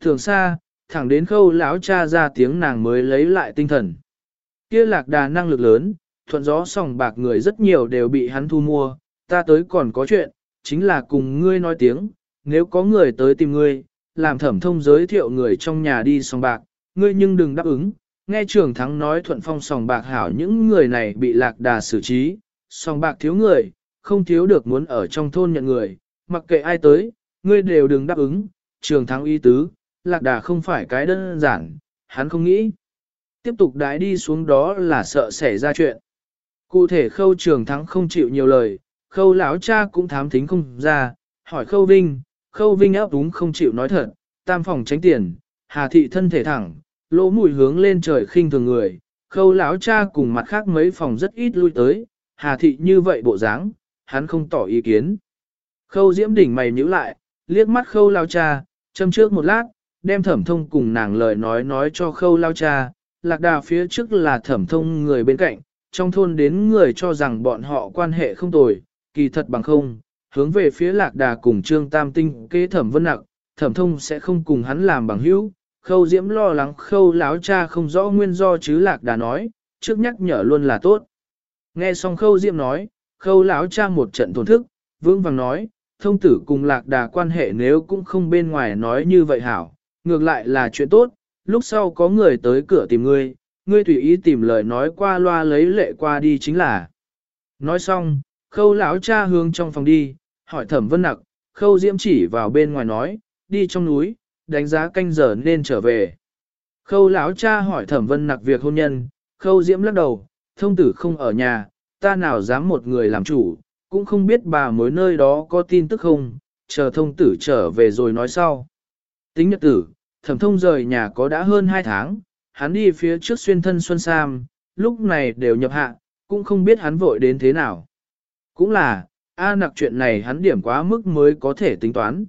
Thường xa, thẳng đến khâu lão cha ra tiếng nàng mới lấy lại tinh thần. Kia lạc đà năng lực lớn, thuận gió sòng bạc người rất nhiều đều bị hắn thu mua, ta tới còn có chuyện, chính là cùng ngươi nói tiếng, nếu có người tới tìm ngươi, làm thẩm thông giới thiệu người trong nhà đi sòng bạc, ngươi nhưng đừng đáp ứng, nghe trưởng thắng nói thuận phong sòng bạc hảo những người này bị lạc đà xử trí, sòng bạc thiếu người, không thiếu được muốn ở trong thôn nhận người, mặc kệ ai tới, ngươi đều đừng đáp ứng, trường thắng y tứ, lạc đà không phải cái đơn giản, hắn không nghĩ. Tiếp tục đái đi xuống đó là sợ xảy ra chuyện. Cụ thể khâu trường thắng không chịu nhiều lời, khâu lão cha cũng thám thính không ra, hỏi khâu vinh, khâu vinh áp đúng không chịu nói thật, tam phòng tránh tiền, hà thị thân thể thẳng, lỗ mũi hướng lên trời khinh thường người, khâu lão cha cùng mặt khác mấy phòng rất ít lui tới, hà thị như vậy bộ dáng, hắn không tỏ ý kiến. Khâu diễm đỉnh mày nhíu lại, liếc mắt khâu lão cha, châm trước một lát, đem thẩm thông cùng nàng lời nói nói cho khâu lao cha, lạc đà phía trước là thẩm thông người bên cạnh, trong thôn đến người cho rằng bọn họ quan hệ không tồi, kỳ thật bằng không, hướng về phía lạc đà cùng trương tam tinh kế thẩm vân nặng, thẩm thông sẽ không cùng hắn làm bằng hữu. Khâu diễm lo lắng khâu láo cha không rõ nguyên do chứ lạc đà nói, trước nhắc nhở luôn là tốt. Nghe xong khâu diễm nói, khâu láo cha một trận thổn thức, vững vàng nói, thông tử cùng lạc đà quan hệ nếu cũng không bên ngoài nói như vậy hảo, ngược lại là chuyện tốt, lúc sau có người tới cửa tìm ngươi, ngươi tùy ý tìm lời nói qua loa lấy lệ qua đi chính là. Nói xong, khâu lão cha hướng trong phòng đi, hỏi thẩm vân nặc, khâu diễm chỉ vào bên ngoài nói, đi trong núi, đánh giá canh giờ nên trở về. Khâu lão cha hỏi thẩm vân nặc việc hôn nhân, khâu diễm lắc đầu, thông tử không ở nhà, ta nào dám một người làm chủ, cũng không biết bà mối nơi đó có tin tức không, chờ thông tử trở về rồi nói sau. Tính nhật tử, thẩm thông rời nhà có đã hơn 2 tháng, hắn đi phía trước xuyên thân xuân sam, lúc này đều nhập hạ, cũng không biết hắn vội đến thế nào. Cũng là, A nặc chuyện này hắn điểm quá mức mới có thể tính toán.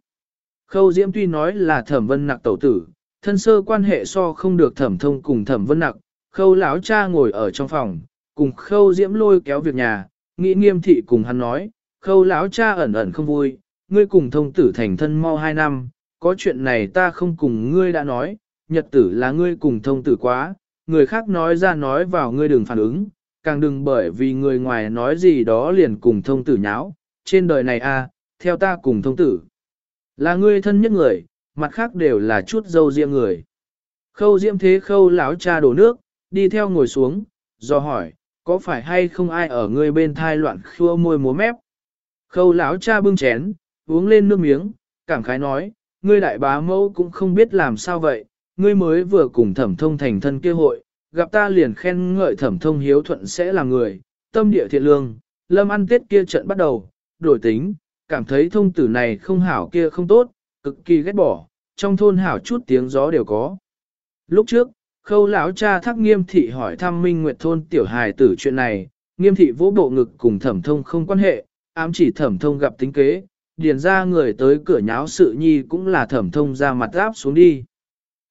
Khâu Diễm tuy nói là thẩm vân nặc tẩu tử, thân sơ quan hệ so không được thẩm thông cùng thẩm vân nặc, khâu lão cha ngồi ở trong phòng, cùng khâu Diễm lôi kéo việc nhà, nghĩ nghiêm thị cùng hắn nói, khâu lão cha ẩn ẩn không vui, ngươi cùng thông tử thành thân mau hai năm, có chuyện này ta không cùng ngươi đã nói, nhật tử là ngươi cùng thông tử quá, người khác nói ra nói vào ngươi đừng phản ứng, càng đừng bởi vì người ngoài nói gì đó liền cùng thông tử nháo, trên đời này a, theo ta cùng thông tử. Là ngươi thân nhất người, mặt khác đều là chút dâu riêng người. Khâu diễm thế khâu lão cha đổ nước, đi theo ngồi xuống, do hỏi, có phải hay không ai ở ngươi bên thai loạn khua môi múa mép. Khâu lão cha bưng chén, uống lên nước miếng, cảm khái nói, ngươi đại bá mẫu cũng không biết làm sao vậy, ngươi mới vừa cùng thẩm thông thành thân kia hội, gặp ta liền khen ngợi thẩm thông hiếu thuận sẽ là người, tâm địa thiện lương, lâm ăn tết kia trận bắt đầu, đổi tính, cảm thấy thông tử này không hảo kia không tốt, cực kỳ ghét bỏ, trong thôn hảo chút tiếng gió đều có. Lúc trước, khâu lão cha thắc nghiêm thị hỏi thăm minh nguyệt thôn tiểu hài tử chuyện này, nghiêm thị vỗ bộ ngực cùng thẩm thông không quan hệ, ám chỉ thẩm thông gặp tính kế, điền ra người tới cửa nháo sự nhi cũng là thẩm thông ra mặt áp xuống đi.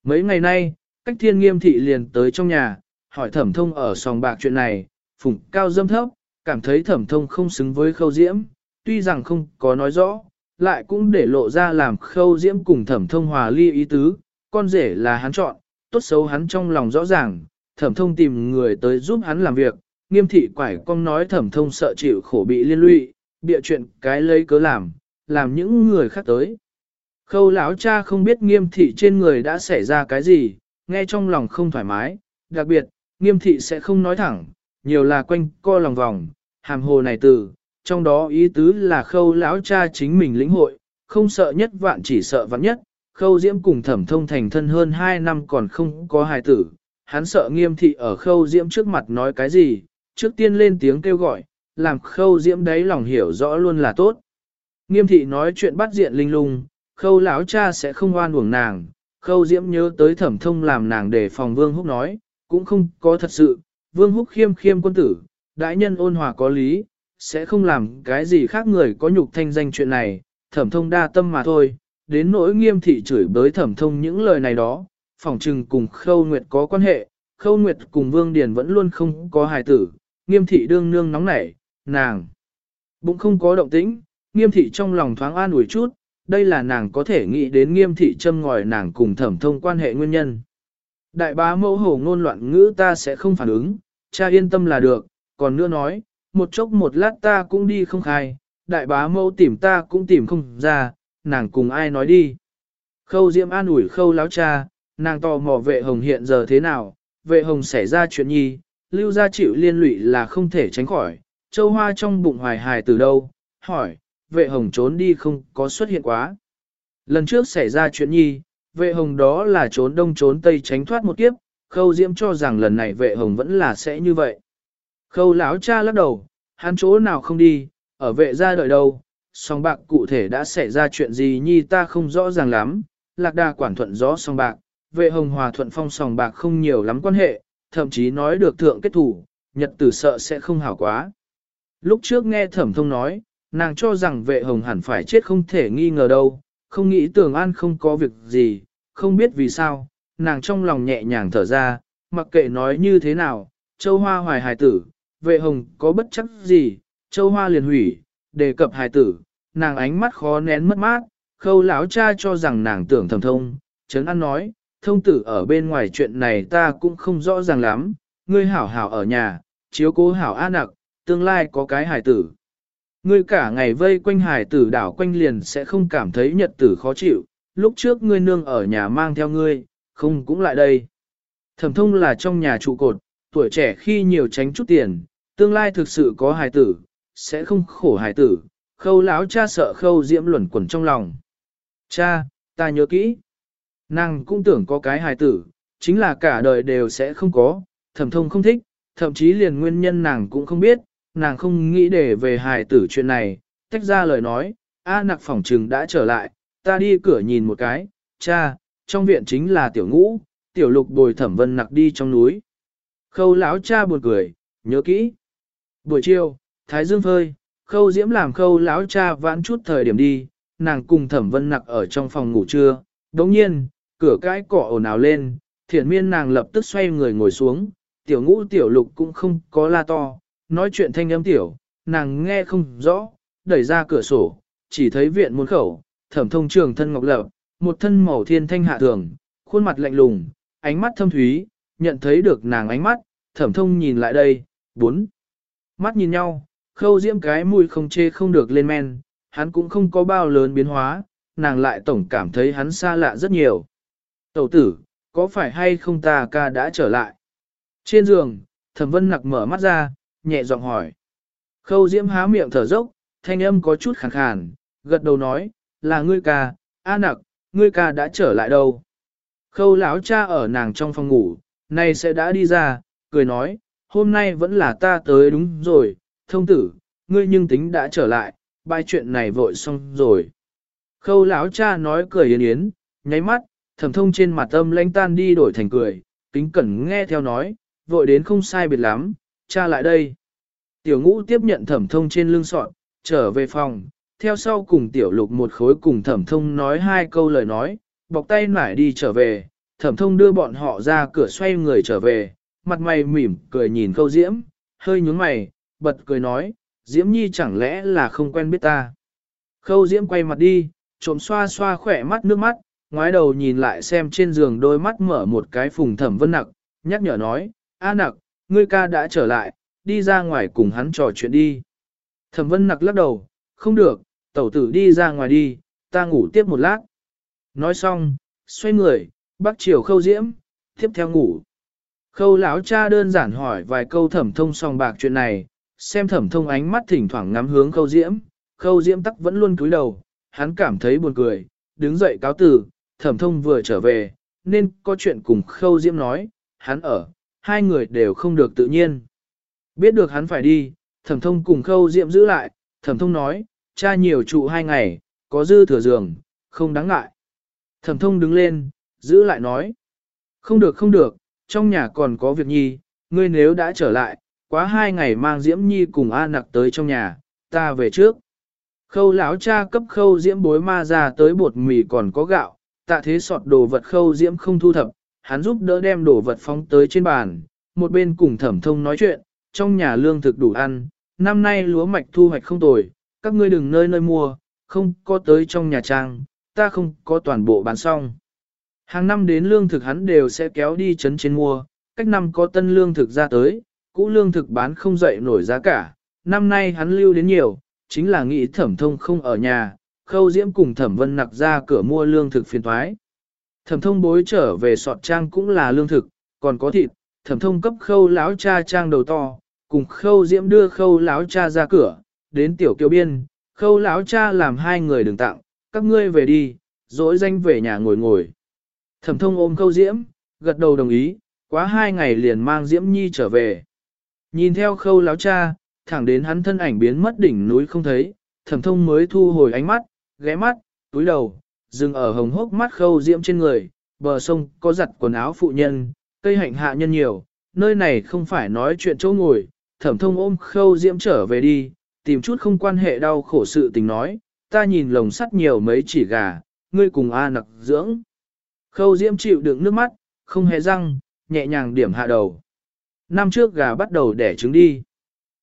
Mấy ngày nay, cách thiên nghiêm thị liền tới trong nhà, hỏi thẩm thông ở sòng bạc chuyện này, phùng cao dâm thấp, cảm thấy thẩm thông không xứng với khâu diễm, tuy rằng không có nói rõ, lại cũng để lộ ra làm khâu diễm cùng thẩm thông hòa ly ý tứ, con rể là hắn chọn, tốt xấu hắn trong lòng rõ ràng, thẩm thông tìm người tới giúp hắn làm việc, nghiêm thị quải con nói thẩm thông sợ chịu khổ bị liên lụy, bịa chuyện cái lấy cớ làm, làm những người khác tới. Khâu lão cha không biết nghiêm thị trên người đã xảy ra cái gì, nghe trong lòng không thoải mái, đặc biệt, nghiêm thị sẽ không nói thẳng, nhiều là quanh co lòng vòng, hàm hồ này từ, trong đó ý tứ là khâu lão cha chính mình lĩnh hội, không sợ nhất vạn chỉ sợ vạn nhất, khâu diễm cùng thẩm thông thành thân hơn 2 năm còn không có hài tử, hắn sợ nghiêm thị ở khâu diễm trước mặt nói cái gì, trước tiên lên tiếng kêu gọi, làm khâu diễm đấy lòng hiểu rõ luôn là tốt. Nghiêm thị nói chuyện bắt diện linh lung, khâu lão cha sẽ không oan uổng nàng, khâu diễm nhớ tới thẩm thông làm nàng để phòng vương húc nói, cũng không có thật sự, vương húc khiêm khiêm quân tử, đại nhân ôn hòa có lý, sẽ không làm cái gì khác người có nhục thanh danh chuyện này, thẩm thông đa tâm mà thôi, đến nỗi nghiêm thị chửi bới thẩm thông những lời này đó, phỏng trừng cùng khâu nguyệt có quan hệ, khâu nguyệt cùng vương điền vẫn luôn không có hài tử, nghiêm thị đương nương nóng nảy, nàng bụng không có động tĩnh, nghiêm thị trong lòng thoáng an ủi chút, đây là nàng có thể nghĩ đến nghiêm thị châm ngòi nàng cùng thẩm thông quan hệ nguyên nhân. Đại bá mẫu hồ ngôn loạn ngữ ta sẽ không phản ứng, cha yên tâm là được, còn nữa nói, một chốc một lát ta cũng đi không khai, đại bá mẫu tìm ta cũng tìm không ra, nàng cùng ai nói đi. Khâu Diễm an ủi khâu láo cha, nàng tò mò vệ hồng hiện giờ thế nào, vệ hồng xảy ra chuyện nhi, lưu gia chịu liên lụy là không thể tránh khỏi, châu hoa trong bụng hoài hài từ đâu, hỏi, vệ hồng trốn đi không có xuất hiện quá. Lần trước xảy ra chuyện nhi, vệ hồng đó là trốn đông trốn tây tránh thoát một kiếp, khâu diễm cho rằng lần này vệ hồng vẫn là sẽ như vậy. Khâu lão cha lắc đầu, hắn chỗ nào không đi, ở vệ gia đợi đâu, song bạc cụ thể đã xảy ra chuyện gì nhi ta không rõ ràng lắm, lạc đà quản thuận gió song bạc, vệ hồng hòa thuận phong song bạc không nhiều lắm quan hệ, thậm chí nói được thượng kết thủ, nhật tử sợ sẽ không hảo quá. Lúc trước nghe thẩm thông nói, nàng cho rằng vệ hồng hẳn phải chết không thể nghi ngờ đâu, không nghĩ tưởng an không có việc gì, không biết vì sao, nàng trong lòng nhẹ nhàng thở ra, mặc kệ nói như thế nào, châu hoa hoài hài tử, vệ hồng có bất chấp gì, châu hoa liền hủy, đề cập hài tử, nàng ánh mắt khó nén mất mát, khâu lão cha cho rằng nàng tưởng thầm thông, chấn an nói, thông tử ở bên ngoài chuyện này ta cũng không rõ ràng lắm, ngươi hảo hảo ở nhà, chiếu cố hảo an nặc, tương lai có cái hài tử. Ngươi cả ngày vây quanh hải tử đảo quanh liền sẽ không cảm thấy nhật tử khó chịu, lúc trước ngươi nương ở nhà mang theo ngươi, không cũng lại đây. Thẩm thông là trong nhà trụ cột, tuổi trẻ khi nhiều tránh chút tiền, tương lai thực sự có hài tử, sẽ không khổ hài tử, khâu lão cha sợ khâu diễm luẩn quẩn trong lòng. Cha, ta nhớ kỹ. Nàng cũng tưởng có cái hài tử, chính là cả đời đều sẽ không có, thẩm thông không thích, thậm chí liền nguyên nhân nàng cũng không biết, nàng không nghĩ để về hài tử chuyện này, tách ra lời nói, A nặc phỏng trừng đã trở lại, ta đi cửa nhìn một cái, cha, trong viện chính là tiểu ngũ, tiểu lục bồi thẩm vân nặc đi trong núi. Khâu lão cha buồn cười, nhớ kỹ. Buổi chiều, Thái Dương phơi, khâu diễm làm khâu lão cha vãn chút thời điểm đi, nàng cùng thẩm vân nặc ở trong phòng ngủ trưa. Đồng nhiên, cửa cái cỏ ồn ào lên, thiển miên nàng lập tức xoay người ngồi xuống, tiểu ngũ tiểu lục cũng không có la to, nói chuyện thanh âm tiểu, nàng nghe không rõ, đẩy ra cửa sổ, chỉ thấy viện môn khẩu, thẩm thông trường thân ngọc lập, một thân màu thiên thanh hạ thường, khuôn mặt lạnh lùng, ánh mắt thâm thúy, nhận thấy được nàng ánh mắt, thẩm thông nhìn lại đây, bốn. Mắt nhìn nhau, khâu diễm cái mùi không chê không được lên men, hắn cũng không có bao lớn biến hóa, nàng lại tổng cảm thấy hắn xa lạ rất nhiều. Tẩu tử, có phải hay không ta ca đã trở lại? Trên giường, thẩm vân nặc mở mắt ra, nhẹ giọng hỏi. Khâu diễm há miệng thở dốc, thanh âm có chút khàn khàn, gật đầu nói, là ngươi ca, a nặc, ngươi ca đã trở lại đâu. Khâu lão cha ở nàng trong phòng ngủ, nay sẽ đã đi ra, cười nói, hôm nay vẫn là ta tới đúng rồi, thông tử, ngươi nhưng tính đã trở lại, bài chuyện này vội xong rồi. Khâu lão cha nói cười yến yến, nháy mắt, thẩm thông trên mặt âm lãnh tan đi đổi thành cười, kính cẩn nghe theo nói, vội đến không sai biệt lắm, cha lại đây. Tiểu ngũ tiếp nhận thẩm thông trên lưng sọn, trở về phòng, theo sau cùng tiểu lục một khối cùng thẩm thông nói hai câu lời nói, bọc tay nải đi trở về, thẩm thông đưa bọn họ ra cửa xoay người trở về, mặt mày mỉm cười nhìn khâu diễm, hơi nhún mày, bật cười nói, diễm nhi chẳng lẽ là không quen biết ta. Khâu diễm quay mặt đi, trộm xoa xoa khỏe mắt nước mắt, ngoái đầu nhìn lại xem trên giường đôi mắt mở một cái phùng thẩm vân nặc, nhắc nhở nói, A nặc, ngươi ca đã trở lại, đi ra ngoài cùng hắn trò chuyện đi. Thẩm vân nặc lắc đầu, không được, tẩu tử đi ra ngoài đi, ta ngủ tiếp một lát. Nói xong, xoay người, bắt chiều khâu diễm, tiếp theo ngủ. Khâu lão cha đơn giản hỏi vài câu thẩm thông song bạc chuyện này, xem thẩm thông ánh mắt thỉnh thoảng ngắm hướng khâu diễm, khâu diễm tắc vẫn luôn cúi đầu, hắn cảm thấy buồn cười, đứng dậy cáo từ, thẩm thông vừa trở về, nên có chuyện cùng khâu diễm nói, hắn ở, hai người đều không được tự nhiên. Biết được hắn phải đi, thẩm thông cùng khâu diễm giữ lại, thẩm thông nói, cha nhiều trụ hai ngày, có dư thừa giường, không đáng ngại. Thẩm thông đứng lên, giữ lại nói, không được không được, trong nhà còn có việc nhi, ngươi nếu đã trở lại, quá hai ngày mang Diễm Nhi cùng A nặc tới trong nhà, ta về trước. Khâu lão cha cấp khâu Diễm bối ma ra tới bột mì còn có gạo, tạ thế sọt đồ vật khâu Diễm không thu thập, hắn giúp đỡ đem đồ vật phóng tới trên bàn, một bên cùng thẩm thông nói chuyện, trong nhà lương thực đủ ăn, năm nay lúa mạch thu hoạch không tồi, các ngươi đừng nơi nơi mua, không có tới trong nhà trang, ta không có toàn bộ bán xong. Hàng năm đến lương thực hắn đều sẽ kéo đi chấn trên mua, cách năm có tân lương thực ra tới, cũ lương thực bán không dậy nổi giá cả, năm nay hắn lưu đến nhiều, chính là nghĩ thẩm thông không ở nhà, khâu diễm cùng thẩm vân nặc ra cửa mua lương thực phiền thoái. Thẩm thông bối trở về sọt trang cũng là lương thực, còn có thịt, thẩm thông cấp khâu láo cha trang đầu to, cùng khâu diễm đưa khâu láo cha ra cửa, đến tiểu kiều biên, khâu láo cha làm hai người đừng tặng, các ngươi về đi, dỗi danh về nhà ngồi ngồi. Thẩm thông ôm khâu diễm, gật đầu đồng ý, quá hai ngày liền mang diễm nhi trở về. Nhìn theo khâu láo cha, thẳng đến hắn thân ảnh biến mất đỉnh núi không thấy, thẩm thông mới thu hồi ánh mắt, ghé mắt, túi đầu, dừng ở hồng hốc mắt khâu diễm trên người, bờ sông có giặt quần áo phụ nhân, cây hạnh hạ nhân nhiều, nơi này không phải nói chuyện chỗ ngồi, thẩm thông ôm khâu diễm trở về đi, tìm chút không quan hệ đau khổ sự tình nói, ta nhìn lồng sắt nhiều mấy chỉ gà, ngươi cùng A nặc dưỡng. Khâu diễm chịu đựng nước mắt, không hề răng, nhẹ nhàng điểm hạ đầu. Năm trước gà bắt đầu đẻ trứng đi.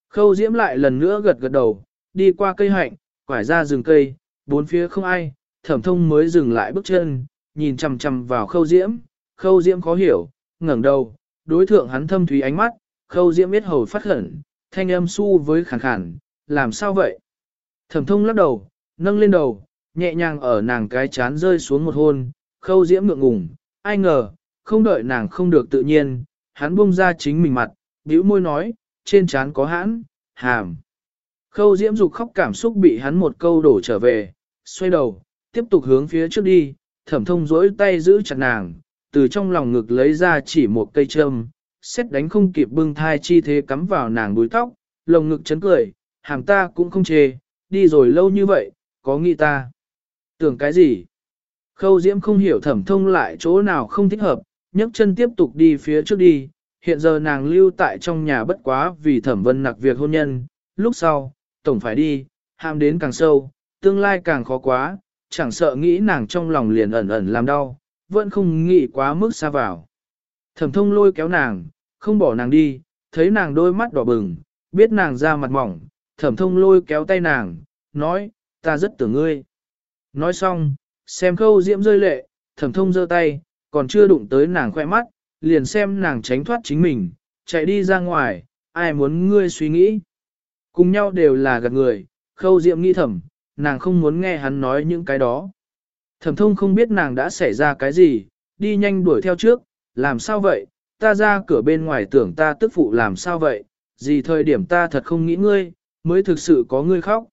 Khâu diễm lại lần nữa gật gật đầu, đi qua cây hạnh, quải ra rừng cây, bốn phía không ai, thẩm thông mới dừng lại bước chân, nhìn chằm chằm vào khâu diễm, khâu diễm khó hiểu, ngẩng đầu, đối thượng hắn thâm thúy ánh mắt, khâu diễm biết hầu phát khẩn, thanh âm su với khàn khàn, làm sao vậy? Thẩm thông lắc đầu, nâng lên đầu, nhẹ nhàng ở nàng cái chán rơi xuống một hôn, khâu diễm ngượng ngùng, ai ngờ, không đợi nàng không được tự nhiên, hắn buông ra chính mình mặt, bĩu môi nói, trên chán có hãn, hàm. Khâu diễm dục khóc cảm xúc bị hắn một câu đổ trở về, xoay đầu, tiếp tục hướng phía trước đi, thẩm thông dỗi tay giữ chặt nàng, từ trong lòng ngực lấy ra chỉ một cây châm, xét đánh không kịp bưng thai chi thế cắm vào nàng đuôi tóc, lồng ngực chấn cười, hàm ta cũng không chê, đi rồi lâu như vậy, có nghĩ ta. Tưởng cái gì? Khâu diễm không hiểu thẩm thông lại chỗ nào không thích hợp, nhấc chân tiếp tục đi phía trước đi, hiện giờ nàng lưu tại trong nhà bất quá vì thẩm vân nặc việc hôn nhân, lúc sau, tổng phải đi, hàm đến càng sâu, tương lai càng khó quá, chẳng sợ nghĩ nàng trong lòng liền ẩn ẩn làm đau, vẫn không nghĩ quá mức xa vào. Thẩm thông lôi kéo nàng, không bỏ nàng đi, thấy nàng đôi mắt đỏ bừng, biết nàng ra mặt mỏng, thẩm thông lôi kéo tay nàng, nói, ta rất tưởng ngươi. Nói xong, xem khâu diễm rơi lệ, thẩm thông giơ tay, còn chưa đụng tới nàng khoe mắt, liền xem nàng tránh thoát chính mình, chạy đi ra ngoài, ai muốn ngươi suy nghĩ. Cùng nhau đều là gạt người, khâu diễm nghĩ thẩm, nàng không muốn nghe hắn nói những cái đó. Thẩm thông không biết nàng đã xảy ra cái gì, đi nhanh đuổi theo trước, làm sao vậy, ta ra cửa bên ngoài tưởng ta tức phụ làm sao vậy, gì thời điểm ta thật không nghĩ ngươi, mới thực sự có ngươi khóc.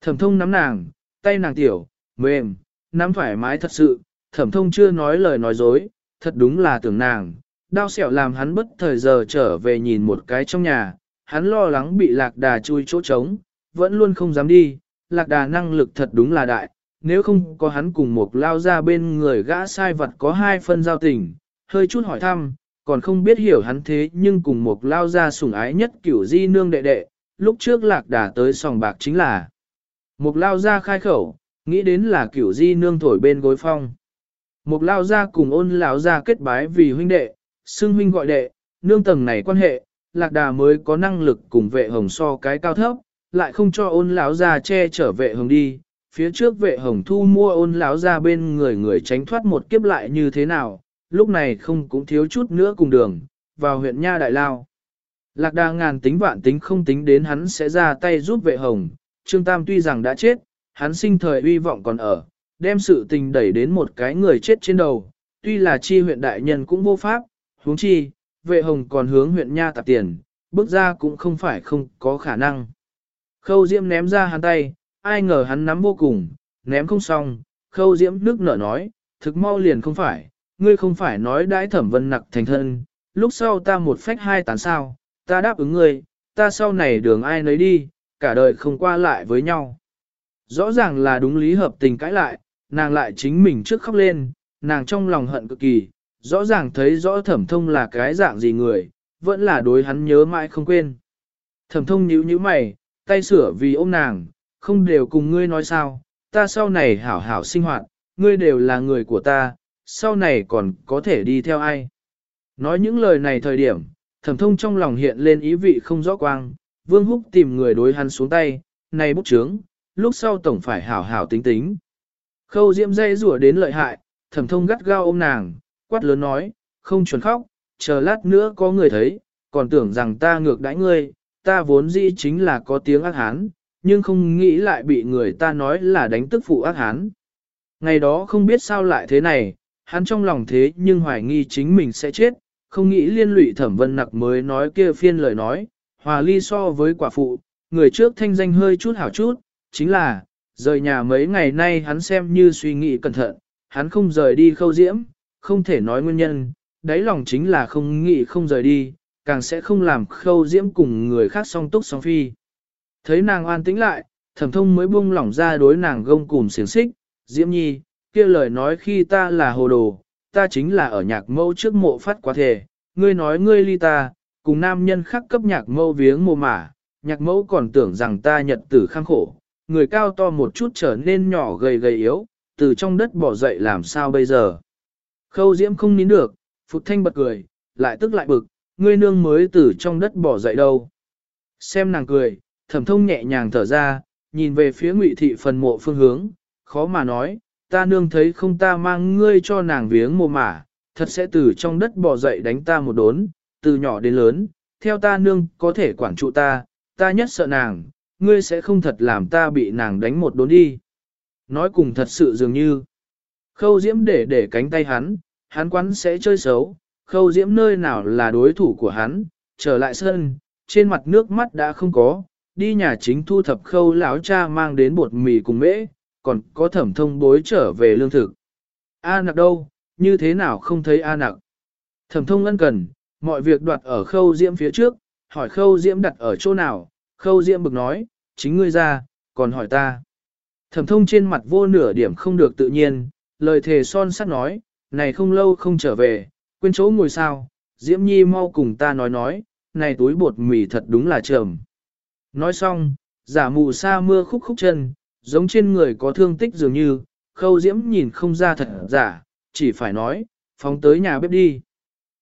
Thẩm thông nắm nàng, tay nàng tiểu, mềm, nắm thoải mái thật sự, thẩm thông chưa nói lời nói dối, thật đúng là tưởng nàng, đau xẻo làm hắn bất thời giờ trở về nhìn một cái trong nhà, hắn lo lắng bị lạc đà chui chỗ trống, vẫn luôn không dám đi, lạc đà năng lực thật đúng là đại, nếu không có hắn cùng một lao ra bên người gã sai vật có hai phân giao tình, hơi chút hỏi thăm, còn không biết hiểu hắn thế nhưng cùng một lao ra sủng ái nhất kiểu di nương đệ đệ, lúc trước lạc đà tới sòng bạc chính là một lao ra khai khẩu, nghĩ đến là kiểu di nương thổi bên gối phong. Một lao ra cùng ôn lão ra kết bái vì huynh đệ, xưng huynh gọi đệ, nương tầng này quan hệ, lạc đà mới có năng lực cùng vệ hồng so cái cao thấp, lại không cho ôn lão ra che trở vệ hồng đi. Phía trước vệ hồng thu mua ôn lão ra bên người người tránh thoát một kiếp lại như thế nào, lúc này không cũng thiếu chút nữa cùng đường, vào huyện Nha Đại Lao. Lạc đà ngàn tính vạn tính không tính đến hắn sẽ ra tay giúp vệ hồng, Trương Tam tuy rằng đã chết, hắn sinh thời uy vọng còn ở, đem sự tình đẩy đến một cái người chết trên đầu, tuy là chi huyện đại nhân cũng vô pháp, huống chi, vệ hồng còn hướng huyện Nha tạp tiền, bước ra cũng không phải không có khả năng. Khâu Diễm ném ra hắn tay, ai ngờ hắn nắm vô cùng, ném không xong, Khâu Diễm nước nở nói, thực mau liền không phải, ngươi không phải nói đãi thẩm vân nặc thành thân, lúc sau ta một phách hai tán sao, ta đáp ứng ngươi, ta sau này đường ai nấy đi, cả đời không qua lại với nhau. Rõ ràng là đúng lý hợp tình cãi lại, nàng lại chính mình trước khóc lên, nàng trong lòng hận cực kỳ, rõ ràng thấy rõ thẩm thông là cái dạng gì người, vẫn là đối hắn nhớ mãi không quên. Thẩm thông nhíu nhíu mày, tay sửa vì ôm nàng, không đều cùng ngươi nói sao, ta sau này hảo hảo sinh hoạt, ngươi đều là người của ta, sau này còn có thể đi theo ai. Nói những lời này thời điểm, thẩm thông trong lòng hiện lên ý vị không rõ quang, vương húc tìm người đối hắn xuống tay, này bút trướng, lúc sau tổng phải hảo hảo tính tính. Khâu diễm dây rủa đến lợi hại, thẩm thông gắt gao ôm nàng, quát lớn nói, không chuẩn khóc, chờ lát nữa có người thấy, còn tưởng rằng ta ngược đãi ngươi, ta vốn dĩ chính là có tiếng ác hán, nhưng không nghĩ lại bị người ta nói là đánh tức phụ ác hán. Ngày đó không biết sao lại thế này, hắn trong lòng thế nhưng hoài nghi chính mình sẽ chết, không nghĩ liên lụy thẩm vân nặc mới nói kia phiên lời nói, hòa ly so với quả phụ, người trước thanh danh hơi chút hảo chút, chính là, rời nhà mấy ngày nay hắn xem như suy nghĩ cẩn thận, hắn không rời đi khâu diễm, không thể nói nguyên nhân, đáy lòng chính là không nghĩ không rời đi, càng sẽ không làm khâu diễm cùng người khác song túc song phi. Thấy nàng an tĩnh lại, thẩm thông mới buông lỏng ra đối nàng gông cùng xiềng xích, diễm nhi, kia lời nói khi ta là hồ đồ, ta chính là ở nhạc mâu trước mộ phát quá thể, ngươi nói ngươi ly ta, cùng nam nhân khác cấp nhạc mâu viếng mồ mả, nhạc mẫu còn tưởng rằng ta nhật tử khang khổ, người cao to một chút trở nên nhỏ gầy gầy yếu, từ trong đất bỏ dậy làm sao bây giờ. Khâu diễm không nín được, phụt thanh bật cười, lại tức lại bực, ngươi nương mới từ trong đất bỏ dậy đâu. Xem nàng cười, thẩm thông nhẹ nhàng thở ra, nhìn về phía ngụy thị phần mộ phương hướng, khó mà nói, ta nương thấy không ta mang ngươi cho nàng viếng mồ mả, thật sẽ từ trong đất bỏ dậy đánh ta một đốn, từ nhỏ đến lớn, theo ta nương có thể quản trụ ta, ta nhất sợ nàng, ngươi sẽ không thật làm ta bị nàng đánh một đốn đi. Nói cùng thật sự dường như, khâu diễm để để cánh tay hắn, hắn quắn sẽ chơi xấu, khâu diễm nơi nào là đối thủ của hắn, trở lại sân, trên mặt nước mắt đã không có, đi nhà chính thu thập khâu lão cha mang đến bột mì cùng mễ, còn có thẩm thông bối trở về lương thực. A nặc đâu, như thế nào không thấy A nặc? Thẩm thông ân cần, mọi việc đoạt ở khâu diễm phía trước, hỏi khâu diễm đặt ở chỗ nào, khâu diễm bực nói, chính ngươi ra, còn hỏi ta. Thẩm thông trên mặt vô nửa điểm không được tự nhiên, lời thề son sắt nói, này không lâu không trở về, quên chỗ ngồi sao, diễm nhi mau cùng ta nói nói, này túi bột mì thật đúng là trầm. Nói xong, giả mù sa mưa khúc khúc chân, giống trên người có thương tích dường như, khâu diễm nhìn không ra thật giả, chỉ phải nói, phóng tới nhà bếp đi.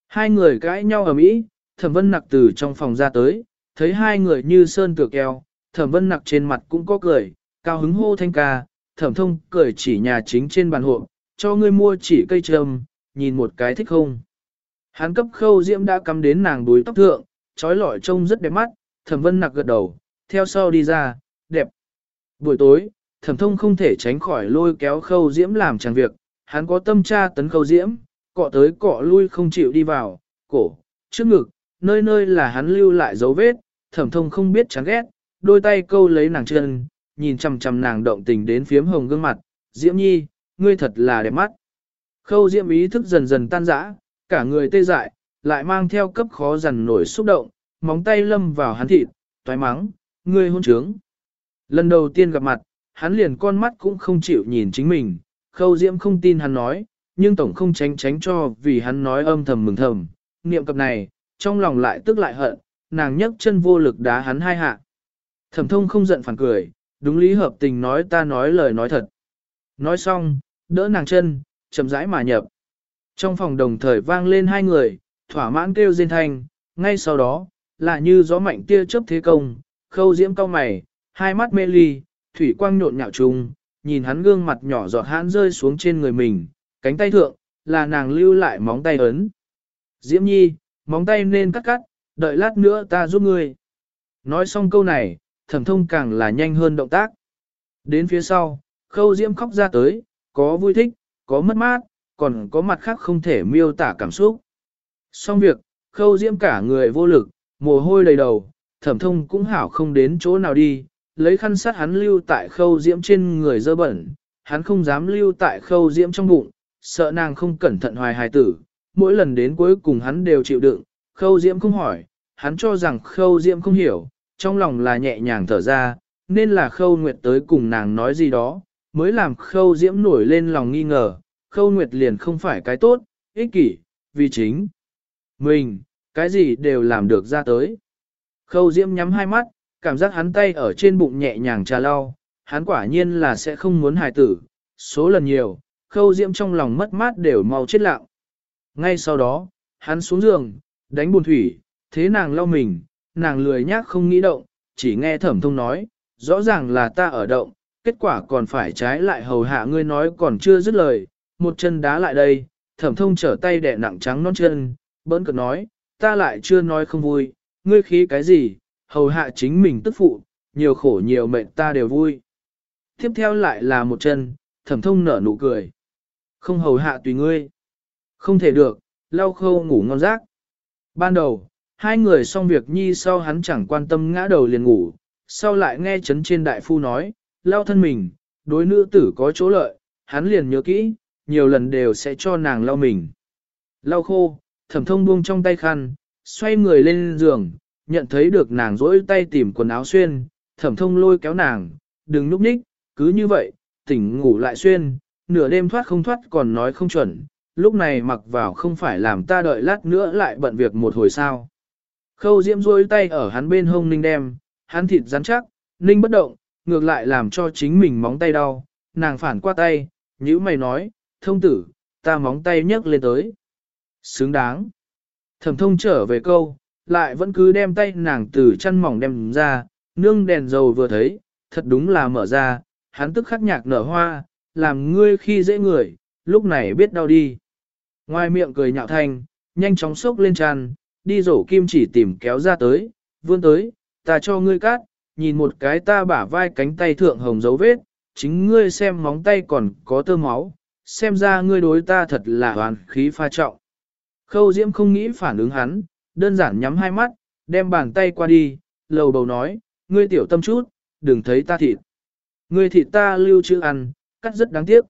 Hai người cãi nhau ở mỹ, thẩm vân nặc từ trong phòng ra tới, thấy hai người như sơn tựa keo, thẩm vân nặc trên mặt cũng có cười, cao hứng hô thanh ca, thẩm thông cười chỉ nhà chính trên bàn hộ, cho ngươi mua chỉ cây trầm, nhìn một cái thích không. Hắn cấp khâu diễm đã cắm đến nàng đuôi tóc thượng, trói lọi trông rất đẹp mắt, thẩm vân nặc gật đầu, theo sau đi ra, đẹp. Buổi tối, thẩm thông không thể tránh khỏi lôi kéo khâu diễm làm chẳng việc, hắn có tâm tra tấn khâu diễm, cọ tới cọ lui không chịu đi vào, cổ, trước ngực, nơi nơi là hắn lưu lại dấu vết, thẩm thông không biết chán ghét, đôi tay câu lấy nàng chân, nhìn chằm chằm nàng động tình đến phiếm hồng gương mặt, diễm nhi, ngươi thật là đẹp mắt. Khâu diễm ý thức dần dần tan rã, cả người tê dại, lại mang theo cấp khó dằn nổi xúc động, móng tay lâm vào hắn thịt, toái mắng, ngươi hôn trướng. Lần đầu tiên gặp mặt, hắn liền con mắt cũng không chịu nhìn chính mình, khâu diễm không tin hắn nói, nhưng tổng không tránh tránh cho vì hắn nói âm thầm mừng thầm, niệm cập này, trong lòng lại tức lại hận, nàng nhấc chân vô lực đá hắn hai hạ. Thẩm thông không giận phản cười, đúng lý hợp tình nói ta nói lời nói thật. Nói xong, đỡ nàng chân, chậm rãi mà nhập. Trong phòng đồng thời vang lên hai người, thỏa mãn kêu rên thanh, ngay sau đó, là như gió mạnh tia chớp thế công, khâu diễm cao mày, hai mắt mê ly, thủy quang nhộn nhạo trùng, nhìn hắn gương mặt nhỏ giọt hãn rơi xuống trên người mình, cánh tay thượng, là nàng lưu lại móng tay ấn. Diễm nhi, móng tay nên cắt cắt, đợi lát nữa ta giúp ngươi. Nói xong câu này, thẩm thông càng là nhanh hơn động tác. Đến phía sau, khâu diễm khóc ra tới, có vui thích, có mất mát, còn có mặt khác không thể miêu tả cảm xúc. Xong việc, khâu diễm cả người vô lực, mồ hôi đầy đầu, thẩm thông cũng hảo không đến chỗ nào đi, lấy khăn sát hắn lưu tại khâu diễm trên người dơ bẩn, hắn không dám lưu tại khâu diễm trong bụng, sợ nàng không cẩn thận hoài hài tử, mỗi lần đến cuối cùng hắn đều chịu đựng, khâu diễm không hỏi, hắn cho rằng khâu diễm không hiểu, trong lòng là nhẹ nhàng thở ra, nên là khâu nguyệt tới cùng nàng nói gì đó, mới làm khâu diễm nổi lên lòng nghi ngờ, khâu nguyệt liền không phải cái tốt, ích kỷ, vì chính. Mình, cái gì đều làm được ra tới. Khâu diễm nhắm hai mắt, cảm giác hắn tay ở trên bụng nhẹ nhàng trà lau, hắn quả nhiên là sẽ không muốn hài tử, số lần nhiều, khâu diễm trong lòng mất mát đều mau chết lặng. Ngay sau đó, hắn xuống giường, đánh buồn thủy, thế nàng lau mình, nàng lười nhác không nghĩ động, chỉ nghe thẩm thông nói, rõ ràng là ta ở động, kết quả còn phải trái lại hầu hạ ngươi nói còn chưa dứt lời, một chân đá lại đây, thẩm thông trở tay đẻ nặng trắng non chân, bỡn cực nói, ta lại chưa nói không vui, ngươi khí cái gì, hầu hạ chính mình tức phụ, nhiều khổ nhiều mệnh ta đều vui. Tiếp theo lại là một chân, thẩm thông nở nụ cười. Không hầu hạ tùy ngươi. Không thể được, lau khâu ngủ ngon giấc. Ban đầu, hai người xong việc nhi sau hắn chẳng quan tâm ngã đầu liền ngủ, sau lại nghe chấn trên đại phu nói, lau thân mình, đối nữ tử có chỗ lợi, hắn liền nhớ kỹ, nhiều lần đều sẽ cho nàng lau mình. Lau khô, thẩm thông buông trong tay khăn, xoay người lên giường, nhận thấy được nàng rỗi tay tìm quần áo xuyên, thẩm thông lôi kéo nàng, đừng núp nhích, cứ như vậy, tỉnh ngủ lại xuyên, nửa đêm thoát không thoát còn nói không chuẩn, lúc này mặc vào không phải làm ta đợi lát nữa lại bận việc một hồi sao. Khâu diễm rôi tay ở hắn bên hông ninh đem, hắn thịt rắn chắc, ninh bất động, ngược lại làm cho chính mình móng tay đau, nàng phản qua tay, nhữ mày nói, thông tử, ta móng tay nhấc lên tới. Xứng đáng. Thẩm thông trở về câu, lại vẫn cứ đem tay nàng từ chăn mỏng đem ra, nương đèn dầu vừa thấy, thật đúng là mở ra, hắn tức khắc nhạc nở hoa, làm ngươi khi dễ người, lúc này biết đau đi. Ngoài miệng cười nhạo thanh, nhanh chóng sốc lên tràn, đi rổ kim chỉ tìm kéo ra tới, vươn tới, ta cho ngươi cát, nhìn một cái ta bả vai cánh tay thượng hồng dấu vết, chính ngươi xem móng tay còn có tơ máu, xem ra ngươi đối ta thật là hoàn khí pha trọng. Khâu Diễm không nghĩ phản ứng hắn, đơn giản nhắm hai mắt, đem bàn tay qua đi, lầu bầu nói, ngươi tiểu tâm chút, đừng thấy ta thịt. Ngươi thịt ta lưu trữ ăn, cắt rất đáng tiếc.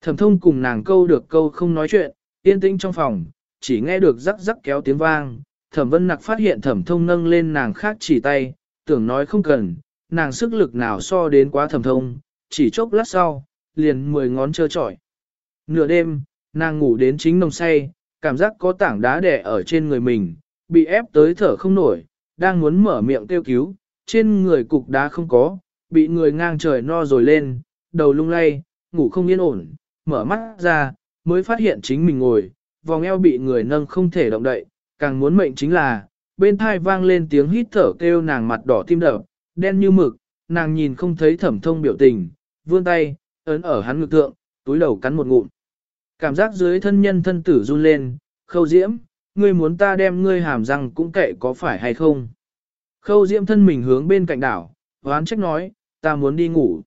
Thẩm thông cùng nàng câu được câu không nói chuyện, yên tĩnh trong phòng, chỉ nghe được rắc rắc kéo tiếng vang. Thẩm vân nặc phát hiện thẩm thông nâng lên nàng khác chỉ tay, tưởng nói không cần, nàng sức lực nào so đến quá thẩm thông, chỉ chốc lát sau, liền mười ngón trơ trọi. Nửa đêm, nàng ngủ đến chính nồng say, cảm giác có tảng đá đè ở trên người mình, bị ép tới thở không nổi, đang muốn mở miệng kêu cứu, trên người cục đá không có, bị người ngang trời no rồi lên, đầu lung lay, ngủ không yên ổn, mở mắt ra, mới phát hiện chính mình ngồi, vòng eo bị người nâng không thể động đậy, càng muốn mệnh chính là, bên thai vang lên tiếng hít thở kêu nàng mặt đỏ tim đập, đen như mực, nàng nhìn không thấy thẩm thông biểu tình, vươn tay, ấn ở hắn ngực thượng, túi đầu cắn một ngụm. Cảm giác dưới thân nhân thân tử run lên, khâu diễm, ngươi muốn ta đem ngươi hàm răng cũng kệ có phải hay không. Khâu diễm thân mình hướng bên cạnh đảo, hoán trách nói, ta muốn đi ngủ.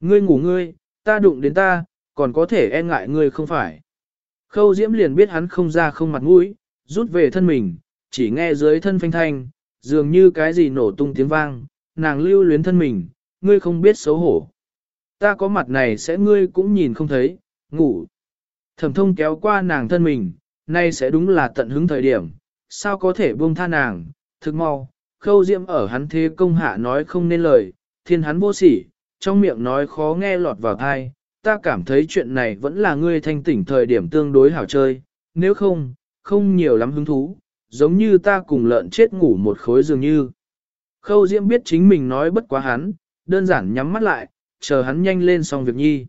Ngươi ngủ ngươi, ta đụng đến ta, còn có thể e ngại ngươi không phải. Khâu diễm liền biết hắn không ra không mặt mũi, rút về thân mình, chỉ nghe dưới thân phanh thanh, dường như cái gì nổ tung tiếng vang, nàng lưu luyến thân mình, ngươi không biết xấu hổ. Ta có mặt này sẽ ngươi cũng nhìn không thấy, ngủ. Thẩm thông kéo qua nàng thân mình, nay sẽ đúng là tận hứng thời điểm, sao có thể buông tha nàng, thực mau, khâu diễm ở hắn thế công hạ nói không nên lời, thiên hắn vô sỉ, trong miệng nói khó nghe lọt vào thai, ta cảm thấy chuyện này vẫn là ngươi thanh tỉnh thời điểm tương đối hảo chơi, nếu không, không nhiều lắm hứng thú, giống như ta cùng lợn chết ngủ một khối dường như. Khâu Diễm biết chính mình nói bất quá hắn, đơn giản nhắm mắt lại, chờ hắn nhanh lên xong việc nhi.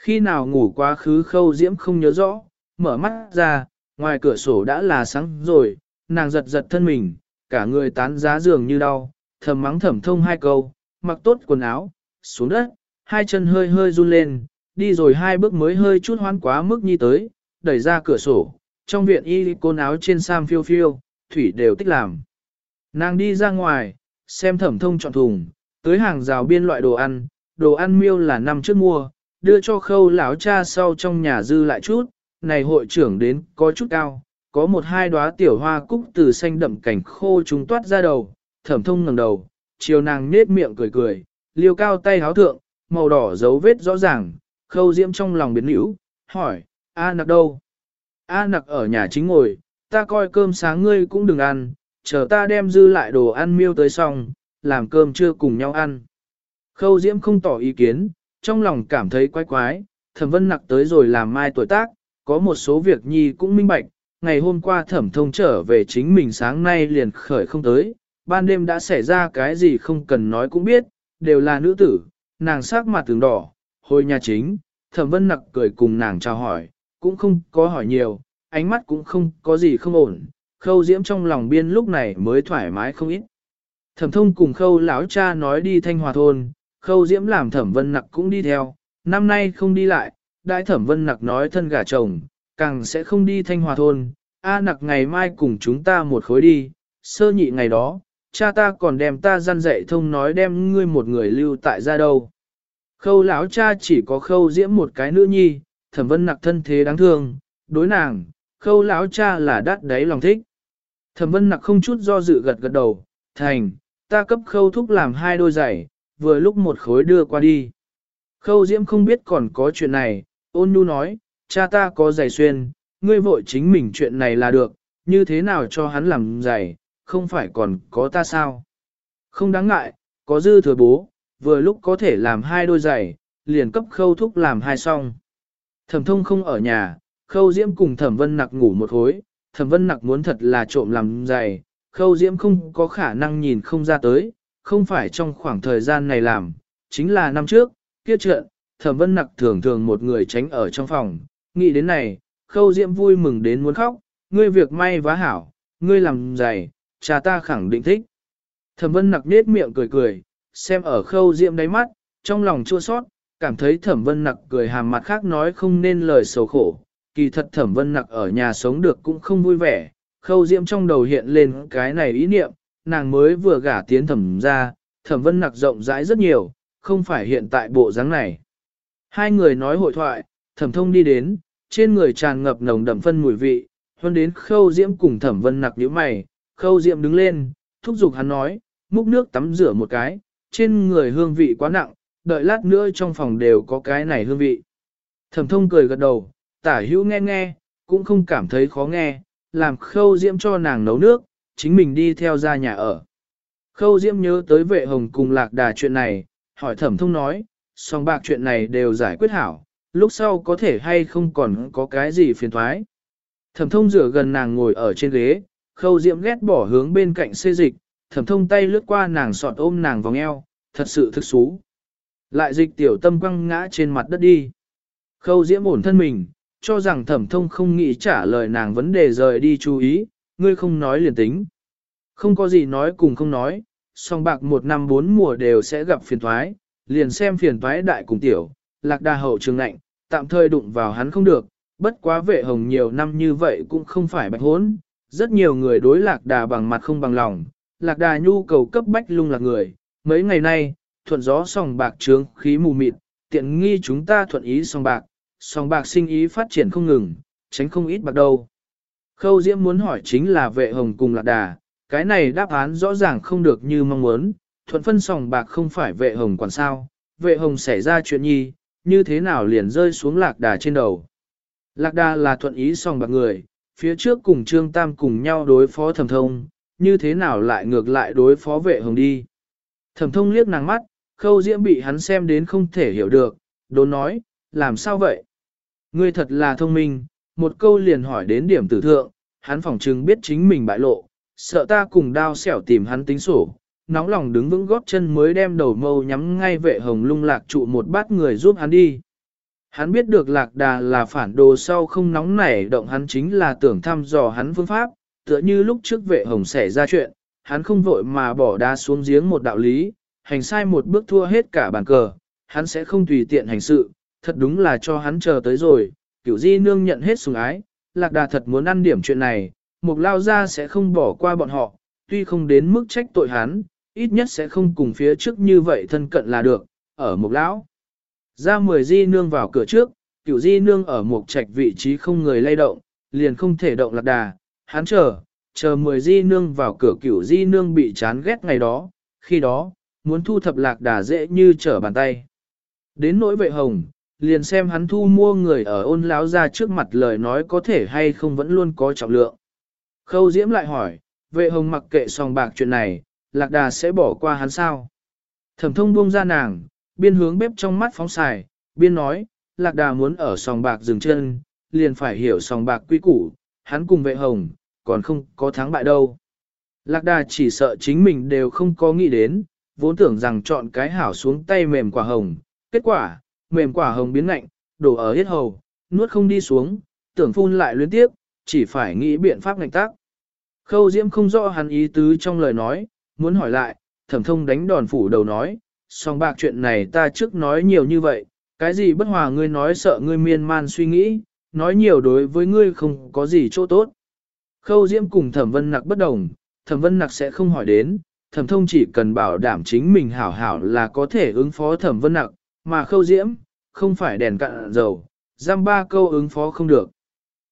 Khi nào ngủ quá khứ Khâu Diễm không nhớ rõ, mở mắt ra, ngoài cửa sổ đã là sáng rồi, nàng giật giật thân mình, cả người tán giá giường như đau, thầm mắng thầm thông hai câu, mặc tốt quần áo, xuống đất, hai chân hơi hơi run lên, đi rồi hai bước mới hơi chút hoán quá mức nhi tới, đẩy ra cửa sổ, trong viện y côn áo trên sam phiêu phiêu, thủy đều tích làm. Nàng đi ra ngoài, xem thẩm thông chọn thùng, tới hàng rào biên loại đồ ăn, đồ ăn miêu là năm trước mua, đưa cho khâu lão cha sau trong nhà dư lại chút, này hội trưởng đến có chút cao, có một hai đóa tiểu hoa cúc từ xanh đậm cảnh khô chúng toát ra đầu, thẩm thông ngẩng đầu, chiều nàng nết miệng cười cười, liêu cao tay háo thượng, màu đỏ dấu vết rõ ràng, khâu diễm trong lòng biến hữu, hỏi, A nặc đâu? A nặc ở nhà chính ngồi, ta coi cơm sáng ngươi cũng đừng ăn, chờ ta đem dư lại đồ ăn miêu tới xong, làm cơm trưa cùng nhau ăn. Khâu diễm không tỏ ý kiến, trong lòng cảm thấy quái quái, thẩm vân nặc tới rồi làm mai tuổi tác, có một số việc nhi cũng minh bạch, ngày hôm qua thẩm thông trở về chính mình sáng nay liền khởi không tới, ban đêm đã xảy ra cái gì không cần nói cũng biết, đều là nữ tử, nàng sắc mặt tướng đỏ, hồi nhà chính, thẩm vân nặc cười cùng nàng chào hỏi, cũng không có hỏi nhiều, ánh mắt cũng không có gì không ổn, khâu diễm trong lòng biên lúc này mới thoải mái không ít. Thẩm thông cùng khâu lão cha nói đi thanh hòa thôn, khâu diễm làm thẩm vân nặc cũng đi theo, năm nay không đi lại, đại thẩm vân nặc nói thân gả chồng, càng sẽ không đi thanh hòa thôn, a nặc ngày mai cùng chúng ta một khối đi, sơ nhị ngày đó, cha ta còn đem ta gian dạy thông nói đem ngươi một người lưu tại ra đâu. Khâu lão cha chỉ có khâu diễm một cái nữ nhi, thẩm vân nặc thân thế đáng thương, đối nàng, khâu lão cha là đắt đáy lòng thích. Thẩm vân nặc không chút do dự gật gật đầu, thành, ta cấp khâu thúc làm hai đôi giày, vừa lúc một khối đưa qua đi. Khâu diễm không biết còn có chuyện này, ôn nhu nói, cha ta có giày xuyên, ngươi vội chính mình chuyện này là được, như thế nào cho hắn làm giày, không phải còn có ta sao? Không đáng ngại, có dư thừa bố, vừa lúc có thể làm hai đôi giày, liền cấp khâu thúc làm hai song. Thẩm thông không ở nhà, khâu diễm cùng thẩm vân nặc ngủ một hối, thẩm vân nặc muốn thật là trộm làm giày, khâu diễm không có khả năng nhìn không ra tới, không phải trong khoảng thời gian này làm, chính là năm trước, kia trận, thẩm vân nặc thường thường một người tránh ở trong phòng, nghĩ đến này, khâu diễm vui mừng đến muốn khóc, ngươi việc may vá hảo, ngươi làm giày, cha ta khẳng định thích. Thẩm vân nặc nết miệng cười cười, xem ở khâu diễm đáy mắt, trong lòng chua sót, cảm thấy thẩm vân nặc cười hàm mặt khác nói không nên lời sầu khổ. Kỳ thật thẩm vân nặc ở nhà sống được cũng không vui vẻ, khâu diễm trong đầu hiện lên cái này ý niệm, nàng mới vừa gả tiến thẩm ra, thẩm vân nặc rộng rãi rất nhiều, không phải hiện tại bộ dáng này. Hai người nói hội thoại, thẩm thông đi đến, trên người tràn ngập nồng đậm phân mùi vị, hơn đến khâu diễm cùng thẩm vân nặc nhíu mày, khâu diễm đứng lên, thúc giục hắn nói, múc nước tắm rửa một cái, trên người hương vị quá nặng, đợi lát nữa trong phòng đều có cái này hương vị. Thẩm thông cười gật đầu, tả hữu nghe nghe, cũng không cảm thấy khó nghe, làm khâu diễm cho nàng nấu nước, chính mình đi theo ra nhà ở. Khâu diễm nhớ tới vệ hồng cùng lạc đà chuyện này, hỏi thẩm thông nói, song bạc chuyện này đều giải quyết hảo, lúc sau có thể hay không còn có cái gì phiền thoái. Thẩm thông rửa gần nàng ngồi ở trên ghế, khâu diễm ghét bỏ hướng bên cạnh xê dịch, thẩm thông tay lướt qua nàng sọt ôm nàng vòng eo, thật sự thực xú. Lại dịch tiểu tâm quăng ngã trên mặt đất đi. Khâu diễm ổn thân mình, cho rằng thẩm thông không nghĩ trả lời nàng vấn đề rời đi chú ý, ngươi không nói liền tính. Không có gì nói cùng không nói, song bạc một năm bốn mùa đều sẽ gặp phiền thoái, liền xem phiền thoái đại cùng tiểu, lạc đà hậu trường lạnh, tạm thời đụng vào hắn không được, bất quá vệ hồng nhiều năm như vậy cũng không phải bạch hốn, rất nhiều người đối lạc đà bằng mặt không bằng lòng, lạc đà nhu cầu cấp bách lung lạc người, mấy ngày nay, thuận gió song bạc trướng khí mù mịt, tiện nghi chúng ta thuận ý song bạc, song bạc sinh ý phát triển không ngừng, tránh không ít bạc đâu. Khâu Diễm muốn hỏi chính là vệ hồng cùng lạc đà, cái này đáp án rõ ràng không được như mong muốn, thuận phân sòng bạc không phải vệ hồng quản sao, vệ hồng xảy ra chuyện nhi, như thế nào liền rơi xuống lạc đà trên đầu. Lạc đà là thuận ý sòng bạc người, phía trước cùng Trương Tam cùng nhau đối phó thẩm thông, như thế nào lại ngược lại đối phó vệ hồng đi. Thẩm thông liếc nàng mắt, khâu diễm bị hắn xem đến không thể hiểu được, đốn nói, làm sao vậy? Ngươi thật là thông minh, một câu liền hỏi đến điểm tử thượng, hắn phỏng chừng biết chính mình bại lộ, sợ ta cùng đao xẻo tìm hắn tính sổ, nóng lòng đứng vững góp chân mới đem đầu mâu nhắm ngay vệ hồng lung lạc trụ một bát người giúp hắn đi. Hắn biết được lạc đà là phản đồ sau không nóng nảy động hắn chính là tưởng thăm dò hắn phương pháp, tựa như lúc trước vệ hồng xảy ra chuyện, hắn không vội mà bỏ đá xuống giếng một đạo lý, hành sai một bước thua hết cả bàn cờ, hắn sẽ không tùy tiện hành sự, thật đúng là cho hắn chờ tới rồi, cửu di nương nhận hết sủng ái, lạc đà thật muốn ăn điểm chuyện này, mục lao ra sẽ không bỏ qua bọn họ, tuy không đến mức trách tội hắn, ít nhất sẽ không cùng phía trước như vậy thân cận là được, ở mục lão. Ra mười di nương vào cửa trước, cửu di nương ở Mục trạch vị trí không người lay động, liền không thể động lạc đà, hắn chờ, chờ mười di nương vào cửa cửu di nương bị chán ghét ngày đó, khi đó, muốn thu thập lạc đà dễ như trở bàn tay. Đến nỗi vệ hồng, liền xem hắn thu mua người ở ôn láo ra trước mặt lời nói có thể hay không vẫn luôn có trọng lượng. Khâu Diễm lại hỏi, vệ hồng mặc kệ sòng bạc chuyện này, lạc đà sẽ bỏ qua hắn sao? Thẩm thông buông ra nàng, biên hướng bếp trong mắt phóng xài, biên nói, lạc đà muốn ở sòng bạc dừng chân, liền phải hiểu sòng bạc quy củ, hắn cùng vệ hồng, còn không có thắng bại đâu. Lạc đà chỉ sợ chính mình đều không có nghĩ đến, vốn tưởng rằng chọn cái hảo xuống tay mềm quả hồng, kết quả, mềm quả hồng biến lạnh, đổ ở hết hầu, nuốt không đi xuống, tưởng phun lại luyến tiếp, chỉ phải nghĩ biện pháp ngạch tác. Khâu Diễm không rõ hắn ý tứ trong lời nói, muốn hỏi lại, thẩm thông đánh đòn phủ đầu nói, song bạc chuyện này ta trước nói nhiều như vậy, cái gì bất hòa ngươi nói sợ ngươi miên man suy nghĩ, nói nhiều đối với ngươi không có gì chỗ tốt. Khâu Diễm cùng Thẩm Vân Nặc bất đồng, Thẩm Vân Nặc sẽ không hỏi đến, Thẩm Thông chỉ cần bảo đảm chính mình hảo hảo là có thể ứng phó Thẩm Vân Nặc, mà Khâu Diễm, không phải đèn cạn dầu, giam ba câu ứng phó không được.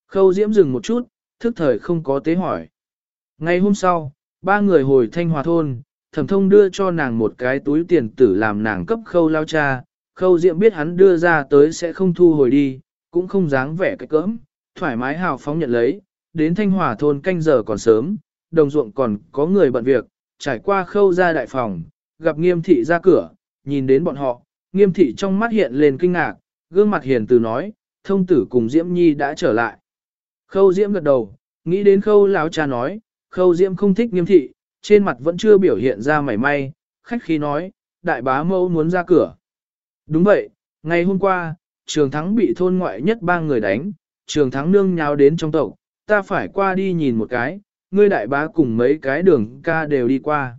Khâu Diễm dừng một chút, thức thời không có tế hỏi. Ngày hôm sau, ba người hồi thanh hòa thôn, thẩm thông đưa cho nàng một cái túi tiền tử làm nàng cấp khâu lao cha, khâu diễm biết hắn đưa ra tới sẽ không thu hồi đi, cũng không dáng vẻ cái cỡm, thoải mái hào phóng nhận lấy, đến thanh hòa thôn canh giờ còn sớm, đồng ruộng còn có người bận việc, trải qua khâu ra đại phòng, gặp nghiêm thị ra cửa, nhìn đến bọn họ, nghiêm thị trong mắt hiện lên kinh ngạc, gương mặt hiền từ nói, thông tử cùng Diễm Nhi đã trở lại. Khâu Diễm gật đầu, nghĩ đến khâu lão cha nói, khâu Diễm không thích nghiêm thị, trên mặt vẫn chưa biểu hiện ra mảy may, khách khí nói, đại bá mẫu muốn ra cửa. Đúng vậy, ngày hôm qua, trường thắng bị thôn ngoại nhất ba người đánh, trường thắng nương nhào đến trong tộc, ta phải qua đi nhìn một cái, ngươi đại bá cùng mấy cái đường ca đều đi qua.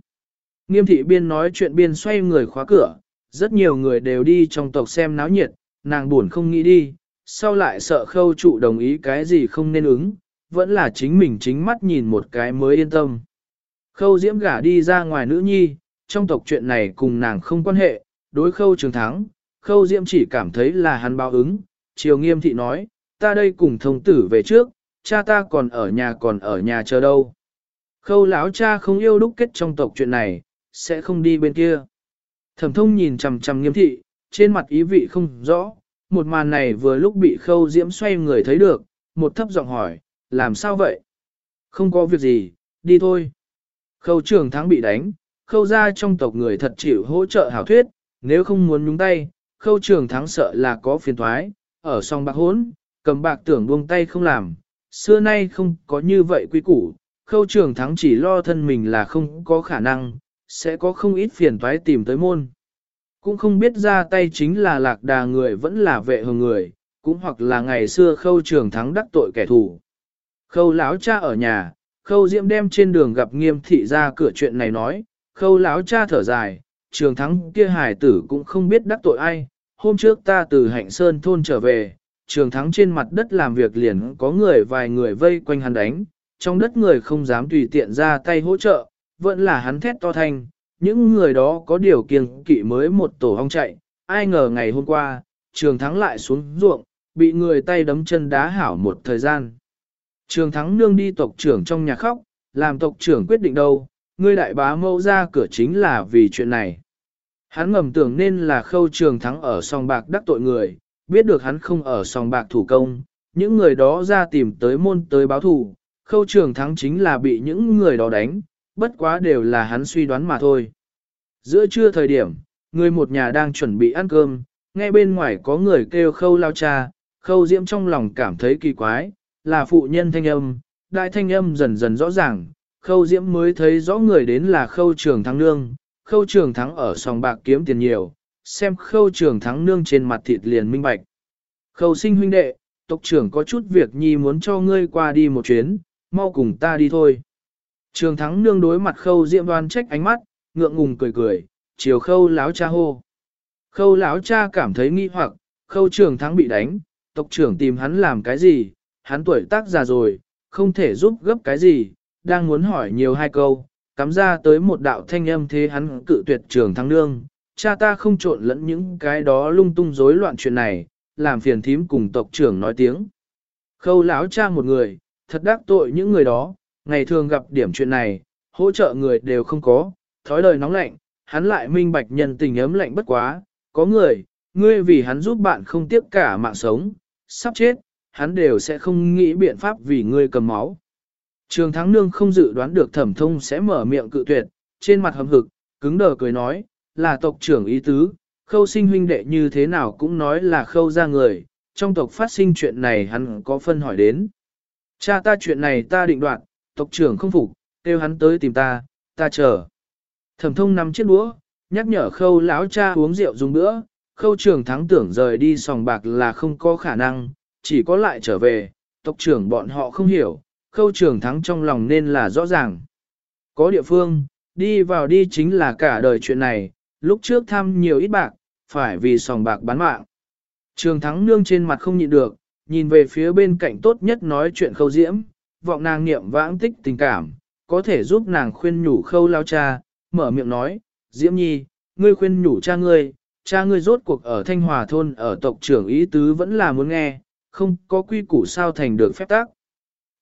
Nghiêm thị biên nói chuyện biên xoay người khóa cửa, rất nhiều người đều đi trong tộc xem náo nhiệt, nàng buồn không nghĩ đi, sau lại sợ khâu trụ đồng ý cái gì không nên ứng, vẫn là chính mình chính mắt nhìn một cái mới yên tâm. Khâu diễm gả đi ra ngoài nữ nhi, trong tộc chuyện này cùng nàng không quan hệ, đối khâu trường thắng, khâu diễm chỉ cảm thấy là hắn báo ứng, triều nghiêm thị nói, ta đây cùng thông tử về trước, cha ta còn ở nhà còn ở nhà chờ đâu. Khâu lão cha không yêu đúc kết trong tộc chuyện này, sẽ không đi bên kia. Thẩm thông nhìn chằm chằm nghiêm thị, trên mặt ý vị không rõ, một màn này vừa lúc bị khâu diễm xoay người thấy được, một thấp giọng hỏi, làm sao vậy? Không có việc gì, đi thôi. Khâu trường thắng bị đánh, khâu ra trong tộc người thật chịu hỗ trợ hảo thuyết, nếu không muốn nhúng tay, khâu trường thắng sợ là có phiền thoái, ở song bạc hốn, cầm bạc tưởng buông tay không làm, xưa nay không có như vậy quý củ, khâu trường thắng chỉ lo thân mình là không có khả năng, sẽ có không ít phiền toái tìm tới môn. Cũng không biết ra tay chính là lạc đà người vẫn là vệ hồng người, cũng hoặc là ngày xưa khâu trường thắng đắc tội kẻ thù. Khâu lão cha ở nhà, khâu diễm đem trên đường gặp nghiêm thị ra cửa chuyện này nói, khâu lão cha thở dài, trường thắng kia hải tử cũng không biết đắc tội ai, hôm trước ta từ hạnh sơn thôn trở về, trường thắng trên mặt đất làm việc liền có người vài người vây quanh hắn đánh, trong đất người không dám tùy tiện ra tay hỗ trợ, vẫn là hắn thét to thanh, những người đó có điều kiêng kỵ mới một tổ hong chạy, ai ngờ ngày hôm qua, trường thắng lại xuống ruộng, bị người tay đấm chân đá hảo một thời gian. Trường thắng nương đi tộc trưởng trong nhà khóc, làm tộc trưởng quyết định đâu, ngươi đại bá mâu ra cửa chính là vì chuyện này. Hắn ngầm tưởng nên là khâu trường thắng ở song bạc đắc tội người, biết được hắn không ở song bạc thủ công, những người đó ra tìm tới môn tới báo thù, khâu trường thắng chính là bị những người đó đánh, bất quá đều là hắn suy đoán mà thôi. Giữa trưa thời điểm, người một nhà đang chuẩn bị ăn cơm, nghe bên ngoài có người kêu khâu lao cha, khâu diễm trong lòng cảm thấy kỳ quái, là phụ nhân thanh âm, đại thanh âm dần dần rõ ràng, khâu diễm mới thấy rõ người đến là khâu trường thắng nương, khâu trường thắng ở sòng bạc kiếm tiền nhiều, xem khâu trường thắng nương trên mặt thịt liền minh bạch. Khâu sinh huynh đệ, tộc trưởng có chút việc nhi muốn cho ngươi qua đi một chuyến, mau cùng ta đi thôi. Trường thắng nương đối mặt khâu diễm đoan trách ánh mắt, ngượng ngùng cười cười, chiều khâu láo cha hô. Khâu láo cha cảm thấy nghi hoặc, khâu trường thắng bị đánh, tộc trưởng tìm hắn làm cái gì, hắn tuổi tác già rồi, không thể giúp gấp cái gì, đang muốn hỏi nhiều hai câu, cắm ra tới một đạo thanh âm thế hắn cự tuyệt trường thắng nương, cha ta không trộn lẫn những cái đó lung tung rối loạn chuyện này, làm phiền thím cùng tộc trưởng nói tiếng. Khâu láo cha một người, thật đắc tội những người đó, ngày thường gặp điểm chuyện này, hỗ trợ người đều không có, thói đời nóng lạnh, hắn lại minh bạch nhân tình ấm lạnh bất quá, có người, ngươi vì hắn giúp bạn không tiếc cả mạng sống, sắp chết, hắn đều sẽ không nghĩ biện pháp vì ngươi cầm máu. Trường Thắng Nương không dự đoán được thẩm thông sẽ mở miệng cự tuyệt, trên mặt hầm hực, cứng đờ cười nói, là tộc trưởng ý tứ, khâu sinh huynh đệ như thế nào cũng nói là khâu ra người, trong tộc phát sinh chuyện này hắn có phân hỏi đến. Cha ta chuyện này ta định đoạt, tộc trưởng không phục, kêu hắn tới tìm ta, ta chờ. Thẩm thông nằm chiếc đũa, nhắc nhở khâu lão cha uống rượu dùng bữa, khâu trưởng thắng tưởng rời đi sòng bạc là không có khả năng, chỉ có lại trở về, tộc trưởng bọn họ không hiểu, khâu trưởng thắng trong lòng nên là rõ ràng. Có địa phương, đi vào đi chính là cả đời chuyện này, lúc trước tham nhiều ít bạc, phải vì sòng bạc bán mạng. Trường thắng nương trên mặt không nhịn được, nhìn về phía bên cạnh tốt nhất nói chuyện khâu diễm, vọng nàng niệm vãng tích tình cảm, có thể giúp nàng khuyên nhủ khâu lao cha, mở miệng nói, diễm nhi, ngươi khuyên nhủ cha ngươi, cha ngươi rốt cuộc ở Thanh Hòa thôn ở tộc trưởng ý tứ vẫn là muốn nghe, không có quy củ sao thành được phép tác.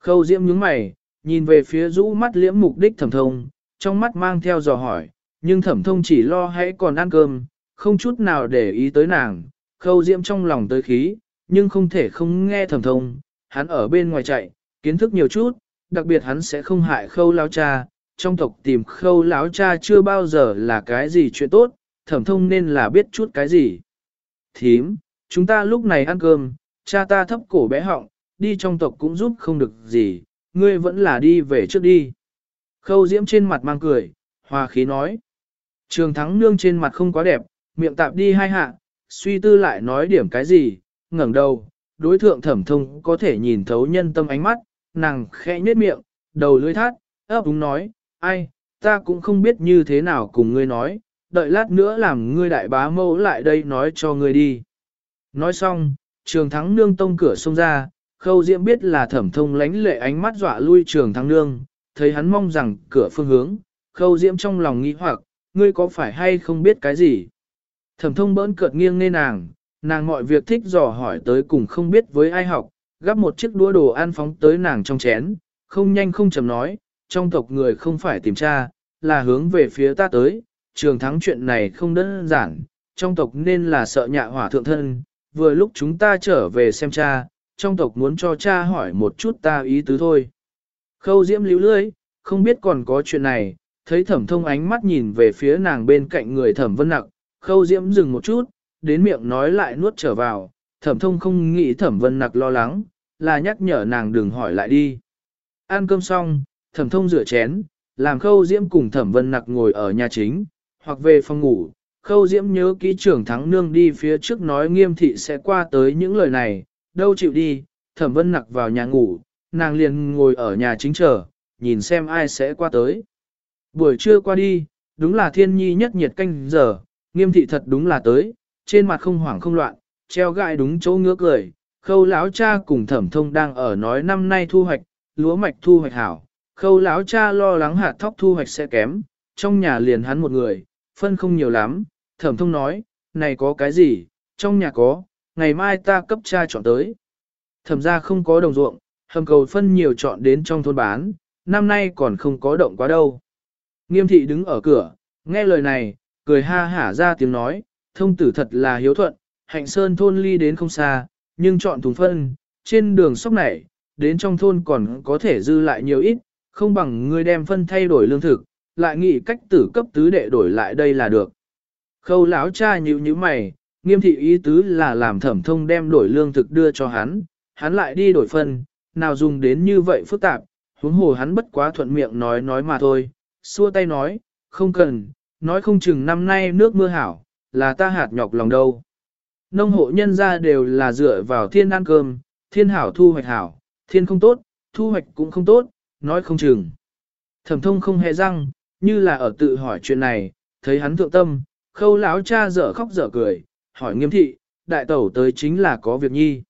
Khâu diễm nhướng mày, nhìn về phía rũ mắt liễm mục đích thẩm thông, trong mắt mang theo dò hỏi, nhưng thẩm thông chỉ lo hãy còn ăn cơm, không chút nào để ý tới nàng, khâu diễm trong lòng tới khí, nhưng không thể không nghe thẩm thông, hắn ở bên ngoài chạy, kiến thức nhiều chút, đặc biệt hắn sẽ không hại khâu lao cha, trong tộc tìm khâu lão cha chưa bao giờ là cái gì chuyện tốt, thẩm thông nên là biết chút cái gì. Thím, chúng ta lúc này ăn cơm, cha ta thấp cổ bé họng, đi trong tộc cũng giúp không được gì, ngươi vẫn là đi về trước đi. Khâu diễm trên mặt mang cười, hòa khí nói. Trường thắng nương trên mặt không quá đẹp, miệng tạp đi hai hạ, suy tư lại nói điểm cái gì, ngẩng đầu, đối thượng thẩm thông có thể nhìn thấu nhân tâm ánh mắt, nàng khẽ nhếch miệng, đầu lưỡi thắt, ấp úng nói, ai, ta cũng không biết như thế nào cùng ngươi nói, đợi lát nữa làm ngươi đại bá mẫu lại đây nói cho ngươi đi. Nói xong, trường thắng nương tông cửa xông ra, khâu diễm biết là thẩm thông lánh lệ ánh mắt dọa lui trường thắng nương, thấy hắn mong rằng cửa phương hướng, khâu diễm trong lòng nghĩ hoặc, ngươi có phải hay không biết cái gì. Thẩm thông bỡn cợt nghiêng nghe nàng, nàng mọi việc thích dò hỏi tới cùng không biết với ai học, gắp một chiếc đũa đồ ăn phóng tới nàng trong chén, không nhanh không chậm nói, trong tộc người không phải tìm tra, là hướng về phía ta tới, trường thắng chuyện này không đơn giản, trong tộc nên là sợ nhạ hỏa thượng thân, vừa lúc chúng ta trở về xem cha, trong tộc muốn cho cha hỏi một chút ta ý tứ thôi. Khâu diễm líu lưới, không biết còn có chuyện này, thấy thẩm thông ánh mắt nhìn về phía nàng bên cạnh người thẩm vân nặc, khâu diễm dừng một chút, đến miệng nói lại nuốt trở vào, thẩm thông không nghĩ thẩm vân nặc lo lắng, là nhắc nhở nàng đừng hỏi lại đi. Ăn cơm xong, thẩm thông rửa chén, làm khâu diễm cùng thẩm vân nặc ngồi ở nhà chính, hoặc về phòng ngủ. Khâu diễm nhớ kỹ trưởng thắng nương đi phía trước nói nghiêm thị sẽ qua tới những lời này, đâu chịu đi, thẩm vân nặc vào nhà ngủ, nàng liền ngồi ở nhà chính chờ, nhìn xem ai sẽ qua tới. Buổi trưa qua đi, đúng là thiên nhi nhất nhiệt canh giờ, nghiêm thị thật đúng là tới, trên mặt không hoảng không loạn, treo gại đúng chỗ ngứa cười, khâu lão cha cùng thẩm thông đang ở nói năm nay thu hoạch, lúa mạch thu hoạch hảo, khâu lão cha lo lắng hạt thóc thu hoạch sẽ kém, trong nhà liền hắn một người, phân không nhiều lắm, thẩm thông nói, này có cái gì, trong nhà có, ngày mai ta cấp cha chọn tới. Thẩm ra không có đồng ruộng, hầm cầu phân nhiều chọn đến trong thôn bán, năm nay còn không có động quá đâu. Nghiêm thị đứng ở cửa, nghe lời này, cười ha hả ra tiếng nói, thông tử thật là hiếu thuận, hạnh sơn thôn ly đến không xa, nhưng chọn thùng phân, trên đường sóc này, đến trong thôn còn có thể dư lại nhiều ít, không bằng ngươi đem phân thay đổi lương thực, lại nghĩ cách tử cấp tứ đệ đổi lại đây là được. Khâu lão cha nhíu nhíu mày, nghiêm thị ý tứ là làm thẩm thông đem đổi lương thực đưa cho hắn, hắn lại đi đổi phân, nào dùng đến như vậy phức tạp, huống hồ hắn bất quá thuận miệng nói nói mà thôi, xua tay nói, không cần, nói không chừng năm nay nước mưa hảo, là ta hạt nhọc lòng đâu. Nông hộ nhân ra đều là dựa vào thiên ăn cơm, thiên hảo thu hoạch hảo, thiên không tốt, thu hoạch cũng không tốt, nói không chừng. Thẩm thông không hề răng, như là ở tự hỏi chuyện này, thấy hắn thượng tâm, khâu lão cha dở khóc dở cười, hỏi nghiêm thị, đại tẩu tới chính là có việc nhi.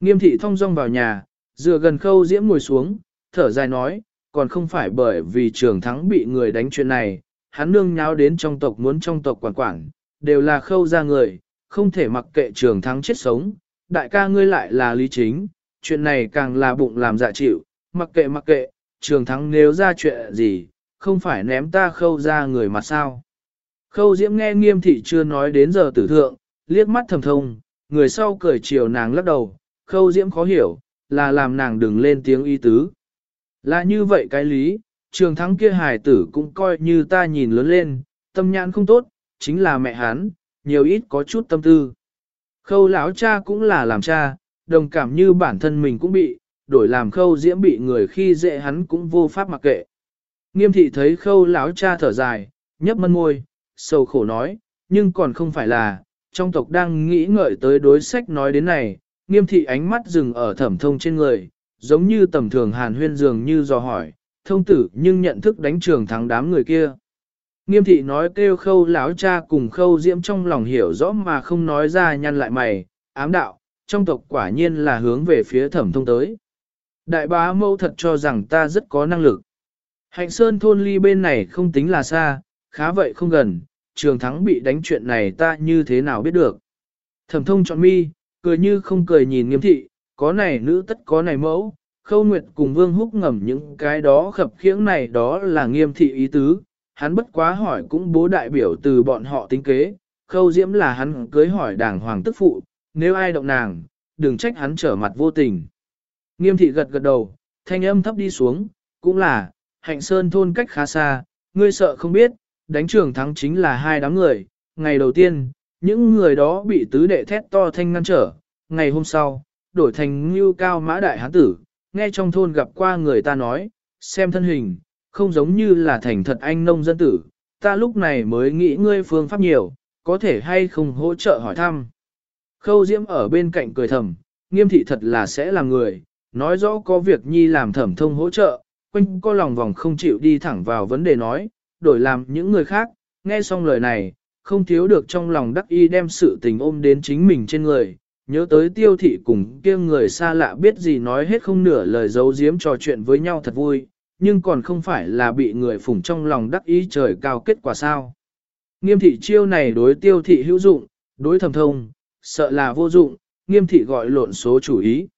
Nghiêm thị thong dong vào nhà, dựa gần khâu diễm ngồi xuống, thở dài nói, còn không phải bởi vì trường thắng bị người đánh chuyện này, hắn nương nháo đến trong tộc muốn trong tộc quản quản, đều là khâu ra người, không thể mặc kệ trường thắng chết sống, đại ca ngươi lại là lý chính, chuyện này càng là bụng làm dạ chịu, mặc kệ mặc kệ, trường thắng nếu ra chuyện gì, không phải ném ta khâu ra người mà sao. Khâu diễm nghe nghiêm thị chưa nói đến giờ tử thượng, liếc mắt thầm thông, người sau cười chiều nàng lắc đầu, khâu diễm khó hiểu, là làm nàng đừng lên tiếng y tứ. Là như vậy cái lý, trường thắng kia hài tử cũng coi như ta nhìn lớn lên, tâm nhãn không tốt, chính là mẹ hắn, nhiều ít có chút tâm tư. Khâu lão cha cũng là làm cha, đồng cảm như bản thân mình cũng bị, đổi làm khâu diễm bị người khi dễ hắn cũng vô pháp mặc kệ. Nghiêm thị thấy khâu lão cha thở dài, nhấp mân môi, sầu khổ nói, nhưng còn không phải là, trong tộc đang nghĩ ngợi tới đối sách nói đến này, nghiêm thị ánh mắt dừng ở thẩm thông trên người, giống như tầm thường hàn huyên dường như dò hỏi, thông tử nhưng nhận thức đánh trường thắng đám người kia. Nghiêm thị nói kêu khâu lão cha cùng khâu diễm trong lòng hiểu rõ mà không nói ra nhăn lại mày, ám đạo, trong tộc quả nhiên là hướng về phía thẩm thông tới. Đại bá mẫu thật cho rằng ta rất có năng lực. Hạnh Sơn thôn ly bên này không tính là xa, khá vậy không gần, trường thắng bị đánh chuyện này ta như thế nào biết được. Thẩm thông chọn mi, cười như không cười nhìn nghiêm thị, có này nữ tất có này mẫu, khâu nguyệt cùng vương húc ngầm những cái đó khập khiễng này đó là nghiêm thị ý tứ, hắn bất quá hỏi cũng bố đại biểu từ bọn họ tính kế, khâu diễm là hắn cưới hỏi đảng hoàng tức phụ, nếu ai động nàng, đừng trách hắn trở mặt vô tình. Nghiêm thị gật gật đầu, thanh âm thấp đi xuống, cũng là, hạnh sơn thôn cách khá xa, ngươi sợ không biết, đánh trường thắng chính là hai đám người, ngày đầu tiên, những người đó bị tứ đệ thét to thanh ngăn trở, ngày hôm sau, đổi thành ngưu cao mã đại hán tử, nghe trong thôn gặp qua người ta nói, xem thân hình, không giống như là thành thật anh nông dân tử, ta lúc này mới nghĩ ngươi phương pháp nhiều, có thể hay không hỗ trợ hỏi thăm. Khâu Diễm ở bên cạnh cười thầm, nghiêm thị thật là sẽ là người, nói rõ có việc nhi làm thẩm thông hỗ trợ, quanh co lòng vòng không chịu đi thẳng vào vấn đề nói, đổi làm những người khác, nghe xong lời này, không thiếu được trong lòng đắc y đem sự tình ôm đến chính mình trên người, nhớ tới tiêu thị cùng kia người xa lạ biết gì nói hết không nửa lời giấu giếm trò chuyện với nhau thật vui, nhưng còn không phải là bị người phủng trong lòng đắc ý trời cao kết quả sao. Nghiêm thị chiêu này đối tiêu thị hữu dụng, đối thầm thông, sợ là vô dụng, nghiêm thị gọi lộn số chủ ý.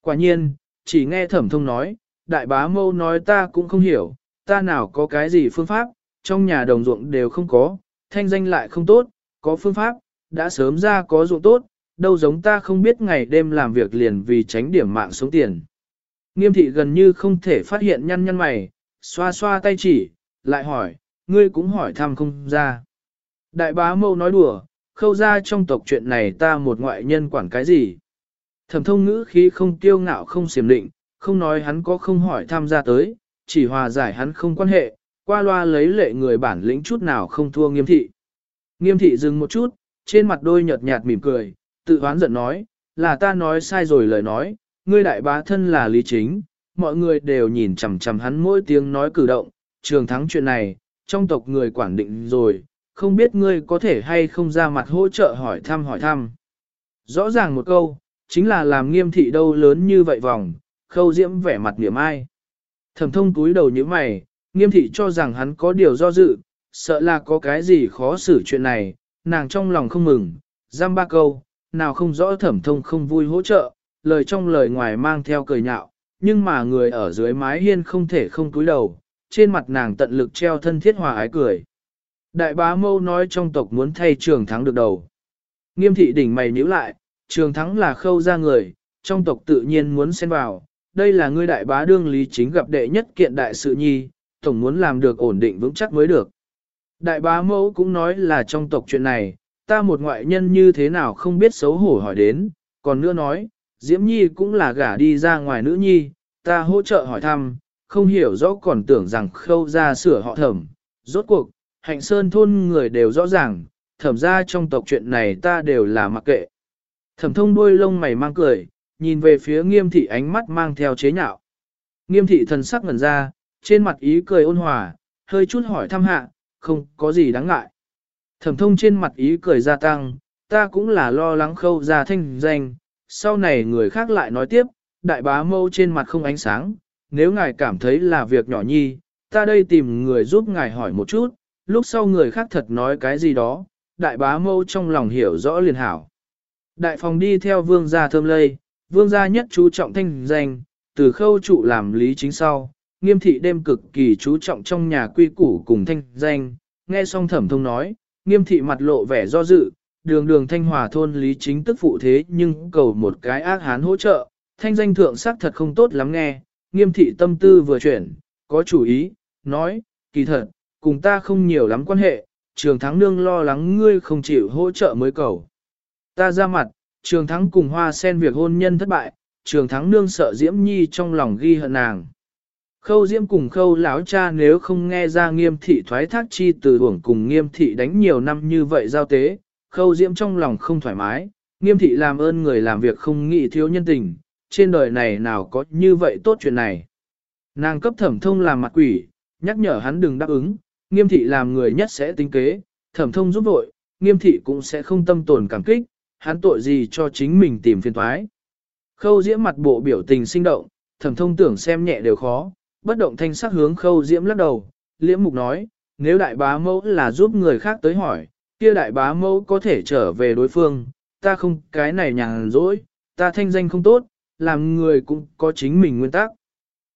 Quả nhiên, chỉ nghe thẩm thông nói, đại bá mâu nói ta cũng không hiểu, ta nào có cái gì phương pháp, trong nhà đồng ruộng đều không có, thanh danh lại không tốt, có phương pháp, đã sớm ra có ruộng tốt, đâu giống ta không biết ngày đêm làm việc liền vì tránh điểm mạng sống tiền. Nghiêm thị gần như không thể phát hiện nhăn nhăn mày, xoa xoa tay chỉ, lại hỏi, ngươi cũng hỏi thăm không ra. Đại bá mâu nói đùa, khâu ra trong tộc chuyện này ta một ngoại nhân quản cái gì. Thẩm thông ngữ khí không tiêu ngạo không xiểm định, không nói hắn có không hỏi tham gia tới, chỉ hòa giải hắn không quan hệ, qua loa lấy lệ người bản lĩnh chút nào không thua nghiêm thị. Nghiêm thị dừng một chút, trên mặt đôi nhợt nhạt mỉm cười, tự hoán giận nói, là ta nói sai rồi lời nói, ngươi đại bá thân là lý chính, mọi người đều nhìn chằm chằm hắn mỗi tiếng nói cử động, trường thắng chuyện này, trong tộc người quản định rồi, không biết ngươi có thể hay không ra mặt hỗ trợ hỏi thăm hỏi thăm. Rõ ràng một câu, chính là làm nghiêm thị đâu lớn như vậy vòng, khâu diễm vẻ mặt niệm ai. Thẩm thông túi đầu như mày, nghiêm thị cho rằng hắn có điều do dự, sợ là có cái gì khó xử chuyện này, nàng trong lòng không mừng, giam ba câu, nào không rõ thẩm thông không vui hỗ trợ, lời trong lời ngoài mang theo cười nhạo, nhưng mà người ở dưới mái hiên không thể không cúi đầu, trên mặt nàng tận lực treo thân thiết hòa ái cười. Đại bá mâu nói trong tộc muốn thay trường thắng được đầu. Nghiêm thị đỉnh mày nhíu lại, trường thắng là khâu ra người, trong tộc tự nhiên muốn xen vào, đây là ngươi đại bá đương lý chính gặp đệ nhất kiện đại sự nhi, tổng muốn làm được ổn định vững chắc mới được. Đại bá mẫu cũng nói là trong tộc chuyện này, ta một ngoại nhân như thế nào không biết xấu hổ hỏi đến, còn nữa nói, Diễm Nhi cũng là gả đi ra ngoài nữ nhi, ta hỗ trợ hỏi thăm, không hiểu rõ còn tưởng rằng khâu ra sửa họ thẩm. Rốt cuộc, hạnh sơn thôn người đều rõ ràng, thẩm ra trong tộc chuyện này ta đều là mặc kệ. Thẩm thông đuôi lông mày mang cười, nhìn về phía nghiêm thị ánh mắt mang theo chế nhạo. Nghiêm thị thần sắc ngẩn ra, trên mặt ý cười ôn hòa, hơi chút hỏi thăm hạ, không có gì đáng ngại. Thẩm thông trên mặt ý cười gia tăng, ta cũng là lo lắng khâu ra thanh danh, sau này người khác lại nói tiếp, đại bá mâu trên mặt không ánh sáng, nếu ngài cảm thấy là việc nhỏ nhi, ta đây tìm người giúp ngài hỏi một chút, lúc sau người khác thật nói cái gì đó, đại bá mâu trong lòng hiểu rõ liền hảo. Đại phòng đi theo vương gia thơm lây, vương gia nhất chú trọng thanh danh, từ khâu trụ làm lý chính sau, nghiêm thị đêm cực kỳ chú trọng trong nhà quy củ cùng thanh danh, nghe xong thẩm thông nói, nghiêm thị mặt lộ vẻ do dự, đường đường thanh hòa thôn lý chính tức phụ thế nhưng cầu một cái ác hán hỗ trợ, thanh danh thượng sắc thật không tốt lắm nghe, nghiêm thị tâm tư vừa chuyển, có chủ ý, nói, kỳ thật, cùng ta không nhiều lắm quan hệ, trường thắng nương lo lắng ngươi không chịu hỗ trợ mới cầu. Ta ra mặt, trường thắng cùng hoa sen việc hôn nhân thất bại, trường thắng nương sợ diễm nhi trong lòng ghi hận nàng. Khâu diễm cùng khâu lão cha nếu không nghe ra nghiêm thị thoái thác chi từ hưởng cùng nghiêm thị đánh nhiều năm như vậy giao tế, khâu diễm trong lòng không thoải mái, nghiêm thị làm ơn người làm việc không nghĩ thiếu nhân tình, trên đời này nào có như vậy tốt chuyện này. Nàng cấp thẩm thông làm mặt quỷ, nhắc nhở hắn đừng đáp ứng, nghiêm thị làm người nhất sẽ tính kế, thẩm thông giúp vội, nghiêm thị cũng sẽ không tâm tồn cảm kích, hắn tội gì cho chính mình tìm phiền thoái. Khâu diễm mặt bộ biểu tình sinh động, thẩm thông tưởng xem nhẹ đều khó, bất động thanh sắc hướng khâu diễm lắc đầu, liễm mục nói, nếu đại bá mẫu là giúp người khác tới hỏi, kia đại bá mẫu có thể trở về đối phương, ta không cái này nhàn rỗi, ta thanh danh không tốt, làm người cũng có chính mình nguyên tắc.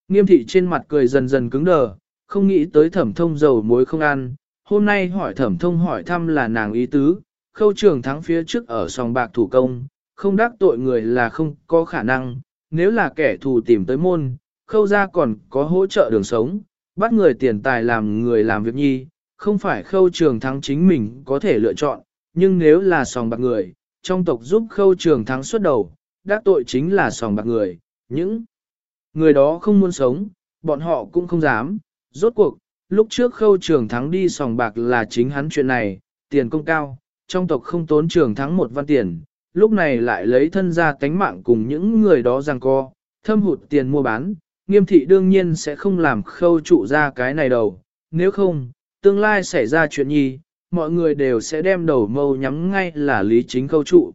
Nghiêm thị trên mặt cười dần dần cứng đờ, không nghĩ tới thẩm thông dầu muối không ăn, hôm nay hỏi thẩm thông hỏi thăm là nàng ý tứ, khâu trường thắng phía trước ở sòng bạc thủ công, không đắc tội người là không có khả năng, nếu là kẻ thù tìm tới môn, khâu ra còn có hỗ trợ đường sống, bắt người tiền tài làm người làm việc nhi, không phải khâu trường thắng chính mình có thể lựa chọn, nhưng nếu là sòng bạc người, trong tộc giúp khâu trường thắng xuất đầu, đắc tội chính là sòng bạc người, những người đó không muốn sống, bọn họ cũng không dám, rốt cuộc, lúc trước khâu trường thắng đi sòng bạc là chính hắn chuyện này, tiền công cao, trong tộc không tốn trường thắng một văn tiền, lúc này lại lấy thân ra cánh mạng cùng những người đó giằng co, thâm hụt tiền mua bán, nghiêm thị đương nhiên sẽ không làm khâu trụ ra cái này đầu, nếu không, tương lai xảy ra chuyện nhi, mọi người đều sẽ đem đầu mâu nhắm ngay là lý chính câu trụ.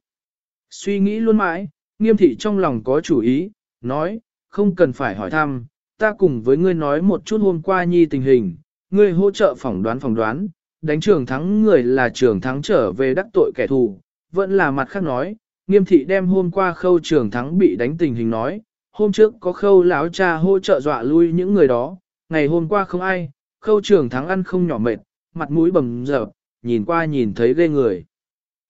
Suy nghĩ luôn mãi, nghiêm thị trong lòng có chủ ý, nói, không cần phải hỏi thăm, ta cùng với ngươi nói một chút hôm qua nhi tình hình, ngươi hỗ trợ phỏng đoán phỏng đoán, đánh trường thắng người là trường thắng trở về đắc tội kẻ thù, vẫn là mặt khác nói, nghiêm thị đem hôm qua khâu trường thắng bị đánh tình hình nói, hôm trước có khâu lão cha hỗ trợ dọa lui những người đó, ngày hôm qua không ai, khâu trường thắng ăn không nhỏ mệt, mặt mũi bầm dập, nhìn qua nhìn thấy ghê người.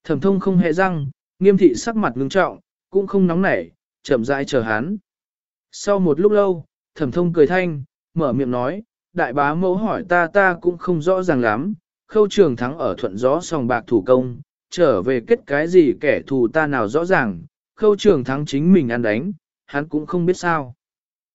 Thẩm thông không hề răng, nghiêm thị sắc mặt ngưng trọng, cũng không nóng nảy, chậm rãi chờ hắn. Sau một lúc lâu, thẩm thông cười thanh, mở miệng nói, đại bá mẫu hỏi ta ta cũng không rõ ràng lắm, khâu trường thắng ở thuận gió sòng bạc thủ công, trở về kết cái gì kẻ thù ta nào rõ ràng, khâu trường thắng chính mình ăn đánh, hắn cũng không biết sao.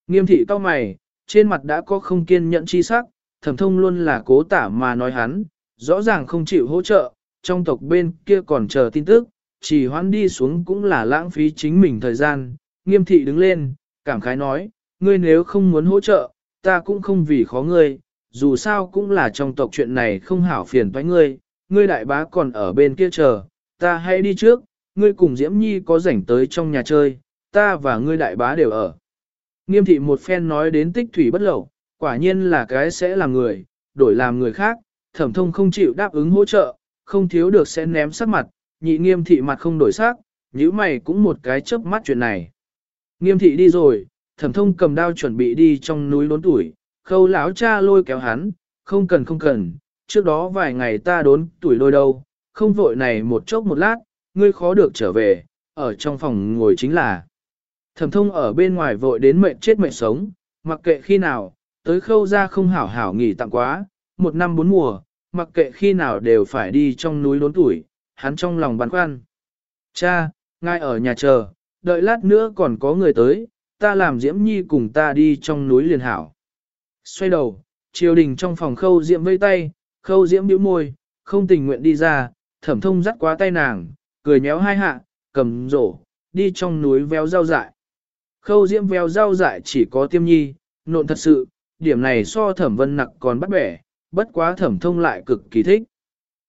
Nghiêm thị cao mày, trên mặt đã có không kiên nhẫn chi sắc, thẩm thông luôn là cố tả mà nói hắn, rõ ràng không chịu hỗ trợ, trong tộc bên kia còn chờ tin tức, chỉ hoãn đi xuống cũng là lãng phí chính mình thời gian. Nghiêm thị đứng lên, cảm khái nói, ngươi nếu không muốn hỗ trợ, ta cũng không vì khó ngươi, dù sao cũng là trong tộc chuyện này không hảo phiền toái ngươi, ngươi đại bá còn ở bên kia chờ, ta hãy đi trước, ngươi cùng Diễm Nhi có rảnh tới trong nhà chơi, ta và ngươi đại bá đều ở. Nghiêm thị một phen nói đến tích thủy bất lậu, quả nhiên là cái sẽ làm người, đổi làm người khác, thẩm thông không chịu đáp ứng hỗ trợ, không thiếu được sẽ ném sắc mặt, nhị nghiêm thị mặt không đổi sắc, nhíu mày cũng một cái chớp mắt chuyện này. Nghiêm thị đi rồi, thẩm thông cầm đao chuẩn bị đi trong núi đốn tuổi, khâu lão cha lôi kéo hắn, không cần không cần, trước đó vài ngày ta đốn tuổi lôi đâu, không vội này một chốc một lát, ngươi khó được trở về, ở trong phòng ngồi chính là. Thẩm thông ở bên ngoài vội đến mệnh chết mệnh sống, mặc kệ khi nào, tới khâu ra không hảo hảo nghỉ tặng quá, một năm bốn mùa, mặc kệ khi nào đều phải đi trong núi đốn tuổi, hắn trong lòng băn khoăn. Cha, ngay ở nhà chờ, đợi lát nữa còn có người tới, ta làm Diễm Nhi cùng ta đi trong núi liền hảo. Xoay đầu, triều đình trong phòng khâu Diễm vây tay, khâu Diễm bĩu môi, không tình nguyện đi ra, thẩm thông dắt quá tay nàng, cười nhéo hai hạ, cầm rổ, đi trong núi véo rau dại. Khâu Diễm véo rau dại chỉ có tiêm nhi, nộn thật sự, điểm này so thẩm vân nặc còn bắt bẻ, bất quá thẩm thông lại cực kỳ thích.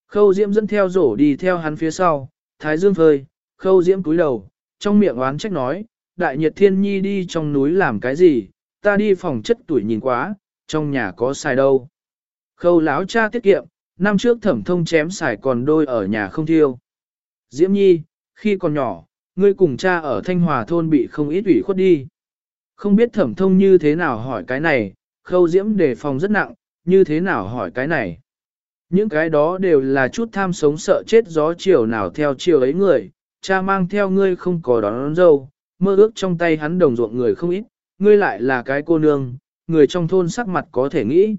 Khâu Diễm dẫn theo rổ đi theo hắn phía sau, thái dương phơi, khâu Diễm cúi đầu, trong miệng oán trách nói, đại nhiệt thiên nhi đi trong núi làm cái gì, ta đi phòng chất tuổi nhìn quá, trong nhà có xài đâu. Khâu láo cha tiết kiệm, năm trước thẩm thông chém xài còn đôi ở nhà không thiêu. Diễm nhi, khi còn nhỏ, ngươi cùng cha ở Thanh Hòa thôn bị không ít ủy khuất đi. Không biết thẩm thông như thế nào hỏi cái này, khâu diễm đề phòng rất nặng, như thế nào hỏi cái này. Những cái đó đều là chút tham sống sợ chết gió chiều nào theo chiều ấy người, cha mang theo ngươi không có đón, đón dâu, mơ ước trong tay hắn đồng ruộng người không ít, ngươi lại là cái cô nương, người trong thôn sắc mặt có thể nghĩ.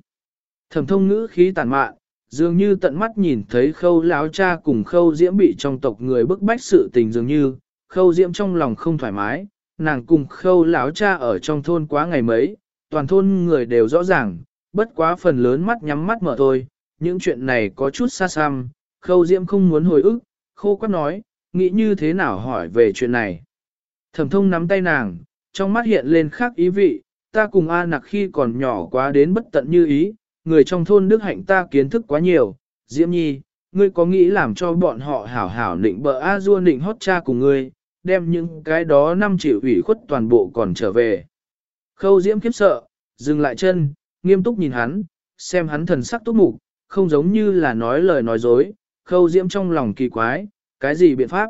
Thẩm thông ngữ khí tàn mạn, dường như tận mắt nhìn thấy khâu lão cha cùng khâu diễm bị trong tộc người bức bách sự tình dường như, khâu diễm trong lòng không thoải mái, nàng cùng khâu lão cha ở trong thôn quá ngày mấy, toàn thôn người đều rõ ràng, bất quá phần lớn mắt nhắm mắt mở thôi, những chuyện này có chút xa xăm, khâu diễm không muốn hồi ức, khô quát nói, nghĩ như thế nào hỏi về chuyện này. Thẩm thông nắm tay nàng, trong mắt hiện lên khác ý vị, ta cùng A nặc khi còn nhỏ quá đến bất tận như ý, người trong thôn Đức Hạnh ta kiến thức quá nhiều, Diễm Nhi, ngươi có nghĩ làm cho bọn họ hảo hảo định bợ A Du định hót cha cùng ngươi, đem những cái đó năm triệu ủy khuất toàn bộ còn trở về. Khâu Diễm khiếp sợ, dừng lại chân, nghiêm túc nhìn hắn, xem hắn thần sắc túc mục, không giống như là nói lời nói dối, khâu Diễm trong lòng kỳ quái, cái gì biện pháp.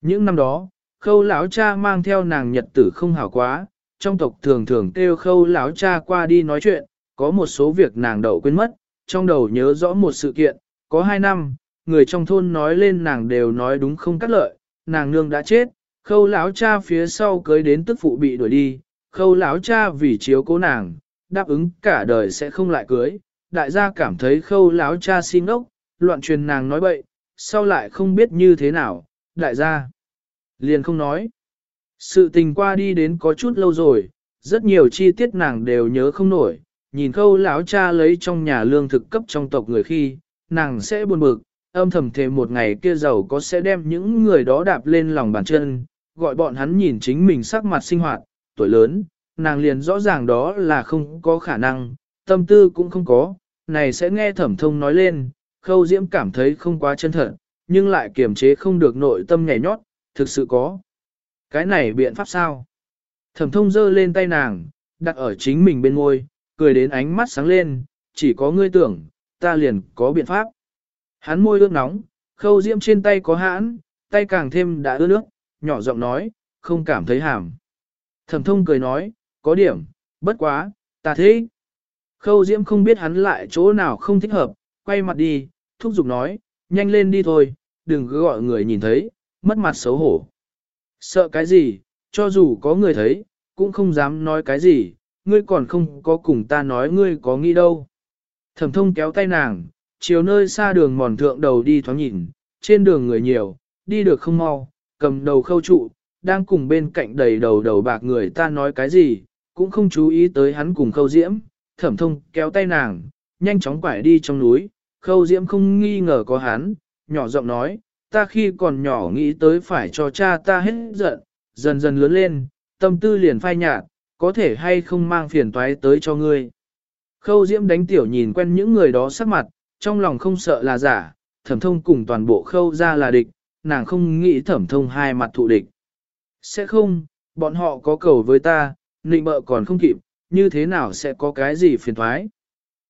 Những năm đó, khâu lão cha mang theo nàng nhật tử không hảo quá, trong tộc thường thường kêu khâu lão cha qua đi nói chuyện, có một số việc nàng đậu quên mất, trong đầu nhớ rõ một sự kiện, có hai năm, người trong thôn nói lên nàng đều nói đúng không cắt lợi, nàng nương đã chết, khâu lão cha phía sau cưới đến tức phụ bị đuổi đi, khâu lão cha vì chiếu cố nàng, đáp ứng cả đời sẽ không lại cưới, đại gia cảm thấy khâu lão cha xin ốc, loạn truyền nàng nói bậy, sau lại không biết như thế nào, đại gia liền không nói. Sự tình qua đi đến có chút lâu rồi, rất nhiều chi tiết nàng đều nhớ không nổi, nhìn khâu lão cha lấy trong nhà lương thực cấp trong tộc người khi, nàng sẽ buồn bực, âm thầm thề một ngày kia giàu có sẽ đem những người đó đạp lên lòng bàn chân, gọi bọn hắn nhìn chính mình sắc mặt sinh hoạt, tuổi lớn, nàng liền rõ ràng đó là không có khả năng, tâm tư cũng không có, này sẽ nghe thẩm thông nói lên, khâu diễm cảm thấy không quá chân thật, nhưng lại kiềm chế không được nội tâm nhảy nhót, thực sự có. Cái này biện pháp sao? Thẩm thông giơ lên tay nàng, đặt ở chính mình bên ngôi, cười đến ánh mắt sáng lên, chỉ có ngươi tưởng, ta liền có biện pháp. Hắn môi ướt nóng, khâu diễm trên tay có hãn, tay càng thêm đã ướt nước, nhỏ giọng nói, không cảm thấy hàm. Thẩm thông cười nói, có điểm, bất quá, ta thế. Khâu diễm không biết hắn lại chỗ nào không thích hợp, quay mặt đi, thúc giục nói, nhanh lên đi thôi, đừng cứ gọi người nhìn thấy, mất mặt xấu hổ. Sợ cái gì, cho dù có người thấy, cũng không dám nói cái gì, ngươi còn không có cùng ta nói ngươi có nghĩ đâu. Thẩm thông kéo tay nàng, chiều nơi xa đường mòn thượng đầu đi thoáng nhìn, trên đường người nhiều, đi được không mau, cầm đầu khâu trụ, đang cùng bên cạnh đầy đầu đầu bạc người ta nói cái gì, cũng không chú ý tới hắn cùng khâu diễm, thẩm thông kéo tay nàng, nhanh chóng quải đi trong núi, khâu diễm không nghi ngờ có hắn, nhỏ giọng nói, ta khi còn nhỏ nghĩ tới phải cho cha ta hết giận, dần dần lớn lên, tâm tư liền phai nhạt, có thể hay không mang phiền toái tới cho ngươi. Khâu diễm đánh tiểu nhìn quen những người đó sắc mặt, trong lòng không sợ là giả, thẩm thông cùng toàn bộ khâu ra là địch, nàng không nghĩ thẩm thông hai mặt thụ địch. Sẽ không, bọn họ có cầu với ta, nịnh bợ còn không kịp, như thế nào sẽ có cái gì phiền thoái.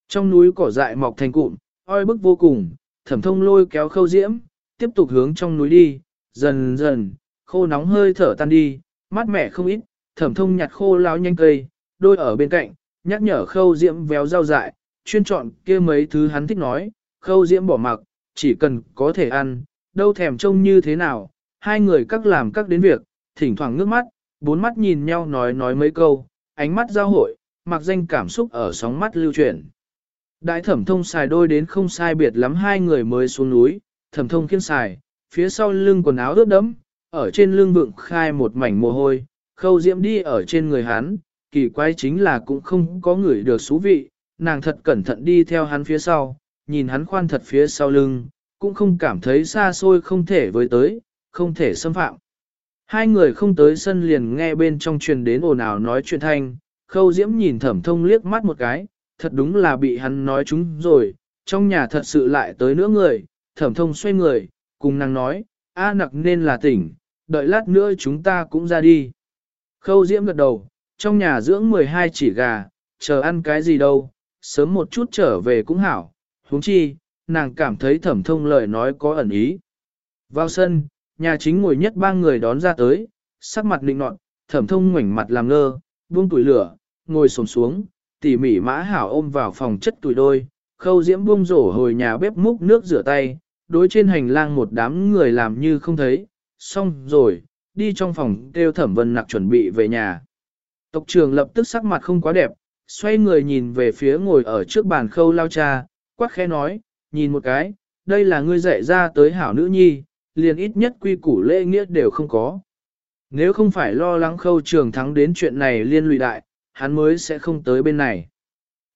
Trong núi cỏ dại mọc thành cụm, oi bức vô cùng, thẩm thông lôi kéo khâu diễm, tiếp tục hướng trong núi đi, dần dần, khô nóng hơi thở tan đi, mát mẻ không ít, thẩm thông nhặt khô lao nhanh cây, đôi ở bên cạnh, nhắc nhở khâu diễm véo rau dại, chuyên chọn kia mấy thứ hắn thích nói, khâu diễm bỏ mặc, chỉ cần có thể ăn, đâu thèm trông như thế nào, hai người các làm các đến việc, thỉnh thoảng ngước mắt, bốn mắt nhìn nhau nói nói mấy câu, ánh mắt giao hội, mặc danh cảm xúc ở sóng mắt lưu chuyển. Đại thẩm thông xài đôi đến không sai biệt lắm hai người mới xuống núi, thẩm thông khiên xài, phía sau lưng quần áo ướt đẫm, ở trên lưng vượng khai một mảnh mồ hôi, khâu diễm đi ở trên người hắn, kỳ quái chính là cũng không có người được xú vị, nàng thật cẩn thận đi theo hắn phía sau, nhìn hắn khoan thật phía sau lưng, cũng không cảm thấy xa xôi không thể với tới, không thể xâm phạm. Hai người không tới sân liền nghe bên trong truyền đến ồn ào nói chuyện thanh, khâu diễm nhìn thẩm thông liếc mắt một cái, thật đúng là bị hắn nói chúng rồi, trong nhà thật sự lại tới nữa người, thẩm thông xoay người, cùng nàng nói, A nặc nên là tỉnh, đợi lát nữa chúng ta cũng ra đi. Khâu diễm gật đầu, trong nhà dưỡng 12 chỉ gà, chờ ăn cái gì đâu, sớm một chút trở về cũng hảo, huống chi, nàng cảm thấy thẩm thông lời nói có ẩn ý. Vào sân, nhà chính ngồi nhất ba người đón ra tới, sắc mặt định nọt, thẩm thông ngoảnh mặt làm ngơ, buông tuổi lửa, ngồi xổm xuống, tỉ mỉ mã hảo ôm vào phòng chất tuổi đôi, khâu diễm buông rổ hồi nhà bếp múc nước rửa tay, đối trên hành lang một đám người làm như không thấy, xong rồi, đi trong phòng kêu thẩm vân nặc chuẩn bị về nhà. Tộc trưởng lập tức sắc mặt không quá đẹp, xoay người nhìn về phía ngồi ở trước bàn khâu lao cha, quắc khẽ nói, nhìn một cái, đây là ngươi dạy ra tới hảo nữ nhi, liền ít nhất quy củ lễ nghĩa đều không có. Nếu không phải lo lắng khâu trường thắng đến chuyện này liên lụy đại, hắn mới sẽ không tới bên này.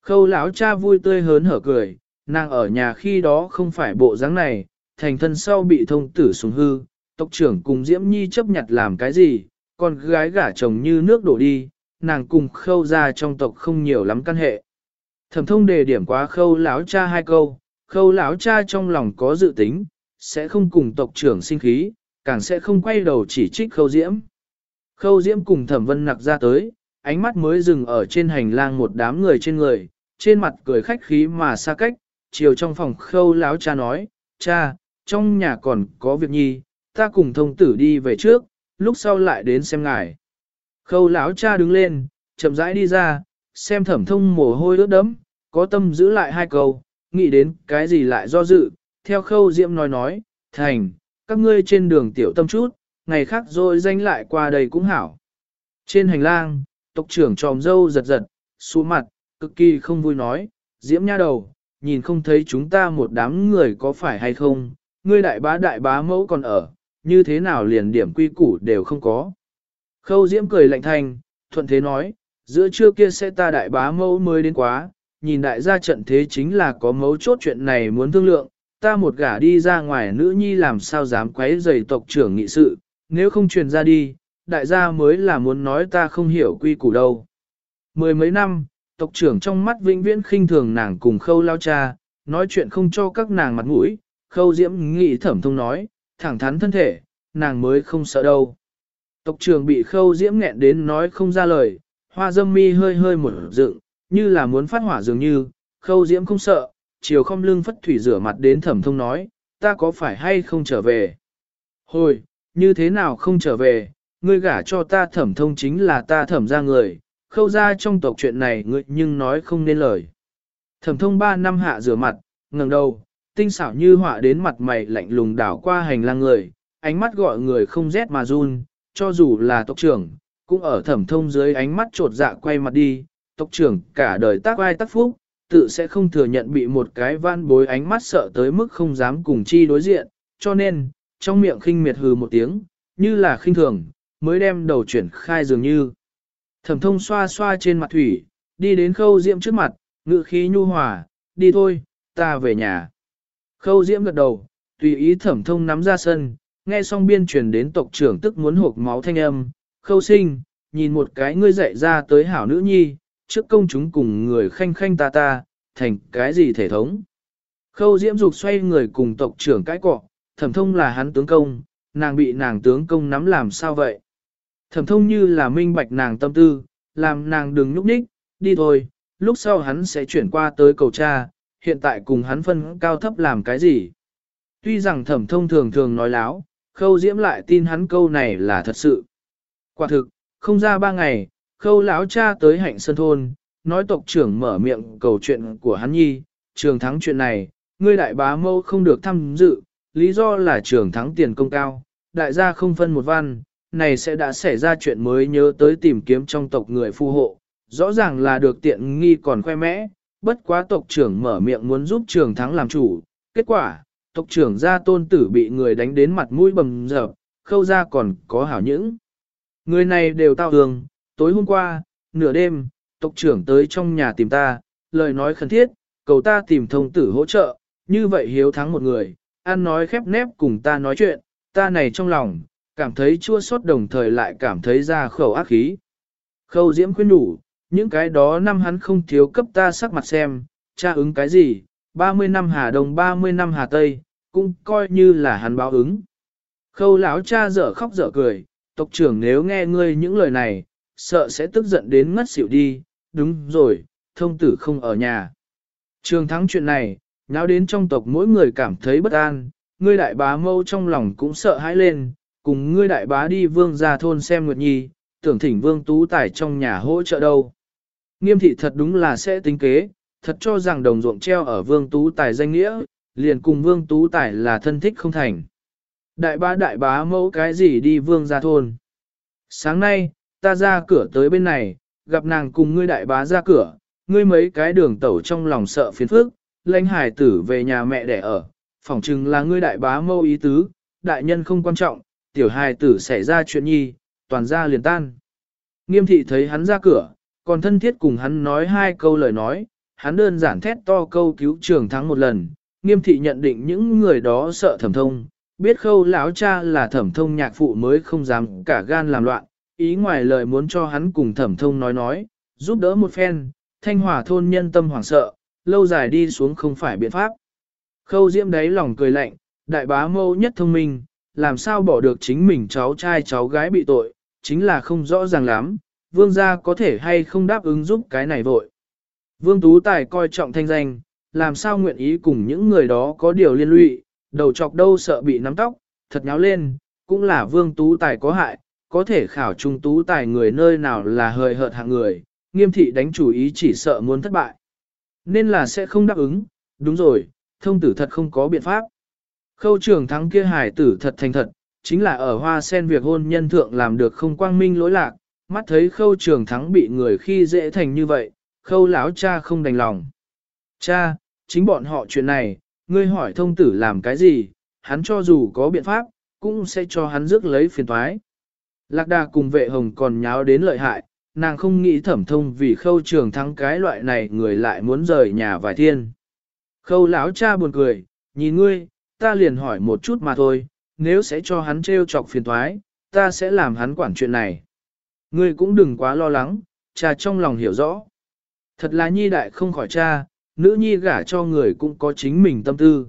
Khâu lão cha vui tươi hớn hở cười, nàng ở nhà khi đó không phải bộ dáng này, thành thân sau bị thông tử xuống hư, tộc trưởng cùng Diễm Nhi chấp nhặt làm cái gì, con gái gả chồng như nước đổ đi, nàng cùng khâu ra trong tộc không nhiều lắm căn hệ. Thẩm thông đề điểm quá khâu lão cha hai câu, khâu lão cha trong lòng có dự tính, sẽ không cùng tộc trưởng sinh khí, càng sẽ không quay đầu chỉ trích khâu diễm. Khâu diễm cùng thẩm vân nặc ra tới, ánh mắt mới dừng ở trên hành lang một đám người trên người, trên mặt cười khách khí mà xa cách, chiều trong phòng khâu lão cha nói, cha, trong nhà còn có việc nhi, ta cùng thông tử đi về trước, lúc sau lại đến xem ngài. Khâu lão cha đứng lên, chậm rãi đi ra, xem thẩm thông mồ hôi ướt đẫm, có tâm giữ lại hai câu, nghĩ đến cái gì lại do dự, theo khâu diễm nói nói, thành, các ngươi trên đường tiểu tâm chút, ngày khác rồi danh lại qua đây cũng hảo. Trên hành lang, tộc trưởng tròm dâu giật giật, xuống mặt, cực kỳ không vui nói, diễm nha đầu, nhìn không thấy chúng ta một đám người có phải hay không, ngươi đại bá đại bá mẫu còn ở, như thế nào liền điểm quy củ đều không có. Khâu diễm cười lạnh thanh, thuận thế nói, giữa trưa kia sẽ ta đại bá mẫu mới đến quá, nhìn đại gia trận thế chính là có mấu chốt chuyện này muốn thương lượng, ta một gả đi ra ngoài nữ nhi làm sao dám quấy rầy tộc trưởng nghị sự, nếu không truyền ra đi, đại gia mới là muốn nói ta không hiểu quy củ đâu. Mười mấy năm, tộc trưởng trong mắt vĩnh viễn khinh thường nàng cùng khâu lao cha, nói chuyện không cho các nàng mặt mũi, khâu diễm nghị thẩm thông nói, thẳng thắn thân thể, nàng mới không sợ đâu. Tộc trưởng bị khâu diễm nghẹn đến nói không ra lời, hoa dâm mi hơi hơi một dựng, như là muốn phát hỏa dường như, khâu diễm không sợ, chiều không lưng phất thủy rửa mặt đến thẩm thông nói, ta có phải hay không trở về? Hồi, như thế nào không trở về, ngươi gả cho ta thẩm thông chính là ta thẩm ra người, khâu ra trong tộc chuyện này ngươi nhưng nói không nên lời. Thẩm thông ba năm hạ rửa mặt, ngẩng đầu, tinh xảo như họa đến mặt mày lạnh lùng đảo qua hành lang người, ánh mắt gọi người không rét mà run, cho dù là tộc trưởng, cũng ở thẩm thông dưới ánh mắt trột dạ quay mặt đi, tộc trưởng cả đời tác ai tác phúc, tự sẽ không thừa nhận bị một cái van bối ánh mắt sợ tới mức không dám cùng chi đối diện, cho nên, trong miệng khinh miệt hừ một tiếng, như là khinh thường, mới đem đầu chuyển khai dường như. Thẩm thông xoa xoa trên mặt thủy, đi đến khâu diễm trước mặt, ngự khí nhu hòa, đi thôi, ta về nhà. Khâu diễm gật đầu, tùy ý thẩm thông nắm ra sân, nghe xong biên truyền đến tộc trưởng tức muốn hộp máu thanh âm, khâu sinh, nhìn một cái ngươi dạy ra tới hảo nữ nhi, trước công chúng cùng người khanh khanh ta ta, thành cái gì thể thống. Khâu diễm dục xoay người cùng tộc trưởng cái cọ, thẩm thông là hắn tướng công, nàng bị nàng tướng công nắm làm sao vậy. Thẩm thông như là minh bạch nàng tâm tư, làm nàng đừng nhúc nhích, đi thôi, lúc sau hắn sẽ chuyển qua tới cầu cha, hiện tại cùng hắn phân cao thấp làm cái gì. Tuy rằng thẩm thông thường thường nói láo, khâu diễm lại tin hắn câu này là thật sự. Quả thực, không ra ba ngày, khâu lão cha tới hạnh sơn thôn, nói tộc trưởng mở miệng cầu chuyện của hắn nhi, trường thắng chuyện này, ngươi đại bá mâu không được tham dự, lý do là trường thắng tiền công cao, đại gia không phân một văn, này sẽ đã xảy ra chuyện mới nhớ tới tìm kiếm trong tộc người phù hộ, rõ ràng là được tiện nghi còn khoe mẽ, bất quá tộc trưởng mở miệng muốn giúp trường thắng làm chủ, kết quả, tộc trưởng gia tôn tử bị người đánh đến mặt mũi bầm dập, khâu ra còn có hảo những. Người này đều tao hương, tối hôm qua, nửa đêm, tộc trưởng tới trong nhà tìm ta, lời nói khẩn thiết, cầu ta tìm thông tử hỗ trợ, như vậy hiếu thắng một người, ăn nói khép nép cùng ta nói chuyện, ta này trong lòng, cảm thấy chua xót đồng thời lại cảm thấy ra khẩu ác khí. Khâu diễm khuyên đủ, những cái đó năm hắn không thiếu cấp ta sắc mặt xem, cha ứng cái gì, 30 năm Hà Đông 30 năm Hà Tây, cũng coi như là hắn báo ứng. Khâu lão cha dở khóc dở cười, tộc trưởng nếu nghe ngươi những lời này, sợ sẽ tức giận đến ngất xỉu đi, đúng rồi, thông tử không ở nhà. Trường thắng chuyện này, nháo đến trong tộc mỗi người cảm thấy bất an, ngươi đại bá mâu trong lòng cũng sợ hãi lên, cùng ngươi đại bá đi vương ra thôn xem Nguyệt Nhi, tưởng thỉnh vương tú tài trong nhà hỗ trợ đâu. Nghiêm thị thật đúng là sẽ tính kế, thật cho rằng đồng ruộng treo ở vương tú tài danh nghĩa, liền cùng vương tú tài là thân thích không thành. Đại bá đại bá mẫu cái gì đi vương ra thôn. Sáng nay, ta ra cửa tới bên này, gặp nàng cùng ngươi đại bá ra cửa, ngươi mấy cái đường tẩu trong lòng sợ phiền phức, lãnh hải tử về nhà mẹ đẻ ở, phỏng chừng là ngươi đại bá mâu ý tứ, đại nhân không quan trọng, tiểu hài tử xảy ra chuyện nhi, toàn ra liền tan. Nghiêm thị thấy hắn ra cửa, còn thân thiết cùng hắn nói hai câu lời nói, hắn đơn giản thét to câu cứu trường thắng một lần, nghiêm thị nhận định những người đó sợ thẩm thông, biết khâu lão cha là thẩm thông nhạc phụ mới không dám cả gan làm loạn, ý ngoài lời muốn cho hắn cùng thẩm thông nói nói, giúp đỡ một phen, thanh hòa thôn nhân tâm hoảng sợ, lâu dài đi xuống không phải biện pháp. Khâu diễm đáy lòng cười lạnh, đại bá mâu nhất thông minh, làm sao bỏ được chính mình cháu trai cháu gái bị tội, chính là không rõ ràng lắm, vương gia có thể hay không đáp ứng giúp cái này vội. Vương Tú Tài coi trọng thanh danh, làm sao nguyện ý cùng những người đó có điều liên lụy, đầu chọc đâu sợ bị nắm tóc, thật nháo lên, cũng là Vương Tú Tài có hại, có thể khảo trung Tú Tài người nơi nào là hời hợt hạng người, nghiêm thị đánh chủ ý chỉ sợ muốn thất bại. Nên là sẽ không đáp ứng, đúng rồi, thông tử thật không có biện pháp. Khâu trường thắng kia hải tử thật thành thật, chính là ở hoa sen việc hôn nhân thượng làm được không quang minh lỗi lạc, mắt thấy khâu trường thắng bị người khi dễ thành như vậy, khâu lão cha không đành lòng. Cha, chính bọn họ chuyện này, ngươi hỏi thông tử làm cái gì, hắn cho dù có biện pháp, cũng sẽ cho hắn rước lấy phiền toái. Lạc đà cùng vệ hồng còn nháo đến lợi hại, nàng không nghĩ thẩm thông vì khâu trường thắng cái loại này người lại muốn rời nhà vài thiên. Khâu lão cha buồn cười, nhìn ngươi, ta liền hỏi một chút mà thôi, nếu sẽ cho hắn trêu chọc phiền toái, ta sẽ làm hắn quản chuyện này. Ngươi cũng đừng quá lo lắng, cha trong lòng hiểu rõ. Thật là nhi đại không khỏi cha, nữ nhi gả cho người cũng có chính mình tâm tư.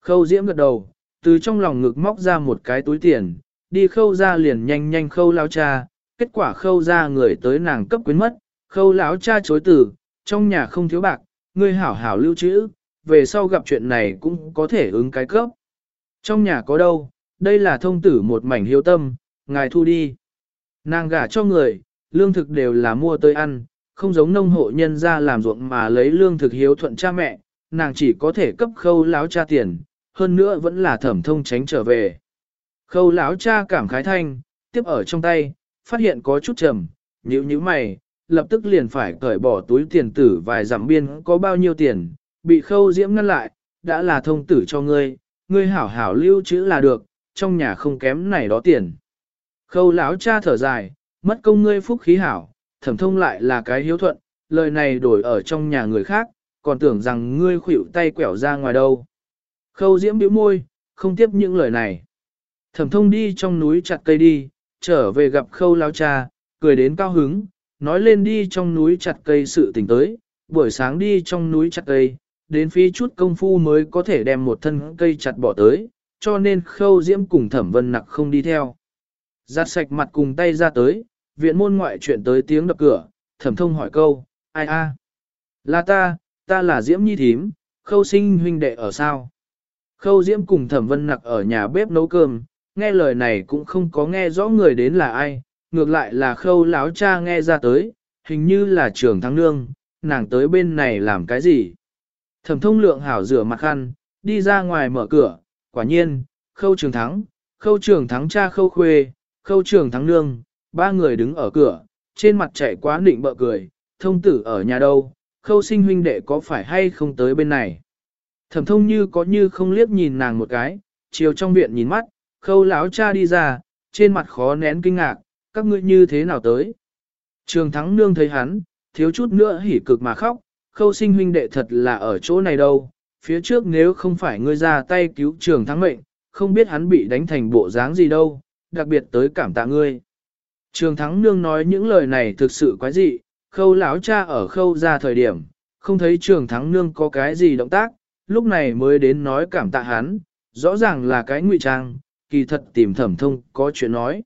Khâu diễm gật đầu, từ trong lòng ngực móc ra một cái túi tiền, đi khâu ra liền nhanh nhanh khâu lao cha, kết quả khâu ra người tới nàng cấp quyến mất, khâu lão cha chối từ, trong nhà không thiếu bạc, ngươi hảo hảo lưu trữ, về sau gặp chuyện này cũng có thể ứng cái cấp. Trong nhà có đâu, đây là thông tử một mảnh hiếu tâm, ngài thu đi. Nàng gả cho người, lương thực đều là mua tới ăn, không giống nông hộ nhân ra làm ruộng mà lấy lương thực hiếu thuận cha mẹ, nàng chỉ có thể cấp khâu láo cha tiền, hơn nữa vẫn là thẩm thông tránh trở về. Khâu lão cha cảm khái thanh, tiếp ở trong tay, phát hiện có chút trầm, nhíu nhíu mày, lập tức liền phải cởi bỏ túi tiền tử vài giảm biên có bao nhiêu tiền, bị khâu diễm ngăn lại, đã là thông tử cho ngươi, ngươi hảo hảo lưu trữ là được, trong nhà không kém này đó tiền. Khâu lão cha thở dài, mất công ngươi phúc khí hảo, thẩm thông lại là cái hiếu thuận, lời này đổi ở trong nhà người khác, còn tưởng rằng ngươi khuỵu tay quẻo ra ngoài đâu. Khâu diễm bĩu môi, không tiếp những lời này. Thẩm thông đi trong núi chặt cây đi, trở về gặp khâu lao cha, cười đến cao hứng, nói lên đi trong núi chặt cây sự tình tới, buổi sáng đi trong núi chặt cây, đến phí chút công phu mới có thể đem một thân cây chặt bỏ tới, cho nên khâu diễm cùng thẩm vân nặc không đi theo. Giặt sạch mặt cùng tay ra tới, viện môn ngoại chuyện tới tiếng đập cửa, thẩm thông hỏi câu, ai a? Là ta, ta là Diễm Nhi Thím, khâu sinh huynh đệ ở sao? Khâu Diễm cùng thẩm vân nặc ở nhà bếp nấu cơm, nghe lời này cũng không có nghe rõ người đến là ai, ngược lại là khâu láo cha nghe ra tới, hình như là trường thắng nương, nàng tới bên này làm cái gì? Thẩm thông lượng hảo rửa mặt khăn, đi ra ngoài mở cửa, quả nhiên, khâu trường thắng, khâu trường thắng cha khâu khuê, khâu trường thắng nương, ba người đứng ở cửa, trên mặt chạy quá định bợ cười, thông tử ở nhà đâu, khâu sinh huynh đệ có phải hay không tới bên này. Thẩm thông như có như không liếc nhìn nàng một cái, chiều trong viện nhìn mắt, khâu lão cha đi ra, trên mặt khó nén kinh ngạc, các ngươi như thế nào tới. Trường thắng nương thấy hắn, thiếu chút nữa hỉ cực mà khóc, khâu sinh huynh đệ thật là ở chỗ này đâu, phía trước nếu không phải ngươi ra tay cứu trường thắng mệnh, không biết hắn bị đánh thành bộ dáng gì đâu, đặc biệt tới cảm tạ ngươi. Trường Thắng Nương nói những lời này thực sự quái dị, khâu lão cha ở khâu ra thời điểm, không thấy Trường Thắng Nương có cái gì động tác, lúc này mới đến nói cảm tạ hắn, rõ ràng là cái ngụy trang, kỳ thật tìm thẩm thông có chuyện nói.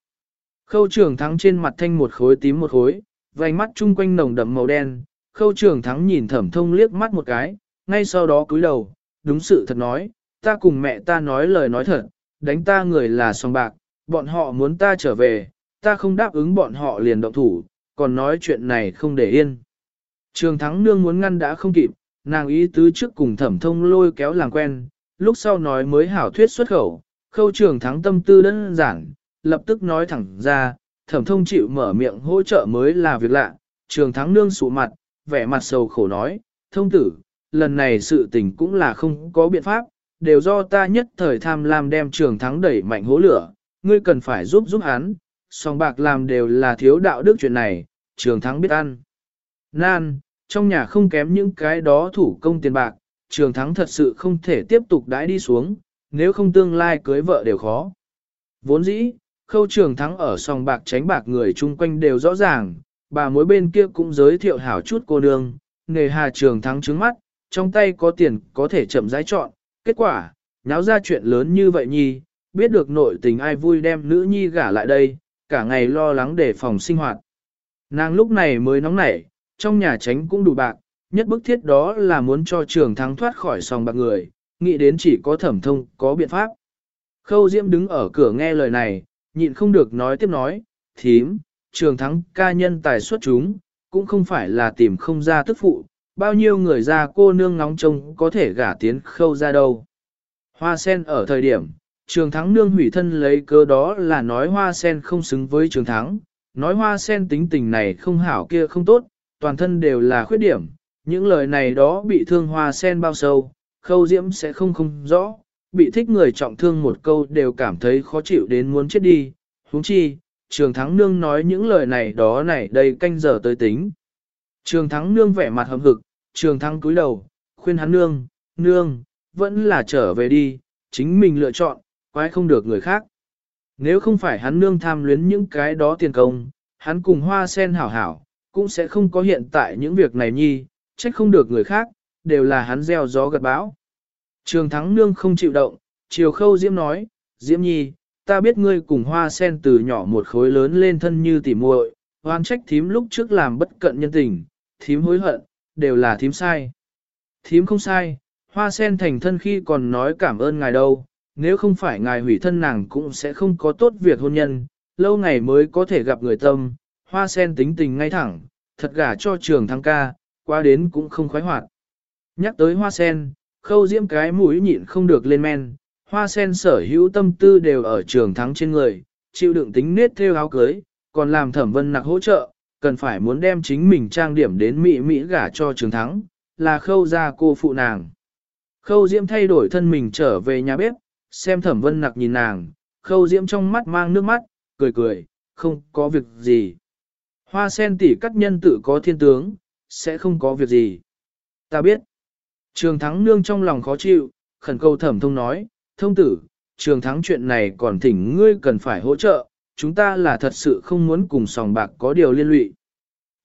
Khâu Trường Thắng trên mặt thanh một khối tím một khối, vành mắt chung quanh nồng đậm màu đen, khâu Trường Thắng nhìn thẩm thông liếc mắt một cái, ngay sau đó cúi đầu, đúng sự thật nói, ta cùng mẹ ta nói lời nói thật, đánh ta người là song bạc, bọn họ muốn ta trở về, ta không đáp ứng bọn họ liền động thủ, còn nói chuyện này không để yên. Trường thắng nương muốn ngăn đã không kịp, nàng ý tứ trước cùng thẩm thông lôi kéo làng quen, lúc sau nói mới hảo thuyết xuất khẩu, khâu trường thắng tâm tư đơn giản, lập tức nói thẳng ra, thẩm thông chịu mở miệng hỗ trợ mới là việc lạ, trường thắng nương sụ mặt, vẻ mặt sầu khổ nói, thông tử, lần này sự tình cũng là không có biện pháp, đều do ta nhất thời tham lam đem trường thắng đẩy mạnh hố lửa, ngươi cần phải giúp giúp hắn, song bạc làm đều là thiếu đạo đức chuyện này, trường thắng biết ăn. Nan, trong nhà không kém những cái đó thủ công tiền bạc, trường thắng thật sự không thể tiếp tục đãi đi xuống, nếu không tương lai cưới vợ đều khó. Vốn dĩ, khâu trường thắng ở sòng bạc tránh bạc người chung quanh đều rõ ràng, bà mối bên kia cũng giới thiệu hảo chút cô nương, nghề hà trường thắng trứng mắt, trong tay có tiền có thể chậm rãi chọn, kết quả, náo ra chuyện lớn như vậy nhi, biết được nội tình ai vui đem nữ nhi gả lại đây, cả ngày lo lắng để phòng sinh hoạt. Nàng lúc này mới nóng nảy, trong nhà tránh cũng đủ bạc, nhất bức thiết đó là muốn cho trường thắng thoát khỏi sòng bạc người, nghĩ đến chỉ có thẩm thông, có biện pháp. Khâu Diễm đứng ở cửa nghe lời này, nhịn không được nói tiếp nói, thím, trường thắng ca nhân tài xuất chúng, cũng không phải là tìm không ra tức phụ, bao nhiêu người ra cô nương ngóng trông có thể gả tiến khâu ra đâu. Hoa sen ở thời điểm, trường thắng nương hủy thân lấy cơ đó là nói hoa sen không xứng với trường thắng, nói hoa sen tính tình này không hảo kia không tốt, toàn thân đều là khuyết điểm, những lời này đó bị thương hoa sen bao sâu, khâu diễm sẽ không không rõ, bị thích người trọng thương một câu đều cảm thấy khó chịu đến muốn chết đi, huống chi, trường thắng nương nói những lời này đó này đây canh giờ tới tính. Trường thắng nương vẻ mặt hầm hực, trường thắng cúi đầu, khuyên hắn nương, nương, vẫn là trở về đi, chính mình lựa chọn, quái không được người khác. Nếu không phải hắn nương tham luyến những cái đó tiền công, hắn cùng hoa sen hảo hảo, cũng sẽ không có hiện tại những việc này nhi, trách không được người khác, đều là hắn gieo gió gật bão. Trường thắng nương không chịu động, Triều khâu diễm nói, diễm nhi, ta biết ngươi cùng hoa sen từ nhỏ một khối lớn lên thân như tỉ muội, hoan trách thím lúc trước làm bất cận nhân tình, thím hối hận, đều là thím sai. Thím không sai, hoa sen thành thân khi còn nói cảm ơn ngài đâu, nếu không phải ngài hủy thân nàng cũng sẽ không có tốt việc hôn nhân, lâu ngày mới có thể gặp người tâm, hoa sen tính tình ngay thẳng, thật gả cho trường thăng ca, qua đến cũng không khoái hoạt. Nhắc tới hoa sen, khâu diễm cái mũi nhịn không được lên men, hoa sen sở hữu tâm tư đều ở trường thắng trên người, chịu đựng tính nết theo áo cưới, còn làm thẩm vân nặc hỗ trợ, cần phải muốn đem chính mình trang điểm đến mỹ mỹ gả cho trường thắng, là khâu ra cô phụ nàng. Khâu diễm thay đổi thân mình trở về nhà bếp, xem thẩm vân nặc nhìn nàng, khâu diễm trong mắt mang nước mắt, cười cười, không có việc gì. Hoa sen tỷ cắt nhân tự có thiên tướng, sẽ không có việc gì. Ta biết. Trường thắng nương trong lòng khó chịu, khẩn cầu thẩm thông nói, thông tử, trường thắng chuyện này còn thỉnh ngươi cần phải hỗ trợ, chúng ta là thật sự không muốn cùng sòng bạc có điều liên lụy.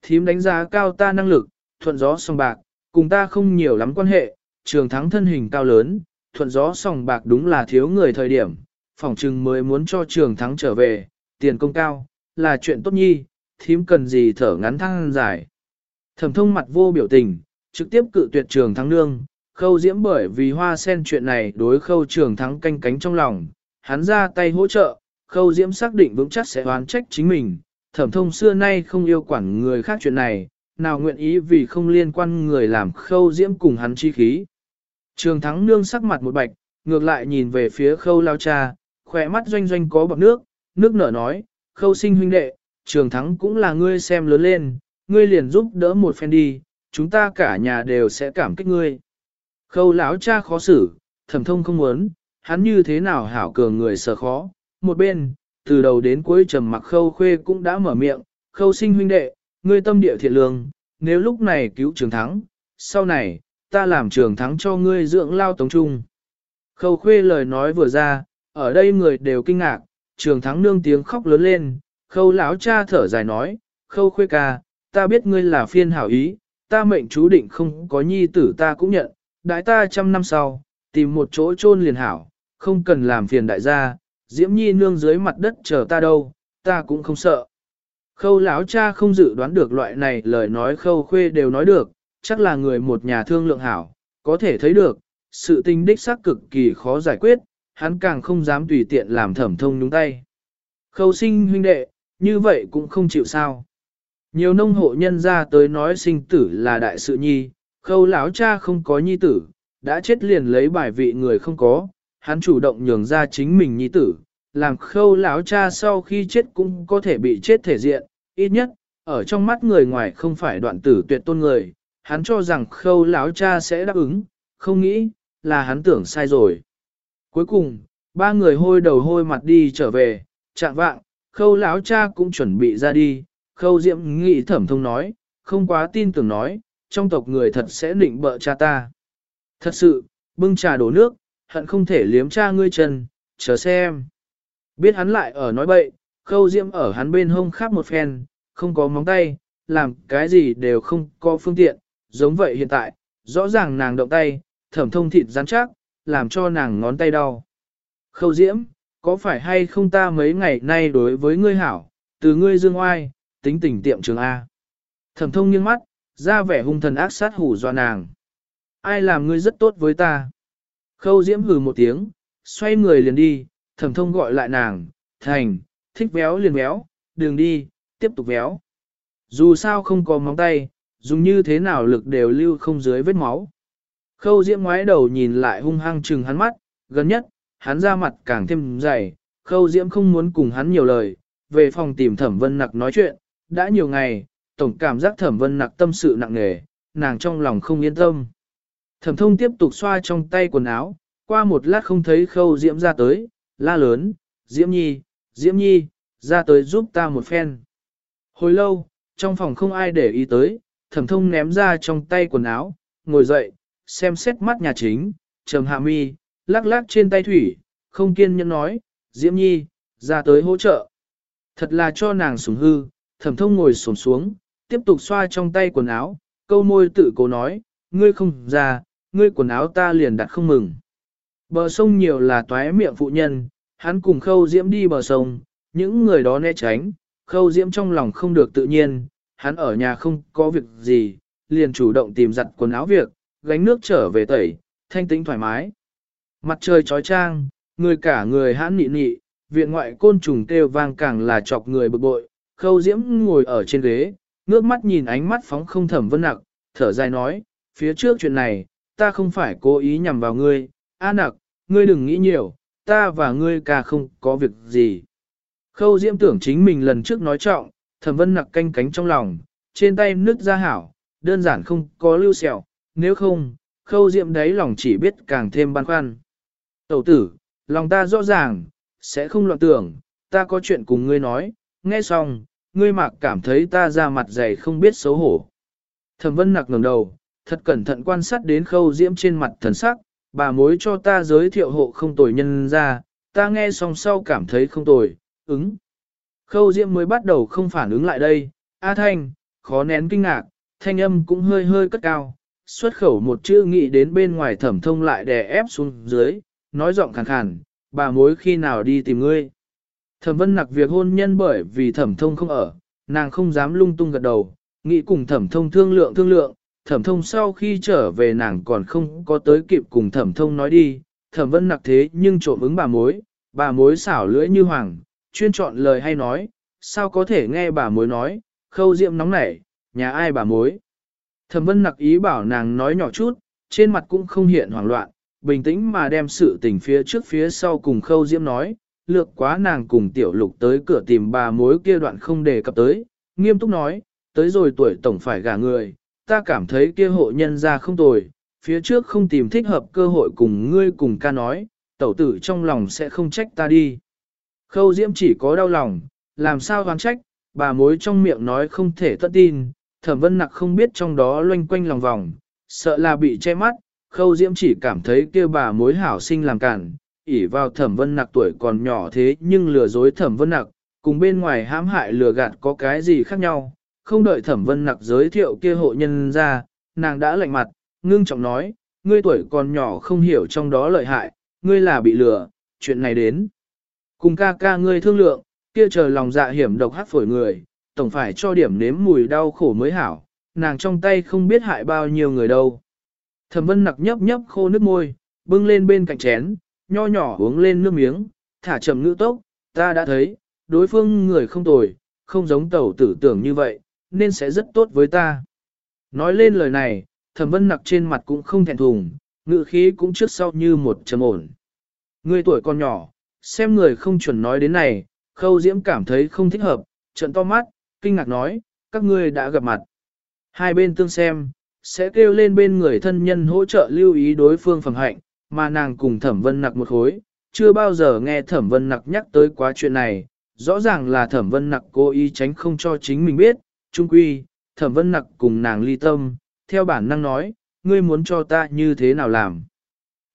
Thím đánh giá cao ta năng lực, thuận gió sòng bạc, cùng ta không nhiều lắm quan hệ, trường thắng thân hình cao lớn, thuận gió sòng bạc đúng là thiếu người thời điểm, phòng trừng mới muốn cho trường thắng trở về, tiền công cao, là chuyện tốt nhi, thím cần gì thở ngắn thăng dài. Thẩm thông mặt vô biểu tình, trực tiếp cự tuyệt trường thắng nương, khâu diễm bởi vì hoa sen chuyện này đối khâu trường thắng canh cánh trong lòng, hắn ra tay hỗ trợ, khâu diễm xác định vững chắc sẽ oán trách chính mình, thẩm thông xưa nay không yêu quản người khác chuyện này, nào nguyện ý vì không liên quan người làm khâu diễm cùng hắn chi khí. Trường thắng nương sắc mặt một bạch, ngược lại nhìn về phía khâu lao cha, khỏe mắt doanh doanh có bọc nước, nước nở nói, khâu sinh huynh đệ, trường thắng cũng là ngươi xem lớn lên, ngươi liền giúp đỡ một phen đi, chúng ta cả nhà đều sẽ cảm kích ngươi. Khâu lão cha khó xử, thẩm thông không muốn, hắn như thế nào hảo cường người sợ khó. Một bên, từ đầu đến cuối trầm mặc khâu khuê cũng đã mở miệng, khâu sinh huynh đệ, ngươi tâm địa thiện lương, nếu lúc này cứu trường thắng, sau này, ta làm trường thắng cho ngươi dưỡng lao tống trung. Khâu khuê lời nói vừa ra, ở đây người đều kinh ngạc, trường thắng nương tiếng khóc lớn lên, khâu lão cha thở dài nói, khâu khuê ca, ta biết ngươi là phiên hảo ý, ta mệnh chú định không có nhi tử ta cũng nhận, đại ta trăm năm sau, tìm một chỗ chôn liền hảo, không cần làm phiền đại gia, diễm nhi nương dưới mặt đất chờ ta đâu, ta cũng không sợ. Khâu lão cha không dự đoán được loại này lời nói khâu khuê đều nói được, chắc là người một nhà thương lượng hảo, có thể thấy được, sự tình đích xác cực kỳ khó giải quyết, hắn càng không dám tùy tiện làm thẩm thông nhúng tay. Khâu sinh huynh đệ, như vậy cũng không chịu sao. Nhiều nông hộ nhân ra tới nói sinh tử là đại sự nhi, khâu lão cha không có nhi tử, đã chết liền lấy bài vị người không có, hắn chủ động nhường ra chính mình nhi tử, làm khâu lão cha sau khi chết cũng có thể bị chết thể diện, ít nhất, ở trong mắt người ngoài không phải đoạn tử tuyệt tôn người, hắn cho rằng khâu lão cha sẽ đáp ứng, không nghĩ, là hắn tưởng sai rồi. Cuối cùng, ba người hôi đầu hôi mặt đi trở về, chạm vạng, khâu lão cha cũng chuẩn bị ra đi, khâu diệm nghị thẩm thông nói, không quá tin tưởng nói, trong tộc người thật sẽ định bợ cha ta. Thật sự, bưng trà đổ nước, hận không thể liếm cha ngươi chân, chờ xem. Biết hắn lại ở nói bậy, khâu diệm ở hắn bên hông khắp một phen, không có móng tay, làm cái gì đều không có phương tiện, giống vậy hiện tại, rõ ràng nàng động tay, thẩm thông thịt rắn chắc, làm cho nàng ngón tay đau. Khâu diễm, có phải hay không ta mấy ngày nay đối với ngươi hảo, từ ngươi dương oai, tính tình tiệm trường A. Thẩm thông nghiêng mắt, ra vẻ hung thần ác sát hủ do nàng. Ai làm ngươi rất tốt với ta? Khâu diễm hừ một tiếng, xoay người liền đi, thẩm thông gọi lại nàng, thành, thích véo liền véo, đường đi, tiếp tục véo. Dù sao không có móng tay, dùng như thế nào lực đều lưu không dưới vết máu. Khâu diễm ngoái đầu nhìn lại hung hăng chừng hắn mắt, gần nhất, hắn ra mặt càng thêm dày, khâu diễm không muốn cùng hắn nhiều lời, về phòng tìm thẩm vân nặc nói chuyện, đã nhiều ngày, tổng cảm giác thẩm vân nặc tâm sự nặng nề, nàng trong lòng không yên tâm. Thẩm thông tiếp tục xoa trong tay quần áo, qua một lát không thấy khâu diễm ra tới, la lớn, diễm nhi, diễm nhi, ra tới giúp ta một phen. Hồi lâu, trong phòng không ai để ý tới, thẩm thông ném ra trong tay quần áo, ngồi dậy, xem xét mắt nhà chính, trầm hạ mi, lắc lắc trên tay thủy, không kiên nhẫn nói, Diễm Nhi, ra tới hỗ trợ. Thật là cho nàng sủng hư, thẩm thông ngồi xổm xuống, tiếp tục xoa trong tay quần áo, câu môi tự cố nói, ngươi không ra, ngươi quần áo ta liền đặt không mừng. Bờ sông nhiều là toái miệng phụ nhân, hắn cùng khâu diễm đi bờ sông, những người đó né tránh, khâu diễm trong lòng không được tự nhiên, hắn ở nhà không có việc gì, liền chủ động tìm giặt quần áo việc, gánh nước trở về tẩy, thanh tĩnh thoải mái. Mặt trời trói trang, người cả người hãn nị nị, viện ngoại côn trùng kêu vang càng là chọc người bực bội, khâu diễm ngồi ở trên ghế, ngước mắt nhìn ánh mắt phóng không thẩm vân nặc, thở dài nói, phía trước chuyện này, ta không phải cố ý nhằm vào ngươi, a nặc, ngươi đừng nghĩ nhiều, ta và ngươi ca không có việc gì. Khâu diễm tưởng chính mình lần trước nói trọng, thẩm vân nặc canh cánh trong lòng, trên tay nứt ra hảo, đơn giản không có lưu sẹo, nếu không, khâu diễm đấy lòng chỉ biết càng thêm băn khoăn. Tẩu tử, lòng ta rõ ràng, sẽ không loạn tưởng, ta có chuyện cùng ngươi nói, nghe xong, ngươi mạc cảm thấy ta ra mặt dày không biết xấu hổ. Thẩm vân nặc ngẩng đầu, thật cẩn thận quan sát đến khâu diễm trên mặt thần sắc, bà mối cho ta giới thiệu hộ không tồi nhân ra, ta nghe xong sau cảm thấy không tồi, ứng. Khâu diễm mới bắt đầu không phản ứng lại đây, A Thanh, khó nén kinh ngạc, thanh âm cũng hơi hơi cất cao, xuất khẩu một chữ nghĩ đến bên ngoài thẩm thông lại đè ép xuống dưới, nói giọng khàn khàn, bà mối khi nào đi tìm ngươi. Thẩm vân nặc việc hôn nhân bởi vì thẩm thông không ở, nàng không dám lung tung gật đầu, nghĩ cùng thẩm thông thương lượng thương lượng, thẩm thông sau khi trở về nàng còn không có tới kịp cùng thẩm thông nói đi, thẩm vân nặc thế nhưng trộm ứng bà mối, bà mối xảo lưỡi như hoàng, chuyên chọn lời hay nói, sao có thể nghe bà mối nói, khâu diệm nóng nảy, nhà ai bà mối. Thẩm vân nặc ý bảo nàng nói nhỏ chút, trên mặt cũng không hiện hoảng loạn, bình tĩnh mà đem sự tình phía trước phía sau cùng khâu diễm nói, lược quá nàng cùng tiểu lục tới cửa tìm bà mối kia đoạn không đề cập tới, nghiêm túc nói, tới rồi tuổi tổng phải gả người, ta cảm thấy kia hộ nhân ra không tồi, phía trước không tìm thích hợp cơ hội cùng ngươi cùng ca nói, tẩu tử trong lòng sẽ không trách ta đi. Khâu diễm chỉ có đau lòng, làm sao oán trách, bà mối trong miệng nói không thể tất tin, thẩm vân nặc không biết trong đó loanh quanh lòng vòng, sợ là bị che mắt, khâu diễm chỉ cảm thấy kia bà mối hảo sinh làm cản, ỉ vào thẩm vân nặc tuổi còn nhỏ thế nhưng lừa dối thẩm vân nặc, cùng bên ngoài hãm hại lừa gạt có cái gì khác nhau, không đợi thẩm vân nặc giới thiệu kia hộ nhân ra, nàng đã lạnh mặt, ngưng trọng nói, ngươi tuổi còn nhỏ không hiểu trong đó lợi hại, ngươi là bị lừa, chuyện này đến. Cùng ca ca ngươi thương lượng, kia chờ lòng dạ hiểm độc hát phổi người, tổng phải cho điểm nếm mùi đau khổ mới hảo, nàng trong tay không biết hại bao nhiêu người đâu. Thẩm vân nặc nhấp nhấp khô nước môi, bưng lên bên cạnh chén, nho nhỏ uống lên nước miếng, thả chậm ngữ tốc, ta đã thấy, đối phương người không tồi, không giống tẩu tử tưởng như vậy, nên sẽ rất tốt với ta. Nói lên lời này, thẩm vân nặc trên mặt cũng không thẹn thùng, ngữ khí cũng trước sau như một trầm ổn. Người tuổi còn nhỏ, xem người không chuẩn nói đến này, khâu diễm cảm thấy không thích hợp, trận to mắt, kinh ngạc nói, các ngươi đã gặp mặt. Hai bên tương xem, sẽ kêu lên bên người thân nhân hỗ trợ lưu ý đối phương phẩm hạnh, mà nàng cùng thẩm vân nặc một khối, chưa bao giờ nghe thẩm vân nặc nhắc tới quá chuyện này, rõ ràng là thẩm vân nặc cố ý tránh không cho chính mình biết, trung quy, thẩm vân nặc cùng nàng ly tâm, theo bản năng nói, ngươi muốn cho ta như thế nào làm.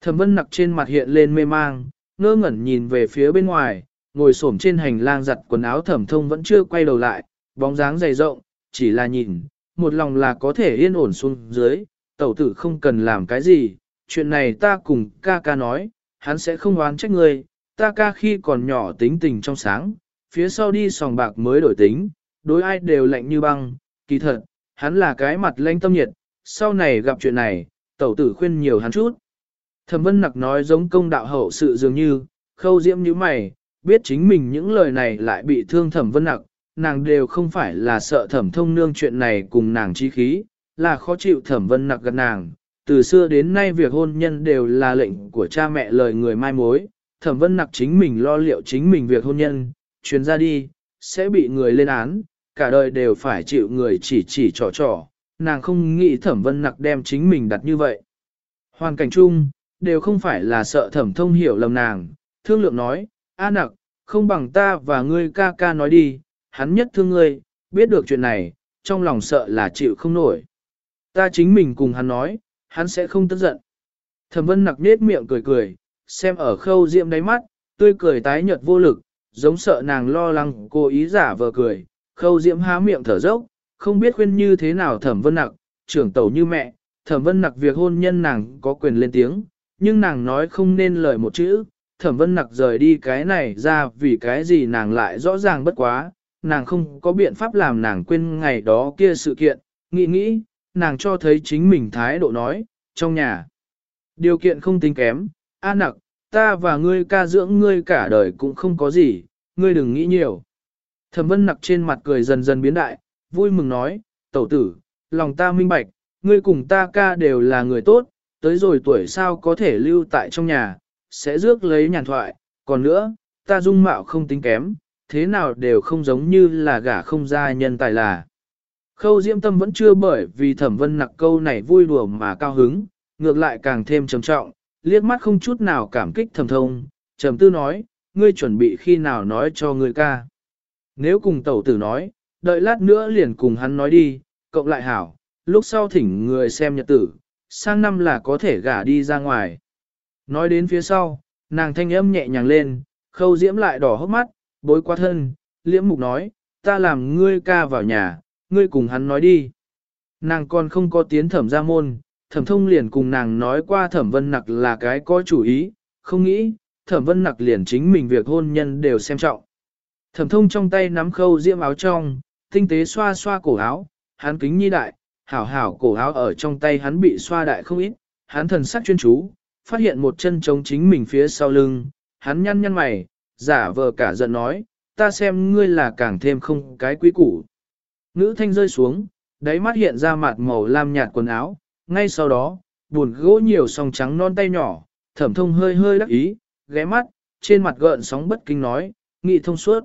Thẩm vân nặc trên mặt hiện lên mê mang, ngơ ngẩn nhìn về phía bên ngoài, ngồi xổm trên hành lang giặt quần áo thẩm thông vẫn chưa quay đầu lại, bóng dáng dày rộng, chỉ là nhìn, một lòng là có thể yên ổn xuống dưới, tẩu tử không cần làm cái gì, chuyện này ta cùng ca ca nói, hắn sẽ không oán trách ngươi, ta ca khi còn nhỏ tính tình trong sáng, phía sau đi sòng bạc mới đổi tính, đối ai đều lạnh như băng, kỳ thật, hắn là cái mặt lanh tâm nhiệt, sau này gặp chuyện này, tẩu tử khuyên nhiều hắn chút. Thẩm vân nặc nói giống công đạo hậu sự dường như, khâu diễm như mày, biết chính mình những lời này lại bị thương thẩm vân nặc, nàng đều không phải là sợ thẩm thông nương chuyện này cùng nàng chi khí, là khó chịu thẩm vân nặc gần nàng. Từ xưa đến nay việc hôn nhân đều là lệnh của cha mẹ lời người mai mối, thẩm vân nặc chính mình lo liệu chính mình việc hôn nhân, chuyến ra đi, sẽ bị người lên án, cả đời đều phải chịu người chỉ chỉ trò trò, nàng không nghĩ thẩm vân nặc đem chính mình đặt như vậy. Hoàn cảnh chung, đều không phải là sợ thẩm thông hiểu lầm nàng, thương lượng nói, A nặc, không bằng ta và ngươi ca ca nói đi, hắn nhất thương ngươi, biết được chuyện này, trong lòng sợ là chịu không nổi. Ta chính mình cùng hắn nói, hắn sẽ không tức giận. Thẩm vân nặc nết miệng cười cười, xem ở khâu diệm đáy mắt, tươi cười tái nhợt vô lực, giống sợ nàng lo lắng cố ý giả vờ cười, khâu diệm há miệng thở dốc, không biết khuyên như thế nào thẩm vân nặc, trưởng tẩu như mẹ, thẩm vân nặc việc hôn nhân nàng có quyền lên tiếng, nhưng nàng nói không nên lời một chữ, thẩm vân nặc rời đi cái này ra vì cái gì nàng lại rõ ràng bất quá, nàng không có biện pháp làm nàng quên ngày đó kia sự kiện, nghĩ nghĩ, nàng cho thấy chính mình thái độ nói, trong nhà. Điều kiện không tính kém, a nặc, ta và ngươi ca dưỡng ngươi cả đời cũng không có gì, ngươi đừng nghĩ nhiều. Thẩm vân nặc trên mặt cười dần dần biến đại, vui mừng nói, tẩu tử, lòng ta minh bạch, ngươi cùng ta ca đều là người tốt, tới rồi tuổi sao có thể lưu tại trong nhà, sẽ rước lấy nhàn thoại, còn nữa, ta dung mạo không tính kém, thế nào đều không giống như là gả không ra nhân tài là. Khâu diễm tâm vẫn chưa bởi vì thẩm vân nặc câu này vui đùa mà cao hứng, ngược lại càng thêm trầm trọng, liếc mắt không chút nào cảm kích thầm thông, trầm tư nói, ngươi chuẩn bị khi nào nói cho ngươi ca. Nếu cùng tẩu tử nói, đợi lát nữa liền cùng hắn nói đi, cộng lại hảo, lúc sau thỉnh người xem nhật tử, sang năm là có thể gả đi ra ngoài. Nói đến phía sau, nàng thanh âm nhẹ nhàng lên, khâu diễm lại đỏ hốc mắt, bối qua thân, liễm mục nói, ta làm ngươi ca vào nhà, ngươi cùng hắn nói đi. Nàng còn không có tiến thẩm ra môn, thẩm thông liền cùng nàng nói qua thẩm vân nặc là cái có chủ ý, không nghĩ, thẩm vân nặc liền chính mình việc hôn nhân đều xem trọng. Thẩm thông trong tay nắm khâu diễm áo trong, tinh tế xoa xoa cổ áo, hắn kính nhi đại, hảo hảo cổ áo ở trong tay hắn bị xoa đại không ít, hắn thần sắc chuyên chú, phát hiện một chân trống chính mình phía sau lưng, hắn nhăn nhăn mày, giả vờ cả giận nói, ta xem ngươi là càng thêm không cái quý củ. Ngữ thanh rơi xuống, đáy mắt hiện ra mặt màu lam nhạt quần áo, ngay sau đó, buồn gỗ nhiều song trắng non tay nhỏ, thẩm thông hơi hơi đắc ý, ghé mắt, trên mặt gợn sóng bất kinh nói, nghị thông suốt.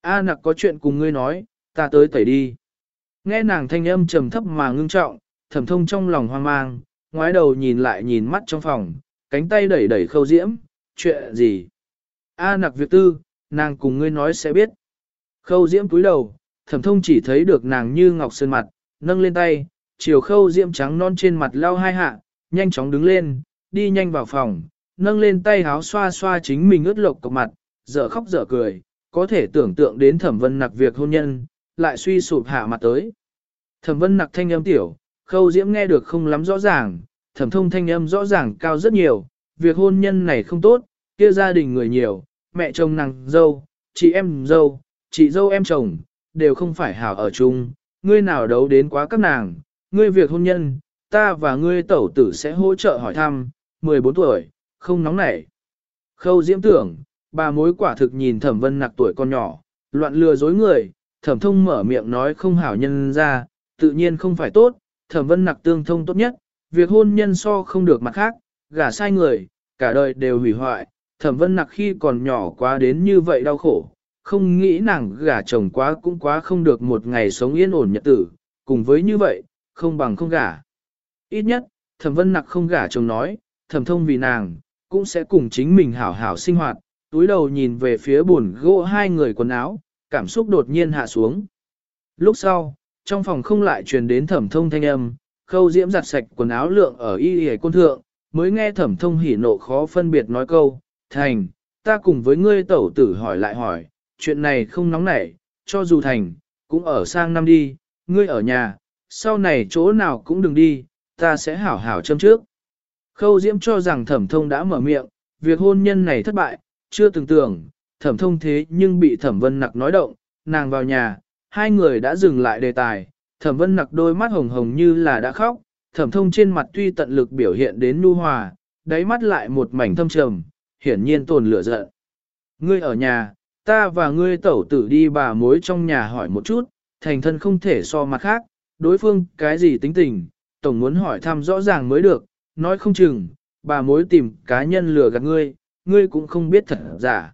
A nặc có chuyện cùng ngươi nói, ta tới tẩy đi. Nghe nàng thanh âm trầm thấp mà ngưng trọng, thẩm thông trong lòng hoang mang, ngoái đầu nhìn lại nhìn mắt trong phòng, cánh tay đẩy đẩy khâu diễm, chuyện gì? A nặc việc tư, nàng cùng ngươi nói sẽ biết. Khâu diễm túi đầu, thẩm thông chỉ thấy được nàng như ngọc sơn mặt, nâng lên tay, chiều khâu diễm trắng non trên mặt lao hai hạ, nhanh chóng đứng lên, đi nhanh vào phòng, nâng lên tay háo xoa xoa chính mình ướt lộc cọc mặt, dở khóc dở cười, có thể tưởng tượng đến thẩm vân nặc việc hôn nhân, lại suy sụp hạ mặt tới. Thẩm vân nặc thanh âm tiểu, khâu diễm nghe được không lắm rõ ràng, thẩm thông thanh âm rõ ràng cao rất nhiều, việc hôn nhân này không tốt, kia gia đình người nhiều, mẹ chồng nàng dâu, chị em dâu, chị dâu em chồng, đều không phải hảo ở chung, ngươi nào đấu đến quá các nàng, ngươi việc hôn nhân, ta và ngươi tẩu tử sẽ hỗ trợ hỏi thăm, 14 tuổi, không nóng nảy. Khâu diễm tưởng, bà mối quả thực nhìn thẩm vân nặc tuổi con nhỏ, loạn lừa dối người, thẩm thông mở miệng nói không hảo nhân ra, tự nhiên không phải tốt, thẩm vân nặc tương thông tốt nhất, việc hôn nhân so không được mặt khác, gả sai người, cả đời đều hủy hoại, thẩm vân nặc khi còn nhỏ quá đến như vậy đau khổ, không nghĩ nàng gả chồng quá cũng quá không được một ngày sống yên ổn nhật tử, cùng với như vậy, không bằng không gả. Ít nhất, thẩm vân nặc không gả chồng nói, thẩm thông vì nàng, cũng sẽ cùng chính mình hảo hảo sinh hoạt, túi đầu nhìn về phía buồn gỗ hai người quần áo, cảm xúc đột nhiên hạ xuống. Lúc sau, trong phòng không lại truyền đến thẩm thông thanh âm, khâu diễm giặt sạch quần áo lượng ở y y côn thượng, mới nghe thẩm thông hỉ nộ khó phân biệt nói câu, thành, ta cùng với ngươi tẩu tử hỏi lại hỏi, chuyện này không nóng nảy, cho dù thành, cũng ở sang năm đi, ngươi ở nhà, sau này chỗ nào cũng đừng đi, ta sẽ hảo hảo châm trước. Khâu Diễm cho rằng thẩm thông đã mở miệng, việc hôn nhân này thất bại, chưa từng tưởng, thẩm thông thế nhưng bị thẩm vân nặc nói động, nàng vào nhà, hai người đã dừng lại đề tài, thẩm vân nặc đôi mắt hồng hồng như là đã khóc, thẩm thông trên mặt tuy tận lực biểu hiện đến nu hòa, đáy mắt lại một mảnh thâm trầm, hiển nhiên tồn lửa giận. Ngươi ở nhà, ta và ngươi tẩu tử đi bà mối trong nhà hỏi một chút, thành thân không thể so mặt khác, đối phương cái gì tính tình, tổng muốn hỏi thăm rõ ràng mới được, nói không chừng, bà mối tìm cá nhân lừa gạt ngươi, ngươi cũng không biết thật giả.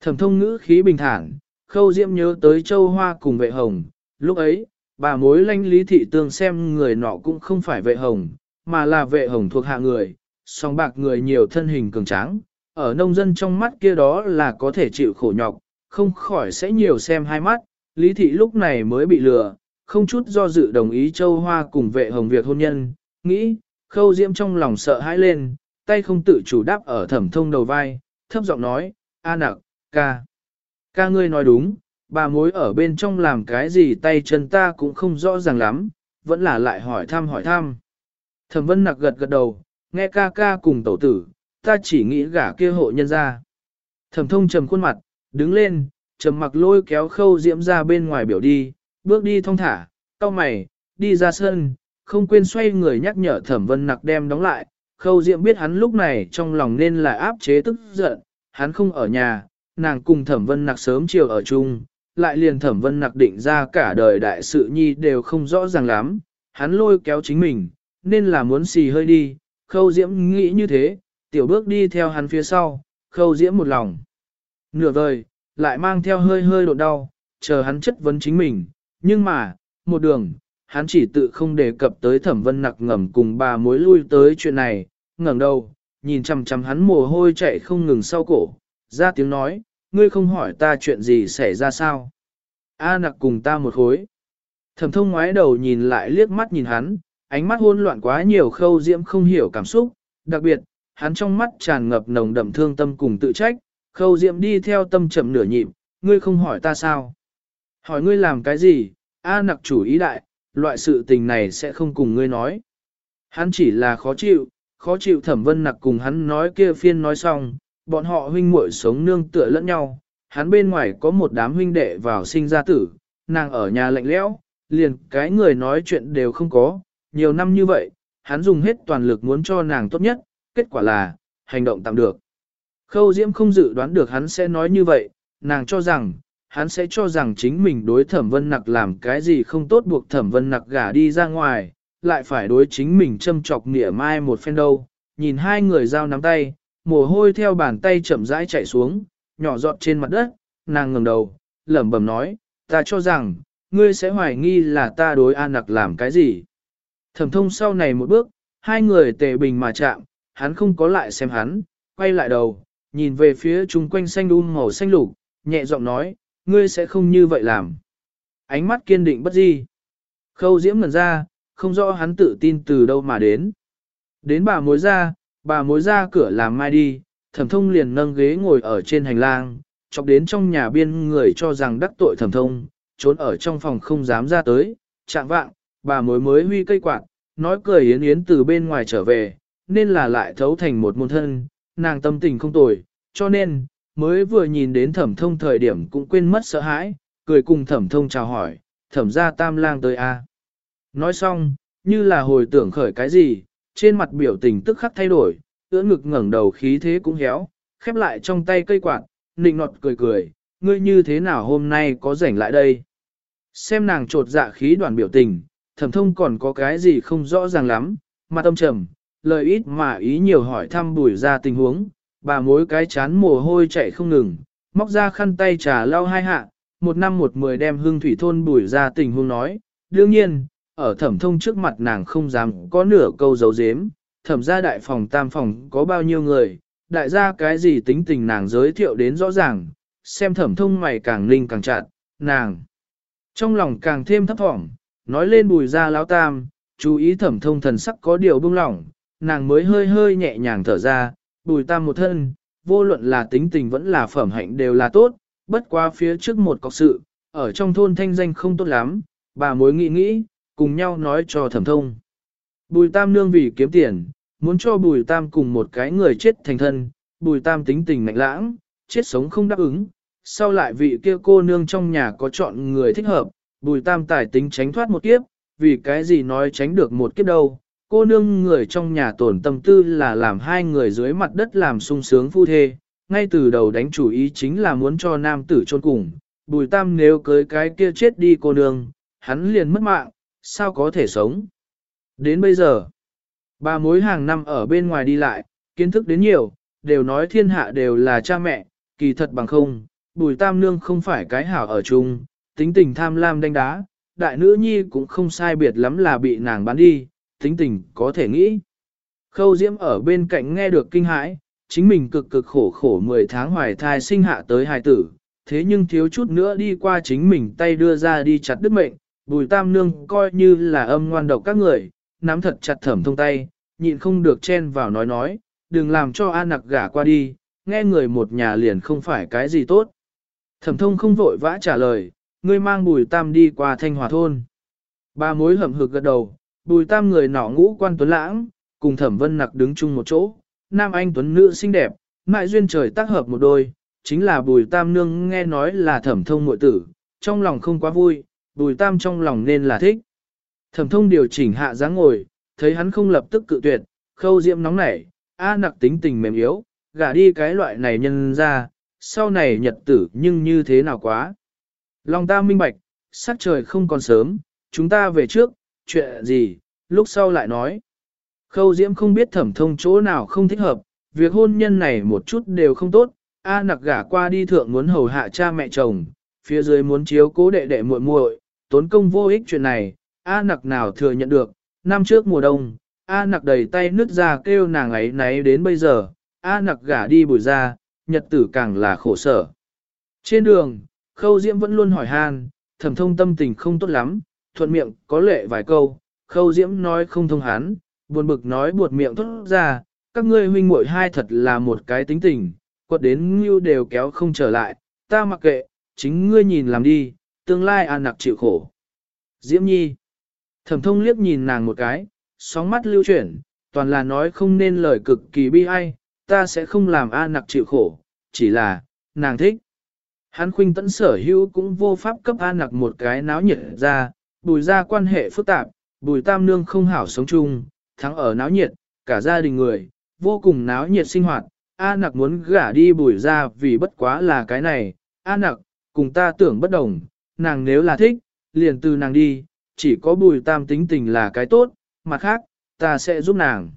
Thẩm thông ngữ khí bình thản, khâu diễm nhớ tới châu hoa cùng vệ hồng, lúc ấy, bà mối lanh lý thị tương xem người nọ cũng không phải vệ hồng, mà là vệ hồng thuộc hạ người, song bạc người nhiều thân hình cường tráng, ở nông dân trong mắt kia đó là có thể chịu khổ nhọc, không khỏi sẽ nhiều xem hai mắt, lý thị lúc này mới bị lừa, không chút do dự đồng ý châu hoa cùng vệ hồng việc hôn nhân, nghĩ, khâu diễm trong lòng sợ hãi lên, tay không tự chủ đáp ở thẩm thông đầu vai, thấp giọng nói, a nặc, ca. Ca ngươi nói đúng, bà mối ở bên trong làm cái gì tay chân ta cũng không rõ ràng lắm, vẫn là lại hỏi thăm hỏi thăm. Thẩm vân nặc gật gật đầu, nghe ca ca cùng tẩu tử, ta chỉ nghĩ gả kia hộ nhân ra. Thẩm thông trầm khuôn mặt, đứng lên, trầm mặc lôi kéo khâu diễm ra bên ngoài biểu đi, bước đi thong thả, cau mày, đi ra sân, không quên xoay người nhắc nhở thẩm vân nặc đem đóng lại. Khâu diễm biết hắn lúc này trong lòng nên là áp chế tức giận, hắn không ở nhà, nàng cùng thẩm vân nặc sớm chiều ở chung, lại liền thẩm vân nặc định ra cả đời đại sự nhi đều không rõ ràng lắm, hắn lôi kéo chính mình, nên là muốn xì hơi đi, khâu diễm nghĩ như thế, tiểu bước đi theo hắn phía sau, khâu diễm một lòng. Nửa vời, lại mang theo hơi hơi độ đau, chờ hắn chất vấn chính mình, nhưng mà, một đường, hắn chỉ tự không đề cập tới thẩm vân nặc ngầm cùng bà mối lui tới chuyện này, ngẩng đầu, nhìn chằm chằm hắn mồ hôi chạy không ngừng sau cổ, ra tiếng nói, ngươi không hỏi ta chuyện gì xảy ra sao. A nặc cùng ta một khối. Thẩm thông ngoái đầu nhìn lại liếc mắt nhìn hắn, ánh mắt hôn loạn quá nhiều khâu diễm không hiểu cảm xúc, đặc biệt, hắn trong mắt tràn ngập nồng đậm thương tâm cùng tự trách, khâu diệm đi theo tâm chậm nửa nhịp, ngươi không hỏi ta sao. Hỏi ngươi làm cái gì, A nặc chủ ý đại, loại sự tình này sẽ không cùng ngươi nói. Hắn chỉ là khó chịu, khó chịu thẩm vân nặc cùng hắn nói kia phiên nói xong, bọn họ huynh muội sống nương tựa lẫn nhau, hắn bên ngoài có một đám huynh đệ vào sinh ra tử, nàng ở nhà lạnh lẽo, liền cái người nói chuyện đều không có, nhiều năm như vậy, hắn dùng hết toàn lực muốn cho nàng tốt nhất, kết quả là, hành động tạm được. Khâu Diễm không dự đoán được hắn sẽ nói như vậy, nàng cho rằng, hắn sẽ cho rằng chính mình đối thẩm vân nặc làm cái gì không tốt buộc thẩm vân nặc gả đi ra ngoài, lại phải đối chính mình châm chọc nỉa mai một phen đâu, nhìn hai người giao nắm tay, mồ hôi theo bàn tay chậm rãi chạy xuống, nhỏ giọt trên mặt đất, nàng ngẩng đầu, lẩm bẩm nói, ta cho rằng, ngươi sẽ hoài nghi là ta đối an nặc làm cái gì. Thẩm thông sau này một bước, hai người tề bình mà chạm, hắn không có lại xem hắn, quay lại đầu, nhìn về phía chung quanh xanh um màu xanh lục, nhẹ giọng nói, ngươi sẽ không như vậy làm. Ánh mắt kiên định bất di. Khâu diễm ngần ra, không rõ hắn tự tin từ đâu mà đến. Đến bà mối ra, bà mối ra cửa làm mai đi, thẩm thông liền nâng ghế ngồi ở trên hành lang, chọc đến trong nhà biên người cho rằng đắc tội thẩm thông, trốn ở trong phòng không dám ra tới, chạm vạng, bà mối mới huy cây quạt, nói cười yến yến từ bên ngoài trở về, nên là lại thấu thành một môn thân, nàng tâm tình không tồi, cho nên, mới vừa nhìn đến thẩm thông thời điểm cũng quên mất sợ hãi, cười cùng thẩm thông chào hỏi, thẩm ra tam lang tới a. Nói xong, như là hồi tưởng khởi cái gì, trên mặt biểu tình tức khắc thay đổi, ưỡn ngực ngẩng đầu khí thế cũng héo, khép lại trong tay cây quạt, nịnh nọt cười cười, ngươi như thế nào hôm nay có rảnh lại đây. Xem nàng trột dạ khí đoàn biểu tình, thẩm thông còn có cái gì không rõ ràng lắm, mà tâm trầm, lời ít mà ý nhiều hỏi thăm bùi ra tình huống, bà mối cái chán mồ hôi chạy không ngừng, móc ra khăn tay trà lau hai hạ, một năm một mười đem hương thủy thôn bùi ra tình huống nói, đương nhiên, ở thẩm thông trước mặt nàng không dám có nửa câu giấu giếm, thẩm ra đại phòng tam phòng có bao nhiêu người, đại gia cái gì tính tình nàng giới thiệu đến rõ ràng, xem thẩm thông mày càng linh càng chặt, nàng. Trong lòng càng thêm thấp thỏm, nói lên bùi ra lão tam, chú ý thẩm thông thần sắc có điều bưng lỏng, nàng mới hơi hơi nhẹ nhàng thở ra, bùi tam một thân, vô luận là tính tình vẫn là phẩm hạnh đều là tốt, bất qua phía trước một cọc sự, ở trong thôn thanh danh không tốt lắm, bà mối nghĩ nghĩ, cùng nhau nói cho thẩm thông. Bùi tam nương vì kiếm tiền, muốn cho bùi tam cùng một cái người chết thành thân, bùi tam tính tình mạnh lãng, chết sống không đáp ứng. Sau lại vị kia cô nương trong nhà có chọn người thích hợp, bùi tam tài tính tránh thoát một kiếp, vì cái gì nói tránh được một kiếp đâu. Cô nương người trong nhà tổn tâm tư là làm hai người dưới mặt đất làm sung sướng phu thê, ngay từ đầu đánh chủ ý chính là muốn cho nam tử chôn cùng, bùi tam nếu cưới cái kia chết đi cô nương, hắn liền mất mạng, sao có thể sống. Đến bây giờ, ba mối hàng năm ở bên ngoài đi lại, kiến thức đến nhiều, đều nói thiên hạ đều là cha mẹ, kỳ thật bằng không, bùi tam nương không phải cái hảo ở chung, tính tình tham lam đánh đá, đại nữ nhi cũng không sai biệt lắm là bị nàng bán đi, tính tình có thể nghĩ. Khâu diễm ở bên cạnh nghe được kinh hãi, chính mình cực cực khổ khổ 10 tháng hoài thai sinh hạ tới hài tử, thế nhưng thiếu chút nữa đi qua chính mình tay đưa ra đi chặt đứt mệnh, bùi tam nương coi như là âm ngoan độc các người, nắm thật chặt thẩm thông tay, nhịn không được chen vào nói nói, đừng làm cho an nặc gả qua đi, nghe người một nhà liền không phải cái gì tốt. Thẩm thông không vội vã trả lời, ngươi mang bùi tam đi qua thanh hòa thôn. Ba mối hầm hực gật đầu, bùi tam người nọ ngũ quan tuấn lãng, cùng thẩm vân nặc đứng chung một chỗ, nam anh tuấn nữ xinh đẹp, mại duyên trời tác hợp một đôi, chính là bùi tam nương nghe nói là thẩm thông muội tử, trong lòng không quá vui, bùi tam trong lòng nên là thích. Thẩm thông điều chỉnh hạ dáng ngồi, thấy hắn không lập tức cự tuyệt, khâu diễm nóng nảy, a nặc tính tình mềm yếu, gả đi cái loại này nhân ra, sau này nhật tử nhưng như thế nào quá. Lòng ta minh bạch, sắc trời không còn sớm, chúng ta về trước, chuyện gì, lúc sau lại nói. Khâu diễm không biết thẩm thông chỗ nào không thích hợp, việc hôn nhân này một chút đều không tốt, A nặc gả qua đi thượng muốn hầu hạ cha mẹ chồng, phía dưới muốn chiếu cố đệ đệ muội muội, tốn công vô ích chuyện này, A nặc nào thừa nhận được, năm trước mùa đông, A nặc đầy tay nứt ra kêu nàng ấy náy đến bây giờ, A nặc gả đi bùi ra, nhật tử càng là khổ sở. Trên đường, khâu diễm vẫn luôn hỏi han, thẩm thông tâm tình không tốt lắm, thuận miệng có lệ vài câu, khâu diễm nói không thông hắn, buồn bực nói buột miệng thốt ra, các ngươi huynh muội hai thật là một cái tính tình, quật đến ngưu đều kéo không trở lại, ta mặc kệ, chính ngươi nhìn làm đi, tương lai an nặc chịu khổ. Diễm Nhi Thẩm thông liếc nhìn nàng một cái, sóng mắt lưu chuyển, toàn là nói không nên lời cực kỳ bi ai, ta sẽ không làm an nặc chịu khổ, chỉ là, nàng thích. Hắn khuynh tẫn sở hữu cũng vô pháp cấp an nặc một cái náo nhiệt ra, bùi ra quan hệ phức tạp, bùi tam nương không hảo sống chung, thắng ở náo nhiệt, cả gia đình người, vô cùng náo nhiệt sinh hoạt, A nặc muốn gả đi bùi ra vì bất quá là cái này, A nặc, cùng ta tưởng bất đồng, nàng nếu là thích, liền từ nàng đi, chỉ có bùi tam tính tình là cái tốt, mặt khác, ta sẽ giúp nàng.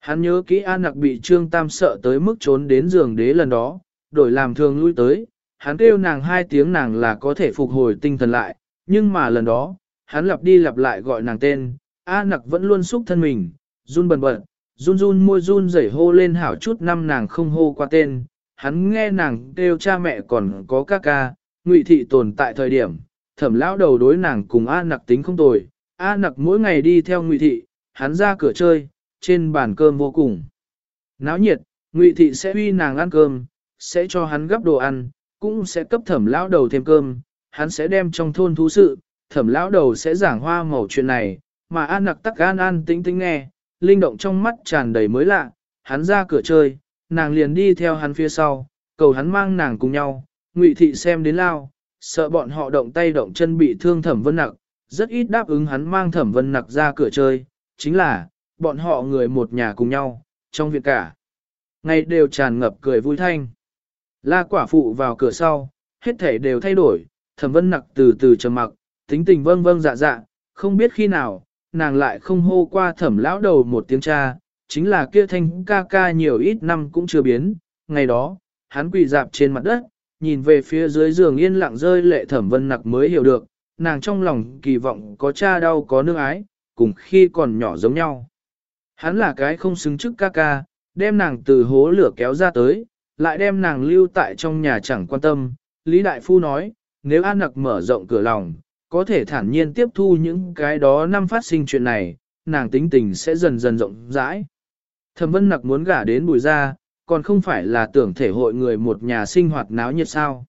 Hắn nhớ kỹ A nặc bị trương tam sợ tới mức trốn đến giường đế lần đó, đổi làm thường lui tới, hắn kêu nàng hai tiếng nàng là có thể phục hồi tinh thần lại, nhưng mà lần đó, hắn lặp đi lặp lại gọi nàng tên, A nặc vẫn luôn xúc thân mình, run bần bật, run run môi run rẩy hô lên hảo chút năm nàng không hô qua tên, hắn nghe nàng kêu cha mẹ còn có ca ca, ngụy thị tồn tại thời điểm, thẩm lão đầu đối nàng cùng A nặc tính không tồi, A nặc mỗi ngày đi theo ngụy thị, hắn ra cửa chơi, trên bàn cơm vô cùng. Náo nhiệt, ngụy thị sẽ uy nàng ăn cơm, sẽ cho hắn gấp đồ ăn, cũng sẽ cấp thẩm lão đầu thêm cơm, hắn sẽ đem trong thôn thú sự, thẩm lão đầu sẽ giảng hoa màu chuyện này, mà an nặc tắc an an tĩnh tĩnh nghe, linh động trong mắt tràn đầy mới lạ, hắn ra cửa chơi, nàng liền đi theo hắn phía sau, cầu hắn mang nàng cùng nhau, ngụy thị xem đến lao, sợ bọn họ động tay động chân bị thương thẩm vân nặc, rất ít đáp ứng hắn mang thẩm vân nặc ra cửa chơi, chính là, bọn họ người một nhà cùng nhau, trong viện cả. Ngày đều tràn ngập cười vui thanh. La quả phụ vào cửa sau, hết thể đều thay đổi, thẩm vân nặc từ từ trầm mặc, tính tình vâng vâng dạ dạ, không biết khi nào, nàng lại không hô qua thẩm lão đầu một tiếng cha, chính là kia thanh ca ca nhiều ít năm cũng chưa biến, ngày đó, hắn quỳ dạp trên mặt đất, nhìn về phía dưới giường yên lặng rơi lệ thẩm vân nặc mới hiểu được, nàng trong lòng kỳ vọng có cha đau có nương ái, cùng khi còn nhỏ giống nhau. Hắn là cái không xứng chức ca ca, đem nàng từ hố lửa kéo ra tới, lại đem nàng lưu tại trong nhà chẳng quan tâm. Lý Đại Phu nói, nếu An Nặc mở rộng cửa lòng, có thể thản nhiên tiếp thu những cái đó năm phát sinh chuyện này, nàng tính tình sẽ dần dần rộng rãi. Thẩm Vân Nặc muốn gả đến bùi ra, còn không phải là tưởng thể hội người một nhà sinh hoạt náo nhiệt sao.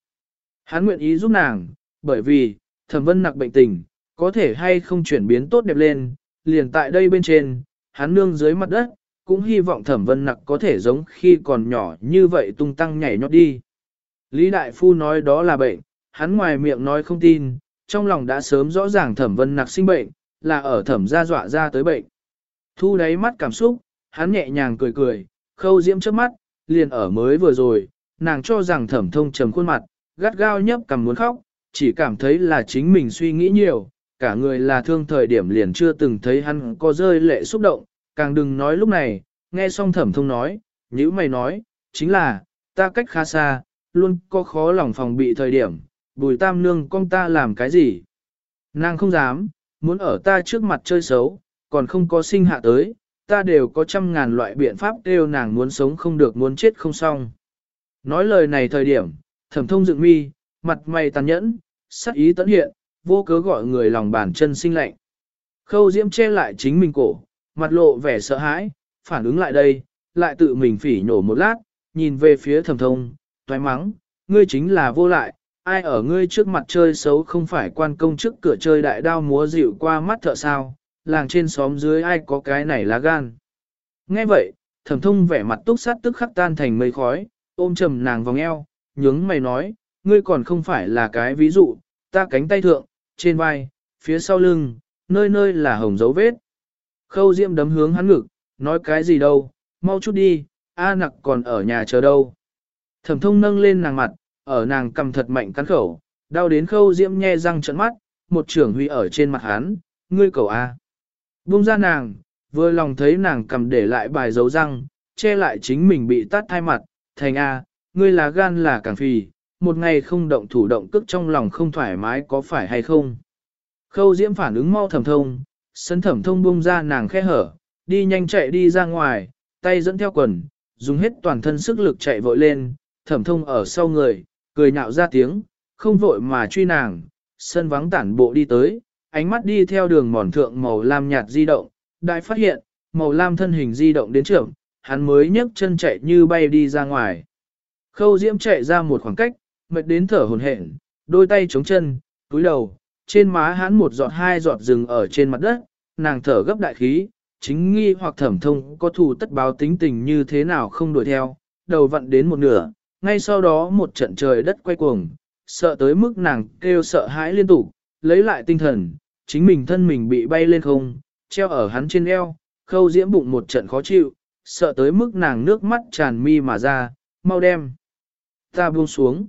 Hắn nguyện ý giúp nàng, bởi vì, Thẩm Vân Nặc bệnh tình, có thể hay không chuyển biến tốt đẹp lên, liền tại đây bên trên, hắn nương dưới mặt đất, cũng hy vọng thẩm vân nặc có thể giống khi còn nhỏ như vậy tung tăng nhảy nhót đi. Lý Đại Phu nói đó là bệnh, hắn ngoài miệng nói không tin, trong lòng đã sớm rõ ràng thẩm vân nặc sinh bệnh, là ở thẩm gia dọa ra tới bệnh. Thu đáy mắt cảm xúc, hắn nhẹ nhàng cười cười, khâu diễm trước mắt, liền ở mới vừa rồi, nàng cho rằng thẩm thông trầm khuôn mặt, gắt gao nhấp cầm muốn khóc, chỉ cảm thấy là chính mình suy nghĩ nhiều, cả người là thương thời điểm liền chưa từng thấy hắn có rơi lệ xúc động, càng đừng nói lúc này, nghe xong thẩm thông nói, như mày nói, chính là, ta cách khá xa, luôn có khó lòng phòng bị thời điểm, bùi tam nương con ta làm cái gì. Nàng không dám, muốn ở ta trước mặt chơi xấu, còn không có sinh hạ tới, ta đều có trăm ngàn loại biện pháp kêu nàng muốn sống không được muốn chết không xong. Nói lời này thời điểm, thẩm thông dựng mi, mặt mày tàn nhẫn, sắc ý tấn hiện, vô cớ gọi người lòng bàn chân sinh lạnh. Khâu diễm che lại chính mình cổ, mặt lộ vẻ sợ hãi, phản ứng lại đây, lại tự mình phỉ nhổ một lát, nhìn về phía thẩm thông, toái mắng, ngươi chính là vô lại, ai ở ngươi trước mặt chơi xấu không phải quan công trước cửa chơi đại đao múa dịu qua mắt thợ sao, làng trên xóm dưới ai có cái này lá gan. Nghe vậy, thẩm thông vẻ mặt túc sát tức khắc tan thành mây khói, ôm trầm nàng vòng eo, nhướng mày nói, ngươi còn không phải là cái ví dụ, ta cánh tay thượng, trên vai, phía sau lưng, nơi nơi là hồng dấu vết. Khâu diễm đấm hướng hắn ngực, nói cái gì đâu, mau chút đi, A nặc còn ở nhà chờ đâu. Thẩm thông nâng lên nàng mặt, ở nàng cầm thật mạnh cắn khẩu, đau đến khâu diễm nhe răng trận mắt, một trưởng huy ở trên mặt hắn, ngươi cầu A. bung ra nàng, vừa lòng thấy nàng cầm để lại bài dấu răng, che lại chính mình bị tắt thai mặt, thành A, ngươi là gan là càng phì, một ngày không động thủ động cước trong lòng không thoải mái có phải hay không. Khâu diễm phản ứng mau thẩm thông, sân thẩm thông bung ra nàng khe hở, đi nhanh chạy đi ra ngoài, tay dẫn theo quần, dùng hết toàn thân sức lực chạy vội lên, thẩm thông ở sau người, cười nhạo ra tiếng, không vội mà truy nàng, sân vắng tản bộ đi tới, ánh mắt đi theo đường mòn thượng màu lam nhạt di động, đại phát hiện, màu lam thân hình di động đến trưởng, hắn mới nhấc chân chạy như bay đi ra ngoài. Khâu diễm chạy ra một khoảng cách, mệt đến thở hồn hển, đôi tay chống chân, túi đầu, trên má hắn một giọt hai giọt rừng ở trên mặt đất, nàng thở gấp đại khí, chính nghi hoặc thẩm thông có thù tất báo tính tình như thế nào không đuổi theo, đầu vặn đến một nửa, ngay sau đó một trận trời đất quay cuồng, sợ tới mức nàng kêu sợ hãi liên tục, lấy lại tinh thần, chính mình thân mình bị bay lên không, treo ở hắn trên eo, khâu diễm bụng một trận khó chịu, sợ tới mức nàng nước mắt tràn mi mà ra, mau đem. Ta buông xuống.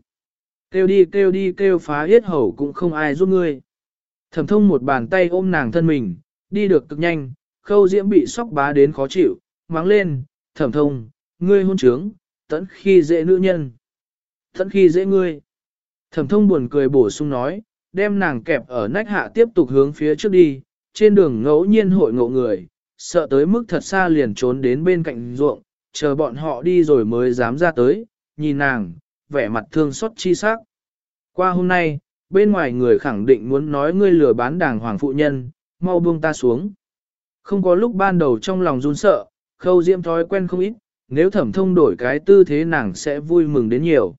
Kêu đi kêu đi kêu phá hết hầu cũng không ai giúp ngươi. Thẩm thông một bàn tay ôm nàng thân mình, đi được cực nhanh, khâu diễm bị sóc bá đến khó chịu, mắng lên, thẩm thông, ngươi hôn trướng, tẫn khi dễ nữ nhân. Tẫn khi dễ ngươi. Thẩm thông buồn cười bổ sung nói, đem nàng kẹp ở nách hạ tiếp tục hướng phía trước đi, trên đường ngẫu nhiên hội ngộ người, sợ tới mức thật xa liền trốn đến bên cạnh ruộng, chờ bọn họ đi rồi mới dám ra tới, nhìn nàng, vẻ mặt thương xót chi sắc. Qua hôm nay, bên ngoài người khẳng định muốn nói ngươi lừa bán đàng hoàng phụ nhân, mau buông ta xuống. Không có lúc ban đầu trong lòng run sợ, khâu diễm thói quen không ít, nếu thẩm thông đổi cái tư thế nàng sẽ vui mừng đến nhiều.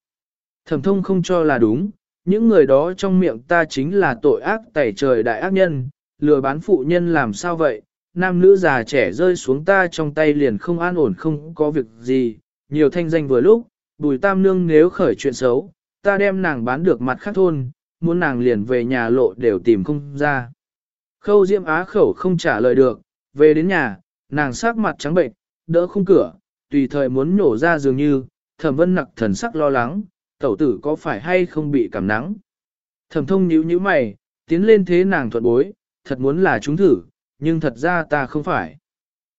Thẩm thông không cho là đúng, những người đó trong miệng ta chính là tội ác tẩy trời đại ác nhân, lừa bán phụ nhân làm sao vậy, nam nữ già trẻ rơi xuống ta trong tay liền không an ổn không có việc gì, nhiều thanh danh vừa lúc, bùi tam nương nếu khởi chuyện xấu, ta đem nàng bán được mặt khác thôn, muốn nàng liền về nhà lộ đều tìm không ra. Khâu diễm á khẩu không trả lời được, về đến nhà, nàng sắc mặt trắng bệnh, đỡ khung cửa, tùy thời muốn nổ ra dường như, thẩm vân nặc thần sắc lo lắng, tẩu tử có phải hay không bị cảm nắng. Thẩm thông nhíu nhíu mày, tiến lên thế nàng thuận bối, thật muốn là chúng thử, nhưng thật ra ta không phải.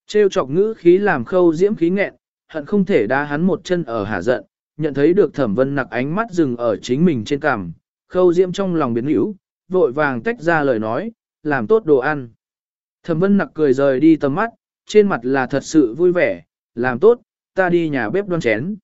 Trêu chọc ngữ khí làm khâu diễm khí nghẹn, hận không thể đá hắn một chân ở hả giận, nhận thấy được thẩm vân nặc ánh mắt dừng ở chính mình trên cằm, khâu diễm trong lòng biến hữu, vội vàng tách ra lời nói, làm tốt đồ ăn. Thẩm vân nặc cười rời đi tầm mắt, trên mặt là thật sự vui vẻ, làm tốt, ta đi nhà bếp đoan chén.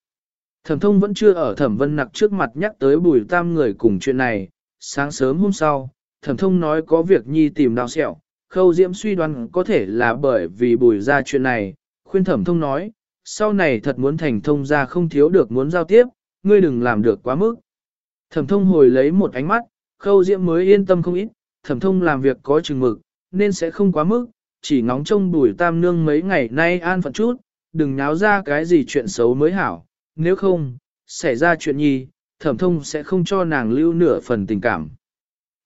Thẩm thông vẫn chưa ở thẩm vân nặc trước mặt nhắc tới bùi tam người cùng chuyện này, sáng sớm hôm sau, thẩm thông nói có việc nhi tìm đào sẹo, khâu diễm suy đoán có thể là bởi vì bùi ra chuyện này, khuyên thẩm thông nói, sau này thật muốn thành thông ra không thiếu được muốn giao tiếp, ngươi đừng làm được quá mức. Thẩm thông hồi lấy một ánh mắt, khâu diễm mới yên tâm không ít, thẩm thông làm việc có chừng mực, nên sẽ không quá mức, chỉ ngóng trông bùi tam nương mấy ngày nay an phận chút, đừng nháo ra cái gì chuyện xấu mới hảo, nếu không, xảy ra chuyện nhi, thẩm thông sẽ không cho nàng lưu nửa phần tình cảm.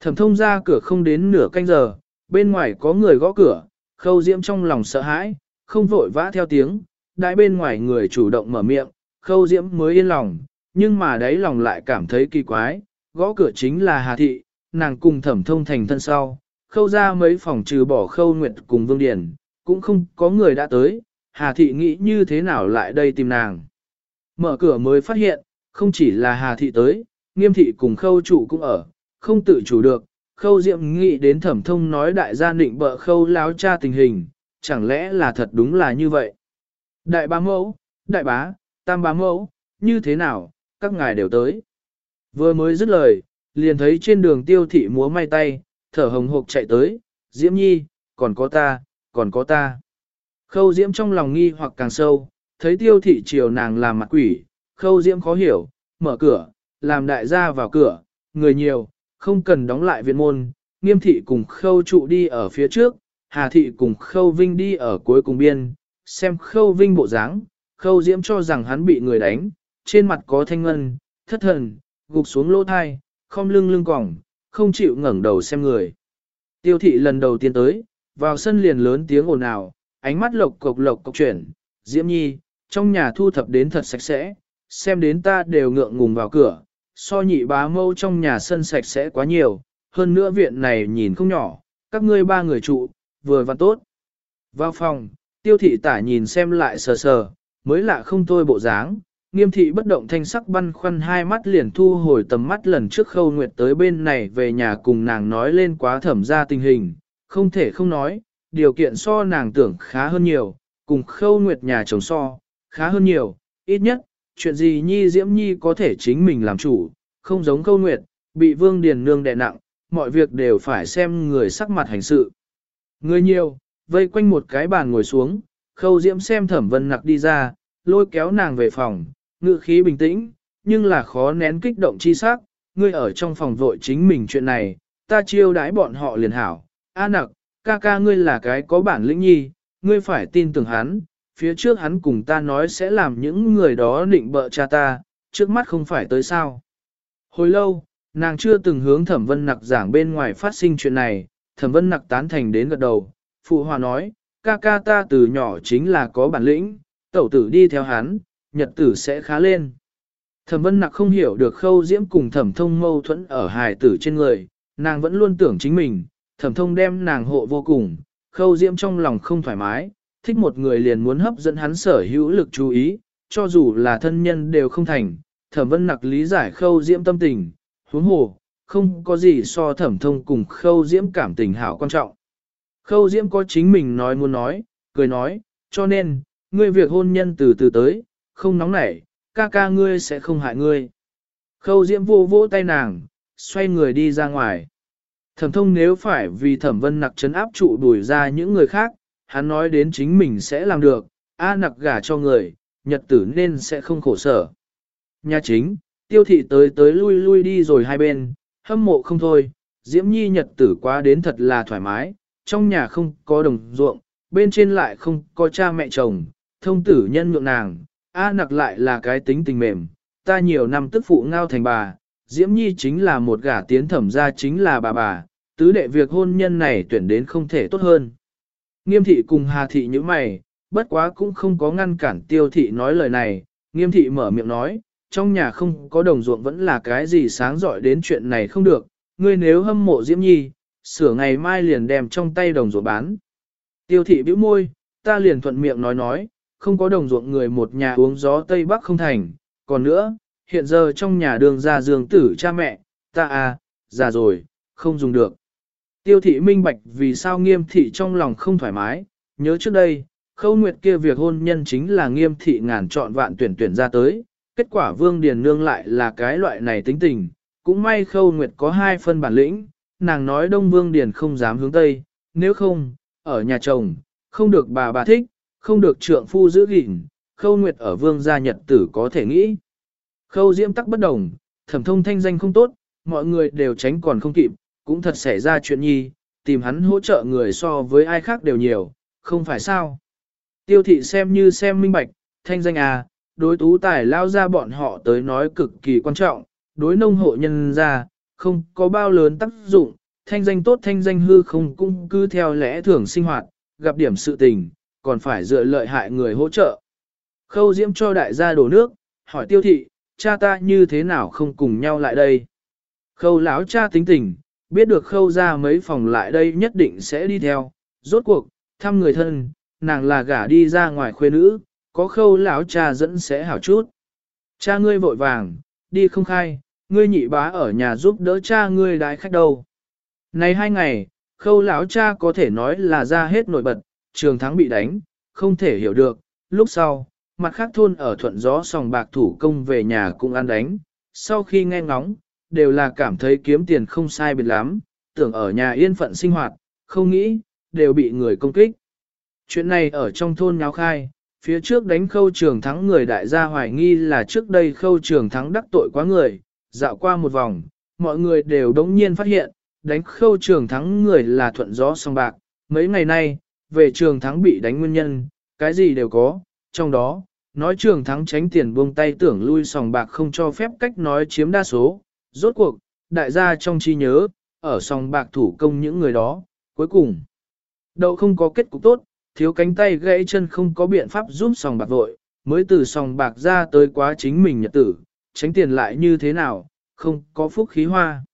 Thẩm thông ra cửa không đến nửa canh giờ, bên ngoài có người gõ cửa, khâu diễm trong lòng sợ hãi, không vội vã theo tiếng, đại bên ngoài người chủ động mở miệng, khâu diễm mới yên lòng, nhưng mà đấy lòng lại cảm thấy kỳ quái, gõ cửa chính là Hà Thị, nàng cùng thẩm thông thành thân sau, khâu ra mấy phòng trừ bỏ khâu nguyệt cùng Vương Điển, cũng không có người đã tới, Hà Thị nghĩ như thế nào lại đây tìm nàng. Mở cửa mới phát hiện, không chỉ là Hà Thị tới, nghiêm thị cùng khâu chủ cũng ở, không tự chủ được, khâu diệm nghĩ đến thẩm thông nói đại gia định bợ khâu láo cha tình hình, chẳng lẽ là thật đúng là như vậy. Đại bá mẫu, đại bá, tam bá mẫu, như thế nào, các ngài đều tới. Vừa mới dứt lời, liền thấy trên đường tiêu thị múa may tay, thở hồng hộc chạy tới, Diễm Nhi, còn có ta, còn có ta. Khâu Diễm trong lòng nghi hoặc càng sâu, thấy tiêu thị chiều nàng làm mặt quỷ, khâu Diễm khó hiểu, mở cửa, làm đại gia vào cửa, người nhiều, không cần đóng lại viện môn, nghiêm thị cùng khâu trụ đi ở phía trước, hà thị cùng khâu vinh đi ở cuối cùng biên, xem khâu vinh bộ dáng, khâu Diễm cho rằng hắn bị người đánh, trên mặt có thanh ngân, thất thần, gục xuống lỗ thai, không lưng lưng còng, không chịu ngẩng đầu xem người. Tiêu thị lần đầu tiên tới, vào sân liền lớn tiếng ồn ào, ánh mắt lộc cộc lộc cộc chuyển, Diễm Nhi, trong nhà thu thập đến thật sạch sẽ, xem đến ta đều ngượng ngùng vào cửa, so nhị bá mâu trong nhà sân sạch sẽ quá nhiều, hơn nữa viện này nhìn không nhỏ, các ngươi ba người trụ, vừa và tốt. Vào phòng, tiêu thị tả nhìn xem lại sờ sờ, mới lạ không thôi bộ dáng, nghiêm thị bất động thanh sắc băn khoăn hai mắt liền thu hồi tầm mắt lần trước khâu nguyệt tới bên này về nhà cùng nàng nói lên quá thẩm ra tình hình, không thể không nói, điều kiện so nàng tưởng khá hơn nhiều, cùng khâu nguyệt nhà chồng so, khá hơn nhiều, ít nhất, chuyện gì nhi diễm nhi có thể chính mình làm chủ, không giống khâu nguyệt, bị vương điền nương đè nặng, mọi việc đều phải xem người sắc mặt hành sự. Người nhiều, vây quanh một cái bàn ngồi xuống, khâu diễm xem thẩm vân nặc đi ra, lôi kéo nàng về phòng, ngự khí bình tĩnh, nhưng là khó nén kích động chi sắc, ngươi ở trong phòng vội chính mình chuyện này, ta chiêu đãi bọn họ liền hảo, a nặc, ca ca ngươi là cái có bản lĩnh nhi, ngươi phải tin tưởng hắn, phía trước hắn cùng ta nói sẽ làm những người đó định bợ cha ta, trước mắt không phải tới sao. Hồi lâu, nàng chưa từng hướng thẩm vân nặc giảng bên ngoài phát sinh chuyện này, thẩm vân nặc tán thành đến gật đầu, phụ hòa nói, ca ca ta từ nhỏ chính là có bản lĩnh, tẩu tử đi theo hắn, nhật tử sẽ khá lên. Thẩm vân nặc không hiểu được khâu diễm cùng thẩm thông mâu thuẫn ở hài tử trên người, nàng vẫn luôn tưởng chính mình, thẩm thông đem nàng hộ vô cùng, khâu diễm trong lòng không thoải mái, thích một người liền muốn hấp dẫn hắn sở hữu lực chú ý, cho dù là thân nhân đều không thành, thẩm vân nặc lý giải khâu diễm tâm tình, huống hồ, không có gì so thẩm thông cùng khâu diễm cảm tình hảo quan trọng. Khâu diễm có chính mình nói muốn nói, cười nói, cho nên, ngươi việc hôn nhân từ từ tới, không nóng nảy, ca ca ngươi sẽ không hại ngươi. Khâu diễm vô vỗ tay nàng, xoay người đi ra ngoài. Thẩm thông nếu phải vì thẩm vân nặc chấn áp trụ đuổi ra những người khác, hắn nói đến chính mình sẽ làm được, a nặc gả cho người, nhật tử nên sẽ không khổ sở. Nhà chính, tiêu thị tới tới lui lui đi rồi hai bên, hâm mộ không thôi, diễm nhi nhật tử quá đến thật là thoải mái, trong nhà không có đồng ruộng, bên trên lại không có cha mẹ chồng, thông tử nhân nhượng nàng, A nặc lại là cái tính tình mềm, ta nhiều năm tức phụ ngao thành bà, Diễm Nhi chính là một gả tiến thẩm ra chính là bà bà, tứ đệ việc hôn nhân này tuyển đến không thể tốt hơn. Nghiêm thị cùng Hà thị như mày, bất quá cũng không có ngăn cản tiêu thị nói lời này, nghiêm thị mở miệng nói, trong nhà không có đồng ruộng vẫn là cái gì sáng giỏi đến chuyện này không được, ngươi nếu hâm mộ Diễm Nhi, sửa ngày mai liền đem trong tay đồng ruộng bán. Tiêu thị bĩu môi, ta liền thuận miệng nói nói, không có đồng ruộng người một nhà uống gió Tây Bắc không thành, còn nữa, hiện giờ trong nhà đường ra dương tử cha mẹ, ta à, già rồi, không dùng được. Tiêu thị minh bạch vì sao nghiêm thị trong lòng không thoải mái, nhớ trước đây, khâu nguyệt kia việc hôn nhân chính là nghiêm thị ngàn chọn vạn tuyển tuyển ra tới, kết quả vương điền nương lại là cái loại này tính tình, cũng may khâu nguyệt có hai phân bản lĩnh, nàng nói đông vương điền không dám hướng tây, nếu không, ở nhà chồng, không được bà bà thích, không được trượng phu giữ gìn, khâu nguyệt ở vương gia nhật tử có thể nghĩ. Khâu diễm tắc bất đồng, thẩm thông thanh danh không tốt, mọi người đều tránh còn không kịp, cũng thật xảy ra chuyện nhi, tìm hắn hỗ trợ người so với ai khác đều nhiều, không phải sao. Tiêu thị xem như xem minh bạch, thanh danh à, đối tú tài lao ra bọn họ tới nói cực kỳ quan trọng, đối nông hộ nhân ra, không có bao lớn tác dụng, thanh danh tốt thanh danh hư không cũng cứ theo lẽ thường sinh hoạt, gặp điểm sự tình, còn phải dựa lợi hại người hỗ trợ. Khâu diễm cho đại gia đổ nước, hỏi tiêu thị, cha ta như thế nào không cùng nhau lại đây. Khâu lão cha tính tình, biết được khâu ra mấy phòng lại đây nhất định sẽ đi theo, rốt cuộc, thăm người thân, nàng là gả đi ra ngoài khuê nữ, có khâu lão cha dẫn sẽ hảo chút. Cha ngươi vội vàng, đi không khai, ngươi nhị bá ở nhà giúp đỡ cha ngươi đái khách đâu. Này hai ngày, khâu lão cha có thể nói là ra hết nổi bật, trường thắng bị đánh, không thể hiểu được, lúc sau, mặt khác thôn ở thuận gió sòng bạc thủ công về nhà cũng ăn đánh, sau khi nghe ngóng, đều là cảm thấy kiếm tiền không sai biệt lắm, tưởng ở nhà yên phận sinh hoạt, không nghĩ, đều bị người công kích. Chuyện này ở trong thôn nháo khai, phía trước đánh khâu trường thắng người đại gia hoài nghi là trước đây khâu trường thắng đắc tội quá người, dạo qua một vòng, mọi người đều đống nhiên phát hiện, đánh khâu trường thắng người là thuận gió song bạc. Mấy ngày nay, về trường thắng bị đánh nguyên nhân, cái gì đều có, trong đó, nói trường thắng tránh tiền buông tay tưởng lui sòng bạc không cho phép cách nói chiếm đa số. Rốt cuộc, đại gia trong chi nhớ, ở sòng bạc thủ công những người đó, cuối cùng. Đậu không có kết cục tốt, thiếu cánh tay gãy chân không có biện pháp giúp sòng bạc vội, mới từ sòng bạc ra tới quá chính mình nhật tử, tránh tiền lại như thế nào, không có phúc khí hoa.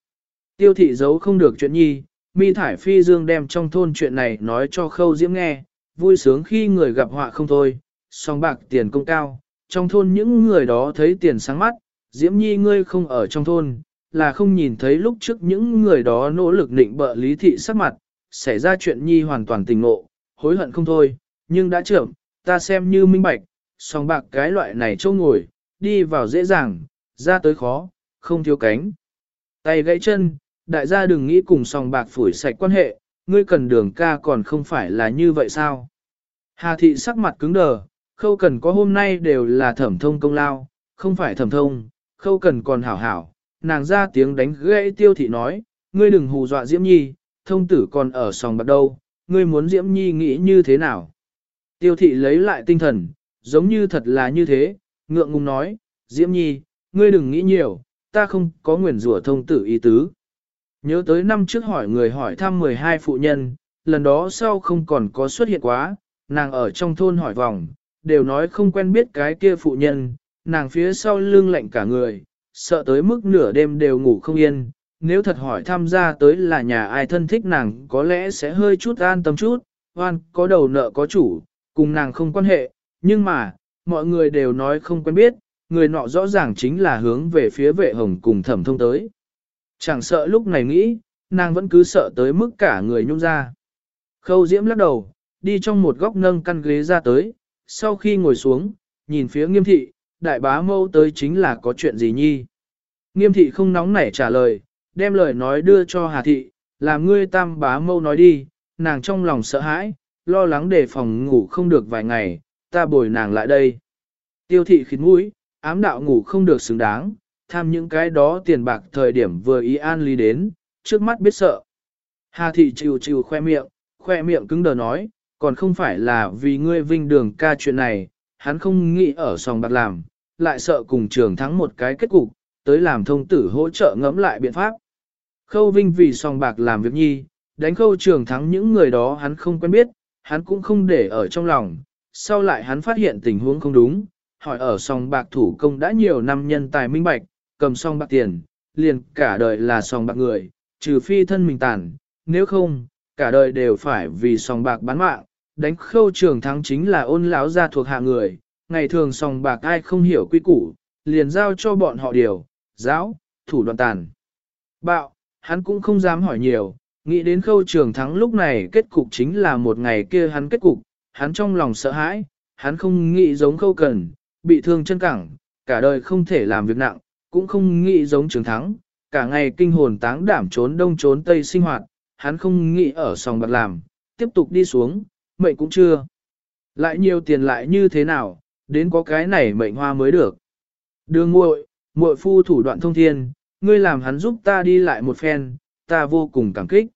Tiêu thị giấu không được chuyện nhi, mi thải phi dương đem trong thôn chuyện này nói cho khâu diễm nghe, vui sướng khi người gặp họa không thôi, song bạc tiền công cao, trong thôn những người đó thấy tiền sáng mắt, diễm nhi ngươi không ở trong thôn, là không nhìn thấy lúc trước những người đó nỗ lực định bợ lý thị sắc mặt, xảy ra chuyện nhi hoàn toàn tình ngộ, hối hận không thôi, nhưng đã trưởng, ta xem như minh bạch, song bạc cái loại này châu ngồi, đi vào dễ dàng, ra tới khó, không thiếu cánh. Tay gãy chân, đại gia đừng nghĩ cùng song bạc phủi sạch quan hệ, ngươi cần đường ca còn không phải là như vậy sao? Hà thị sắc mặt cứng đờ, khâu cần có hôm nay đều là thẩm thông công lao, không phải thẩm thông, khâu cần còn hảo hảo, nàng ra tiếng đánh gãy tiêu thị nói, ngươi đừng hù dọa Diễm Nhi, thông tử còn ở sòng bạc đâu, ngươi muốn Diễm Nhi nghĩ như thế nào? Tiêu thị lấy lại tinh thần, giống như thật là như thế, ngượng ngùng nói, Diễm Nhi, ngươi đừng nghĩ nhiều, ta không có nguyền rủa thông tử ý tứ. Nhớ tới năm trước hỏi người hỏi thăm 12 phụ nhân, lần đó sau không còn có xuất hiện quá, nàng ở trong thôn hỏi vòng, đều nói không quen biết cái kia phụ nhân, nàng phía sau lưng lạnh cả người, sợ tới mức nửa đêm đều ngủ không yên. Nếu thật hỏi tham gia tới là nhà ai thân thích nàng có lẽ sẽ hơi chút an tâm chút, hoan có đầu nợ có chủ, cùng nàng không quan hệ, nhưng mà, mọi người đều nói không quen biết, người nọ rõ ràng chính là hướng về phía vệ hồng cùng thẩm thông tới. Chẳng sợ lúc này nghĩ, nàng vẫn cứ sợ tới mức cả người nhung ra. Khâu diễm lắc đầu, đi trong một góc nâng căn ghế ra tới, sau khi ngồi xuống, nhìn phía nghiêm thị, đại bá mâu tới chính là có chuyện gì nhi. Nghiêm thị không nóng nảy trả lời, đem lời nói đưa cho Hà thị, làm ngươi tam bá mâu nói đi, nàng trong lòng sợ hãi, lo lắng để phòng ngủ không được vài ngày, ta bồi nàng lại đây. Tiêu thị khít mũi, ám đạo ngủ không được xứng đáng, tham những cái đó tiền bạc thời điểm vừa ý an lý đến, trước mắt biết sợ. Hà thị chịu chịu khoe miệng, khoe miệng cứng đờ nói, còn không phải là vì ngươi vinh đường ca chuyện này, hắn không nghĩ ở sòng bạc làm, lại sợ cùng trường thắng một cái kết cục, tới làm thông tử hỗ trợ ngẫm lại biện pháp. Khâu vinh vì sòng bạc làm việc nhi, đánh khâu trường thắng những người đó hắn không quen biết, hắn cũng không để ở trong lòng, sau lại hắn phát hiện tình huống không đúng, hỏi ở sòng bạc thủ công đã nhiều năm nhân tài minh bạch, cầm song bạc tiền, liền cả đời là sòng bạc người, trừ phi thân mình tàn, nếu không, cả đời đều phải vì sòng bạc bán mạng, đánh khâu trường thắng chính là ôn lão gia thuộc hạ người, ngày thường sòng bạc ai không hiểu quy củ, liền giao cho bọn họ điều, giáo, thủ đoạn tàn. Bạo, hắn cũng không dám hỏi nhiều, nghĩ đến khâu trường thắng lúc này kết cục chính là một ngày kia hắn kết cục, hắn trong lòng sợ hãi, hắn không nghĩ giống khâu cần, bị thương chân cẳng, cả đời không thể làm việc nặng, cũng không nghĩ giống trường thắng, cả ngày kinh hồn táng đảm trốn đông trốn tây sinh hoạt, hắn không nghĩ ở sòng bạc làm, tiếp tục đi xuống, mệnh cũng chưa. Lại nhiều tiền lại như thế nào, đến có cái này mệnh hoa mới được. Đường muội, muội phu thủ đoạn thông thiên, ngươi làm hắn giúp ta đi lại một phen, ta vô cùng cảm kích.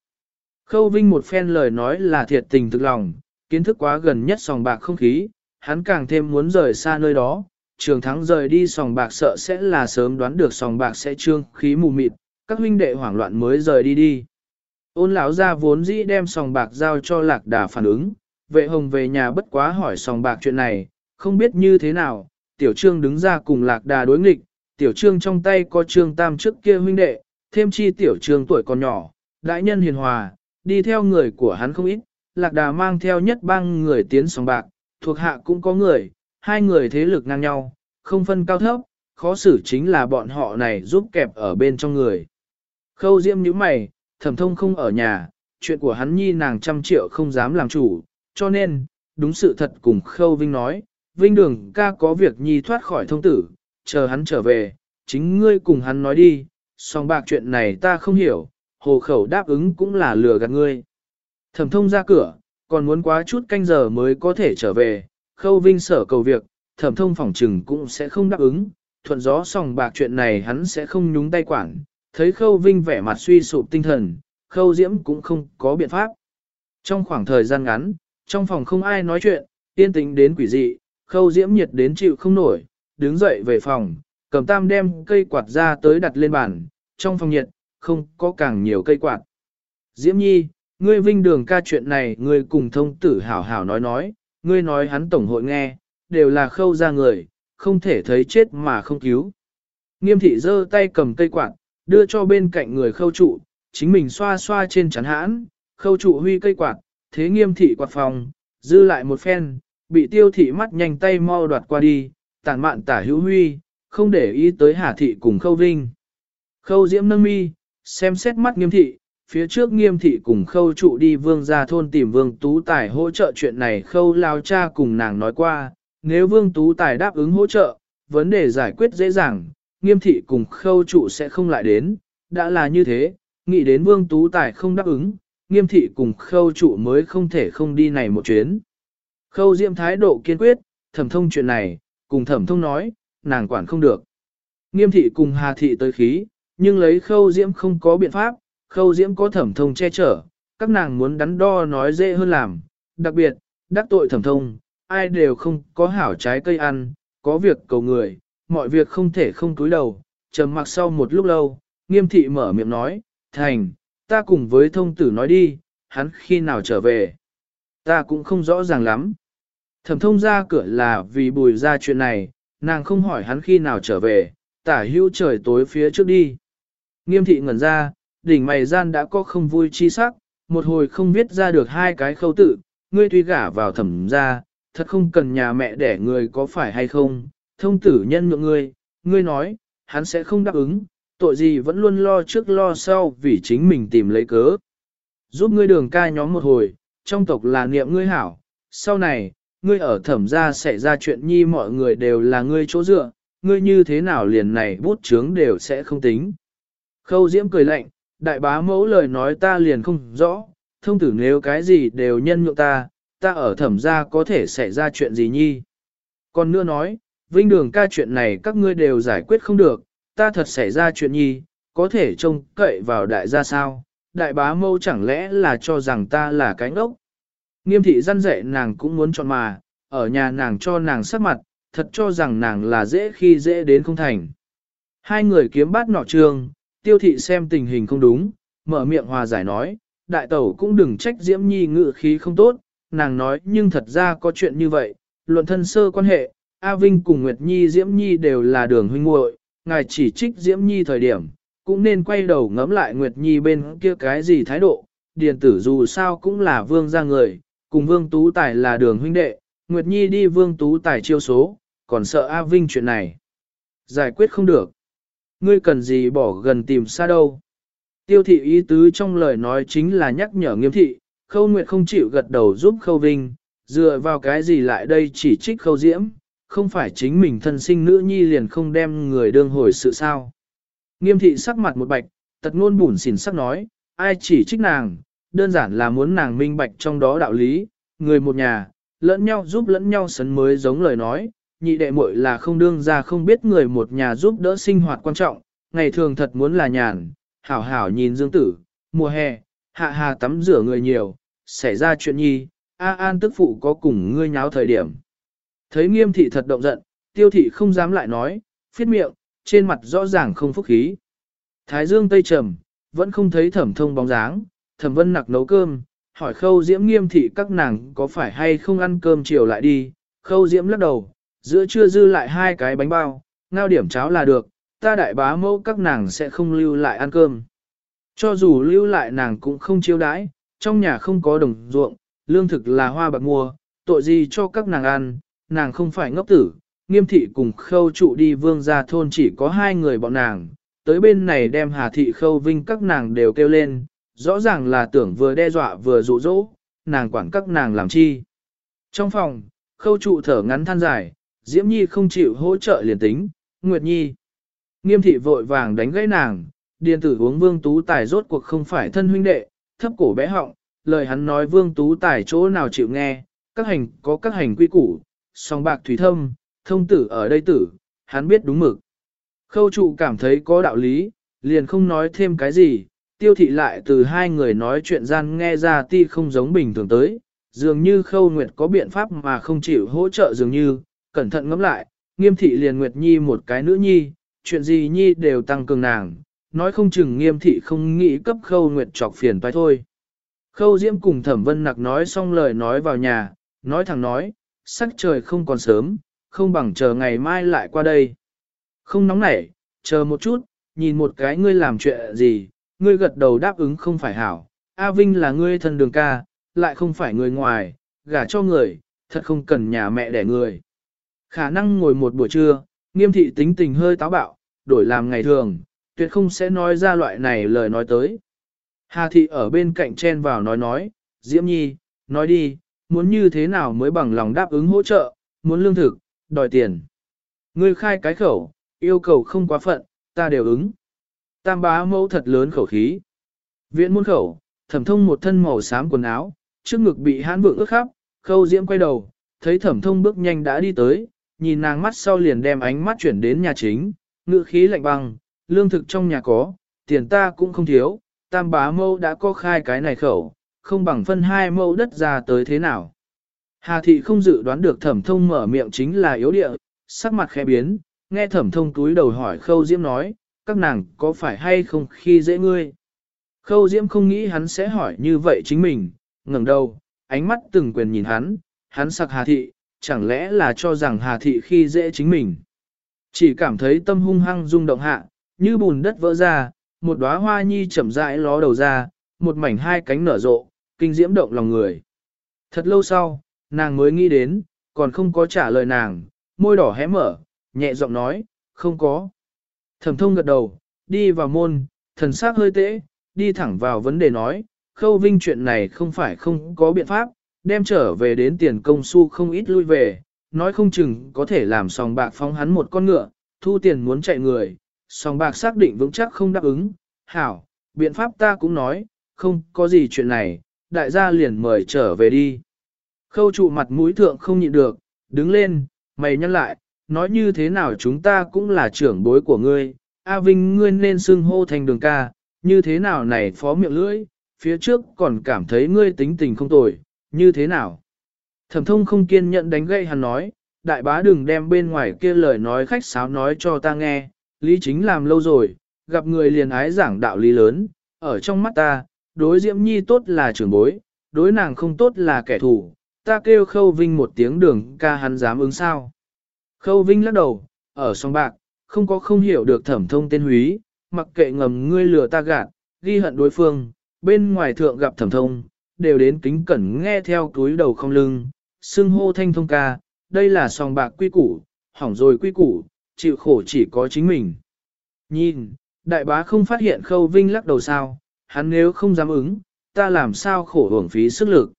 Khâu Vinh một phen lời nói là thiệt tình thực lòng, kiến thức quá gần nhất sòng bạc không khí, hắn càng thêm muốn rời xa nơi đó, trường thắng rời đi sòng bạc sợ sẽ là sớm đoán được sòng bạc sẽ trương khí mù mịt, các huynh đệ hoảng loạn mới rời đi đi. Ôn lão ra vốn dĩ đem sòng bạc giao cho lạc đà phản ứng, vệ hồng về nhà bất quá hỏi sòng bạc chuyện này, không biết như thế nào, tiểu trương đứng ra cùng lạc đà đối nghịch, tiểu trương trong tay có trương tam trước kia huynh đệ, thêm chi tiểu trương tuổi còn nhỏ, đại nhân hiền hòa, đi theo người của hắn không ít, lạc đà mang theo nhất bang người tiến sòng bạc, thuộc hạ cũng có người, hai người thế lực ngang nhau, không phân cao thấp, khó xử chính là bọn họ này giúp kẹp ở bên trong người. Khâu diễm nhíu mày, thẩm thông không ở nhà, chuyện của hắn nhi nàng trăm triệu không dám làm chủ, cho nên, đúng sự thật cùng Khâu Vinh nói, Vinh Đường ca có việc nhi thoát khỏi thông tử, chờ hắn trở về, chính ngươi cùng hắn nói đi, song bạc chuyện này ta không hiểu, hồ khẩu đáp ứng cũng là lừa gạt ngươi. Thẩm thông ra cửa, còn muốn quá chút canh giờ mới có thể trở về, Khâu Vinh sở cầu việc, thẩm thông phỏng trừng cũng sẽ không đáp ứng, thuận gió song bạc chuyện này hắn sẽ không nhúng tay quản, thấy Khâu Vinh vẻ mặt suy sụp tinh thần, Khâu Diễm cũng không có biện pháp. Trong khoảng thời gian ngắn, trong phòng không ai nói chuyện, yên tĩnh đến quỷ dị, Khâu Diễm nhiệt đến chịu không nổi, đứng dậy về phòng, cầm tam đem cây quạt ra tới đặt lên bàn, trong phòng nhiệt, không có càng nhiều cây quạt. Diễm Nhi, ngươi vinh đường ca chuyện này ngươi cùng thông tử hảo hảo nói nói, ngươi nói hắn tổng hội nghe, đều là khâu ra người, không thể thấy chết mà không cứu. Nghiêm thị giơ tay cầm cây quạt, đưa cho bên cạnh người khâu trụ, chính mình xoa xoa trên chắn hãn, khâu trụ huy cây quạt, thế nghiêm thị quạt phòng, dư lại một phen, bị tiêu thị mắt nhanh tay mau đoạt qua đi, tàn mạn tả hữu huy, không để ý tới hà thị cùng khâu vinh. Khâu diễm nâng mi, xem xét mắt nghiêm thị, phía trước nghiêm thị cùng khâu trụ đi vương ra thôn tìm vương tú tài hỗ trợ chuyện này khâu lao cha cùng nàng nói qua, nếu vương tú tài đáp ứng hỗ trợ, vấn đề giải quyết dễ dàng, nghiêm thị cùng khâu trụ sẽ không lại đến, đã là như thế, nghĩ đến vương tú tài không đáp ứng, nghiêm thị cùng khâu trụ mới không thể không đi này một chuyến. Khâu diễm thái độ kiên quyết, thẩm thông chuyện này, cùng thẩm thông nói, nàng quản không được. Nghiêm thị cùng hà thị tới khí, nhưng lấy khâu diễm không có biện pháp, khâu diễm có thẩm thông che chở, các nàng muốn đắn đo nói dễ hơn làm, đặc biệt, đắc tội thẩm thông, ai đều không có hảo trái cây ăn, có việc cầu người, mọi việc không thể không túi đầu, trầm mặc sau một lúc lâu, nghiêm thị mở miệng nói, thành, ta cùng với thông tử nói đi, hắn khi nào trở về. Ta cũng không rõ ràng lắm. Thẩm thông ra cửa là vì bùi ra chuyện này, nàng không hỏi hắn khi nào trở về, tả hưu trời tối phía trước đi. Nghiêm thị ngẩn ra, đỉnh mày gian đã có không vui chi sắc, một hồi không viết ra được hai cái khâu tự, ngươi tuy gả vào thẩm ra, thật không cần nhà mẹ để người có phải hay không, thông tử nhân nhượng ngươi, ngươi nói, hắn sẽ không đáp ứng, tội gì vẫn luôn lo trước lo sau vì chính mình tìm lấy cớ. Giúp ngươi đường ca nhóm một hồi, trong tộc là niệm ngươi hảo, sau này, ngươi ở thẩm gia sẽ ra chuyện nhi mọi người đều là ngươi chỗ dựa, ngươi như thế nào liền này bút chướng đều sẽ không tính. Khâu Diễm cười lạnh, đại bá mẫu lời nói ta liền không rõ, thông tử nếu cái gì đều nhân nhượng ta, ta ở thẩm gia có thể xảy ra chuyện gì nhi. Còn nữa nói, vinh đường ca chuyện này các ngươi đều giải quyết không được, ta thật xảy ra chuyện nhi, có thể trông cậy vào đại gia sao, đại bá mâu chẳng lẽ là cho rằng ta là cánh ốc. Nghiêm thị răn dạy nàng cũng muốn chọn mà, ở nhà nàng cho nàng sắc mặt, thật cho rằng nàng là dễ khi dễ đến không thành. Hai người kiếm bát nọ trường, tiêu thị xem tình hình không đúng, mở miệng hòa giải nói, đại tẩu cũng đừng trách diễm nhi ngự khí không tốt, nàng nói nhưng thật ra có chuyện như vậy, luận thân sơ quan hệ, A Vinh cùng Nguyệt Nhi Diễm Nhi đều là đường huynh muội, ngài chỉ trích Diễm Nhi thời điểm, cũng nên quay đầu ngẫm lại Nguyệt Nhi bên kia cái gì thái độ, điền tử dù sao cũng là vương gia người, cùng vương tú tài là đường huynh đệ, Nguyệt Nhi đi vương tú tài chiêu số, còn sợ A Vinh chuyện này. Giải quyết không được. Ngươi cần gì bỏ gần tìm xa đâu. Tiêu thị ý tứ trong lời nói chính là nhắc nhở nghiêm thị, khâu nguyệt không chịu gật đầu giúp khâu vinh, dựa vào cái gì lại đây chỉ trích khâu diễm, không phải chính mình thân sinh nữ nhi liền không đem người đương hồi sự sao. Nghiêm thị sắc mặt một bạch, tật ngôn bùn xỉn sắc nói, ai chỉ trích nàng, đơn giản là muốn nàng minh bạch trong đó đạo lý, người một nhà, lẫn nhau giúp lẫn nhau sấn mới giống lời nói, nhị đệ muội là không đương ra không biết người một nhà giúp đỡ sinh hoạt quan trọng, ngày thường thật muốn là nhàn, hảo hảo nhìn dương tử, mùa hè, hạ hà tắm rửa người nhiều, xảy ra chuyện nhi, A An tức phụ có cùng ngươi nháo thời điểm. Thấy nghiêm thị thật động giận, tiêu thị không dám lại nói, phiết miệng, trên mặt rõ ràng không phúc khí. Thái dương tây trầm, vẫn không thấy thẩm thông bóng dáng, thẩm vân nặc nấu cơm, hỏi khâu diễm nghiêm thị các nàng có phải hay không ăn cơm chiều lại đi, khâu diễm lắc đầu, giữa trưa dư lại hai cái bánh bao, ngao điểm cháo là được, ta đại bá mẫu các nàng sẽ không lưu lại ăn cơm. Cho dù lưu lại nàng cũng không chiêu đãi, trong nhà không có đồng ruộng, lương thực là hoa bạc mua, tội gì cho các nàng ăn, nàng không phải ngốc tử, nghiêm thị cùng khâu trụ đi vương gia thôn chỉ có hai người bọn nàng, tới bên này đem hà thị khâu vinh các nàng đều kêu lên, rõ ràng là tưởng vừa đe dọa vừa dụ dỗ, nàng quản các nàng làm chi. Trong phòng, khâu trụ thở ngắn than dài, Diễm Nhi không chịu hỗ trợ liền tính, Nguyệt Nhi. Nghiêm thị vội vàng đánh gãy nàng, điện tử uống vương tú tài rốt cuộc không phải thân huynh đệ, thấp cổ bé họng, lời hắn nói vương tú tài chỗ nào chịu nghe, các hành có các hành quy củ, song bạc thủy thâm, thông tử ở đây tử, hắn biết đúng mực. Khâu trụ cảm thấy có đạo lý, liền không nói thêm cái gì, tiêu thị lại từ hai người nói chuyện gian nghe ra ti không giống bình thường tới, dường như khâu nguyệt có biện pháp mà không chịu hỗ trợ dường như, cẩn thận ngẫm lại, nghiêm thị liền nguyệt nhi một cái nữ nhi, chuyện gì nhi đều tăng cường nàng, nói không chừng nghiêm thị không nghĩ cấp khâu nguyệt chọc phiền phải thôi. Khâu diễm cùng thẩm vân nặc nói xong lời nói vào nhà, nói thẳng nói, sắc trời không còn sớm, không bằng chờ ngày mai lại qua đây. Không nóng nảy, chờ một chút, nhìn một cái ngươi làm chuyện gì, ngươi gật đầu đáp ứng không phải hảo. A Vinh là ngươi thân đường ca, lại không phải người ngoài, gả cho người, thật không cần nhà mẹ đẻ người. Khả năng ngồi một buổi trưa, nghiêm thị tính tình hơi táo bạo, đổi làm ngày thường, tuyệt không sẽ nói ra loại này lời nói tới. Hà thị ở bên cạnh chen vào nói nói, Diễm Nhi, nói đi, muốn như thế nào mới bằng lòng đáp ứng hỗ trợ, muốn lương thực, đòi tiền. Ngươi khai cái khẩu, yêu cầu không quá phận, ta đều ứng. Tam bá mẫu thật lớn khẩu khí. Viện môn khẩu, thẩm thông một thân màu xám quần áo, trước ngực bị hãn vượng ướt khắp, khâu diễm quay đầu, thấy thẩm thông bước nhanh đã đi tới, nhìn nàng mắt sau liền đem ánh mắt chuyển đến nhà chính, ngựa khí lạnh băng, lương thực trong nhà có, tiền ta cũng không thiếu, tam bá mẫu đã có khai cái này khẩu, không bằng phân hai mẫu đất ra tới thế nào. Hà thị không dự đoán được thẩm thông mở miệng chính là yếu địa, sắc mặt khẽ biến, nghe thẩm thông túi đầu hỏi khâu diễm nói, các nàng có phải hay không khi dễ ngươi. Khâu diễm không nghĩ hắn sẽ hỏi như vậy chính mình, ngẩng đầu, ánh mắt từng quyền nhìn hắn, hắn sặc hà thị, chẳng lẽ là cho rằng hà thị khi dễ chính mình. Chỉ cảm thấy tâm hung hăng rung động hạ, như bùn đất vỡ ra, một đóa hoa nhi chậm rãi ló đầu ra, một mảnh hai cánh nở rộ, kinh diễm động lòng người. Thật lâu sau, nàng mới nghĩ đến, còn không có trả lời nàng, môi đỏ hé mở, nhẹ giọng nói, không có. Thẩm thông gật đầu, đi vào môn, thần sắc hơi tễ, đi thẳng vào vấn đề nói, khâu vinh chuyện này không phải không có biện pháp, đem trở về đến tiền công su không ít lui về, nói không chừng có thể làm sòng bạc phóng hắn một con ngựa, thu tiền muốn chạy người, sòng bạc xác định vững chắc không đáp ứng, hảo, biện pháp ta cũng nói, không có gì chuyện này, đại gia liền mời trở về đi. Khâu trụ mặt mũi thượng không nhịn được, đứng lên, mày nhăn lại, nói như thế nào chúng ta cũng là trưởng bối của ngươi, A Vinh ngươi nên xưng hô thành đường ca, như thế nào này phó miệng lưỡi, phía trước còn cảm thấy ngươi tính tình không tồi, như thế nào. Thẩm thông không kiên nhẫn đánh gậy hắn nói, đại bá đừng đem bên ngoài kia lời nói khách sáo nói cho ta nghe, lý chính làm lâu rồi, gặp người liền ái giảng đạo lý lớn, ở trong mắt ta, đối diễm nhi tốt là trưởng bối, đối nàng không tốt là kẻ thù, ta kêu khâu vinh một tiếng đường ca hắn dám ứng sao. Khâu vinh lắc đầu, ở song bạc, không có không hiểu được thẩm thông tên húy, mặc kệ ngầm ngươi lừa ta gạt, ghi hận đối phương, bên ngoài thượng gặp thẩm thông, đều đến kính cẩn nghe theo túi đầu không lưng, xưng hô thanh thông ca, đây là song bạc quy củ, hỏng rồi quy củ, chịu khổ chỉ có chính mình. Nhìn, đại bá không phát hiện khâu vinh lắc đầu sao, hắn nếu không dám ứng, ta làm sao khổ hưởng phí sức lực.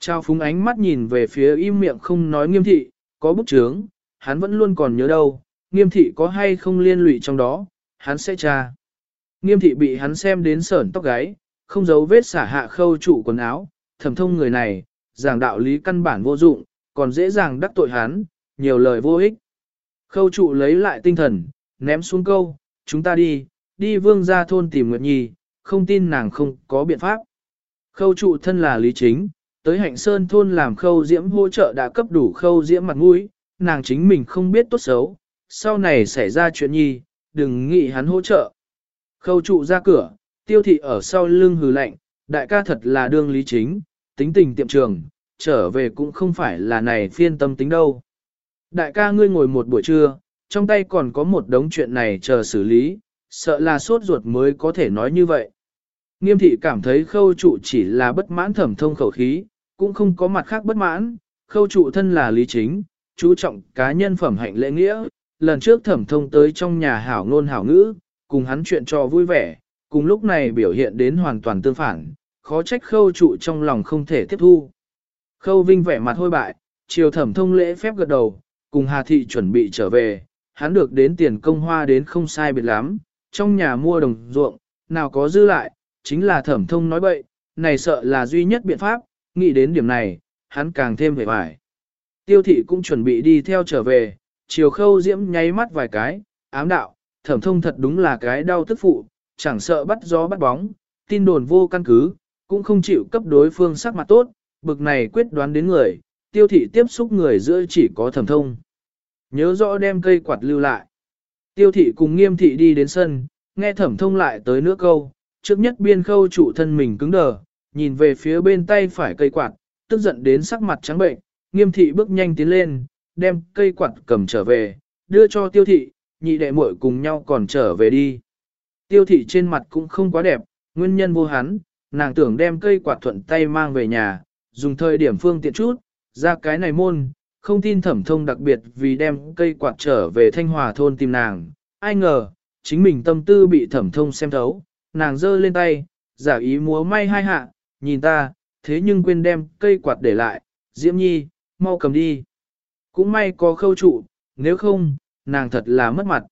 Trao phúng ánh mắt nhìn về phía im miệng không nói nghiêm thị, có bức chướng, hắn vẫn luôn còn nhớ đâu, nghiêm thị có hay không liên lụy trong đó, hắn sẽ tra. Nghiêm thị bị hắn xem đến sởn tóc gáy, không giấu vết xả hạ khâu trụ quần áo, thẩm thông người này, giảng đạo lý căn bản vô dụng, còn dễ dàng đắc tội hắn, nhiều lời vô ích. Khâu trụ lấy lại tinh thần, ném xuống câu, chúng ta đi, đi vương ra thôn tìm Nguyệt Nhi, không tin nàng không có biện pháp. Khâu trụ thân là lý chính, tới hạnh sơn thôn làm khâu diễm hỗ trợ đã cấp đủ khâu diễm mặt mũi, nàng chính mình không biết tốt xấu, sau này xảy ra chuyện nhi, đừng nghĩ hắn hỗ trợ. Khâu trụ ra cửa, tiêu thị ở sau lưng hừ lạnh, đại ca thật là đương lý chính, tính tình tiệm trường, trở về cũng không phải là này phiên tâm tính đâu. Đại ca ngươi ngồi một buổi trưa, trong tay còn có một đống chuyện này chờ xử lý, sợ là sốt ruột mới có thể nói như vậy. Nghiêm thị cảm thấy khâu trụ chỉ là bất mãn thẩm thông khẩu khí, cũng không có mặt khác bất mãn, khâu trụ thân là lý chính, chú trọng cá nhân phẩm hạnh lễ nghĩa, lần trước thẩm thông tới trong nhà hảo ngôn hảo ngữ, cùng hắn chuyện trò vui vẻ, cùng lúc này biểu hiện đến hoàn toàn tương phản, khó trách khâu trụ trong lòng không thể tiếp thu. Khâu vinh vẻ mặt hôi bại, chiều thẩm thông lễ phép gật đầu, cùng Hà Thị chuẩn bị trở về, hắn được đến tiền công hoa đến không sai biệt lắm, trong nhà mua đồng ruộng, nào có dư lại, chính là thẩm thông nói bậy, này sợ là duy nhất biện pháp, nghĩ đến điểm này, hắn càng thêm vẻ vải. Tiêu thị cũng chuẩn bị đi theo trở về, chiều khâu diễm nháy mắt vài cái, ám đạo, thẩm thông thật đúng là cái đau tức phụ, chẳng sợ bắt gió bắt bóng, tin đồn vô căn cứ, cũng không chịu cấp đối phương sắc mặt tốt, bực này quyết đoán đến người, tiêu thị tiếp xúc người giữa chỉ có thẩm thông. Nhớ rõ đem cây quạt lưu lại. Tiêu thị cùng nghiêm thị đi đến sân, nghe thẩm thông lại tới nước câu, trước nhất biên khâu chủ thân mình cứng đờ, nhìn về phía bên tay phải cây quạt, tức giận đến sắc mặt trắng bệnh, nghiêm thị bước nhanh tiến lên, đem cây quạt cầm trở về, đưa cho tiêu thị, nhị đệ muội cùng nhau còn trở về đi. Tiêu thị trên mặt cũng không quá đẹp, nguyên nhân vô hắn, nàng tưởng đem cây quạt thuận tay mang về nhà, dùng thời điểm phương tiện chút, ra cái này môn, không tin thẩm thông đặc biệt vì đem cây quạt trở về thanh hòa thôn tìm nàng, ai ngờ, chính mình tâm tư bị thẩm thông xem thấu, nàng giơ lên tay, giả ý múa may hai hạ, nhìn ta, thế nhưng quên đem cây quạt để lại, Diễm Nhi, mau cầm đi. Cũng may có khâu trụ, nếu không, nàng thật là mất mặt.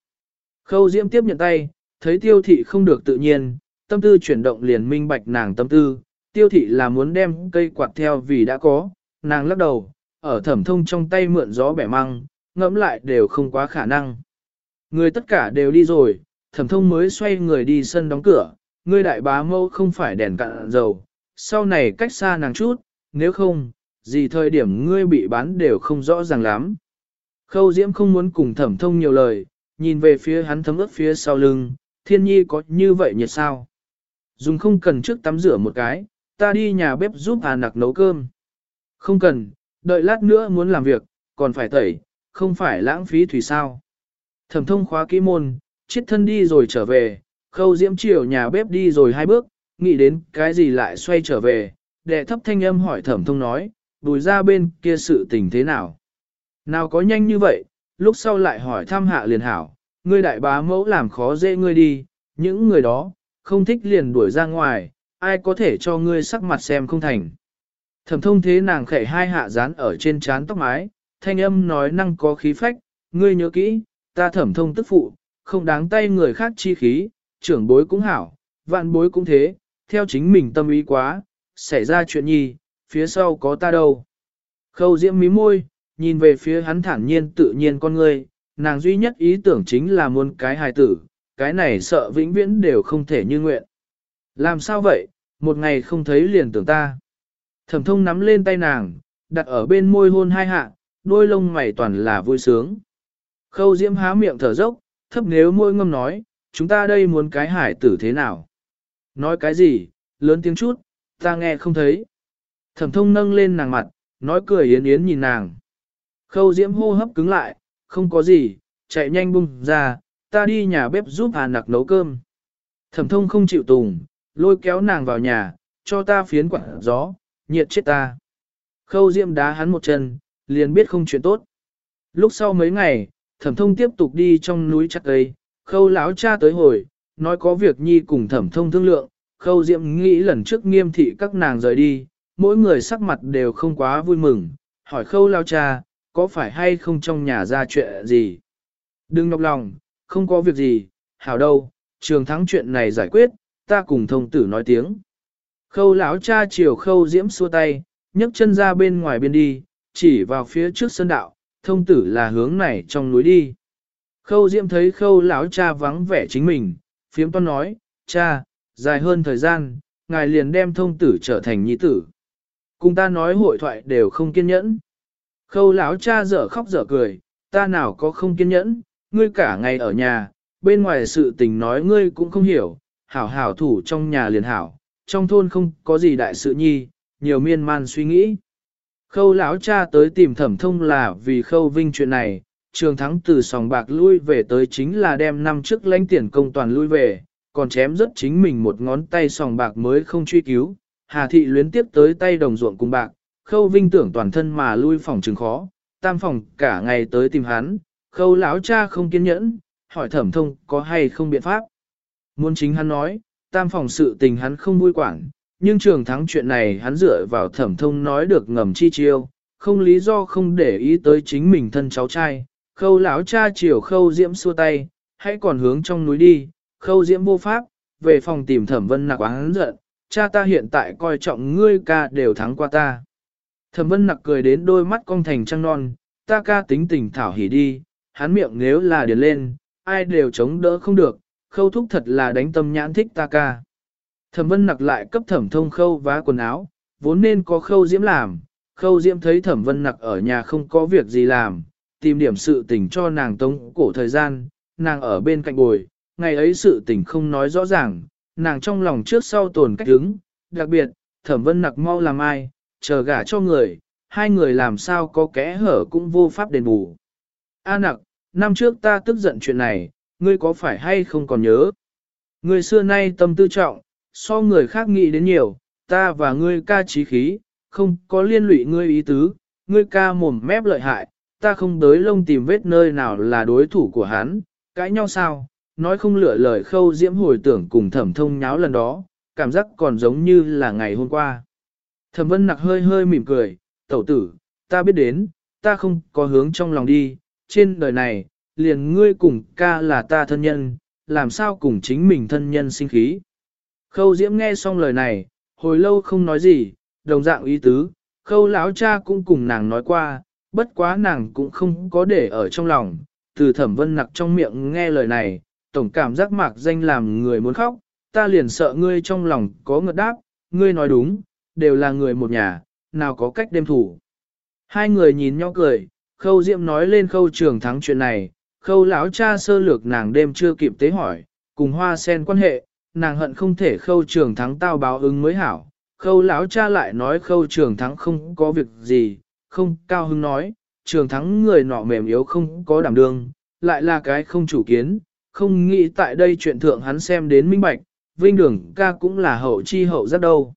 Khâu Diễm tiếp nhận tay, thấy tiêu thị không được tự nhiên, tâm tư chuyển động liền minh bạch nàng tâm tư, tiêu thị là muốn đem cây quạt theo vì đã có, nàng lắc đầu, ở thẩm thông trong tay mượn gió bẻ măng, ngẫm lại đều không quá khả năng. Người tất cả đều đi rồi, thẩm thông mới xoay người đi sân đóng cửa, ngươi đại bá mâu không phải đèn cạn dầu, sau này cách xa nàng chút, nếu không, gì thời điểm ngươi bị bán đều không rõ ràng lắm. Khâu Diễm không muốn cùng thẩm thông nhiều lời, nhìn về phía hắn thấm ướt phía sau lưng, thiên nhi có như vậy nhiệt sao? Dùng không cần trước tắm rửa một cái, ta đi nhà bếp giúp à Nặc nấu cơm. Không cần, đợi lát nữa muốn làm việc, còn phải tẩy, không phải lãng phí thủy sao. Thẩm thông khóa kỹ môn, chiết thân đi rồi trở về, khâu diễm chiều nhà bếp đi rồi hai bước, nghĩ đến cái gì lại xoay trở về, đệ thấp thanh âm hỏi thẩm thông nói, đùi ra bên kia sự tình thế nào. Nào có nhanh như vậy, lúc sau lại hỏi thăm hạ liền hảo, ngươi đại bá mẫu làm khó dễ ngươi đi, những người đó, không thích liền đuổi ra ngoài, ai có thể cho ngươi sắc mặt xem không thành. Thẩm thông thế nàng khẽ hai hạ dán ở trên trán tóc mái, thanh âm nói năng có khí phách, ngươi nhớ kỹ, ta thẩm thông tức phụ, không đáng tay người khác chi khí, trưởng bối cũng hảo, vạn bối cũng thế, theo chính mình tâm ý quá, xảy ra chuyện nhi, phía sau có ta đâu. Khâu diễm mí môi, nhìn về phía hắn thản nhiên tự nhiên con người nàng duy nhất ý tưởng chính là muốn cái hài tử, cái này sợ vĩnh viễn đều không thể như nguyện. Làm sao vậy, một ngày không thấy liền tưởng ta. Thẩm thông nắm lên tay nàng, đặt ở bên môi hôn hai hạ, đôi lông mày toàn là vui sướng. Khâu diễm há miệng thở dốc, thấp nếu môi ngâm nói, chúng ta đây muốn cái hải tử thế nào? Nói cái gì, lớn tiếng chút, ta nghe không thấy. Thẩm thông nâng lên nàng mặt, nói cười yến yến nhìn nàng. Khâu diễm hô hấp cứng lại, không có gì, chạy nhanh bung ra, ta đi nhà bếp giúp Hà Nặc nấu cơm. Thẩm thông không chịu tùng, lôi kéo nàng vào nhà, cho ta phiến quạt gió, nhiệt chết ta. Khâu diễm đá hắn một chân, liền biết không chuyện tốt. Lúc sau mấy ngày, thẩm thông tiếp tục đi trong núi chặt cây, khâu lão cha tới hồi, nói có việc nhi cùng thẩm thông thương lượng, khâu Diệm nghĩ lần trước nghiêm thị các nàng rời đi, mỗi người sắc mặt đều không quá vui mừng, hỏi khâu lão cha, có phải hay không trong nhà ra chuyện gì? Đừng nhọc lòng, không có việc gì, hảo đâu, trường thắng chuyện này giải quyết, ta cùng thông tử nói tiếng. Khâu lão cha chiều khâu diễm xua tay, nhấc chân ra bên ngoài biên đi, chỉ vào phía trước sân đạo, thông tử là hướng này trong núi đi. Khâu diễm thấy khâu lão cha vắng vẻ chính mình, phiếm toan nói, cha, dài hơn thời gian, ngài liền đem thông tử trở thành nhi tử. Cùng ta nói hội thoại đều không kiên nhẫn. Khâu lão cha dở khóc dở cười, ta nào có không kiên nhẫn, ngươi cả ngày ở nhà, bên ngoài sự tình nói ngươi cũng không hiểu, hảo hảo thủ trong nhà liền hảo, trong thôn không có gì đại sự nhi, nhiều miên man suy nghĩ. Khâu lão cha tới tìm thẩm thông là vì khâu vinh chuyện này, trường thắng từ sòng bạc lui về tới chính là đem năm trước lãnh tiền công toàn lui về, còn chém rất chính mình một ngón tay sòng bạc mới không truy cứu. Hà thị luyến tiếp tới tay đồng ruộng cùng bạc, khâu vinh tưởng toàn thân mà lui phòng trường khó, tam phòng cả ngày tới tìm hắn, khâu lão cha không kiên nhẫn, hỏi thẩm thông có hay không biện pháp. Muốn chính hắn nói, tam phòng sự tình hắn không vui quản, nhưng trường thắng chuyện này hắn dựa vào thẩm thông nói được ngầm chi chiêu, không lý do không để ý tới chính mình thân cháu trai. Khâu lão cha chiều khâu diễm xua tay, hãy còn hướng trong núi đi, khâu diễm vô pháp, về phòng tìm thẩm vân nặc hắn giận, cha ta hiện tại coi trọng ngươi ca đều thắng qua ta. Thẩm vân nặc cười đến đôi mắt cong thành trăng non, ta ca tính tình thảo hỉ đi, hắn miệng nếu là điền lên, ai đều chống đỡ không được, khâu thúc thật là đánh tâm nhãn thích ta ca. Thẩm vân nặc lại cấp thẩm thông khâu vá quần áo, vốn nên có khâu diễm làm, khâu diễm thấy thẩm vân nặc ở nhà không có việc gì làm, tìm điểm sự tình cho nàng tống cổ thời gian, nàng ở bên cạnh bồi, ngày ấy sự tình không nói rõ ràng, nàng trong lòng trước sau tồn cách đứng, đặc biệt, thẩm vân nặc mau làm ai, chờ gả cho người, hai người làm sao có kẽ hở cũng vô pháp đền bù. A nặc, năm trước ta tức giận chuyện này, ngươi có phải hay không còn nhớ? Ngươi xưa nay tâm tư trọng, so người khác nghĩ đến nhiều, ta và ngươi ca trí khí, không có liên lụy ngươi ý tứ, ngươi ca mồm mép lợi hại, ta không tới lông tìm vết nơi nào là đối thủ của hắn, cãi nhau sao, nói không lựa lời khâu diễm hồi tưởng cùng thẩm thông nháo lần đó, cảm giác còn giống như là ngày hôm qua. Thẩm vân nặc hơi hơi mỉm cười, tẩu tử, ta biết đến, ta không có hướng trong lòng đi, trên đời này, liền ngươi cùng ca là ta thân nhân, làm sao cùng chính mình thân nhân sinh khí. Khâu Diễm nghe xong lời này, hồi lâu không nói gì, đồng dạng ý tứ, khâu lão cha cũng cùng nàng nói qua, bất quá nàng cũng không có để ở trong lòng, từ thẩm vân nặc trong miệng nghe lời này, tổng cảm giác mạc danh làm người muốn khóc, ta liền sợ ngươi trong lòng có ngợt đáp, ngươi nói đúng, đều là người một nhà, nào có cách đêm thủ. Hai người nhìn nhau cười, khâu diệm nói lên khâu trường thắng chuyện này, khâu lão cha sơ lược nàng đêm chưa kịp tế hỏi, cùng hoa sen quan hệ, nàng hận không thể khâu trường thắng tao báo ứng mới hảo. Khâu lão cha lại nói khâu trường thắng không có việc gì, không cao hứng nói, trường thắng người nọ mềm yếu không có đảm đương, lại là cái không chủ kiến, không nghĩ tại đây chuyện thượng hắn xem đến minh bạch, vinh đường ca cũng là hậu chi hậu rất đâu.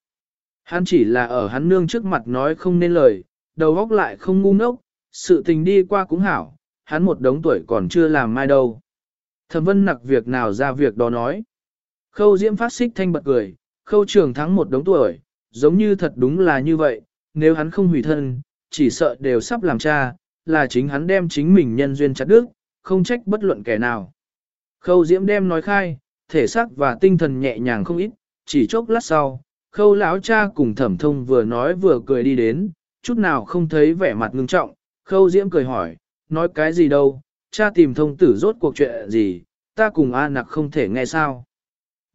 Hắn chỉ là ở hắn nương trước mặt nói không nên lời, đầu óc lại không ngu ngốc, sự tình đi qua cũng hảo, hắn một đống tuổi còn chưa làm mai đâu. Thẩm vân nặc việc nào ra việc đó nói. Khâu diễm phát xích thanh bật cười, khâu trường thắng một đống tuổi, giống như thật đúng là như vậy, nếu hắn không hủy thân, chỉ sợ đều sắp làm cha, là chính hắn đem chính mình nhân duyên chặt đứt, không trách bất luận kẻ nào. Khâu diễm đem nói khai, thể xác và tinh thần nhẹ nhàng không ít, chỉ chốc lát sau, khâu lão cha cùng thẩm thông vừa nói vừa cười đi đến, chút nào không thấy vẻ mặt ngưng trọng, khâu diễm cười hỏi, nói cái gì đâu, cha tìm thông tử rốt cuộc chuyện gì, ta cùng A nặc không thể nghe sao.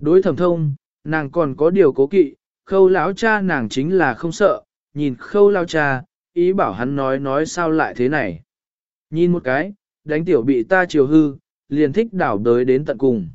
Đối thẩm thông, nàng còn có điều cố kỵ, khâu lão cha nàng chính là không sợ, nhìn khâu lão cha, ý bảo hắn nói nói sao lại thế này. Nhìn một cái, đánh tiểu bị ta chiều hư, liền thích đảo đới đến tận cùng.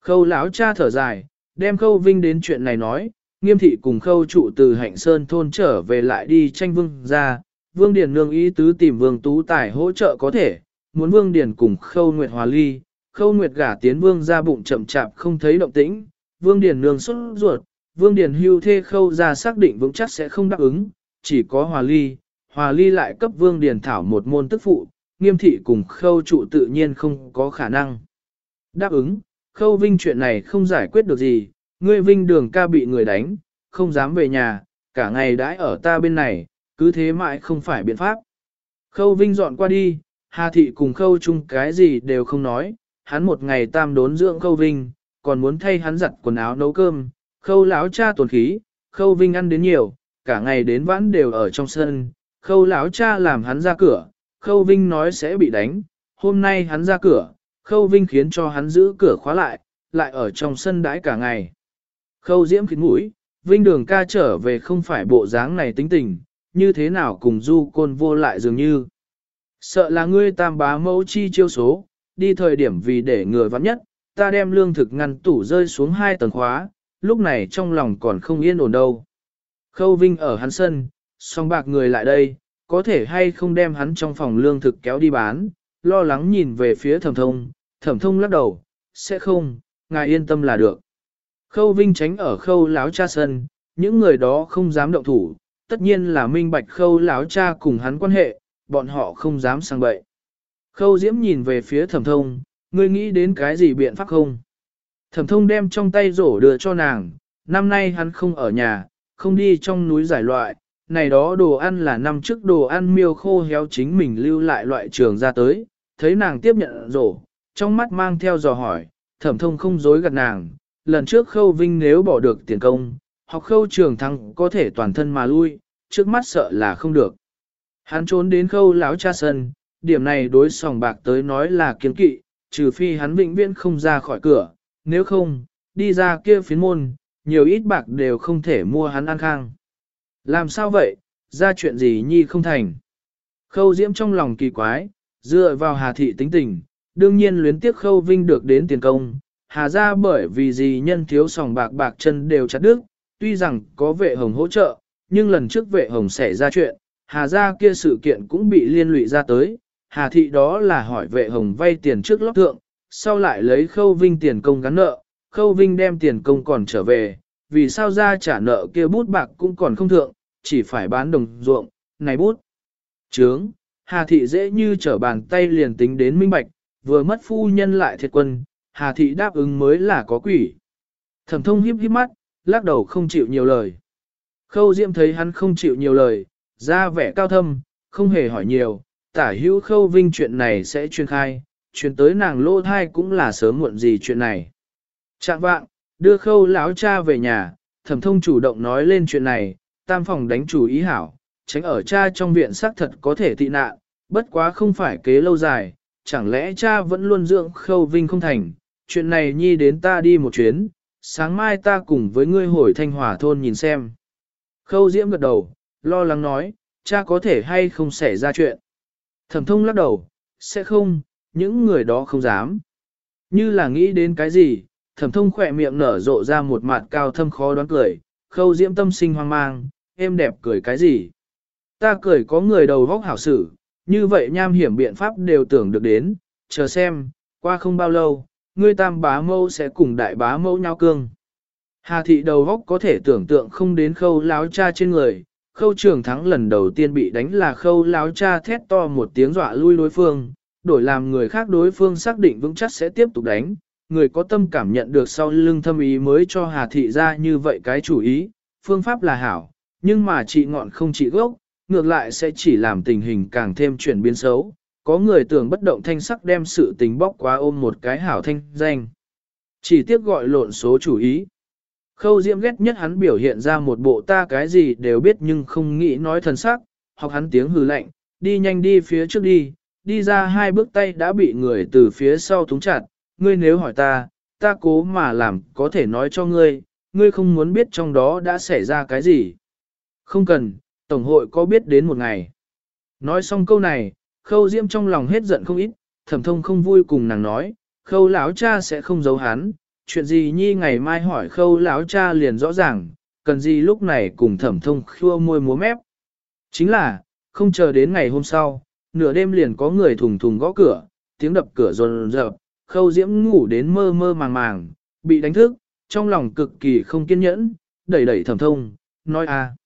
Khâu lão cha thở dài, đem khâu vinh đến chuyện này nói, nghiêm thị cùng khâu trụ từ hạnh sơn thôn trở về lại đi tranh vương ra, vương điển nương ý tứ tìm vương tú tài hỗ trợ có thể, muốn vương điển cùng khâu nguyệt hòa ly, khâu nguyệt gả tiến vương ra bụng chậm chạp không thấy động tĩnh, vương điển nương xuất ruột, vương điển hưu thê khâu ra xác định vững chắc sẽ không đáp ứng, chỉ có hòa ly, hòa ly lại cấp vương điển thảo một môn tức phụ, nghiêm thị cùng khâu trụ tự nhiên không có khả năng. Đáp ứng, khâu vinh chuyện này không giải quyết được gì, ngươi vinh đường ca bị người đánh, không dám về nhà, cả ngày đãi ở ta bên này, cứ thế mãi không phải biện pháp. Khâu vinh dọn qua đi, Hà thị cùng khâu chung cái gì đều không nói, hắn một ngày tam đốn dưỡng khâu vinh, còn muốn thay hắn giặt quần áo nấu cơm, khâu lão cha tuần khí, khâu vinh ăn đến nhiều, cả ngày đến vãn đều ở trong sân, khâu lão cha làm hắn ra cửa, khâu vinh nói sẽ bị đánh, hôm nay hắn ra cửa, khâu vinh khiến cho hắn giữ cửa khóa lại, lại ở trong sân đãi cả ngày. Khâu diễm khít mũi, vinh đường ca trở về không phải bộ dáng này tính tình, như thế nào cùng du côn vô lại dường như. Sợ là ngươi tam bá mẫu chi chiêu số, đi thời điểm vì để người vắng nhất, ta đem lương thực ngăn tủ rơi xuống hai tầng khóa, lúc này trong lòng còn không yên ổn đâu. Khâu Vinh ở hắn sân, song bạc người lại đây, có thể hay không đem hắn trong phòng lương thực kéo đi bán, lo lắng nhìn về phía thẩm thông, thẩm thông lắc đầu, sẽ không, ngài yên tâm là được. Khâu Vinh tránh ở khâu láo cha sân, những người đó không dám động thủ, tất nhiên là minh bạch khâu láo cha cùng hắn quan hệ, bọn họ không dám sang bậy. Khâu Diễm nhìn về phía thẩm thông, ngươi nghĩ đến cái gì biện pháp không? Thẩm thông đem trong tay rổ đưa cho nàng, năm nay hắn không ở nhà, không đi trong núi giải loại, này đó đồ ăn là năm trước đồ ăn miêu khô héo chính mình lưu lại loại trường ra tới, thấy nàng tiếp nhận rổ, trong mắt mang theo dò hỏi, thẩm thông không dối gạt nàng, lần trước khâu vinh nếu bỏ được tiền công, học khâu trường thắng có thể toàn thân mà lui, trước mắt sợ là không được. Hắn trốn đến khâu lão cha sân, điểm này đối sòng bạc tới nói là kiên kỵ, trừ phi hắn vĩnh viễn không ra khỏi cửa, nếu không, đi ra kia phiến môn, nhiều ít bạc đều không thể mua hắn ăn khang. Làm sao vậy, ra chuyện gì nhi không thành. Khâu diễm trong lòng kỳ quái, dựa vào hà thị tính tình, đương nhiên luyến tiếc khâu vinh được đến tiền công. Hà ra bởi vì gì nhân thiếu sòng bạc bạc chân đều chặt đứt, tuy rằng có vệ hồng hỗ trợ, nhưng lần trước vệ hồng xảy ra chuyện, hà ra kia sự kiện cũng bị liên lụy ra tới. Hà thị đó là hỏi vệ hồng vay tiền trước lóc thượng, sau lại lấy khâu vinh tiền công gắn nợ, khâu vinh đem tiền công còn trở về, vì sao ra trả nợ kia bút bạc cũng còn không thượng, chỉ phải bán đồng ruộng, này bút. Trướng, Hà thị dễ như trở bàn tay liền tính đến minh bạch, vừa mất phu nhân lại thiệt quân, Hà thị đáp ứng mới là có quỷ. Thẩm thông híp híp mắt, lắc đầu không chịu nhiều lời. Khâu Diệm thấy hắn không chịu nhiều lời, ra vẻ cao thâm, không hề hỏi nhiều, tả hữu khâu vinh chuyện này sẽ truyền khai, truyền tới nàng lô thai cũng là sớm muộn gì chuyện này. Chạm vạng, đưa khâu lão cha về nhà, thẩm thông chủ động nói lên chuyện này, tam phòng đánh chủ ý hảo, tránh ở cha trong viện xác thật có thể tị nạn, bất quá không phải kế lâu dài, chẳng lẽ cha vẫn luôn dưỡng khâu vinh không thành, chuyện này nhi đến ta đi một chuyến, sáng mai ta cùng với ngươi hồi thanh hòa thôn nhìn xem. Khâu diễm gật đầu, lo lắng nói, cha có thể hay không xảy ra chuyện. Thẩm thông lắc đầu, sẽ không, những người đó không dám. Như là nghĩ đến cái gì, thẩm thông khỏe miệng nở rộ ra một mặt cao thâm khó đoán cười, khâu diễm tâm sinh hoang mang, em đẹp cười cái gì. Ta cười có người đầu vóc hảo sử, như vậy nham hiểm biện pháp đều tưởng được đến, chờ xem, qua không bao lâu, ngươi tam bá mâu sẽ cùng đại bá mâu nhau cương. Hà thị đầu vóc có thể tưởng tượng không đến khâu láo cha trên người, khâu trường thắng lần đầu tiên bị đánh là khâu láo cha thét to một tiếng dọa lui đối phương, đổi làm người khác đối phương xác định vững chắc sẽ tiếp tục đánh, người có tâm cảm nhận được sau lưng thâm ý mới cho Hà thị ra như vậy cái chủ ý, phương pháp là hảo, nhưng mà trị ngọn không trị gốc, ngược lại sẽ chỉ làm tình hình càng thêm chuyển biến xấu. Có người tưởng bất động thanh sắc đem sự tình bóc quá ôm một cái hảo thanh danh. Chỉ tiếc gọi lộn số chủ ý. Khâu Diễm ghét nhất hắn biểu hiện ra một bộ ta cái gì đều biết nhưng không nghĩ nói thần sắc, hoặc hắn tiếng hừ lạnh, đi nhanh đi phía trước đi, đi ra hai bước tay đã bị người từ phía sau túng chặt, ngươi nếu hỏi ta, ta cố mà làm có thể nói cho ngươi, ngươi không muốn biết trong đó đã xảy ra cái gì. Không cần, Tổng hội có biết đến một ngày. Nói xong câu này, khâu diễm trong lòng hết giận không ít, thẩm thông không vui cùng nàng nói, khâu lão cha sẽ không giấu hắn, chuyện gì nhi ngày mai hỏi khâu lão cha liền rõ ràng, cần gì lúc này cùng thẩm thông khua môi múa mép. Chính là, không chờ đến ngày hôm sau, nửa đêm liền có người thùng thùng gõ cửa, tiếng đập cửa rồn rợp, khâu diễm ngủ đến mơ mơ màng màng, bị đánh thức, trong lòng cực kỳ không kiên nhẫn, đẩy đẩy thẩm thông, nói à.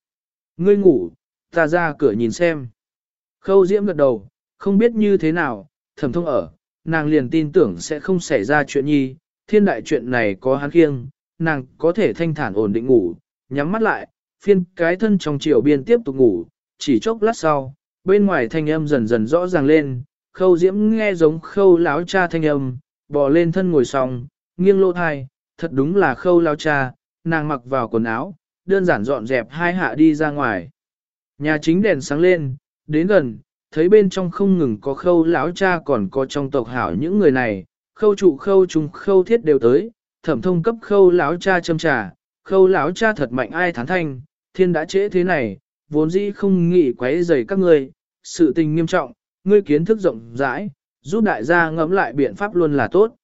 Ngươi ngủ, ta ra cửa nhìn xem. Khâu diễm gật đầu, không biết như thế nào, thẩm thông ở, nàng liền tin tưởng sẽ không xảy ra chuyện nhi, thiên đại chuyện này có hắn khiêng, nàng có thể thanh thản ổn định ngủ, nhắm mắt lại, phiên cái thân trong chiều biên tiếp tục ngủ, chỉ chốc lát sau, bên ngoài thanh âm dần dần rõ ràng lên, khâu diễm nghe giống khâu láo cha thanh âm, bò lên thân ngồi xong, nghiêng lô thai, thật đúng là khâu láo cha, nàng mặc vào quần áo, đơn giản dọn dẹp hai hạ đi ra ngoài. Nhà chính đèn sáng lên, đến gần, thấy bên trong không ngừng có khâu lão cha còn có trong tộc hảo những người này, khâu trụ khâu trùng khâu thiết đều tới, thẩm thông cấp khâu lão cha châm trà, khâu lão cha thật mạnh ai thán thanh, thiên đã trễ thế này, vốn dĩ không nghĩ quấy rầy các ngươi, sự tình nghiêm trọng, ngươi kiến thức rộng rãi, giúp đại gia ngẫm lại biện pháp luôn là tốt.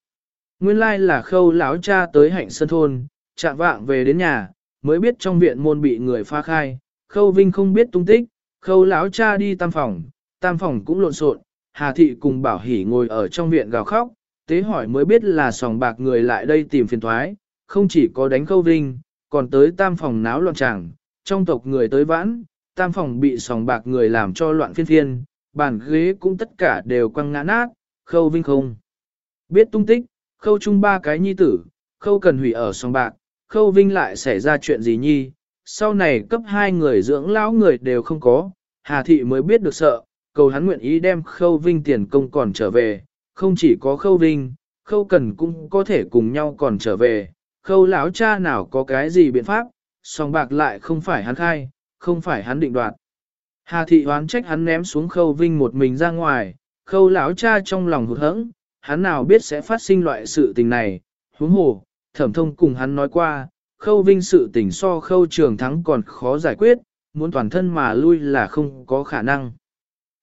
Nguyên lai là khâu lão cha tới hạnh sân thôn, chạm vạng về đến nhà, mới biết trong viện môn bị người pha khai, khâu vinh không biết tung tích, khâu lão cha đi tam phòng, tam phòng cũng lộn xộn, Hà Thị cùng Bảo hỉ ngồi ở trong viện gào khóc, tế hỏi mới biết là sòng bạc người lại đây tìm phiền thoái, không chỉ có đánh khâu vinh, còn tới tam phòng náo loạn tràng, trong tộc người tới vãn, tam phòng bị sòng bạc người làm cho loạn phiên phiên, bàn ghế cũng tất cả đều quăng ngã nát, khâu vinh không. Biết tung tích, khâu chung ba cái nhi tử, khâu cần hủy ở sòng bạc, khâu vinh lại xảy ra chuyện gì nhi, sau này cấp hai người dưỡng lão người đều không có, Hà Thị mới biết được sợ, cầu hắn nguyện ý đem khâu vinh tiền công còn trở về, không chỉ có khâu vinh, khâu cần cũng có thể cùng nhau còn trở về, khâu lão cha nào có cái gì biện pháp, song bạc lại không phải hắn khai, không phải hắn định đoạt. Hà thị oán trách hắn ném xuống khâu vinh một mình ra ngoài, khâu lão cha trong lòng hụt hẫng, hắn nào biết sẽ phát sinh loại sự tình này, huống hồ, thẩm thông cùng hắn nói qua, khâu vinh sự tình so khâu trường thắng còn khó giải quyết, muốn toàn thân mà lui là không có khả năng.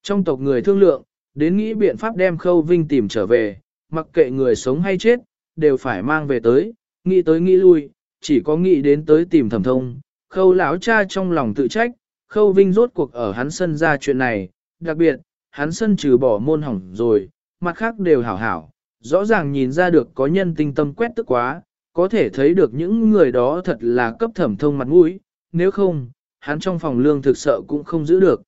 Trong tộc người thương lượng, đến nghĩ biện pháp đem khâu vinh tìm trở về, mặc kệ người sống hay chết, đều phải mang về tới, nghĩ tới nghĩ lui, chỉ có nghĩ đến tới tìm thẩm thông. Khâu lão cha trong lòng tự trách, khâu vinh rốt cuộc ở hắn sân ra chuyện này, đặc biệt, hắn sân trừ bỏ môn hỏng rồi, mặt khác đều hảo hảo, rõ ràng nhìn ra được có nhân tinh tâm quét tức quá, có thể thấy được những người đó thật là cấp thẩm thông mặt mũi, nếu không, hắn trong phòng lương thực sợ cũng không giữ được.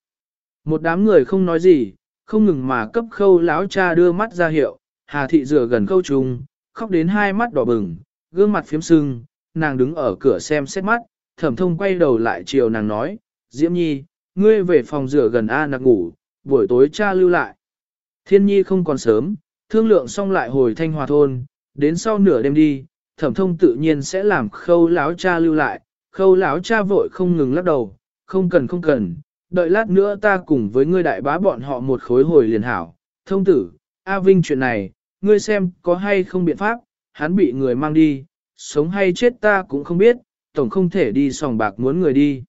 Một đám người không nói gì, không ngừng mà cấp khâu lão cha đưa mắt ra hiệu, Hà thị rửa gần khâu trùng, khóc đến hai mắt đỏ bừng, gương mặt phiếm sưng, nàng đứng ở cửa xem xét mắt, thẩm thông quay đầu lại chiều nàng nói, Diễm Nhi, ngươi về phòng rửa gần A nặc ngủ, buổi tối cha lưu lại. Thiên Nhi không còn sớm, thương lượng xong lại hồi thanh hòa thôn, đến sau nửa đêm đi, thẩm thông tự nhiên sẽ làm khâu lão cha lưu lại, khâu lão cha vội không ngừng lắc đầu, không cần không cần, đợi lát nữa ta cùng với ngươi đại bá bọn họ một khối hồi liền hảo. Thông tử, A Vinh chuyện này, ngươi xem có hay không biện pháp, hắn bị người mang đi, sống hay chết ta cũng không biết, tổng không thể đi sòng bạc muốn người đi.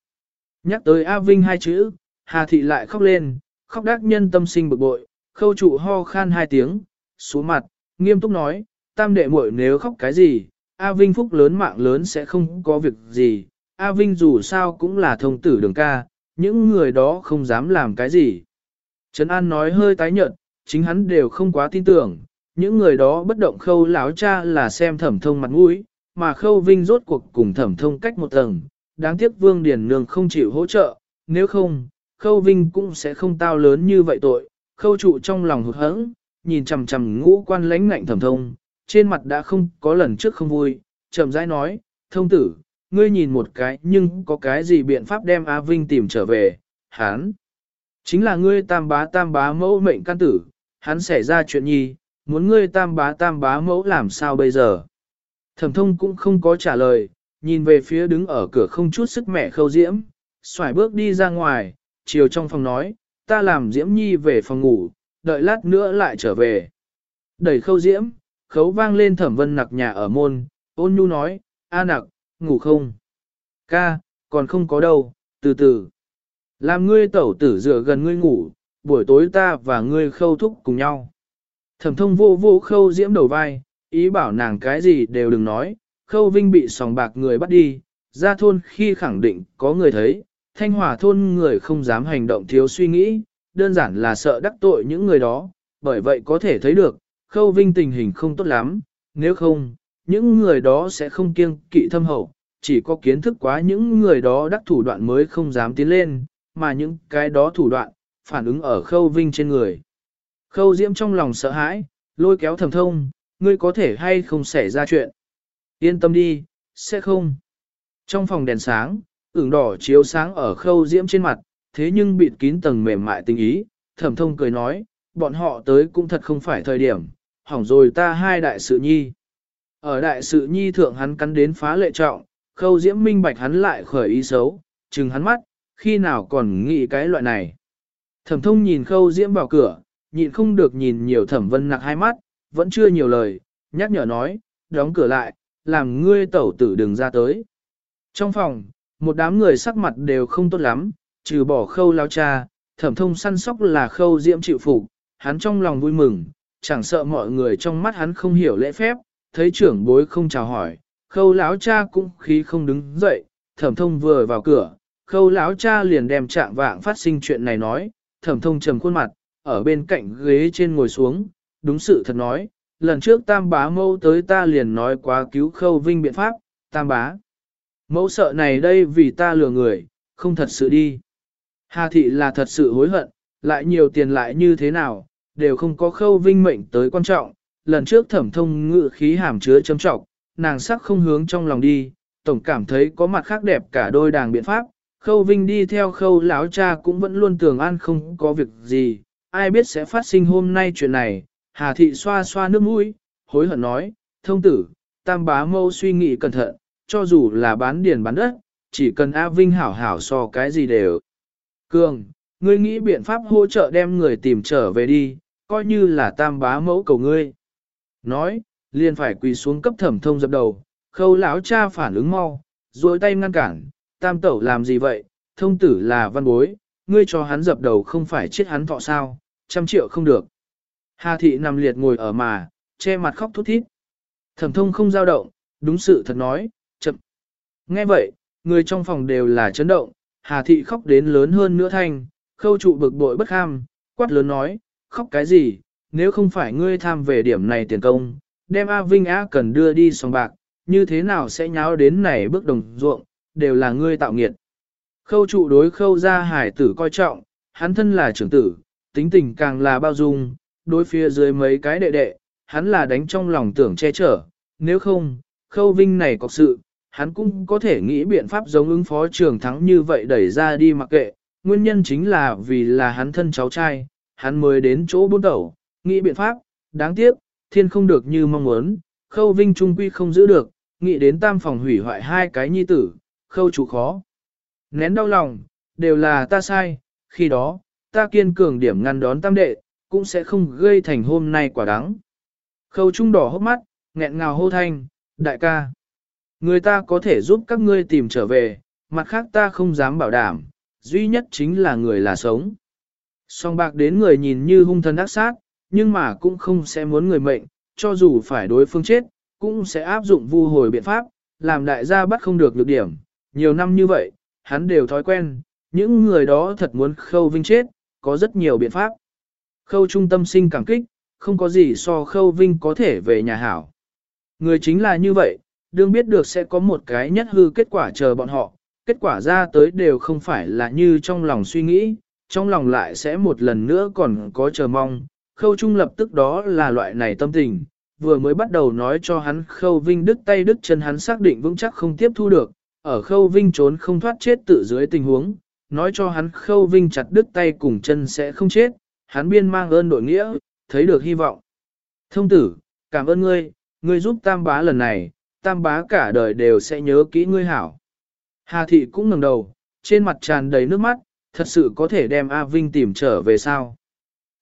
Nhắc tới A Vinh hai chữ, Hà Thị lại khóc lên, khóc đắc nhân tâm sinh bực bội, khâu trụ ho khan hai tiếng, xuống mặt, nghiêm túc nói, tam đệ muội nếu khóc cái gì, A Vinh phúc lớn mạng lớn sẽ không có việc gì, A Vinh dù sao cũng là thông tử đường ca, những người đó không dám làm cái gì. Trấn An nói hơi tái nhợt, chính hắn đều không quá tin tưởng, những người đó bất động khâu láo cha là xem thẩm thông mặt mũi, mà khâu vinh rốt cuộc cùng thẩm thông cách một tầng, đáng tiếc Vương Điền Nương không chịu hỗ trợ, nếu không, khâu vinh cũng sẽ không tao lớn như vậy tội, khâu trụ trong lòng hụt hẫng, nhìn chằm chằm ngũ quan lãnh ngạnh thẩm thông, trên mặt đã không có lần trước không vui, chậm rãi nói, thông tử, ngươi nhìn một cái nhưng có cái gì biện pháp đem A Vinh tìm trở về, hắn. Chính là ngươi tam bá tam bá mẫu mệnh căn tử, hắn xảy ra chuyện nhi, muốn ngươi tam bá tam bá mẫu làm sao bây giờ. Thẩm thông cũng không có trả lời, nhìn về phía đứng ở cửa không chút sức mẹ khâu diễm, xoài bước đi ra ngoài, chiều trong phòng nói, ta làm diễm nhi về phòng ngủ, đợi lát nữa lại trở về. Đẩy khâu diễm, khấu vang lên thẩm vân nặc nhà ở môn, ôn nhu nói, a nặc, ngủ không? Ca, còn không có đâu, từ từ. Làm ngươi tẩu tử dựa gần ngươi ngủ, buổi tối ta và ngươi khâu thúc cùng nhau. Thẩm thông vô vô khâu diễm đầu vai, ý bảo nàng cái gì đều đừng nói, khâu vinh bị sòng bạc người bắt đi, ra thôn khi khẳng định có người thấy, thanh hòa thôn người không dám hành động thiếu suy nghĩ, đơn giản là sợ đắc tội những người đó, bởi vậy có thể thấy được, khâu vinh tình hình không tốt lắm, nếu không, những người đó sẽ không kiêng kỵ thâm hậu, chỉ có kiến thức quá những người đó đắc thủ đoạn mới không dám tiến lên, mà những cái đó thủ đoạn, phản ứng ở khâu vinh trên người. Khâu diễm trong lòng sợ hãi, lôi kéo thầm thông, ngươi có thể hay không xảy ra chuyện. Yên tâm đi, sẽ không. Trong phòng đèn sáng, ửng đỏ chiếu sáng ở khâu diễm trên mặt, thế nhưng bịt kín tầng mềm mại tình ý, thẩm thông cười nói, bọn họ tới cũng thật không phải thời điểm, hỏng rồi ta hai đại sự nhi. Ở đại sự nhi thượng hắn cắn đến phá lệ trọng, khâu diễm minh bạch hắn lại khởi ý xấu, chừng hắn mắt, khi nào còn nghĩ cái loại này. Thẩm thông nhìn khâu diễm vào cửa, nhịn không được nhìn nhiều thẩm vân nặc hai mắt, vẫn chưa nhiều lời, nhắc nhở nói, đóng cửa lại, làm ngươi tẩu tử đừng ra tới. Trong phòng, một đám người sắc mặt đều không tốt lắm, trừ bỏ khâu lao cha, thẩm thông săn sóc là khâu diễm chịu phục, hắn trong lòng vui mừng, chẳng sợ mọi người trong mắt hắn không hiểu lễ phép, thấy trưởng bối không chào hỏi, khâu lão cha cũng khí không đứng dậy, thẩm thông vừa vào cửa, khâu lão cha liền đem trạng vạng phát sinh chuyện này nói, thẩm thông trầm khuôn mặt, ở bên cạnh ghế trên ngồi xuống, đúng sự thật nói, lần trước tam bá mâu tới ta liền nói quá cứu khâu vinh biện pháp, tam bá. Mẫu sợ này đây vì ta lừa người, không thật sự đi. Hà thị là thật sự hối hận, lại nhiều tiền lại như thế nào, đều không có khâu vinh mệnh tới quan trọng. Lần trước thẩm thông ngự khí hàm chứa châm trọng, nàng sắc không hướng trong lòng đi, tổng cảm thấy có mặt khác đẹp cả đôi đàng biện pháp. Khâu vinh đi theo khâu lão cha cũng vẫn luôn tưởng an không có việc gì, ai biết sẽ phát sinh hôm nay chuyện này. Hà thị xoa xoa nước mũi, hối hận nói, thông tử, tam bá mâu suy nghĩ cẩn thận, cho dù là bán điền bán đất, chỉ cần A Vinh hảo hảo so cái gì đều. Cường, ngươi nghĩ biện pháp hỗ trợ đem người tìm trở về đi, coi như là tam bá mẫu cầu ngươi. Nói, liền phải quỳ xuống cấp thẩm thông dập đầu, khâu lão cha phản ứng mau, rồi tay ngăn cản, tam tẩu làm gì vậy, thông tử là văn bối, ngươi cho hắn dập đầu không phải chết hắn thọ sao, trăm triệu không được. Hà thị nằm liệt ngồi ở mà, che mặt khóc thút thít. Thẩm thông không giao động, đúng sự thật nói, chậm. Nghe vậy, người trong phòng đều là chấn động, Hà thị khóc đến lớn hơn nữa thanh, khâu trụ bực bội bất ham, quát lớn nói, khóc cái gì, nếu không phải ngươi tham về điểm này tiền công, đem A Vinh A cần đưa đi sòng bạc, như thế nào sẽ nháo đến này bước đồng ruộng, đều là ngươi tạo nghiệt. Khâu trụ đối khâu ra hải tử coi trọng, hắn thân là trưởng tử, tính tình càng là bao dung, đối phía dưới mấy cái đệ đệ, hắn là đánh trong lòng tưởng che chở, nếu không, khâu vinh này có sự, hắn cũng có thể nghĩ biện pháp giống ứng phó trường thắng như vậy đẩy ra đi mặc kệ, nguyên nhân chính là vì là hắn thân cháu trai, hắn mới đến chỗ buôn đầu, nghĩ biện pháp, đáng tiếc, thiên không được như mong muốn, khâu vinh trung quy không giữ được, nghĩ đến tam phòng hủy hoại hai cái nhi tử, khâu chủ khó. Nén đau lòng, đều là ta sai, khi đó, ta kiên cường điểm ngăn đón tam đệ, cũng sẽ không gây thành hôm nay quả đắng. Khâu trung đỏ hốc mắt, nghẹn ngào hô thanh, đại ca. Người ta có thể giúp các ngươi tìm trở về, mặt khác ta không dám bảo đảm, duy nhất chính là người là sống. Song bạc đến người nhìn như hung thần ác sát, nhưng mà cũng không sẽ muốn người mệnh, cho dù phải đối phương chết, cũng sẽ áp dụng vu hồi biện pháp, làm đại gia bắt không được lược điểm. Nhiều năm như vậy, hắn đều thói quen, những người đó thật muốn khâu vinh chết, có rất nhiều biện pháp. Khâu trung tâm sinh cảm kích, không có gì so khâu vinh có thể về nhà hảo. Người chính là như vậy, đương biết được sẽ có một cái nhất hư kết quả chờ bọn họ, kết quả ra tới đều không phải là như trong lòng suy nghĩ, trong lòng lại sẽ một lần nữa còn có chờ mong. Khâu Trung lập tức đó là loại này tâm tình, vừa mới bắt đầu nói cho hắn Khâu Vinh đứt tay đứt chân hắn xác định vững chắc không tiếp thu được, ở Khâu Vinh trốn không thoát chết tự dưới tình huống, nói cho hắn Khâu Vinh chặt đứt tay cùng chân sẽ không chết, hắn biên mang ơn đội nghĩa, thấy được hy vọng. Thông tử, cảm ơn ngươi, ngươi giúp tam bá lần này, tam bá cả đời đều sẽ nhớ kỹ ngươi hảo. Hà thị cũng ngẩng đầu, trên mặt tràn đầy nước mắt, thật sự có thể đem A Vinh tìm trở về sao.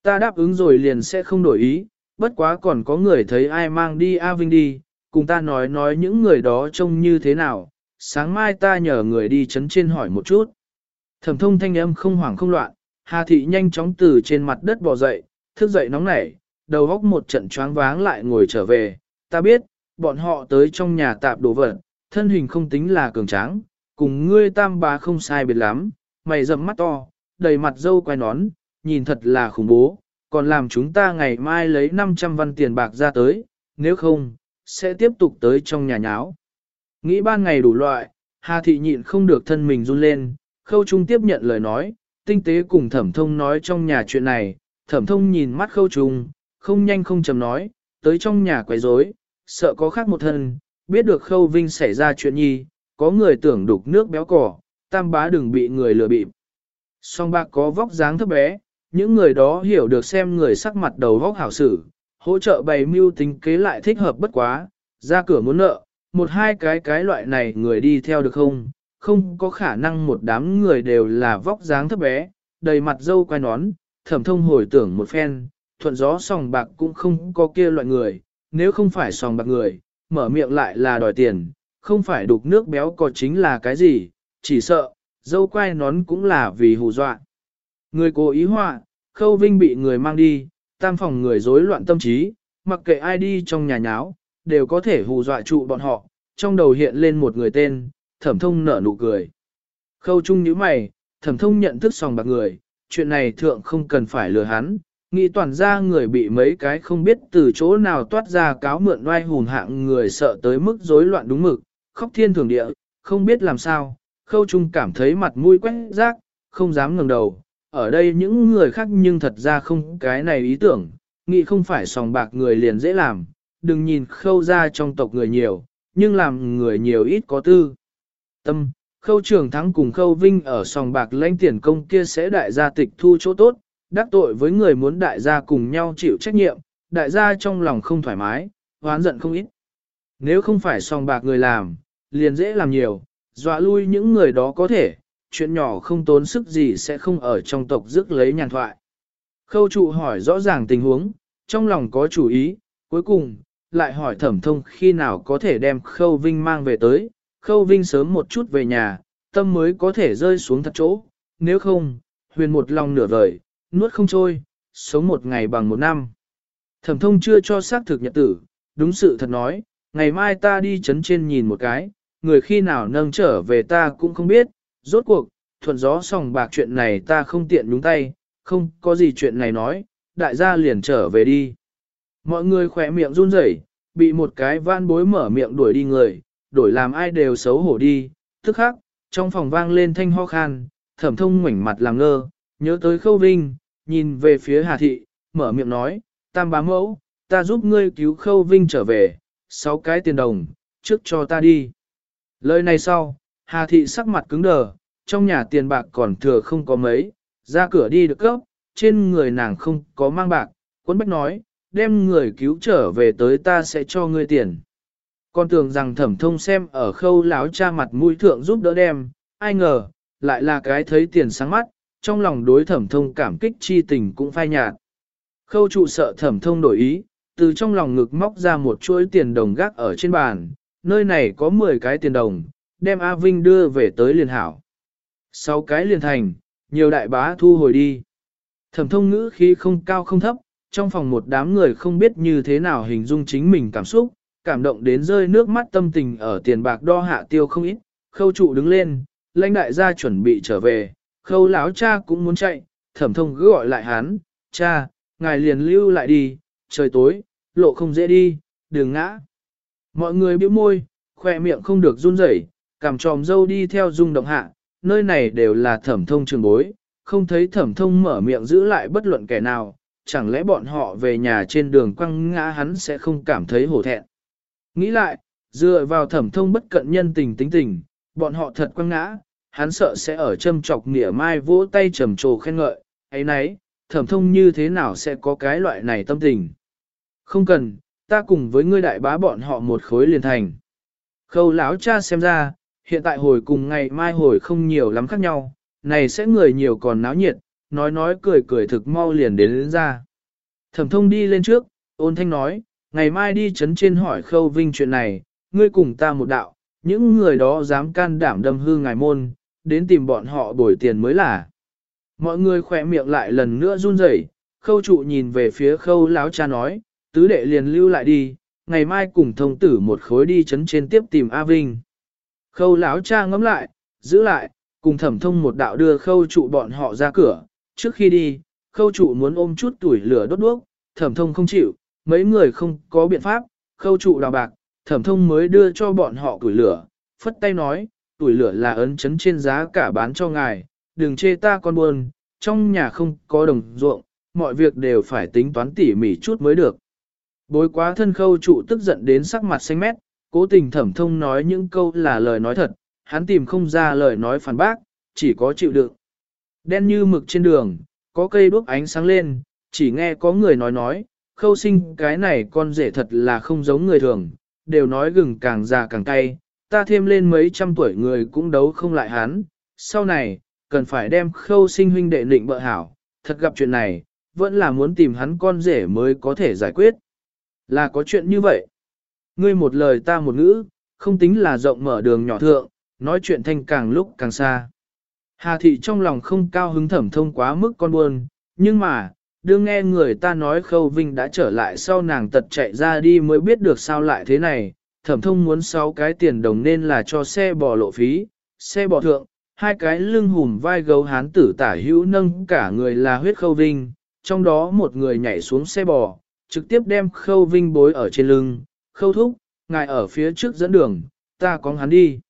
Ta đáp ứng rồi liền sẽ không đổi ý, bất quá còn có người thấy ai mang đi A Vinh đi, cùng ta nói nói những người đó trông như thế nào, sáng mai ta nhờ người đi chấn trên hỏi một chút. Thẩm thông thanh âm không hoảng không loạn, Hà thị nhanh chóng từ trên mặt đất bò dậy, thức dậy nóng nảy, đầu góc một trận choáng váng lại ngồi trở về, ta biết, bọn họ tới trong nhà tạp đồ vật, thân hình không tính là cường tráng, cùng ngươi tam bá không sai biệt lắm, mày rậm mắt to, đầy mặt dâu quai nón, nhìn thật là khủng bố, còn làm chúng ta ngày mai lấy 500 văn tiền bạc ra tới, nếu không, sẽ tiếp tục tới trong nhà nháo. Nghĩ ban ngày đủ loại, Hà Thị nhịn không được thân mình run lên, khâu trung tiếp nhận lời nói, tinh tế cùng thẩm thông nói trong nhà chuyện này, thẩm thông nhìn mắt khâu trung, không nhanh không chầm nói, tới trong nhà quấy rối, sợ có khác một thân, biết được khâu vinh xảy ra chuyện nhi, có người tưởng đục nước béo cỏ, tam bá đừng bị người lừa bịp. Song bạc có vóc dáng thấp bé, những người đó hiểu được xem người sắc mặt đầu vóc hảo sử, hỗ trợ bày mưu tính kế lại thích hợp bất quá, ra cửa muốn nợ, một hai cái cái loại này người đi theo được không, không có khả năng một đám người đều là vóc dáng thấp bé, đầy mặt dâu quai nón, thẩm thông hồi tưởng một phen, thuận gió sòng bạc cũng không có kia loại người, nếu không phải sòng bạc người, mở miệng lại là đòi tiền, không phải đục nước béo có chính là cái gì, chỉ sợ, dâu quai nón cũng là vì hù dọa. Người cố ý họa, khâu vinh bị người mang đi, tam phòng người rối loạn tâm trí, mặc kệ ai đi trong nhà nháo, đều có thể hù dọa trụ bọn họ, trong đầu hiện lên một người tên, thẩm thông nở nụ cười. Khâu chung như mày, thẩm thông nhận thức sòng bạc người, chuyện này thượng không cần phải lừa hắn, nghĩ toàn ra người bị mấy cái không biết từ chỗ nào toát ra cáo mượn oai hùn hạng người sợ tới mức rối loạn đúng mực, khóc thiên thường địa, không biết làm sao, khâu trung cảm thấy mặt mũi quét rác, không dám ngẩng đầu. Ở đây những người khác nhưng thật ra không cái này ý tưởng, nghĩ không phải sòng bạc người liền dễ làm, đừng nhìn khâu ra trong tộc người nhiều, nhưng làm người nhiều ít có tư. Tâm, khâu trưởng thắng cùng khâu vinh ở sòng bạc lãnh tiền công kia sẽ đại gia tịch thu chỗ tốt, đắc tội với người muốn đại gia cùng nhau chịu trách nhiệm, đại gia trong lòng không thoải mái, hoán giận không ít. Nếu không phải sòng bạc người làm, liền dễ làm nhiều, dọa lui những người đó có thể, chuyện nhỏ không tốn sức gì sẽ không ở trong tộc rước lấy nhàn thoại. Khâu trụ hỏi rõ ràng tình huống, trong lòng có chủ ý, cuối cùng, lại hỏi thẩm thông khi nào có thể đem khâu vinh mang về tới, khâu vinh sớm một chút về nhà, tâm mới có thể rơi xuống thật chỗ, nếu không, huyền một lòng nửa vời, nuốt không trôi, sống một ngày bằng một năm. Thẩm thông chưa cho xác thực nhật tử, đúng sự thật nói, ngày mai ta đi chấn trên nhìn một cái, người khi nào nâng trở về ta cũng không biết, rốt cuộc, thuận gió sòng bạc chuyện này ta không tiện nhúng tay, không có gì chuyện này nói, đại gia liền trở về đi. Mọi người khỏe miệng run rẩy, bị một cái van bối mở miệng đuổi đi người, đổi làm ai đều xấu hổ đi, tức khắc, trong phòng vang lên thanh ho khan, thẩm thông ngoảnh mặt làm ngơ, nhớ tới khâu vinh, nhìn về phía Hà Thị, mở miệng nói, tam bá mẫu, ta giúp ngươi cứu khâu vinh trở về, sáu cái tiền đồng, trước cho ta đi. Lời này sau, Hà Thị sắc mặt cứng đờ, trong nhà tiền bạc còn thừa không có mấy, ra cửa đi được cấp, trên người nàng không có mang bạc, quân bách nói, đem người cứu trở về tới ta sẽ cho ngươi tiền. Con tưởng rằng thẩm thông xem ở khâu láo cha mặt mũi thượng giúp đỡ đem, ai ngờ, lại là cái thấy tiền sáng mắt, trong lòng đối thẩm thông cảm kích chi tình cũng phai nhạt. Khâu trụ sợ thẩm thông đổi ý, từ trong lòng ngực móc ra một chuỗi tiền đồng gác ở trên bàn, nơi này có 10 cái tiền đồng, đem A Vinh đưa về tới liền hảo sáu cái liền thành, nhiều đại bá thu hồi đi. Thẩm thông ngữ khi không cao không thấp, trong phòng một đám người không biết như thế nào hình dung chính mình cảm xúc, cảm động đến rơi nước mắt tâm tình ở tiền bạc đo hạ tiêu không ít, khâu trụ đứng lên, lãnh đại gia chuẩn bị trở về, khâu láo cha cũng muốn chạy, thẩm thông cứ gọi lại hắn, cha, ngài liền lưu lại đi, trời tối, lộ không dễ đi, đừng ngã. Mọi người bĩu môi, khoe miệng không được run rẩy, cảm tròm dâu đi theo rung động hạ, nơi này đều là thẩm thông trường bối, không thấy thẩm thông mở miệng giữ lại bất luận kẻ nào, chẳng lẽ bọn họ về nhà trên đường quăng ngã hắn sẽ không cảm thấy hổ thẹn. Nghĩ lại, dựa vào thẩm thông bất cận nhân tình tính tình, bọn họ thật quăng ngã, hắn sợ sẽ ở châm chọc nỉa mai vỗ tay trầm trồ khen ngợi, ấy nấy, thẩm thông như thế nào sẽ có cái loại này tâm tình. Không cần, ta cùng với ngươi đại bá bọn họ một khối liền thành. Khâu lão cha xem ra, hiện tại hồi cùng ngày mai hồi không nhiều lắm khác nhau, này sẽ người nhiều còn náo nhiệt, nói nói cười cười thực mau liền đến, đến ra. Thẩm thông đi lên trước, ôn thanh nói, ngày mai đi chấn trên hỏi khâu vinh chuyện này, ngươi cùng ta một đạo, những người đó dám can đảm đâm hư ngài môn, đến tìm bọn họ bồi tiền mới là. Mọi người khỏe miệng lại lần nữa run rẩy, khâu trụ nhìn về phía khâu láo cha nói, tứ đệ liền lưu lại đi, ngày mai cùng thông tử một khối đi chấn trên tiếp tìm A Vinh. Khâu lão cha ngắm lại, giữ lại, cùng thẩm thông một đạo đưa khâu trụ bọn họ ra cửa, trước khi đi, khâu trụ muốn ôm chút tuổi lửa đốt đuốc, thẩm thông không chịu, mấy người không có biện pháp, khâu trụ đào bạc, thẩm thông mới đưa cho bọn họ tuổi lửa, phất tay nói, tuổi lửa là ấn chấn trên giá cả bán cho ngài, đừng chê ta con buồn, trong nhà không có đồng ruộng, mọi việc đều phải tính toán tỉ mỉ chút mới được. Bối quá thân khâu trụ tức giận đến sắc mặt xanh mét, cố tình thẩm thông nói những câu là lời nói thật, hắn tìm không ra lời nói phản bác, chỉ có chịu đựng. Đen như mực trên đường, có cây đuốc ánh sáng lên, chỉ nghe có người nói nói, khâu sinh cái này con rể thật là không giống người thường, đều nói gừng càng già càng cay, ta thêm lên mấy trăm tuổi người cũng đấu không lại hắn, sau này, cần phải đem khâu sinh huynh đệ định bợ hảo, thật gặp chuyện này, vẫn là muốn tìm hắn con rể mới có thể giải quyết. Là có chuyện như vậy. Ngươi một lời ta một ngữ, không tính là rộng mở đường nhỏ thượng, nói chuyện thanh càng lúc càng xa. Hà thị trong lòng không cao hứng thẩm thông quá mức con buồn, nhưng mà, đương nghe người ta nói Khâu Vinh đã trở lại sau nàng tật chạy ra đi mới biết được sao lại thế này, thẩm thông muốn 6 cái tiền đồng nên là cho xe bò lộ phí, xe bò thượng, hai cái lưng hùm vai gấu hán tử tả hữu nâng cả người là huyết Khâu Vinh, trong đó một người nhảy xuống xe bò, trực tiếp đem Khâu Vinh bối ở trên lưng, Khâu thúc, ngài ở phía trước dẫn đường, ta có hắn đi.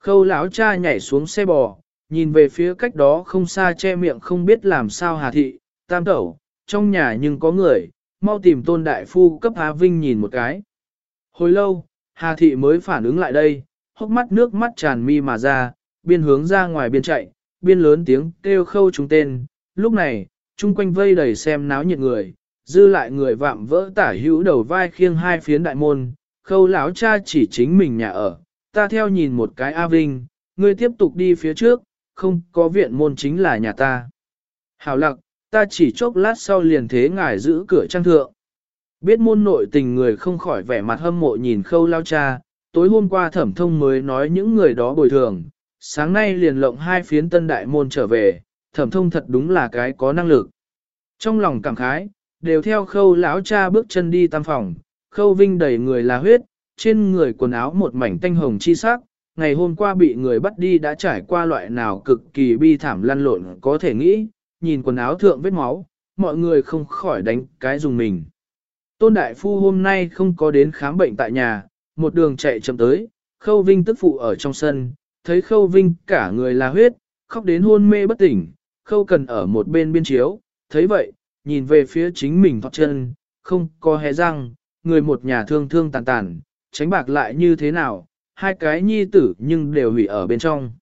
Khâu lão cha nhảy xuống xe bò, nhìn về phía cách đó không xa che miệng không biết làm sao hà thị, tam tẩu, trong nhà nhưng có người, mau tìm tôn đại phu cấp Hà Vinh nhìn một cái. Hồi lâu, Hà thị mới phản ứng lại đây, hốc mắt nước mắt tràn mi mà ra, biên hướng ra ngoài biên chạy, biên lớn tiếng kêu khâu chúng tên. Lúc này, chung quanh vây đầy xem náo nhiệt người, dư lại người vạm vỡ tả hữu đầu vai khiêng hai phiến đại môn, khâu lão cha chỉ chính mình nhà ở, ta theo nhìn một cái A Vinh, ngươi tiếp tục đi phía trước, không có viện môn chính là nhà ta. Hảo lặc, ta chỉ chốc lát sau liền thế ngài giữ cửa trang thượng. Biết môn nội tình người không khỏi vẻ mặt hâm mộ nhìn khâu lao cha, tối hôm qua thẩm thông mới nói những người đó bồi thường, sáng nay liền lộng hai phiến tân đại môn trở về, thẩm thông thật đúng là cái có năng lực. Trong lòng cảm khái, đều theo khâu lão cha bước chân đi tam phòng, khâu vinh đầy người là huyết, trên người quần áo một mảnh tanh hồng chi sắc, ngày hôm qua bị người bắt đi đã trải qua loại nào cực kỳ bi thảm lăn lộn có thể nghĩ, nhìn quần áo thượng vết máu, mọi người không khỏi đánh cái dùng mình. Tôn Đại Phu hôm nay không có đến khám bệnh tại nhà, một đường chạy chậm tới, Khâu Vinh tức phụ ở trong sân, thấy Khâu Vinh cả người là huyết, khóc đến hôn mê bất tỉnh, Khâu cần ở một bên biên chiếu, thấy vậy, nhìn về phía chính mình thọc chân, không có hé răng, người một nhà thương thương tàn tàn, tránh bạc lại như thế nào, hai cái nhi tử nhưng đều hủy ở bên trong.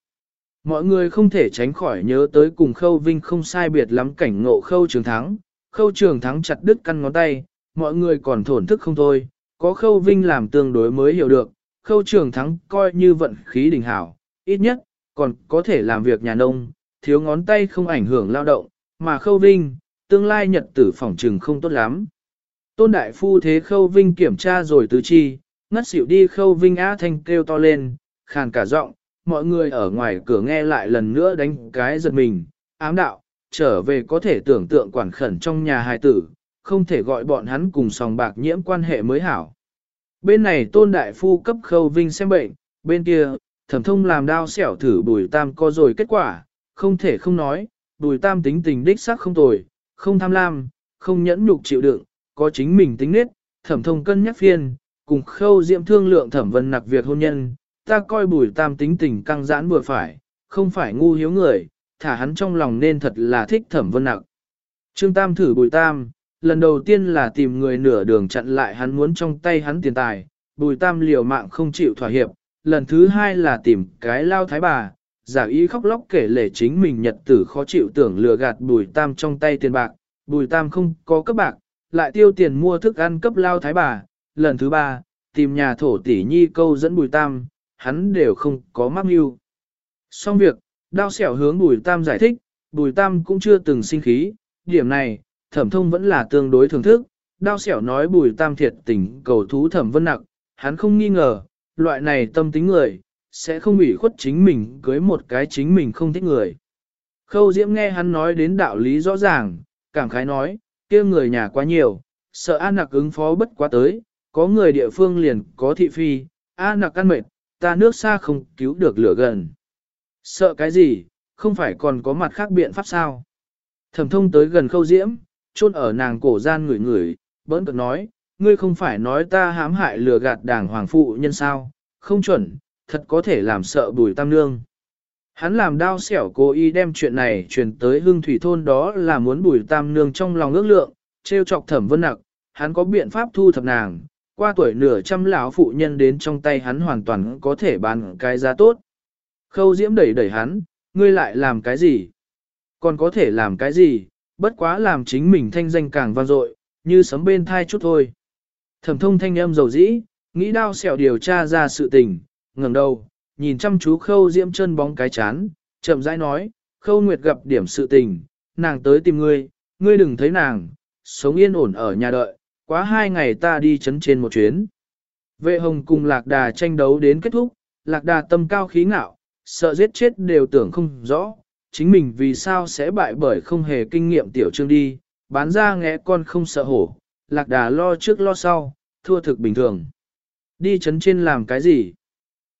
Mọi người không thể tránh khỏi nhớ tới cùng khâu vinh không sai biệt lắm cảnh ngộ khâu trường thắng, khâu trường thắng chặt đứt căn ngón tay, mọi người còn thổn thức không thôi, có khâu vinh làm tương đối mới hiểu được, khâu trường thắng coi như vận khí đỉnh hảo, ít nhất, còn có thể làm việc nhà nông, thiếu ngón tay không ảnh hưởng lao động, mà khâu vinh, tương lai nhật tử phỏng trừng không tốt lắm. Tôn Đại Phu thế khâu vinh kiểm tra rồi tứ chi, ngất xỉu đi khâu vinh á thanh kêu to lên, khàn cả giọng, mọi người ở ngoài cửa nghe lại lần nữa đánh cái giật mình, ám đạo, trở về có thể tưởng tượng quản khẩn trong nhà hài tử, không thể gọi bọn hắn cùng sòng bạc nhiễm quan hệ mới hảo. Bên này tôn đại phu cấp khâu vinh xem bệnh, bên kia, thẩm thông làm đao xẻo thử bùi tam co rồi kết quả, không thể không nói, bùi tam tính tình đích xác không tồi, không tham lam, không nhẫn nhục chịu đựng, có chính mình tính nết, thẩm thông cân nhắc phiên, cùng khâu diệm thương lượng thẩm vân nặc việc hôn nhân, ta coi bùi tam tính tình căng giãn vừa phải, không phải ngu hiếu người, thả hắn trong lòng nên thật là thích thẩm vân nặc. Trương Tam thử bùi tam, lần đầu tiên là tìm người nửa đường chặn lại hắn muốn trong tay hắn tiền tài, bùi tam liều mạng không chịu thỏa hiệp, lần thứ hai là tìm cái lao thái bà, giả ý khóc lóc kể lể chính mình nhật tử khó chịu tưởng lừa gạt bùi tam trong tay tiền bạc, bùi tam không có cấp bạc, lại tiêu tiền mua thức ăn cấp lao thái bà, lần thứ ba, tìm nhà thổ tỷ nhi câu dẫn bùi tam, hắn đều không có mắc mưu. Xong việc, đao xẻo hướng bùi tam giải thích, bùi tam cũng chưa từng sinh khí, điểm này, thẩm thông vẫn là tương đối thưởng thức, đao xẻo nói bùi tam thiệt tình cầu thú thẩm vân nặc, hắn không nghi ngờ, loại này tâm tính người, sẽ không ủy khuất chính mình cưới một cái chính mình không thích người. Khâu Diễm nghe hắn nói đến đạo lý rõ ràng, cảm khái nói, kia người nhà quá nhiều, sợ an nặc ứng phó bất quá tới, có người địa phương liền có thị phi, an nặc ăn mệt, ta nước xa không cứu được lửa gần. Sợ cái gì, không phải còn có mặt khác biện pháp sao? Thẩm thông tới gần khâu diễm, chôn ở nàng cổ gian ngửi ngửi, bỡn cực nói, ngươi không phải nói ta hãm hại lừa gạt đảng hoàng phụ nhân sao, không chuẩn, thật có thể làm sợ bùi tam nương. Hắn làm đau xẻo cố ý đem chuyện này truyền tới hương thủy thôn đó là muốn bùi tam nương trong lòng ước lượng, trêu chọc thẩm vân nặc, hắn có biện pháp thu thập nàng, qua tuổi nửa trăm lão phụ nhân đến trong tay hắn hoàn toàn có thể bán cái giá tốt. Khâu diễm đẩy đẩy hắn, ngươi lại làm cái gì? Còn có thể làm cái gì? Bất quá làm chính mình thanh danh càng vang dội, như sấm bên thai chút thôi. Thẩm thông thanh âm dầu dĩ, nghĩ đao xẻo điều tra ra sự tình, ngẩng đầu, nhìn chăm chú khâu diễm chân bóng cái chán, chậm rãi nói, khâu nguyệt gặp điểm sự tình, nàng tới tìm ngươi, ngươi đừng thấy nàng, sống yên ổn ở nhà đợi, quá hai ngày ta đi chấn trên một chuyến. Vệ hồng cùng lạc đà tranh đấu đến kết thúc, lạc đà tâm cao khí ngạo, sợ giết chết đều tưởng không rõ, chính mình vì sao sẽ bại bởi không hề kinh nghiệm tiểu trương đi, bán ra nghe con không sợ hổ, lạc đà lo trước lo sau, thua thực bình thường. Đi chấn trên làm cái gì?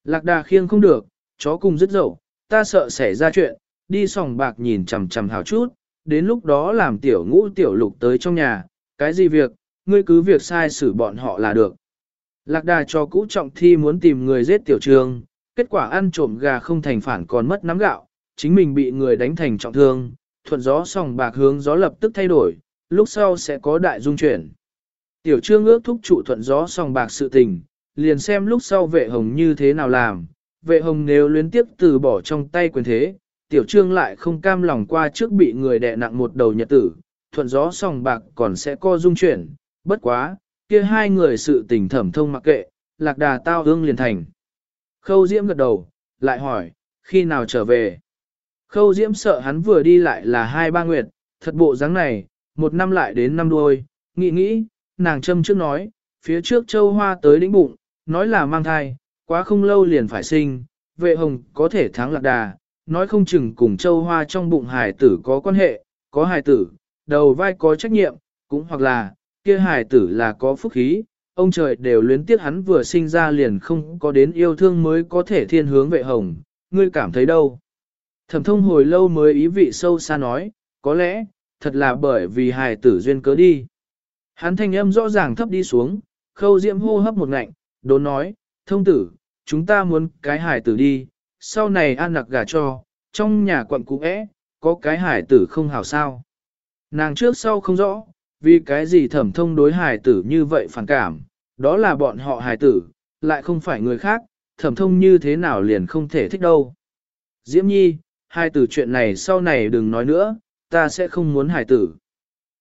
Lạc đà khiêng không được, chó cùng rất dậu, ta sợ xảy ra chuyện, đi sòng bạc nhìn chằm chằm hào chút, đến lúc đó làm tiểu ngũ tiểu lục tới trong nhà, cái gì việc, ngươi cứ việc sai xử bọn họ là được. Lạc đà cho cũ trọng thi muốn tìm người giết tiểu trường, kết quả ăn trộm gà không thành phản còn mất nắm gạo, chính mình bị người đánh thành trọng thương, thuận gió sòng bạc hướng gió lập tức thay đổi, lúc sau sẽ có đại dung chuyển. Tiểu trương ước thúc trụ thuận gió sòng bạc sự tình, liền xem lúc sau vệ hồng như thế nào làm, vệ hồng nếu luyến tiếp từ bỏ trong tay quyền thế, tiểu trương lại không cam lòng qua trước bị người đè nặng một đầu nhật tử, thuận gió sòng bạc còn sẽ co dung chuyển, bất quá, kia hai người sự tình thẩm thông mặc kệ, lạc đà tao ương liền thành. Khâu Diễm gật đầu, lại hỏi, khi nào trở về? Khâu Diễm sợ hắn vừa đi lại là hai ba nguyệt, thật bộ dáng này, một năm lại đến năm đuôi, nghĩ nghĩ, nàng châm trước nói, phía trước châu hoa tới đỉnh bụng, nói là mang thai, quá không lâu liền phải sinh, vệ hồng có thể thắng lạc đà, nói không chừng cùng châu hoa trong bụng hải tử có quan hệ, có hải tử, đầu vai có trách nhiệm, cũng hoặc là, kia hải tử là có phúc khí, ông trời đều luyến tiếc hắn vừa sinh ra liền không có đến yêu thương mới có thể thiên hướng vệ hồng, ngươi cảm thấy đâu? Thẩm thông hồi lâu mới ý vị sâu xa nói, có lẽ, thật là bởi vì hài tử duyên cớ đi. Hắn thanh âm rõ ràng thấp đi xuống, khâu diễm hô hấp một ngạnh, đốn nói, thông tử, chúng ta muốn cái hải tử đi, sau này an nặc gà cho, trong nhà quận cũ é, có cái hải tử không hảo sao. Nàng trước sau không rõ, vì cái gì thẩm thông đối hải tử như vậy phản cảm, đó là bọn họ hải tử, lại không phải người khác, thẩm thông như thế nào liền không thể thích đâu. Diễm nhi, hai tử chuyện này sau này đừng nói nữa, ta sẽ không muốn hải tử.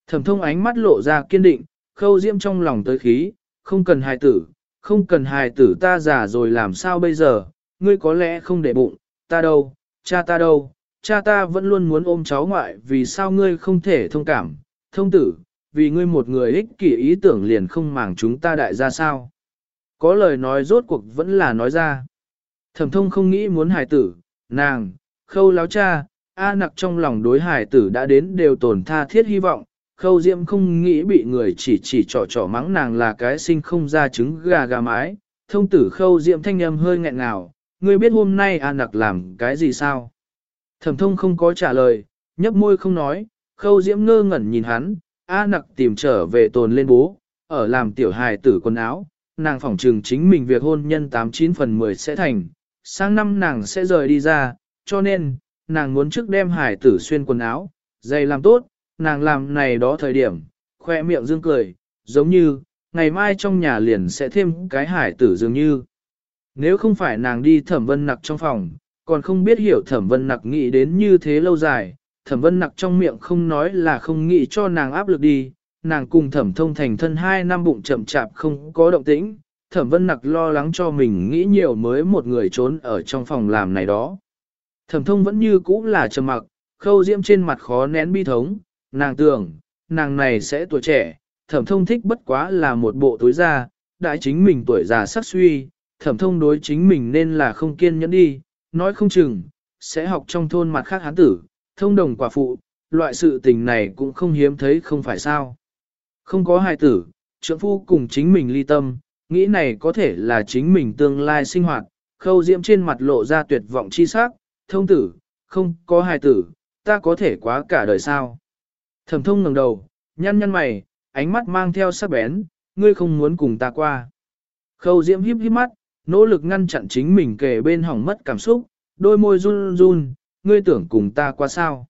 Thẩm thông ánh mắt lộ ra kiên định, khâu diễm trong lòng tới khí, không cần hài tử, không cần hài tử ta già rồi làm sao bây giờ, ngươi có lẽ không để bụng, ta đâu, cha ta đâu, cha ta vẫn luôn muốn ôm cháu ngoại vì sao ngươi không thể thông cảm, thông tử, vì ngươi một người ích kỷ ý tưởng liền không màng chúng ta đại ra sao. Có lời nói rốt cuộc vẫn là nói ra. Thẩm thông không nghĩ muốn hài tử, nàng, khâu láo cha, A nặc trong lòng đối hài tử đã đến đều tổn tha thiết hy vọng, khâu diễm không nghĩ bị người chỉ chỉ trỏ trỏ mắng nàng là cái sinh không ra trứng gà gà mái. Thông tử khâu diễm thanh âm hơi nghẹn ngào, ngươi biết hôm nay A nặc làm cái gì sao? Thẩm thông không có trả lời, nhấp môi không nói, khâu diễm ngơ ngẩn nhìn hắn, A nặc tìm trở về tồn lên bố, ở làm tiểu hài tử quần áo, nàng phỏng trừng chính mình việc hôn nhân 89 phần 10 sẽ thành, sang năm nàng sẽ rời đi ra, cho nên, nàng muốn trước đem hài tử xuyên quần áo, giày làm tốt, nàng làm này đó thời điểm, khoe miệng dương cười, giống như, ngày mai trong nhà liền sẽ thêm cái hải tử dường như. Nếu không phải nàng đi thẩm vân nặc trong phòng, còn không biết hiểu thẩm vân nặc nghĩ đến như thế lâu dài, thẩm vân nặc trong miệng không nói là không nghĩ cho nàng áp lực đi, nàng cùng thẩm thông thành thân hai năm bụng chậm chạp không có động tĩnh, thẩm vân nặc lo lắng cho mình nghĩ nhiều mới một người trốn ở trong phòng làm này đó. Thẩm thông vẫn như cũ là trầm mặc, khâu diễm trên mặt khó nén bi thống, nàng tưởng, nàng này sẽ tuổi trẻ, thẩm thông thích bất quá là một bộ tối ra, đại chính mình tuổi già sắc suy, thẩm thông đối chính mình nên là không kiên nhẫn đi, nói không chừng, sẽ học trong thôn mặt khác hán tử, thông đồng quả phụ, loại sự tình này cũng không hiếm thấy không phải sao. Không có hài tử, trượng phu cùng chính mình ly tâm, nghĩ này có thể là chính mình tương lai sinh hoạt, khâu diễm trên mặt lộ ra tuyệt vọng chi sắc, thông tử, không có hài tử, ta có thể quá cả đời sao. Thẩm thông ngẩng đầu, nhăn nhăn mày, ánh mắt mang theo sắc bén, ngươi không muốn cùng ta qua. Khâu diễm híp híp mắt, nỗ lực ngăn chặn chính mình kề bên hỏng mất cảm xúc, đôi môi run run, ngươi tưởng cùng ta qua sao.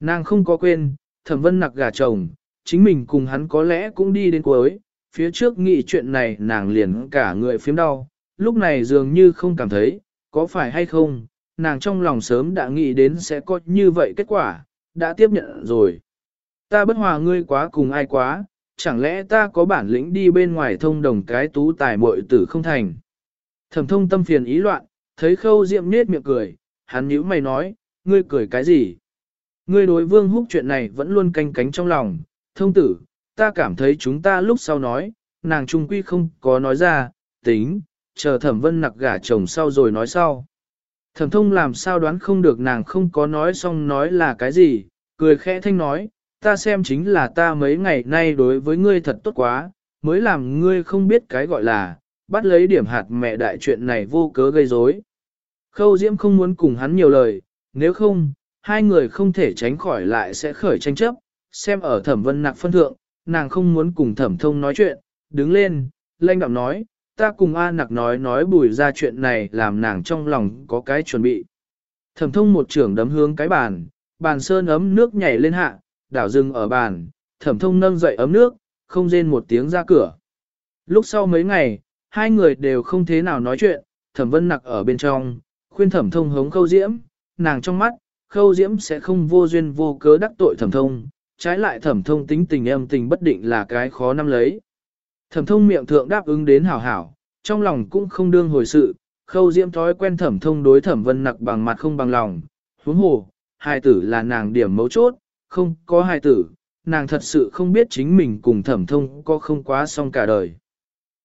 Nàng không có quên, thẩm vân nặc gà chồng, chính mình cùng hắn có lẽ cũng đi đến cuối, phía trước nghĩ chuyện này nàng liền cả người phiếm đau, lúc này dường như không cảm thấy, có phải hay không, nàng trong lòng sớm đã nghĩ đến sẽ có như vậy kết quả, đã tiếp nhận rồi. Ta bất hòa ngươi quá cùng ai quá, chẳng lẽ ta có bản lĩnh đi bên ngoài thông đồng cái tú tài muội tử không thành. Thẩm thông tâm phiền ý loạn, thấy khâu diệm nết miệng cười, hắn nhíu mày nói, ngươi cười cái gì? Ngươi đối vương húc chuyện này vẫn luôn canh cánh trong lòng, thông tử, ta cảm thấy chúng ta lúc sau nói, nàng trung quy không có nói ra, tính, chờ thẩm vân nặc gả chồng sau rồi nói sau. Thẩm thông làm sao đoán không được nàng không có nói xong nói là cái gì, cười khẽ thanh nói, ta xem chính là ta mấy ngày nay đối với ngươi thật tốt quá, mới làm ngươi không biết cái gọi là, bắt lấy điểm hạt mẹ đại chuyện này vô cớ gây rối. Khâu Diễm không muốn cùng hắn nhiều lời, nếu không, hai người không thể tránh khỏi lại sẽ khởi tranh chấp, xem ở thẩm vân nạc phân thượng, nàng không muốn cùng thẩm thông nói chuyện, đứng lên, lanh đạm nói, ta cùng A nặc nói nói bùi ra chuyện này làm nàng trong lòng có cái chuẩn bị. Thẩm thông một trưởng đấm hướng cái bàn, bàn sơn ấm nước nhảy lên hạ, đảo dừng ở bàn, thẩm thông nâng dậy ấm nước, không rên một tiếng ra cửa. Lúc sau mấy ngày, hai người đều không thế nào nói chuyện, thẩm vân nặc ở bên trong, khuyên thẩm thông hống khâu diễm, nàng trong mắt, khâu diễm sẽ không vô duyên vô cớ đắc tội thẩm thông, trái lại thẩm thông tính tình em tình bất định là cái khó nắm lấy. Thẩm thông miệng thượng đáp ứng đến hảo hảo, trong lòng cũng không đương hồi sự, khâu diễm thói quen thẩm thông đối thẩm vân nặc bằng mặt không bằng lòng, huống hồ, hai tử là nàng điểm mấu chốt, không có hài tử, nàng thật sự không biết chính mình cùng thẩm thông có không quá xong cả đời.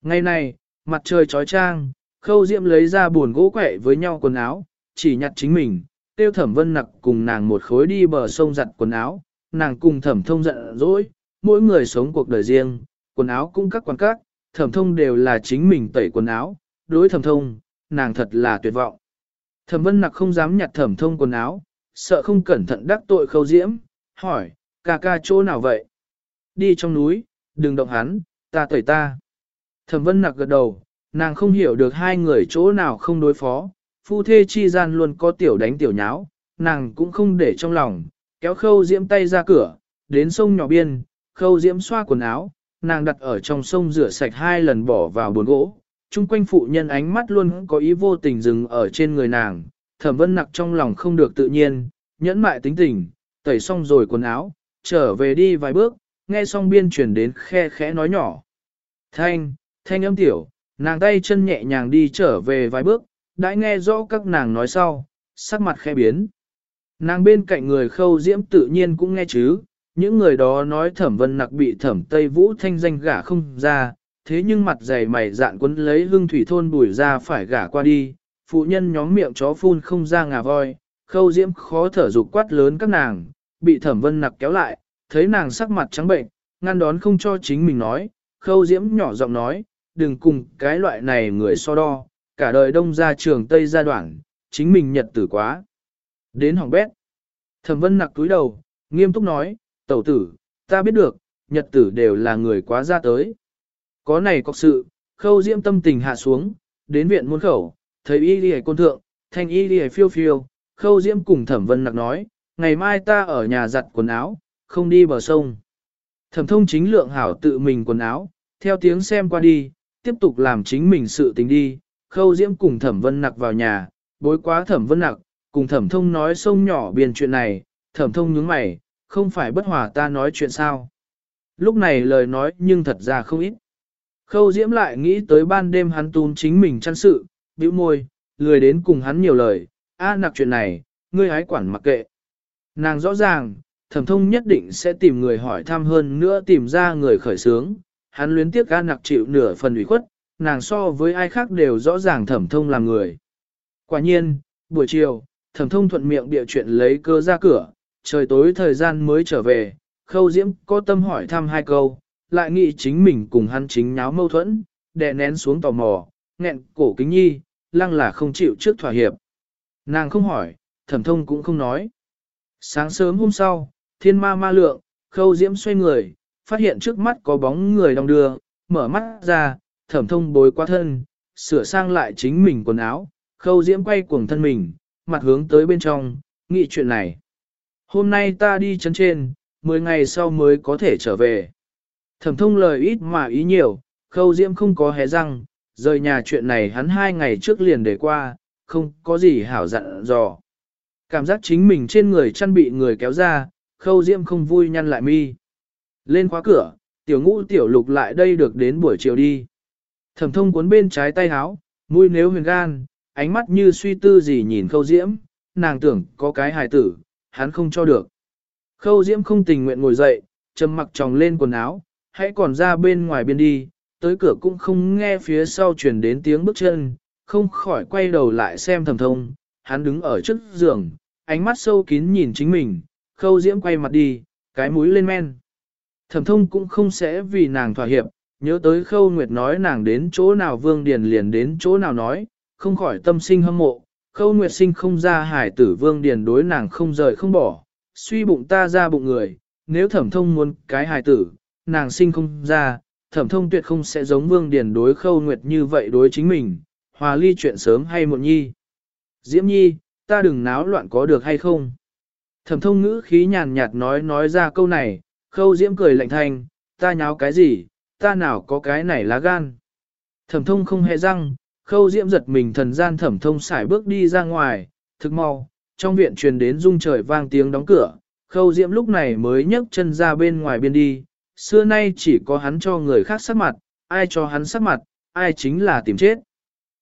Ngày này, mặt trời trói trang, khâu diễm lấy ra buồn gỗ quẹ với nhau quần áo, chỉ nhặt chính mình, tiêu thẩm vân nặc cùng nàng một khối đi bờ sông giặt quần áo, nàng cùng thẩm thông giận dỗi, mỗi người sống cuộc đời riêng, quần áo cũng các quần các, thẩm thông đều là chính mình tẩy quần áo, đối thẩm thông, nàng thật là tuyệt vọng. Thẩm vân nặc không dám nhặt thẩm thông quần áo, sợ không cẩn thận đắc tội khâu diễm, hỏi, ca ca chỗ nào vậy? Đi trong núi, đừng động hắn, ta tẩy ta. Thẩm vân nặc gật đầu, nàng không hiểu được hai người chỗ nào không đối phó, phu thê chi gian luôn có tiểu đánh tiểu nháo, nàng cũng không để trong lòng, kéo khâu diễm tay ra cửa, đến sông nhỏ biên, khâu diễm xoa quần áo, nàng đặt ở trong sông rửa sạch hai lần bỏ vào bồn gỗ, chung quanh phụ nhân ánh mắt luôn có ý vô tình dừng ở trên người nàng, thẩm vân nặc trong lòng không được tự nhiên, nhẫn mại tính tình, tẩy xong rồi quần áo, trở về đi vài bước, nghe xong biên chuyển đến khe khẽ nói nhỏ. Thanh, thanh âm tiểu, nàng tay chân nhẹ nhàng đi trở về vài bước, đã nghe rõ các nàng nói sau, sắc mặt khe biến. Nàng bên cạnh người khâu diễm tự nhiên cũng nghe chứ, những người đó nói thẩm vân nặc bị thẩm Tây Vũ thanh danh gả không ra, thế nhưng mặt dày mày dạn quấn lấy hương thủy thôn bùi ra phải gả qua đi, phụ nhân nhóm miệng chó phun không ra ngà voi, khâu diễm khó thở dục quát lớn các nàng, bị thẩm vân nặc kéo lại, thấy nàng sắc mặt trắng bệnh, ngăn đón không cho chính mình nói, khâu diễm nhỏ giọng nói, đừng cùng cái loại này người so đo, cả đời đông ra trường Tây gia đoạn, chính mình nhật tử quá. Đến hỏng bét. Thẩm vân nặc túi đầu, nghiêm túc nói, tẩu tử, ta biết được, nhật tử đều là người quá ra tới. Có này có sự, khâu diễm tâm tình hạ xuống, đến viện muôn khẩu, thấy y đi côn thượng, thanh y đi phiêu phiêu, khâu diễm cùng thẩm vân nặc nói, ngày mai ta ở nhà giặt quần áo, không đi bờ sông. Thẩm thông chính lượng hảo tự mình quần áo, theo tiếng xem qua đi, tiếp tục làm chính mình sự tình đi, khâu diễm cùng thẩm vân nặc vào nhà, bối quá thẩm vân nặc, cùng thẩm thông nói sông nhỏ biên chuyện này, thẩm thông nhướng mày, không phải bất hòa ta nói chuyện sao. Lúc này lời nói nhưng thật ra không ít. Khâu diễm lại nghĩ tới ban đêm hắn tún chính mình chăn sự, bĩu môi, lười đến cùng hắn nhiều lời, a nặc chuyện này, ngươi hái quản mặc kệ. Nàng rõ ràng, thẩm thông nhất định sẽ tìm người hỏi thăm hơn nữa tìm ra người khởi sướng, hắn luyến tiếc a nặc chịu nửa phần ủy khuất, nàng so với ai khác đều rõ ràng thẩm thông là người. Quả nhiên, buổi chiều, thẩm thông thuận miệng bịa chuyện lấy cơ ra cửa, trời tối thời gian mới trở về, khâu diễm có tâm hỏi thăm hai câu, lại nghĩ chính mình cùng hắn chính nháo mâu thuẫn, đè nén xuống tò mò, nghẹn cổ kính nhi, lăng là không chịu trước thỏa hiệp. Nàng không hỏi, thẩm thông cũng không nói. Sáng sớm hôm sau, thiên ma ma lượng, khâu diễm xoay người, phát hiện trước mắt có bóng người đong đưa, mở mắt ra, thẩm thông bối qua thân, sửa sang lại chính mình quần áo, khâu diễm quay cuồng thân mình, mặt hướng tới bên trong, nghĩ chuyện này. Hôm nay ta đi chân trên, 10 ngày sau mới có thể trở về. Thẩm thông lời ít mà ý nhiều, khâu diễm không có hé răng, rời nhà chuyện này hắn hai ngày trước liền để qua, không có gì hảo dặn dò. Cảm giác chính mình trên người chăn bị người kéo ra, khâu diễm không vui nhăn lại mi. Lên khóa cửa, tiểu ngũ tiểu lục lại đây được đến buổi chiều đi. Thẩm thông cuốn bên trái tay háo, mũi nếu huyền gan, ánh mắt như suy tư gì nhìn khâu diễm, nàng tưởng có cái hài tử, hắn không cho được. Khâu diễm không tình nguyện ngồi dậy, trầm mặc tròng lên quần áo, hãy còn ra bên ngoài biên đi, tới cửa cũng không nghe phía sau truyền đến tiếng bước chân, không khỏi quay đầu lại xem thẩm thông, hắn đứng ở trước giường, ánh mắt sâu kín nhìn chính mình, khâu diễm quay mặt đi, cái mũi lên men. Thẩm thông cũng không sẽ vì nàng thỏa hiệp, nhớ tới khâu nguyệt nói nàng đến chỗ nào vương điền liền đến chỗ nào nói, không khỏi tâm sinh hâm mộ, khâu nguyệt sinh không ra hải tử vương điền đối nàng không rời không bỏ, suy bụng ta ra bụng người, nếu thẩm thông muốn cái hải tử, nàng sinh không ra, thẩm thông tuyệt không sẽ giống vương điền đối khâu nguyệt như vậy đối chính mình, hòa ly chuyện sớm hay muộn nhi. Diễm nhi, ta đừng náo loạn có được hay không? Thẩm thông ngữ khí nhàn nhạt nói nói ra câu này, khâu diễm cười lạnh thanh, ta nháo cái gì, ta nào có cái này lá gan. Thẩm thông không hề răng, khâu diễm giật mình thần gian thẩm thông xài bước đi ra ngoài, thực mau, trong viện truyền đến rung trời vang tiếng đóng cửa, khâu diễm lúc này mới nhấc chân ra bên ngoài biên đi, xưa nay chỉ có hắn cho người khác sắc mặt, ai cho hắn sắc mặt, ai chính là tìm chết.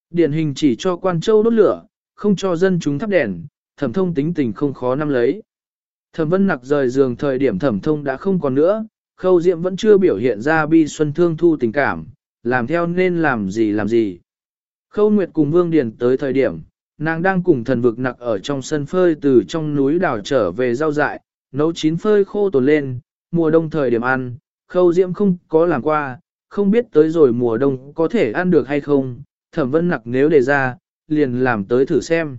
Điển hình chỉ cho quan châu đốt lửa, không cho dân chúng thắp đèn, thẩm thông tính tình không khó nắm lấy. Thẩm vân nặc rời giường thời điểm thẩm thông đã không còn nữa, khâu diệm vẫn chưa biểu hiện ra bi xuân thương thu tình cảm, làm theo nên làm gì làm gì. Khâu Nguyệt cùng Vương Điền tới thời điểm, nàng đang cùng thần vực nặc ở trong sân phơi từ trong núi đảo trở về rau dại, nấu chín phơi khô tồn lên, mùa đông thời điểm ăn, khâu diễm không có làm qua, không biết tới rồi mùa đông có thể ăn được hay không, thẩm vân nặc nếu đề ra, liền làm tới thử xem.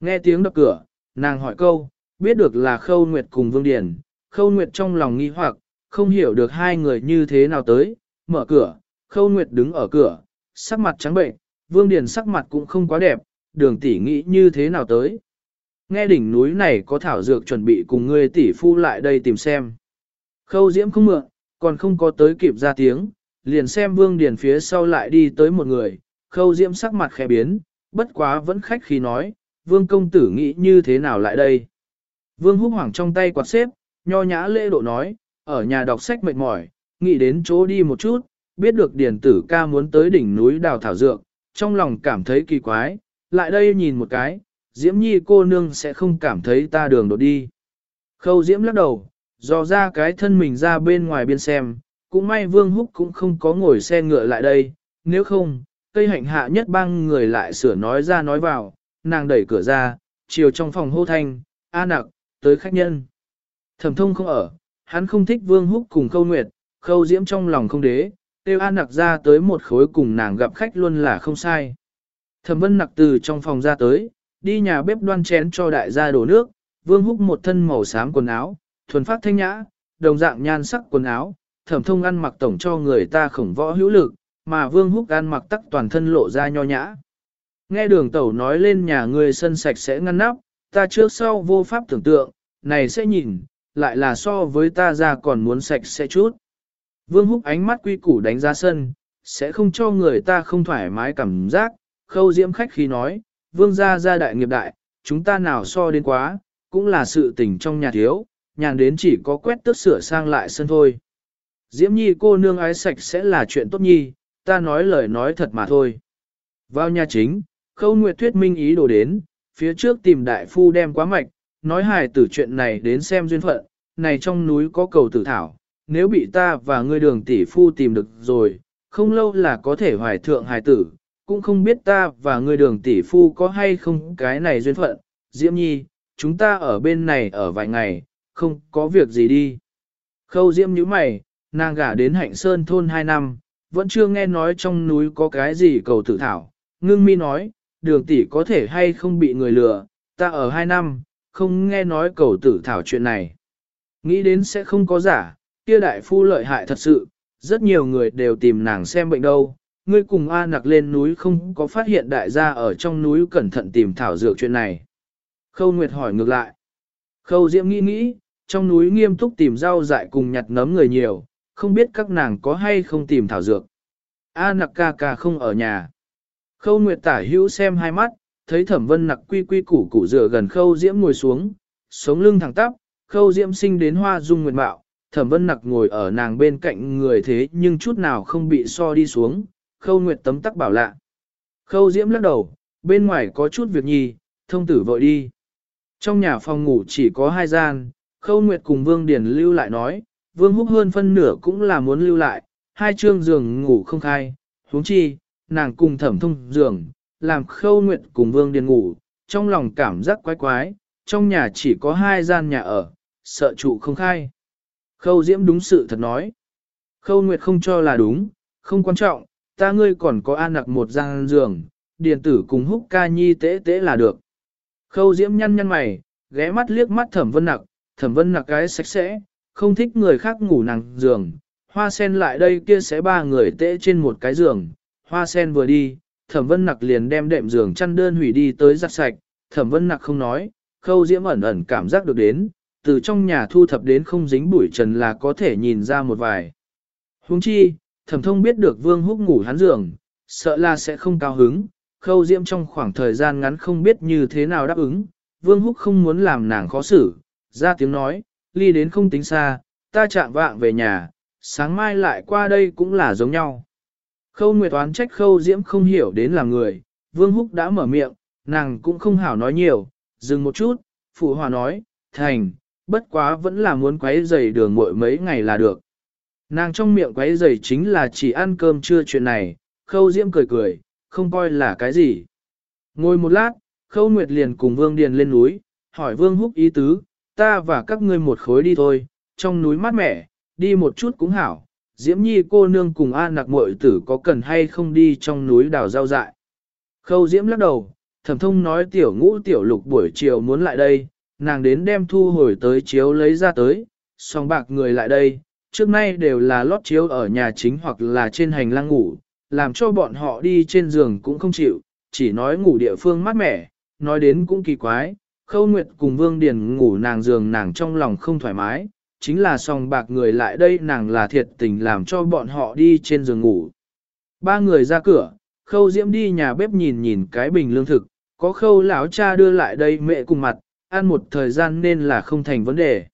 Nghe tiếng đập cửa, nàng hỏi câu, biết được là khâu nguyệt cùng vương điển, khâu nguyệt trong lòng nghi hoặc, không hiểu được hai người như thế nào tới, mở cửa, khâu nguyệt đứng ở cửa, sắc mặt trắng bệnh, vương điển sắc mặt cũng không quá đẹp, đường tỷ nghĩ như thế nào tới. Nghe đỉnh núi này có thảo dược chuẩn bị cùng ngươi tỷ phu lại đây tìm xem. Khâu diễm không mượn, còn không có tới kịp ra tiếng, liền xem vương điển phía sau lại đi tới một người, khâu diễm sắc mặt khẽ biến, bất quá vẫn khách khí nói, vương công tử nghĩ như thế nào lại đây. Vương húc hoảng trong tay quạt xếp, nho nhã lễ độ nói, ở nhà đọc sách mệt mỏi, nghĩ đến chỗ đi một chút, biết được điển tử ca muốn tới đỉnh núi đào thảo dược, trong lòng cảm thấy kỳ quái, lại đây nhìn một cái, diễm nhi cô nương sẽ không cảm thấy ta đường đột đi. Khâu diễm lắc đầu, dò ra cái thân mình ra bên ngoài biên xem, cũng may vương húc cũng không có ngồi xe ngựa lại đây, nếu không, cây hạnh hạ nhất bang người lại sửa nói ra nói vào, nàng đẩy cửa ra, chiều trong phòng hô thanh, a nặc, tới khách nhân. Thẩm thông không ở, hắn không thích vương húc cùng khâu nguyệt, khâu diễm trong lòng không đế, tiêu a nặc ra tới một khối cùng nàng gặp khách luôn là không sai. Thẩm vân nặc từ trong phòng ra tới, đi nhà bếp đoan chén cho đại gia đổ nước, vương húc một thân màu xám quần áo, thuần phát thanh nhã, đồng dạng nhan sắc quần áo, thẩm thông ăn mặc tổng cho người ta khổng võ hữu lực, mà vương húc ăn mặc tắc toàn thân lộ ra nho nhã. Nghe đường tẩu nói lên nhà người sân sạch sẽ ngăn nắp, ta trước sau vô pháp tưởng tượng, này sẽ nhìn, lại là so với ta ra còn muốn sạch sẽ chút. Vương húc ánh mắt quy củ đánh ra sân, sẽ không cho người ta không thoải mái cảm giác, khâu diễm khách khi nói, vương gia gia đại nghiệp đại, chúng ta nào so đến quá, cũng là sự tình trong nhà thiếu, nhàn đến chỉ có quét tước sửa sang lại sân thôi. Diễm nhi cô nương ái sạch sẽ là chuyện tốt nhi, ta nói lời nói thật mà thôi. Vào nhà chính, khâu nguyệt thuyết minh ý đồ đến, phía trước tìm đại phu đem quá mạch, nói hài tử chuyện này đến xem duyên phận, này trong núi có cầu tử thảo, nếu bị ta và ngươi đường tỷ phu tìm được rồi, không lâu là có thể hoài thượng hài tử, cũng không biết ta và ngươi đường tỷ phu có hay không cái này duyên phận, Diễm Nhi, chúng ta ở bên này ở vài ngày, không có việc gì đi. Khâu Diễm như mày, nàng gả đến hạnh sơn thôn 2 năm, vẫn chưa nghe nói trong núi có cái gì cầu tử thảo. Ngưng mi nói, đường tỷ có thể hay không bị người lừa, ta ở hai năm, không nghe nói cầu tử thảo chuyện này. Nghĩ đến sẽ không có giả, kia đại phu lợi hại thật sự, rất nhiều người đều tìm nàng xem bệnh đâu. Ngươi cùng A nặc lên núi không có phát hiện đại gia ở trong núi cẩn thận tìm thảo dược chuyện này. Khâu Nguyệt hỏi ngược lại. Khâu Diễm nghĩ nghĩ, trong núi nghiêm túc tìm rau dại cùng nhặt nấm người nhiều, không biết các nàng có hay không tìm thảo dược. A nặc ca ca không ở nhà. Khâu Nguyệt tả hữu xem hai mắt, thấy thẩm vân nặc quy quy củ củ dựa gần khâu diễm ngồi xuống, sống lưng thẳng tắp, khâu diễm sinh đến hoa dung nguyệt mạo, thẩm vân nặc ngồi ở nàng bên cạnh người thế nhưng chút nào không bị so đi xuống, khâu nguyệt tấm tắc bảo lạ. Khâu diễm lắc đầu, bên ngoài có chút việc nhì, thông tử vội đi. Trong nhà phòng ngủ chỉ có hai gian, khâu nguyệt cùng vương điển lưu lại nói, vương húc hơn phân nửa cũng là muốn lưu lại, hai chương giường ngủ không khai, huống chi, nàng cùng thẩm thông giường, làm khâu nguyện cùng vương điền ngủ, trong lòng cảm giác quái quái, trong nhà chỉ có hai gian nhà ở, sợ trụ không khai. Khâu diễm đúng sự thật nói. Khâu nguyệt không cho là đúng, không quan trọng, ta ngươi còn có an nặc một gian giường, điện tử cùng húc ca nhi tế tế là được. Khâu diễm nhăn nhăn mày, ghé mắt liếc mắt thẩm vân nặc, thẩm vân nặc cái sạch sẽ, không thích người khác ngủ nàng giường. Hoa sen lại đây kia sẽ ba người tễ trên một cái giường, hoa sen vừa đi, thẩm vân nặc liền đem đệm giường chăn đơn hủy đi tới giặt sạch, thẩm vân nặc không nói, khâu diễm ẩn ẩn cảm giác được đến, từ trong nhà thu thập đến không dính bụi trần là có thể nhìn ra một vài. Huống chi, thẩm thông biết được vương húc ngủ hắn giường, sợ là sẽ không cao hứng, khâu diễm trong khoảng thời gian ngắn không biết như thế nào đáp ứng, vương húc không muốn làm nàng khó xử, ra tiếng nói, ly đến không tính xa, ta chạm vạng về nhà, sáng mai lại qua đây cũng là giống nhau. Khâu Nguyệt Toán trách Khâu Diễm không hiểu đến là người, Vương Húc đã mở miệng, nàng cũng không hảo nói nhiều, dừng một chút, Phụ Hòa nói, thành, bất quá vẫn là muốn quấy giày đường muội mấy ngày là được. Nàng trong miệng quấy giày chính là chỉ ăn cơm trưa chuyện này, Khâu Diễm cười cười, không coi là cái gì. Ngồi một lát, Khâu Nguyệt liền cùng Vương Điền lên núi, hỏi Vương Húc ý tứ, ta và các ngươi một khối đi thôi, trong núi mát mẻ, đi một chút cũng hảo, Diễm Nhi cô nương cùng A nặc muội tử có cần hay không đi trong núi đào rau dại. Khâu Diễm lắc đầu, thẩm thông nói tiểu ngũ tiểu lục buổi chiều muốn lại đây, nàng đến đem thu hồi tới chiếu lấy ra tới, song bạc người lại đây, trước nay đều là lót chiếu ở nhà chính hoặc là trên hành lang ngủ, làm cho bọn họ đi trên giường cũng không chịu, chỉ nói ngủ địa phương mát mẻ, nói đến cũng kỳ quái, khâu nguyệt cùng vương điền ngủ nàng giường nàng trong lòng không thoải mái, chính là song bạc người lại đây nàng là thiệt tình làm cho bọn họ đi trên giường ngủ. Ba người ra cửa, khâu diễm đi nhà bếp nhìn nhìn cái bình lương thực, có khâu lão cha đưa lại đây mẹ cùng mặt, ăn một thời gian nên là không thành vấn đề.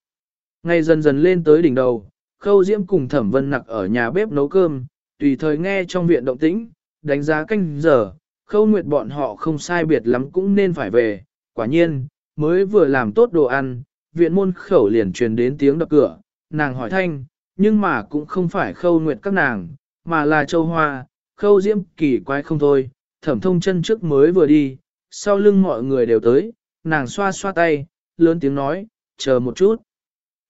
Ngày dần dần lên tới đỉnh đầu, khâu diễm cùng thẩm vân nặc ở nhà bếp nấu cơm, tùy thời nghe trong viện động tĩnh, đánh giá canh giờ, khâu nguyệt bọn họ không sai biệt lắm cũng nên phải về, quả nhiên, mới vừa làm tốt đồ ăn, viện môn khẩu liền truyền đến tiếng đập cửa, nàng hỏi thanh, nhưng mà cũng không phải khâu nguyệt các nàng, mà là châu hoa, khâu diễm kỳ quái không thôi, thẩm thông chân trước mới vừa đi, sau lưng mọi người đều tới, nàng xoa xoa tay, lớn tiếng nói, chờ một chút.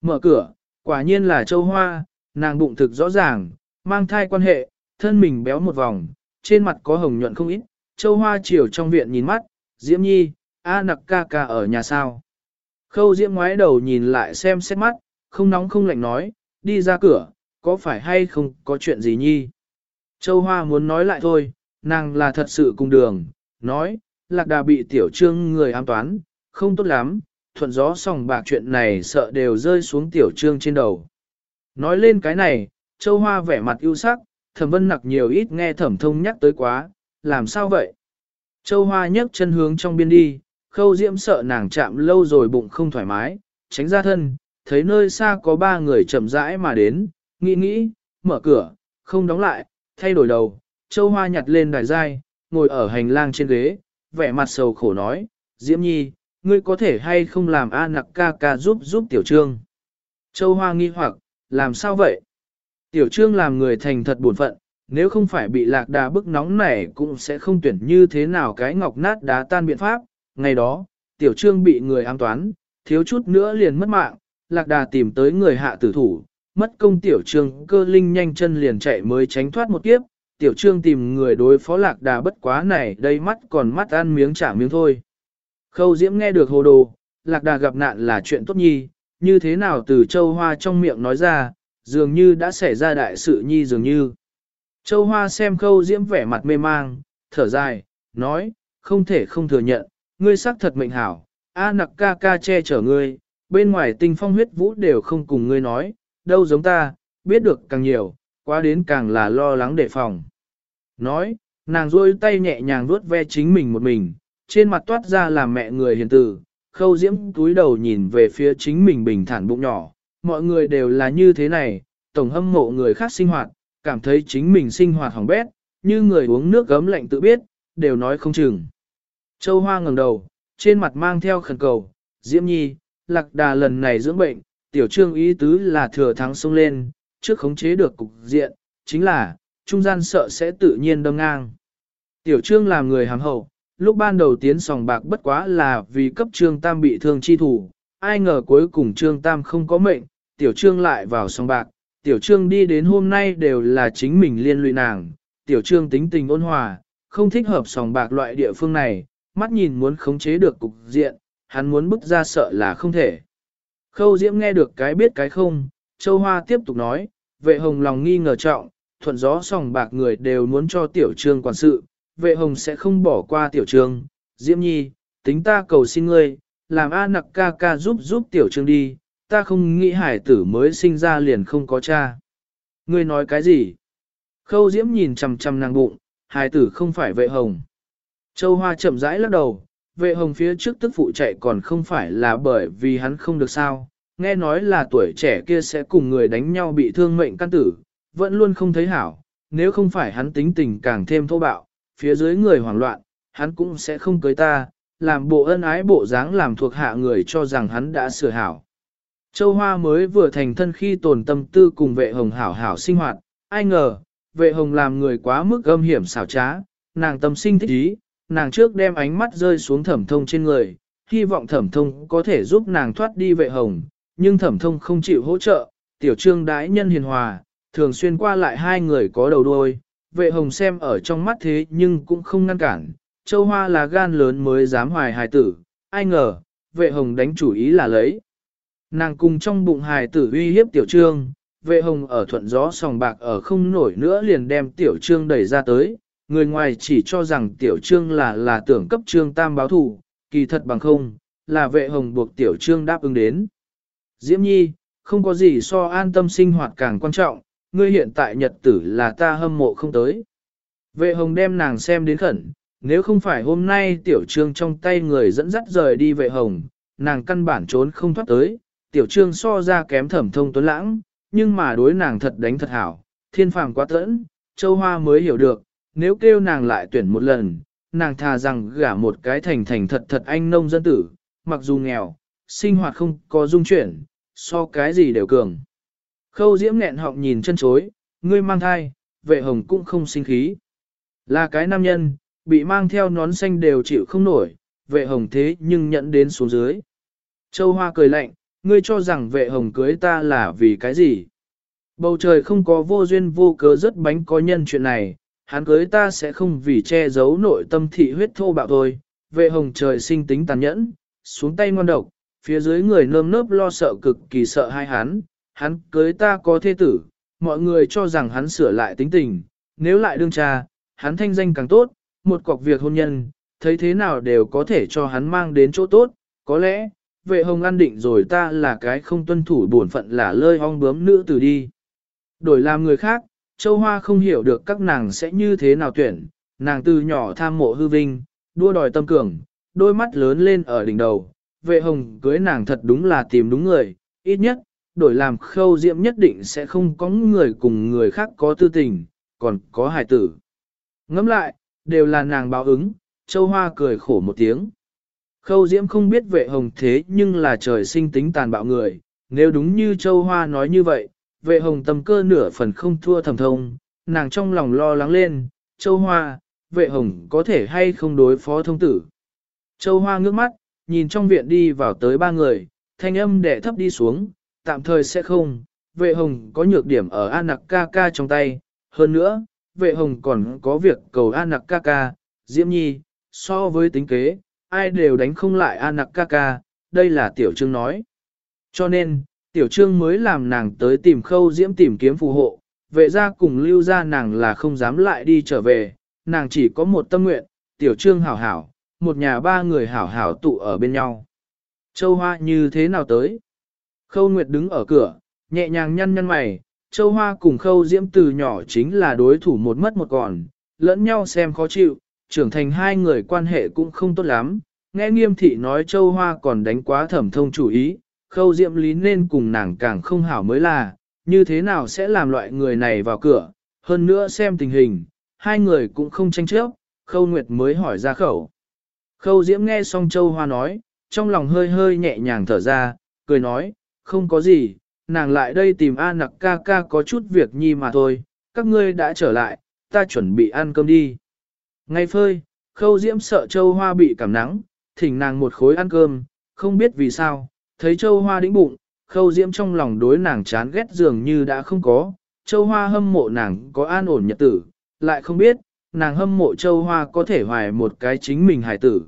Mở cửa, quả nhiên là châu hoa, nàng bụng thực rõ ràng, mang thai quan hệ, thân mình béo một vòng, trên mặt có hồng nhuận không ít, châu hoa chiều trong viện nhìn mắt, diễm nhi, a nặc ca ca ở nhà sao. Khâu diễm ngoái đầu nhìn lại xem xét mắt, không nóng không lạnh nói, đi ra cửa, có phải hay không có chuyện gì nhi. Châu Hoa muốn nói lại thôi, nàng là thật sự cùng đường, nói, lạc đà bị tiểu trương người ám toán, không tốt lắm, thuận gió sòng bạc chuyện này sợ đều rơi xuống tiểu trương trên đầu. Nói lên cái này, Châu Hoa vẻ mặt ưu sắc, thẩm vân nặc nhiều ít nghe thẩm thông nhắc tới quá, làm sao vậy? Châu Hoa nhấc chân hướng trong biên đi, khâu diễm sợ nàng chạm lâu rồi bụng không thoải mái, tránh ra thân, thấy nơi xa có ba người chậm rãi mà đến, nghĩ nghĩ, mở cửa, không đóng lại, thay đổi đầu, châu hoa nhặt lên đài dai, ngồi ở hành lang trên ghế, vẻ mặt sầu khổ nói, diễm nhi, ngươi có thể hay không làm A nặc ca ca giúp giúp tiểu trương. Châu hoa nghi hoặc, làm sao vậy? Tiểu trương làm người thành thật buồn phận, nếu không phải bị lạc đà bức nóng này cũng sẽ không tuyển như thế nào cái ngọc nát đá tan biện pháp, Ngày đó, tiểu trương bị người ám toán, thiếu chút nữa liền mất mạng, lạc đà tìm tới người hạ tử thủ, mất công tiểu trương cơ linh nhanh chân liền chạy mới tránh thoát một kiếp, tiểu trương tìm người đối phó lạc đà bất quá này đây mắt còn mắt ăn miếng trả miếng thôi. Khâu diễm nghe được hồ đồ, lạc đà gặp nạn là chuyện tốt nhi, như thế nào từ châu hoa trong miệng nói ra, dường như đã xảy ra đại sự nhi dường như. Châu hoa xem khâu diễm vẻ mặt mê mang, thở dài, nói, không thể không thừa nhận, ngươi xác thật mệnh hảo, A nặc ca ca che chở ngươi, bên ngoài tinh phong huyết vũ đều không cùng ngươi nói, đâu giống ta, biết được càng nhiều, quá đến càng là lo lắng đề phòng. Nói, nàng rôi tay nhẹ nhàng vuốt ve chính mình một mình, trên mặt toát ra là mẹ người hiền tử, khâu diễm túi đầu nhìn về phía chính mình bình thản bụng nhỏ, mọi người đều là như thế này, tổng hâm mộ người khác sinh hoạt, cảm thấy chính mình sinh hoạt hỏng bét, như người uống nước gấm lạnh tự biết, đều nói không chừng. Châu Hoa ngẩng đầu, trên mặt mang theo khẩn cầu, Diễm Nhi, lạc đà lần này dưỡng bệnh, tiểu trương ý tứ là thừa thắng xông lên, trước khống chế được cục diện, chính là, trung gian sợ sẽ tự nhiên đâm ngang. Tiểu trương làm người hàm hậu, lúc ban đầu tiến sòng bạc bất quá là vì cấp trương tam bị thương chi thủ, ai ngờ cuối cùng trương tam không có mệnh, tiểu trương lại vào sòng bạc, tiểu trương đi đến hôm nay đều là chính mình liên lụy nàng, tiểu trương tính tình ôn hòa, không thích hợp sòng bạc loại địa phương này, mắt nhìn muốn khống chế được cục diện, hắn muốn bức ra sợ là không thể. Khâu Diễm nghe được cái biết cái không, Châu Hoa tiếp tục nói, vệ hồng lòng nghi ngờ trọng, thuận gió sòng bạc người đều muốn cho tiểu trương quản sự, vệ hồng sẽ không bỏ qua tiểu trương, Diễm Nhi, tính ta cầu xin ngươi, làm A nặc ca ca giúp giúp tiểu trương đi, ta không nghĩ hải tử mới sinh ra liền không có cha. Ngươi nói cái gì? Khâu Diễm nhìn chằm chằm nàng bụng, hải tử không phải vệ hồng. Châu Hoa chậm rãi lắc đầu, vệ hồng phía trước tức phụ chạy còn không phải là bởi vì hắn không được sao, nghe nói là tuổi trẻ kia sẽ cùng người đánh nhau bị thương mệnh căn tử, vẫn luôn không thấy hảo, nếu không phải hắn tính tình càng thêm thô bạo, phía dưới người hoảng loạn, hắn cũng sẽ không cưới ta, làm bộ ân ái bộ dáng làm thuộc hạ người cho rằng hắn đã sửa hảo. Châu Hoa mới vừa thành thân khi tồn tâm tư cùng vệ hồng hảo hảo sinh hoạt, ai ngờ, vệ hồng làm người quá mức âm hiểm xảo trá, nàng tâm sinh thích ý, nàng trước đem ánh mắt rơi xuống thẩm thông trên người, hy vọng thẩm thông có thể giúp nàng thoát đi vệ hồng, nhưng thẩm thông không chịu hỗ trợ, tiểu trương đái nhân hiền hòa, thường xuyên qua lại hai người có đầu đuôi. vệ hồng xem ở trong mắt thế nhưng cũng không ngăn cản, châu hoa là gan lớn mới dám hoài hài tử, ai ngờ, vệ hồng đánh chủ ý là lấy. Nàng cùng trong bụng hài tử uy hiếp tiểu trương, vệ hồng ở thuận gió sòng bạc ở không nổi nữa liền đem tiểu trương đẩy ra tới, người ngoài chỉ cho rằng tiểu trương là là tưởng cấp trương tam báo thù, kỳ thật bằng không, là vệ hồng buộc tiểu trương đáp ứng đến. Diễm Nhi, không có gì so an tâm sinh hoạt càng quan trọng, ngươi hiện tại nhật tử là ta hâm mộ không tới. Vệ hồng đem nàng xem đến khẩn, nếu không phải hôm nay tiểu trương trong tay người dẫn dắt rời đi vệ hồng, nàng căn bản trốn không thoát tới, tiểu trương so ra kém thẩm thông tuấn lãng, nhưng mà đối nàng thật đánh thật hảo, thiên phàm quá tẫn, châu hoa mới hiểu được, nếu kêu nàng lại tuyển một lần, nàng thà rằng gả một cái thành thành thật thật anh nông dân tử, mặc dù nghèo, sinh hoạt không có dung chuyển, so cái gì đều cường. Khâu diễm nghẹn họng nhìn chân chối, ngươi mang thai, vệ hồng cũng không sinh khí. Là cái nam nhân, bị mang theo nón xanh đều chịu không nổi, vệ hồng thế nhưng nhận đến xuống dưới. Châu Hoa cười lạnh, ngươi cho rằng vệ hồng cưới ta là vì cái gì? Bầu trời không có vô duyên vô cớ rất bánh có nhân chuyện này, hắn cưới ta sẽ không vì che giấu nội tâm thị huyết thô bạo thôi. Vệ hồng trời sinh tính tàn nhẫn, xuống tay ngon độc, phía dưới người nơm nớp lo sợ cực kỳ sợ hai hắn, hắn cưới ta có thê tử, mọi người cho rằng hắn sửa lại tính tình, nếu lại đương cha, hắn thanh danh càng tốt, một cọc việc hôn nhân, thấy thế nào đều có thể cho hắn mang đến chỗ tốt, có lẽ, vệ hồng an định rồi ta là cái không tuân thủ bổn phận là lơi hong bướm nữ tử đi. Đổi làm người khác, Châu Hoa không hiểu được các nàng sẽ như thế nào tuyển, nàng từ nhỏ tham mộ hư vinh, đua đòi tâm cường, đôi mắt lớn lên ở đỉnh đầu, vệ hồng cưới nàng thật đúng là tìm đúng người, ít nhất, đổi làm khâu diễm nhất định sẽ không có người cùng người khác có tư tình, còn có hài tử. Ngẫm lại, đều là nàng báo ứng, châu hoa cười khổ một tiếng. Khâu diễm không biết vệ hồng thế nhưng là trời sinh tính tàn bạo người, nếu đúng như châu hoa nói như vậy, vệ hồng tâm cơ nửa phần không thua thầm thông, nàng trong lòng lo lắng lên, châu hoa, vệ hồng có thể hay không đối phó thông tử. Châu hoa ngước mắt, nhìn trong viện đi vào tới ba người, thanh âm đẻ thấp đi xuống, tạm thời sẽ không, vệ hồng có nhược điểm ở an nặc ca ca trong tay, hơn nữa, vệ hồng còn có việc cầu an nặc ca ca, diễm nhi, so với tính kế, ai đều đánh không lại an nặc ca ca, đây là tiểu trương nói. Cho nên, tiểu trương mới làm nàng tới tìm khâu diễm tìm kiếm phù hộ, vệ ra cùng lưu ra nàng là không dám lại đi trở về, nàng chỉ có một tâm nguyện, tiểu trương hảo hảo, một nhà ba người hảo hảo tụ ở bên nhau. Châu Hoa như thế nào tới? Khâu Nguyệt đứng ở cửa, nhẹ nhàng nhăn nhăn mày, Châu Hoa cùng Khâu Diễm từ nhỏ chính là đối thủ một mất một còn, lẫn nhau xem khó chịu, trưởng thành hai người quan hệ cũng không tốt lắm. Nghe nghiêm thị nói Châu Hoa còn đánh quá thẩm thông chủ ý, Khâu Diễm lý nên cùng nàng càng không hảo mới là, như thế nào sẽ làm loại người này vào cửa, hơn nữa xem tình hình, hai người cũng không tranh chấp, Khâu Nguyệt mới hỏi ra khẩu. Khâu Diễm nghe xong Châu Hoa nói, trong lòng hơi hơi nhẹ nhàng thở ra, cười nói, không có gì, nàng lại đây tìm A nặc ca ca có chút việc nhi mà thôi, các ngươi đã trở lại, ta chuẩn bị ăn cơm đi. Ngay phơi, khâu diễm sợ châu hoa bị cảm nắng, thỉnh nàng một khối ăn cơm, không biết vì sao, thấy châu hoa đĩnh bụng, khâu diễm trong lòng đối nàng chán ghét dường như đã không có, châu hoa hâm mộ nàng có an ổn nhật tử, lại không biết, nàng hâm mộ châu hoa có thể hoài một cái chính mình hài tử.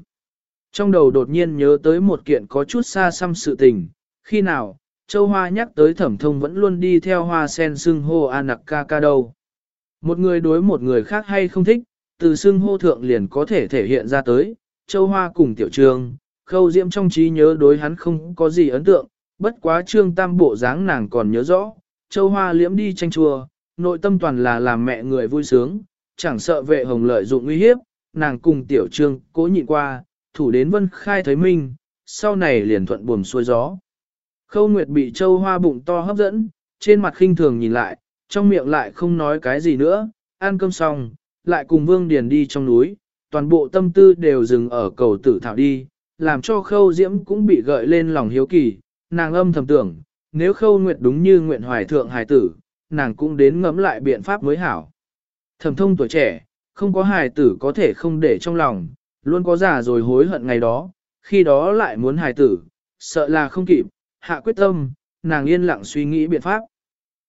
Trong đầu đột nhiên nhớ tới một kiện có chút xa xăm sự tình, khi nào, châu hoa nhắc tới thẩm thông vẫn luôn đi theo hoa sen xưng hô an nặc ca ca đâu. Một người đối một người khác hay không thích, từ xưng hô thượng liền có thể thể hiện ra tới, châu hoa cùng tiểu trường, khâu diễm trong trí nhớ đối hắn không có gì ấn tượng, bất quá trương tam bộ dáng nàng còn nhớ rõ, châu hoa liễm đi tranh chùa, nội tâm toàn là làm mẹ người vui sướng, chẳng sợ vệ hồng lợi dụng uy hiếp, nàng cùng tiểu trương cố nhịn qua, thủ đến vân khai thấy minh, sau này liền thuận buồm xuôi gió. Khâu Nguyệt bị châu hoa bụng to hấp dẫn, trên mặt khinh thường nhìn lại, trong miệng lại không nói cái gì nữa, ăn cơm xong, lại cùng Vương Điền đi trong núi, toàn bộ tâm tư đều dừng ở cầu tử thảo đi, làm cho khâu diễm cũng bị gợi lên lòng hiếu kỳ, nàng âm thầm tưởng, nếu khâu nguyệt đúng như nguyện hoài thượng hài tử, nàng cũng đến ngẫm lại biện pháp mới hảo. Thẩm thông tuổi trẻ, không có hài tử có thể không để trong lòng, luôn có già rồi hối hận ngày đó, khi đó lại muốn hài tử, sợ là không kịp, hạ quyết tâm, nàng yên lặng suy nghĩ biện pháp.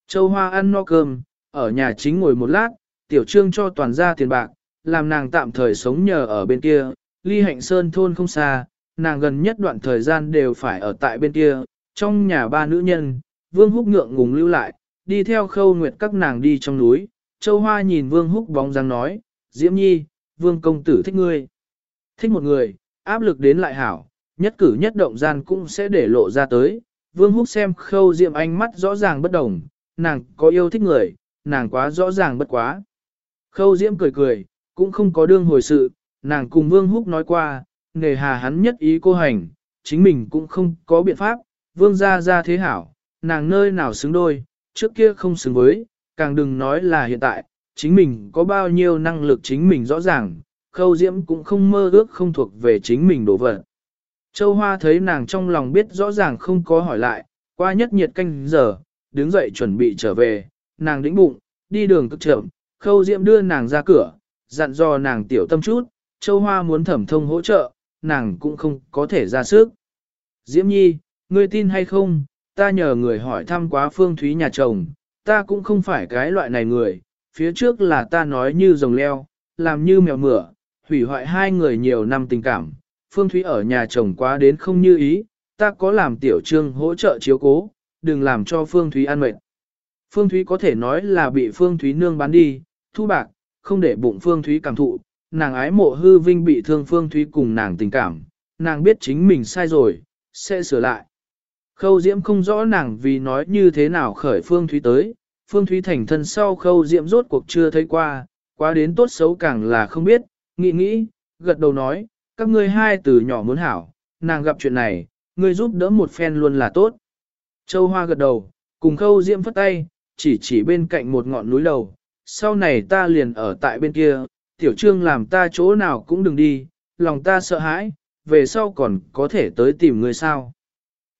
Châu Hoa ăn no cơm, ở nhà chính ngồi một lát, tiểu trương cho toàn gia tiền bạc, làm nàng tạm thời sống nhờ ở bên kia, ly hạnh sơn thôn không xa, nàng gần nhất đoạn thời gian đều phải ở tại bên kia, trong nhà ba nữ nhân, Vương Húc ngượng ngùng lưu lại, đi theo khâu nguyệt các nàng đi trong núi, Châu Hoa nhìn Vương Húc bóng dáng nói, Diễm Nhi, Vương công tử thích ngươi. Thích một người, áp lực đến lại hảo, nhất cử nhất động gian cũng sẽ để lộ ra tới. Vương Húc xem khâu Diệm ánh mắt rõ ràng bất đồng, nàng có yêu thích người, nàng quá rõ ràng bất quá. Khâu Diễm cười cười, cũng không có đương hồi sự, nàng cùng Vương Húc nói qua, nghề hà hắn nhất ý cô hành, chính mình cũng không có biện pháp, Vương gia gia thế hảo, nàng nơi nào xứng đôi, trước kia không xứng với, càng đừng nói là hiện tại, chính mình có bao nhiêu năng lực chính mình rõ ràng, khâu diễm cũng không mơ ước không thuộc về chính mình đổ vật. Châu Hoa thấy nàng trong lòng biết rõ ràng không có hỏi lại, qua nhất nhiệt canh giờ, đứng dậy chuẩn bị trở về, nàng đĩnh bụng, đi đường cực chậm, khâu diễm đưa nàng ra cửa, dặn dò nàng tiểu tâm chút, Châu Hoa muốn thẩm thông hỗ trợ, nàng cũng không có thể ra sức. Diễm Nhi, ngươi tin hay không, ta nhờ người hỏi thăm quá phương thúy nhà chồng, ta cũng không phải cái loại này người, phía trước là ta nói như rồng leo, làm như mèo mửa, hủy hoại hai người nhiều năm tình cảm, phương thúy ở nhà chồng quá đến không như ý, ta có làm tiểu trương hỗ trợ chiếu cố, đừng làm cho phương thúy ăn mệt. Phương thúy có thể nói là bị phương thúy nương bán đi, thu bạc, không để bụng phương thúy cảm thụ, nàng ái mộ hư vinh bị thương phương thúy cùng nàng tình cảm, nàng biết chính mình sai rồi, sẽ sửa lại. Khâu Diễm không rõ nàng vì nói như thế nào khởi Phương Thúy tới, Phương Thúy thành thân sau Khâu Diễm rốt cuộc chưa thấy qua, quá đến tốt xấu càng là không biết, nghĩ nghĩ, gật đầu nói, các ngươi hai từ nhỏ muốn hảo, nàng gặp chuyện này, ngươi giúp đỡ một phen luôn là tốt. Châu Hoa gật đầu, cùng Khâu Diễm phất tay, chỉ chỉ bên cạnh một ngọn núi đầu, sau này ta liền ở tại bên kia, tiểu trương làm ta chỗ nào cũng đừng đi, lòng ta sợ hãi, về sau còn có thể tới tìm người sao.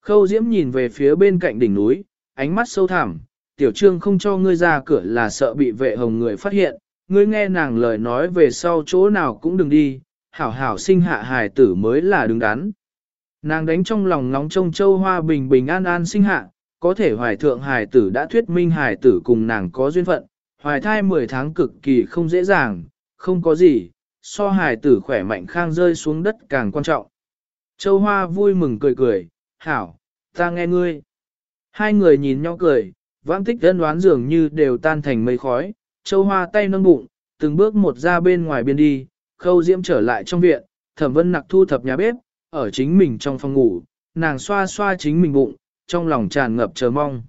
Khâu Diễm nhìn về phía bên cạnh đỉnh núi, ánh mắt sâu thẳm, tiểu trương không cho ngươi ra cửa là sợ bị vệ hồng người phát hiện, ngươi nghe nàng lời nói về sau chỗ nào cũng đừng đi, hảo hảo sinh hạ hài tử mới là đứng đắn. Nàng đánh trong lòng ngóng trông châu hoa bình bình an an sinh hạ, có thể hoài thượng hài tử đã thuyết minh hài tử cùng nàng có duyên phận, hoài thai 10 tháng cực kỳ không dễ dàng, không có gì, so hài tử khỏe mạnh khang rơi xuống đất càng quan trọng. Châu hoa vui mừng cười cười, hảo, ta nghe ngươi. Hai người nhìn nhau cười, vãng tích ân đoán dường như đều tan thành mây khói, châu hoa tay nâng bụng, từng bước một ra bên ngoài biên đi, khâu diễm trở lại trong viện, thẩm vân nặc thu thập nhà bếp, ở chính mình trong phòng ngủ, nàng xoa xoa chính mình bụng, trong lòng tràn ngập chờ mong.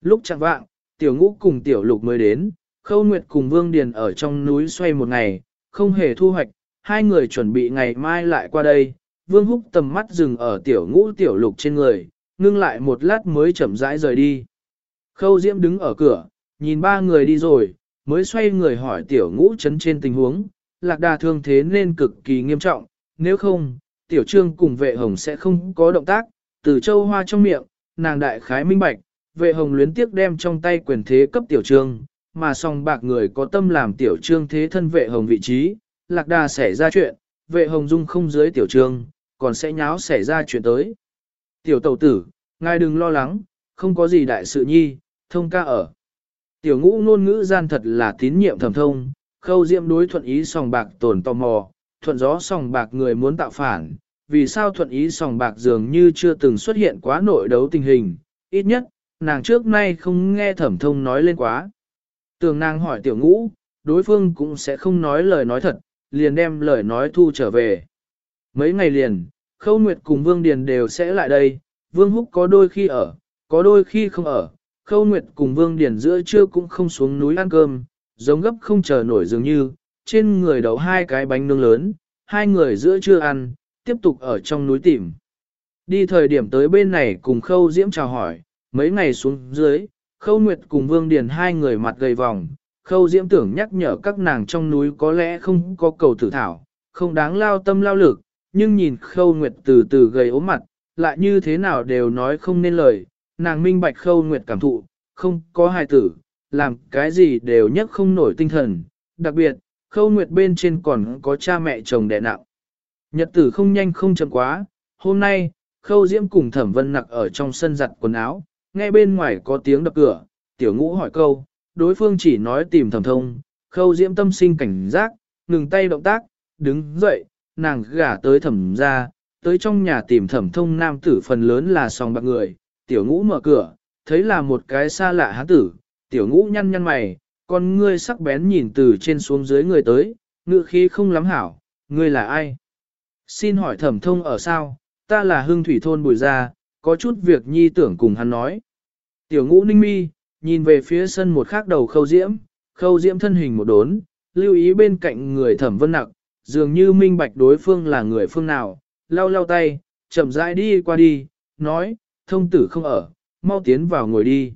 Lúc chẳng vạng, tiểu ngũ cùng tiểu lục mới đến, khâu nguyệt cùng vương điền ở trong núi xoay một ngày, không hề thu hoạch, hai người chuẩn bị ngày mai lại qua đây, Vương Húc tầm mắt dừng ở tiểu ngũ tiểu lục trên người, ngưng lại một lát mới chậm rãi rời đi. Khâu Diễm đứng ở cửa, nhìn ba người đi rồi, mới xoay người hỏi tiểu ngũ chấn trên tình huống, lạc đà thương thế nên cực kỳ nghiêm trọng, nếu không, tiểu trương cùng vệ hồng sẽ không có động tác, từ châu hoa trong miệng, nàng đại khái minh bạch, vệ hồng luyến tiếc đem trong tay quyền thế cấp tiểu trương, mà song bạc người có tâm làm tiểu trương thế thân vệ hồng vị trí, lạc đà xảy ra chuyện, vệ hồng dung không dưới tiểu trương, còn sẽ nháo xảy ra chuyện tới. Tiểu tẩu tử, ngài đừng lo lắng, không có gì đại sự nhi, thông ca ở. Tiểu ngũ ngôn ngữ gian thật là tín nhiệm thầm thông, khâu diệm đối thuận ý sòng bạc tổn tò mò, thuận gió sòng bạc người muốn tạo phản, vì sao thuận ý sòng bạc dường như chưa từng xuất hiện quá nội đấu tình hình, ít nhất, nàng trước nay không nghe thẩm thông nói lên quá. Tường nàng hỏi tiểu ngũ, đối phương cũng sẽ không nói lời nói thật, liền đem lời nói thu trở về. Mấy ngày liền, Khâu Nguyệt cùng Vương Điền đều sẽ lại đây, Vương Húc có đôi khi ở, có đôi khi không ở, Khâu Nguyệt cùng Vương Điền giữa trưa cũng không xuống núi ăn cơm, giống gấp không chờ nổi dường như, trên người đậu hai cái bánh nướng lớn, hai người giữa trưa ăn, tiếp tục ở trong núi tìm. Đi thời điểm tới bên này cùng Khâu Diễm chào hỏi, mấy ngày xuống dưới, Khâu Nguyệt cùng Vương Điền hai người mặt gầy vòng, Khâu Diễm tưởng nhắc nhở các nàng trong núi có lẽ không có cầu thử thảo, không đáng lao tâm lao lực, nhưng nhìn Khâu Nguyệt từ từ gầy ốm mặt, lại như thế nào đều nói không nên lời, nàng minh bạch Khâu Nguyệt cảm thụ, không có hài tử, làm cái gì đều nhất không nổi tinh thần, đặc biệt, Khâu Nguyệt bên trên còn có cha mẹ chồng đẻ nặng. Nhật tử không nhanh không chậm quá, hôm nay, Khâu Diễm cùng Thẩm Vân Nặc ở trong sân giặt quần áo, nghe bên ngoài có tiếng đập cửa, tiểu ngũ hỏi câu, đối phương chỉ nói tìm thẩm thông, khâu diễm tâm sinh cảnh giác, ngừng tay động tác, đứng dậy, nàng gả tới thẩm ra, tới trong nhà tìm thẩm thông nam tử phần lớn là sòng bạc người, tiểu ngũ mở cửa, thấy là một cái xa lạ hán tử, tiểu ngũ nhăn nhăn mày, con ngươi sắc bén nhìn từ trên xuống dưới người tới, ngựa khí không lắm hảo, ngươi là ai? Xin hỏi thẩm thông ở sao, ta là hương thủy thôn bùi gia, có chút việc nhi tưởng cùng hắn nói. Tiểu ngũ ninh mi, nhìn về phía sân một khác đầu khâu diễm, khâu diễm thân hình một đốn, lưu ý bên cạnh người thẩm vân nặc, dường như minh bạch đối phương là người phương nào, lau lau tay, chậm rãi đi qua đi, nói, thông tử không ở, mau tiến vào ngồi đi.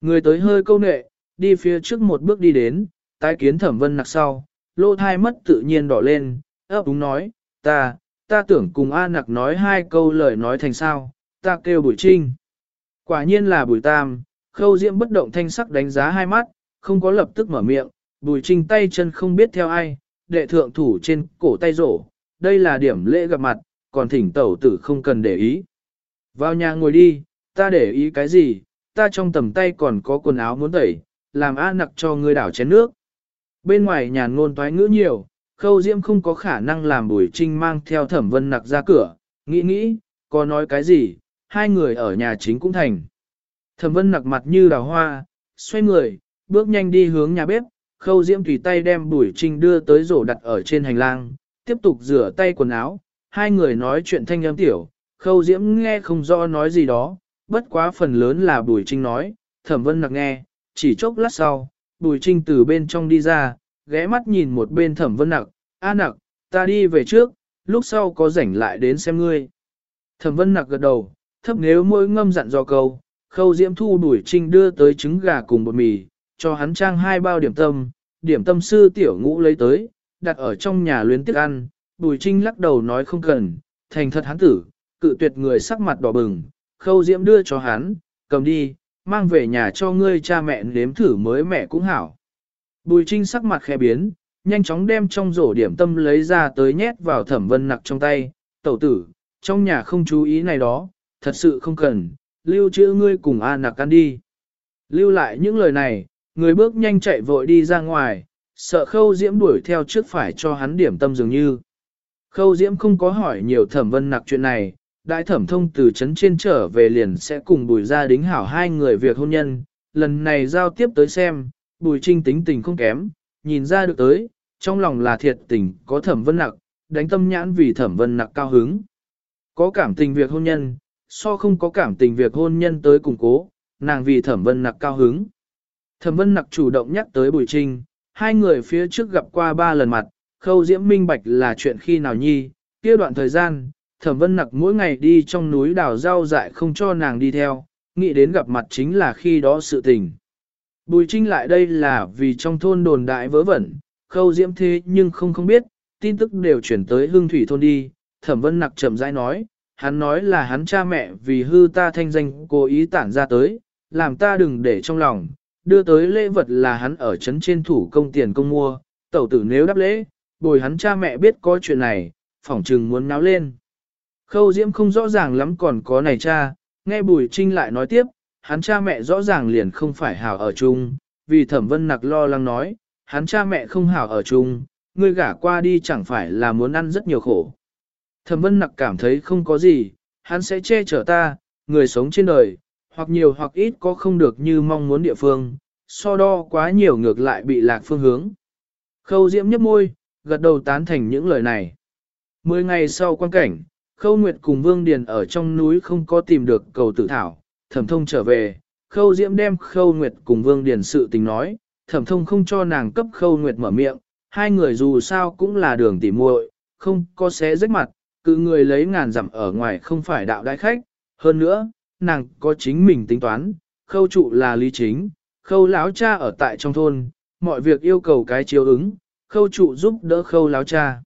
Người tới hơi câu nệ, đi phía trước một bước đi đến, tái kiến thẩm vân nặc sau, lô thai mất tự nhiên đỏ lên, ấp đúng nói, ta, ta tưởng cùng A nặc nói hai câu lời nói thành sao, ta kêu bùi trinh. Quả nhiên là bùi tam, khâu diễm bất động thanh sắc đánh giá hai mắt, không có lập tức mở miệng, bùi trinh tay chân không biết theo ai, đệ thượng thủ trên cổ tay rổ, đây là điểm lễ gặp mặt, còn thỉnh tẩu tử không cần để ý. Vào nhà ngồi đi, ta để ý cái gì, ta trong tầm tay còn có quần áo muốn tẩy, làm a nặc cho ngươi đảo chén nước. Bên ngoài nhà ngôn toái ngữ nhiều, khâu diễm không có khả năng làm bùi trinh mang theo thẩm vân nặc ra cửa, nghĩ nghĩ, có nói cái gì, hai người ở nhà chính cũng thành. Thẩm vân nặc mặt như đào hoa, xoay người, bước nhanh đi hướng nhà bếp, khâu diễm tùy tay đem bùi trinh đưa tới rổ đặt ở trên hành lang, tiếp tục rửa tay quần áo, hai người nói chuyện thanh âm tiểu, khâu diễm nghe không rõ nói gì đó, bất quá phần lớn là bùi trinh nói, thẩm vân nặc nghe, chỉ chốc lát sau, bùi trinh từ bên trong đi ra, ghé mắt nhìn một bên thẩm vân nặc, a nặc, ta đi về trước, lúc sau có rảnh lại đến xem ngươi. Thẩm vân nặc gật đầu, thấp nếu mỗi ngâm dặn do câu, khâu diễm thu đuổi trinh đưa tới trứng gà cùng bột mì, cho hắn trang hai bao điểm tâm, điểm tâm sư tiểu ngũ lấy tới, đặt ở trong nhà luyến tiếc ăn, bùi trinh lắc đầu nói không cần, thành thật hắn tử, cự tuyệt người sắc mặt đỏ bừng, khâu diễm đưa cho hắn, cầm đi, mang về nhà cho ngươi cha mẹ nếm thử mới mẹ cũng hảo. Bùi trinh sắc mặt khẽ biến, nhanh chóng đem trong rổ điểm tâm lấy ra tới nhét vào thẩm vân nặc trong tay, tẩu tử, trong nhà không chú ý này đó, thật sự không cần, lưu trữ ngươi cùng A nạc ăn đi. Lưu lại những lời này, người bước nhanh chạy vội đi ra ngoài, sợ khâu diễm đuổi theo trước phải cho hắn điểm tâm dường như. Khâu diễm không có hỏi nhiều thẩm vân nặc chuyện này, đại thẩm thông từ trấn trên trở về liền sẽ cùng bùi gia đính hảo hai người việc hôn nhân, lần này giao tiếp tới xem, bùi trinh tính tình không kém, nhìn ra được tới, trong lòng là thiệt tình có thẩm vân nặc, đánh tâm nhãn vì thẩm vân nặc cao hứng. Có cảm tình việc hôn nhân, so không có cảm tình việc hôn nhân tới củng cố, nàng vì thẩm vân nặc cao hứng. Thẩm vân nặc chủ động nhắc tới Bùi Trinh, hai người phía trước gặp qua ba lần mặt, khâu diễm minh bạch là chuyện khi nào nhi, kia đoạn thời gian, thẩm vân nặc mỗi ngày đi trong núi đào rau dại không cho nàng đi theo, nghĩ đến gặp mặt chính là khi đó sự tình. Bùi Trinh lại đây là vì trong thôn đồn đại vớ vẩn, khâu diễm thế nhưng không không biết, tin tức đều chuyển tới hương thủy thôn đi, thẩm vân nặc chậm rãi nói, hắn nói là hắn cha mẹ vì hư ta thanh danh cố ý tản ra tới, làm ta đừng để trong lòng, đưa tới lễ vật là hắn ở trấn trên thủ công tiền công mua, tẩu tử nếu đáp lễ, bồi hắn cha mẹ biết có chuyện này, phỏng trừng muốn náo lên. Khâu Diễm không rõ ràng lắm còn có này cha, nghe Bùi Trinh lại nói tiếp, hắn cha mẹ rõ ràng liền không phải hảo ở chung, vì thẩm vân nặc lo lắng nói, hắn cha mẹ không hảo ở chung, ngươi gả qua đi chẳng phải là muốn ăn rất nhiều khổ. Thẩm vân nặc cảm thấy không có gì, hắn sẽ che chở ta, người sống trên đời, hoặc nhiều hoặc ít có không được như mong muốn địa phương, so đo quá nhiều ngược lại bị lạc phương hướng. Khâu diễm nhấp môi, gật đầu tán thành những lời này. Mười ngày sau quan cảnh, Khâu Nguyệt cùng Vương Điền ở trong núi không có tìm được cầu tử thảo, thẩm thông trở về, Khâu Diễm đem Khâu Nguyệt cùng Vương Điền sự tình nói, thẩm thông không cho nàng cấp Khâu Nguyệt mở miệng, hai người dù sao cũng là đường tỉ muội, không có xé rách mặt, cự người lấy ngàn dặm ở ngoài không phải đạo đại khách, hơn nữa, nàng có chính mình tính toán, khâu trụ là lý chính, khâu láo cha ở tại trong thôn, mọi việc yêu cầu cái chiếu ứng, khâu trụ giúp đỡ khâu láo cha.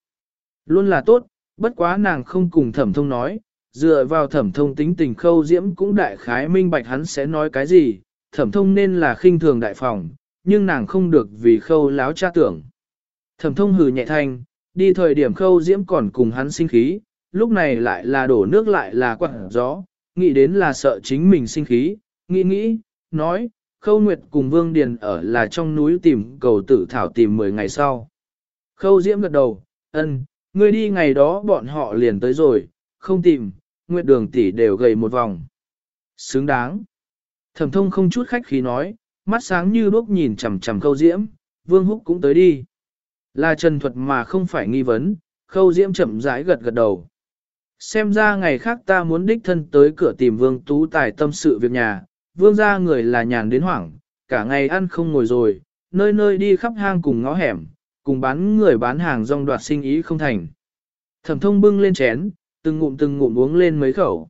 Luôn là tốt, bất quá nàng không cùng thẩm thông nói, dựa vào thẩm thông tính tình khâu diễm cũng đại khái minh bạch hắn sẽ nói cái gì, thẩm thông nên là khinh thường đại phòng, nhưng nàng không được vì khâu láo cha tưởng. Thẩm thông hừ nhẹ thanh, đi thời điểm khâu diễm còn cùng hắn sinh khí, lúc này lại là đổ nước lại là quặng gió, nghĩ đến là sợ chính mình sinh khí, nghĩ nghĩ, nói, khâu nguyệt cùng vương điền ở là trong núi tìm cầu tử thảo tìm 10 ngày sau. Khâu diễm gật đầu, ân, ngươi đi ngày đó bọn họ liền tới rồi, không tìm, nguyệt đường tỷ đều gầy một vòng. Xứng đáng. Thẩm thông không chút khách khí nói, mắt sáng như đuốc nhìn chằm chằm khâu diễm, vương húc cũng tới đi. Là trần thuật mà không phải nghi vấn, khâu diễm chậm rãi gật gật đầu. Xem ra ngày khác ta muốn đích thân tới cửa tìm vương tú tài tâm sự việc nhà, vương gia người là nhàn đến hoảng, cả ngày ăn không ngồi rồi, nơi nơi đi khắp hang cùng ngõ hẻm, cùng bán người bán hàng rong đoạt sinh ý không thành. Thẩm thông bưng lên chén, từng ngụm từng ngụm uống lên mấy khẩu.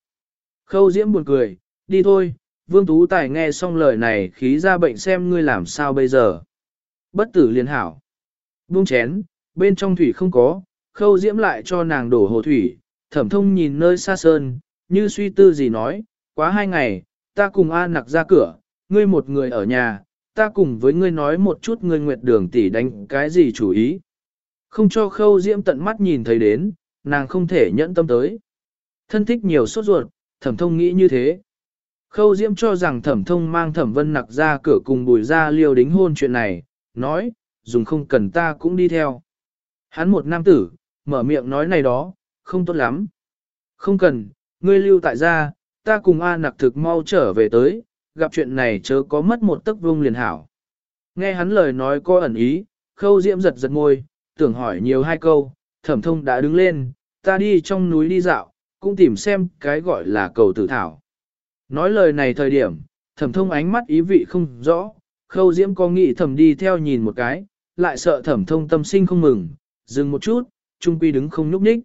Khâu diễm buồn cười, đi thôi, vương tú tài nghe xong lời này khí ra bệnh xem ngươi làm sao bây giờ. Bất tử liền hảo. Buông chén, bên trong thủy không có, khâu diễm lại cho nàng đổ hồ thủy, thẩm thông nhìn nơi xa sơn, như suy tư gì nói, quá hai ngày, ta cùng A nặc ra cửa, ngươi một người ở nhà, ta cùng với ngươi nói một chút ngươi nguyệt đường tỷ đánh cái gì chủ ý. Không cho khâu diễm tận mắt nhìn thấy đến, nàng không thể nhẫn tâm tới. Thân thích nhiều sốt ruột, thẩm thông nghĩ như thế. Khâu diễm cho rằng thẩm thông mang thẩm vân nặc ra cửa cùng bùi ra liêu đính hôn chuyện này, nói, dùng không cần ta cũng đi theo. Hắn một nam tử, mở miệng nói này đó, không tốt lắm. Không cần, ngươi lưu tại gia, ta cùng A nặc thực mau trở về tới, gặp chuyện này chớ có mất một tấc vương liền hảo. Nghe hắn lời nói có ẩn ý, khâu diễm giật giật môi, tưởng hỏi nhiều hai câu, thẩm thông đã đứng lên, ta đi trong núi đi dạo, cũng tìm xem cái gọi là cầu tử thảo. Nói lời này thời điểm, thẩm thông ánh mắt ý vị không rõ, khâu diễm có nghĩ thẩm đi theo nhìn một cái, lại sợ thẩm thông tâm sinh không mừng, dừng một chút, trung quy đứng không nhúc nhích.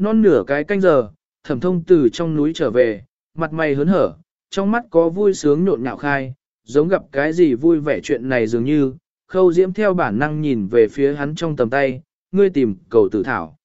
Non nửa cái canh giờ, thẩm thông từ trong núi trở về, mặt mày hớn hở, trong mắt có vui sướng nhộn nhạo khai, giống gặp cái gì vui vẻ chuyện này dường như, khâu diễm theo bản năng nhìn về phía hắn trong tầm tay, ngươi tìm cầu tử thảo.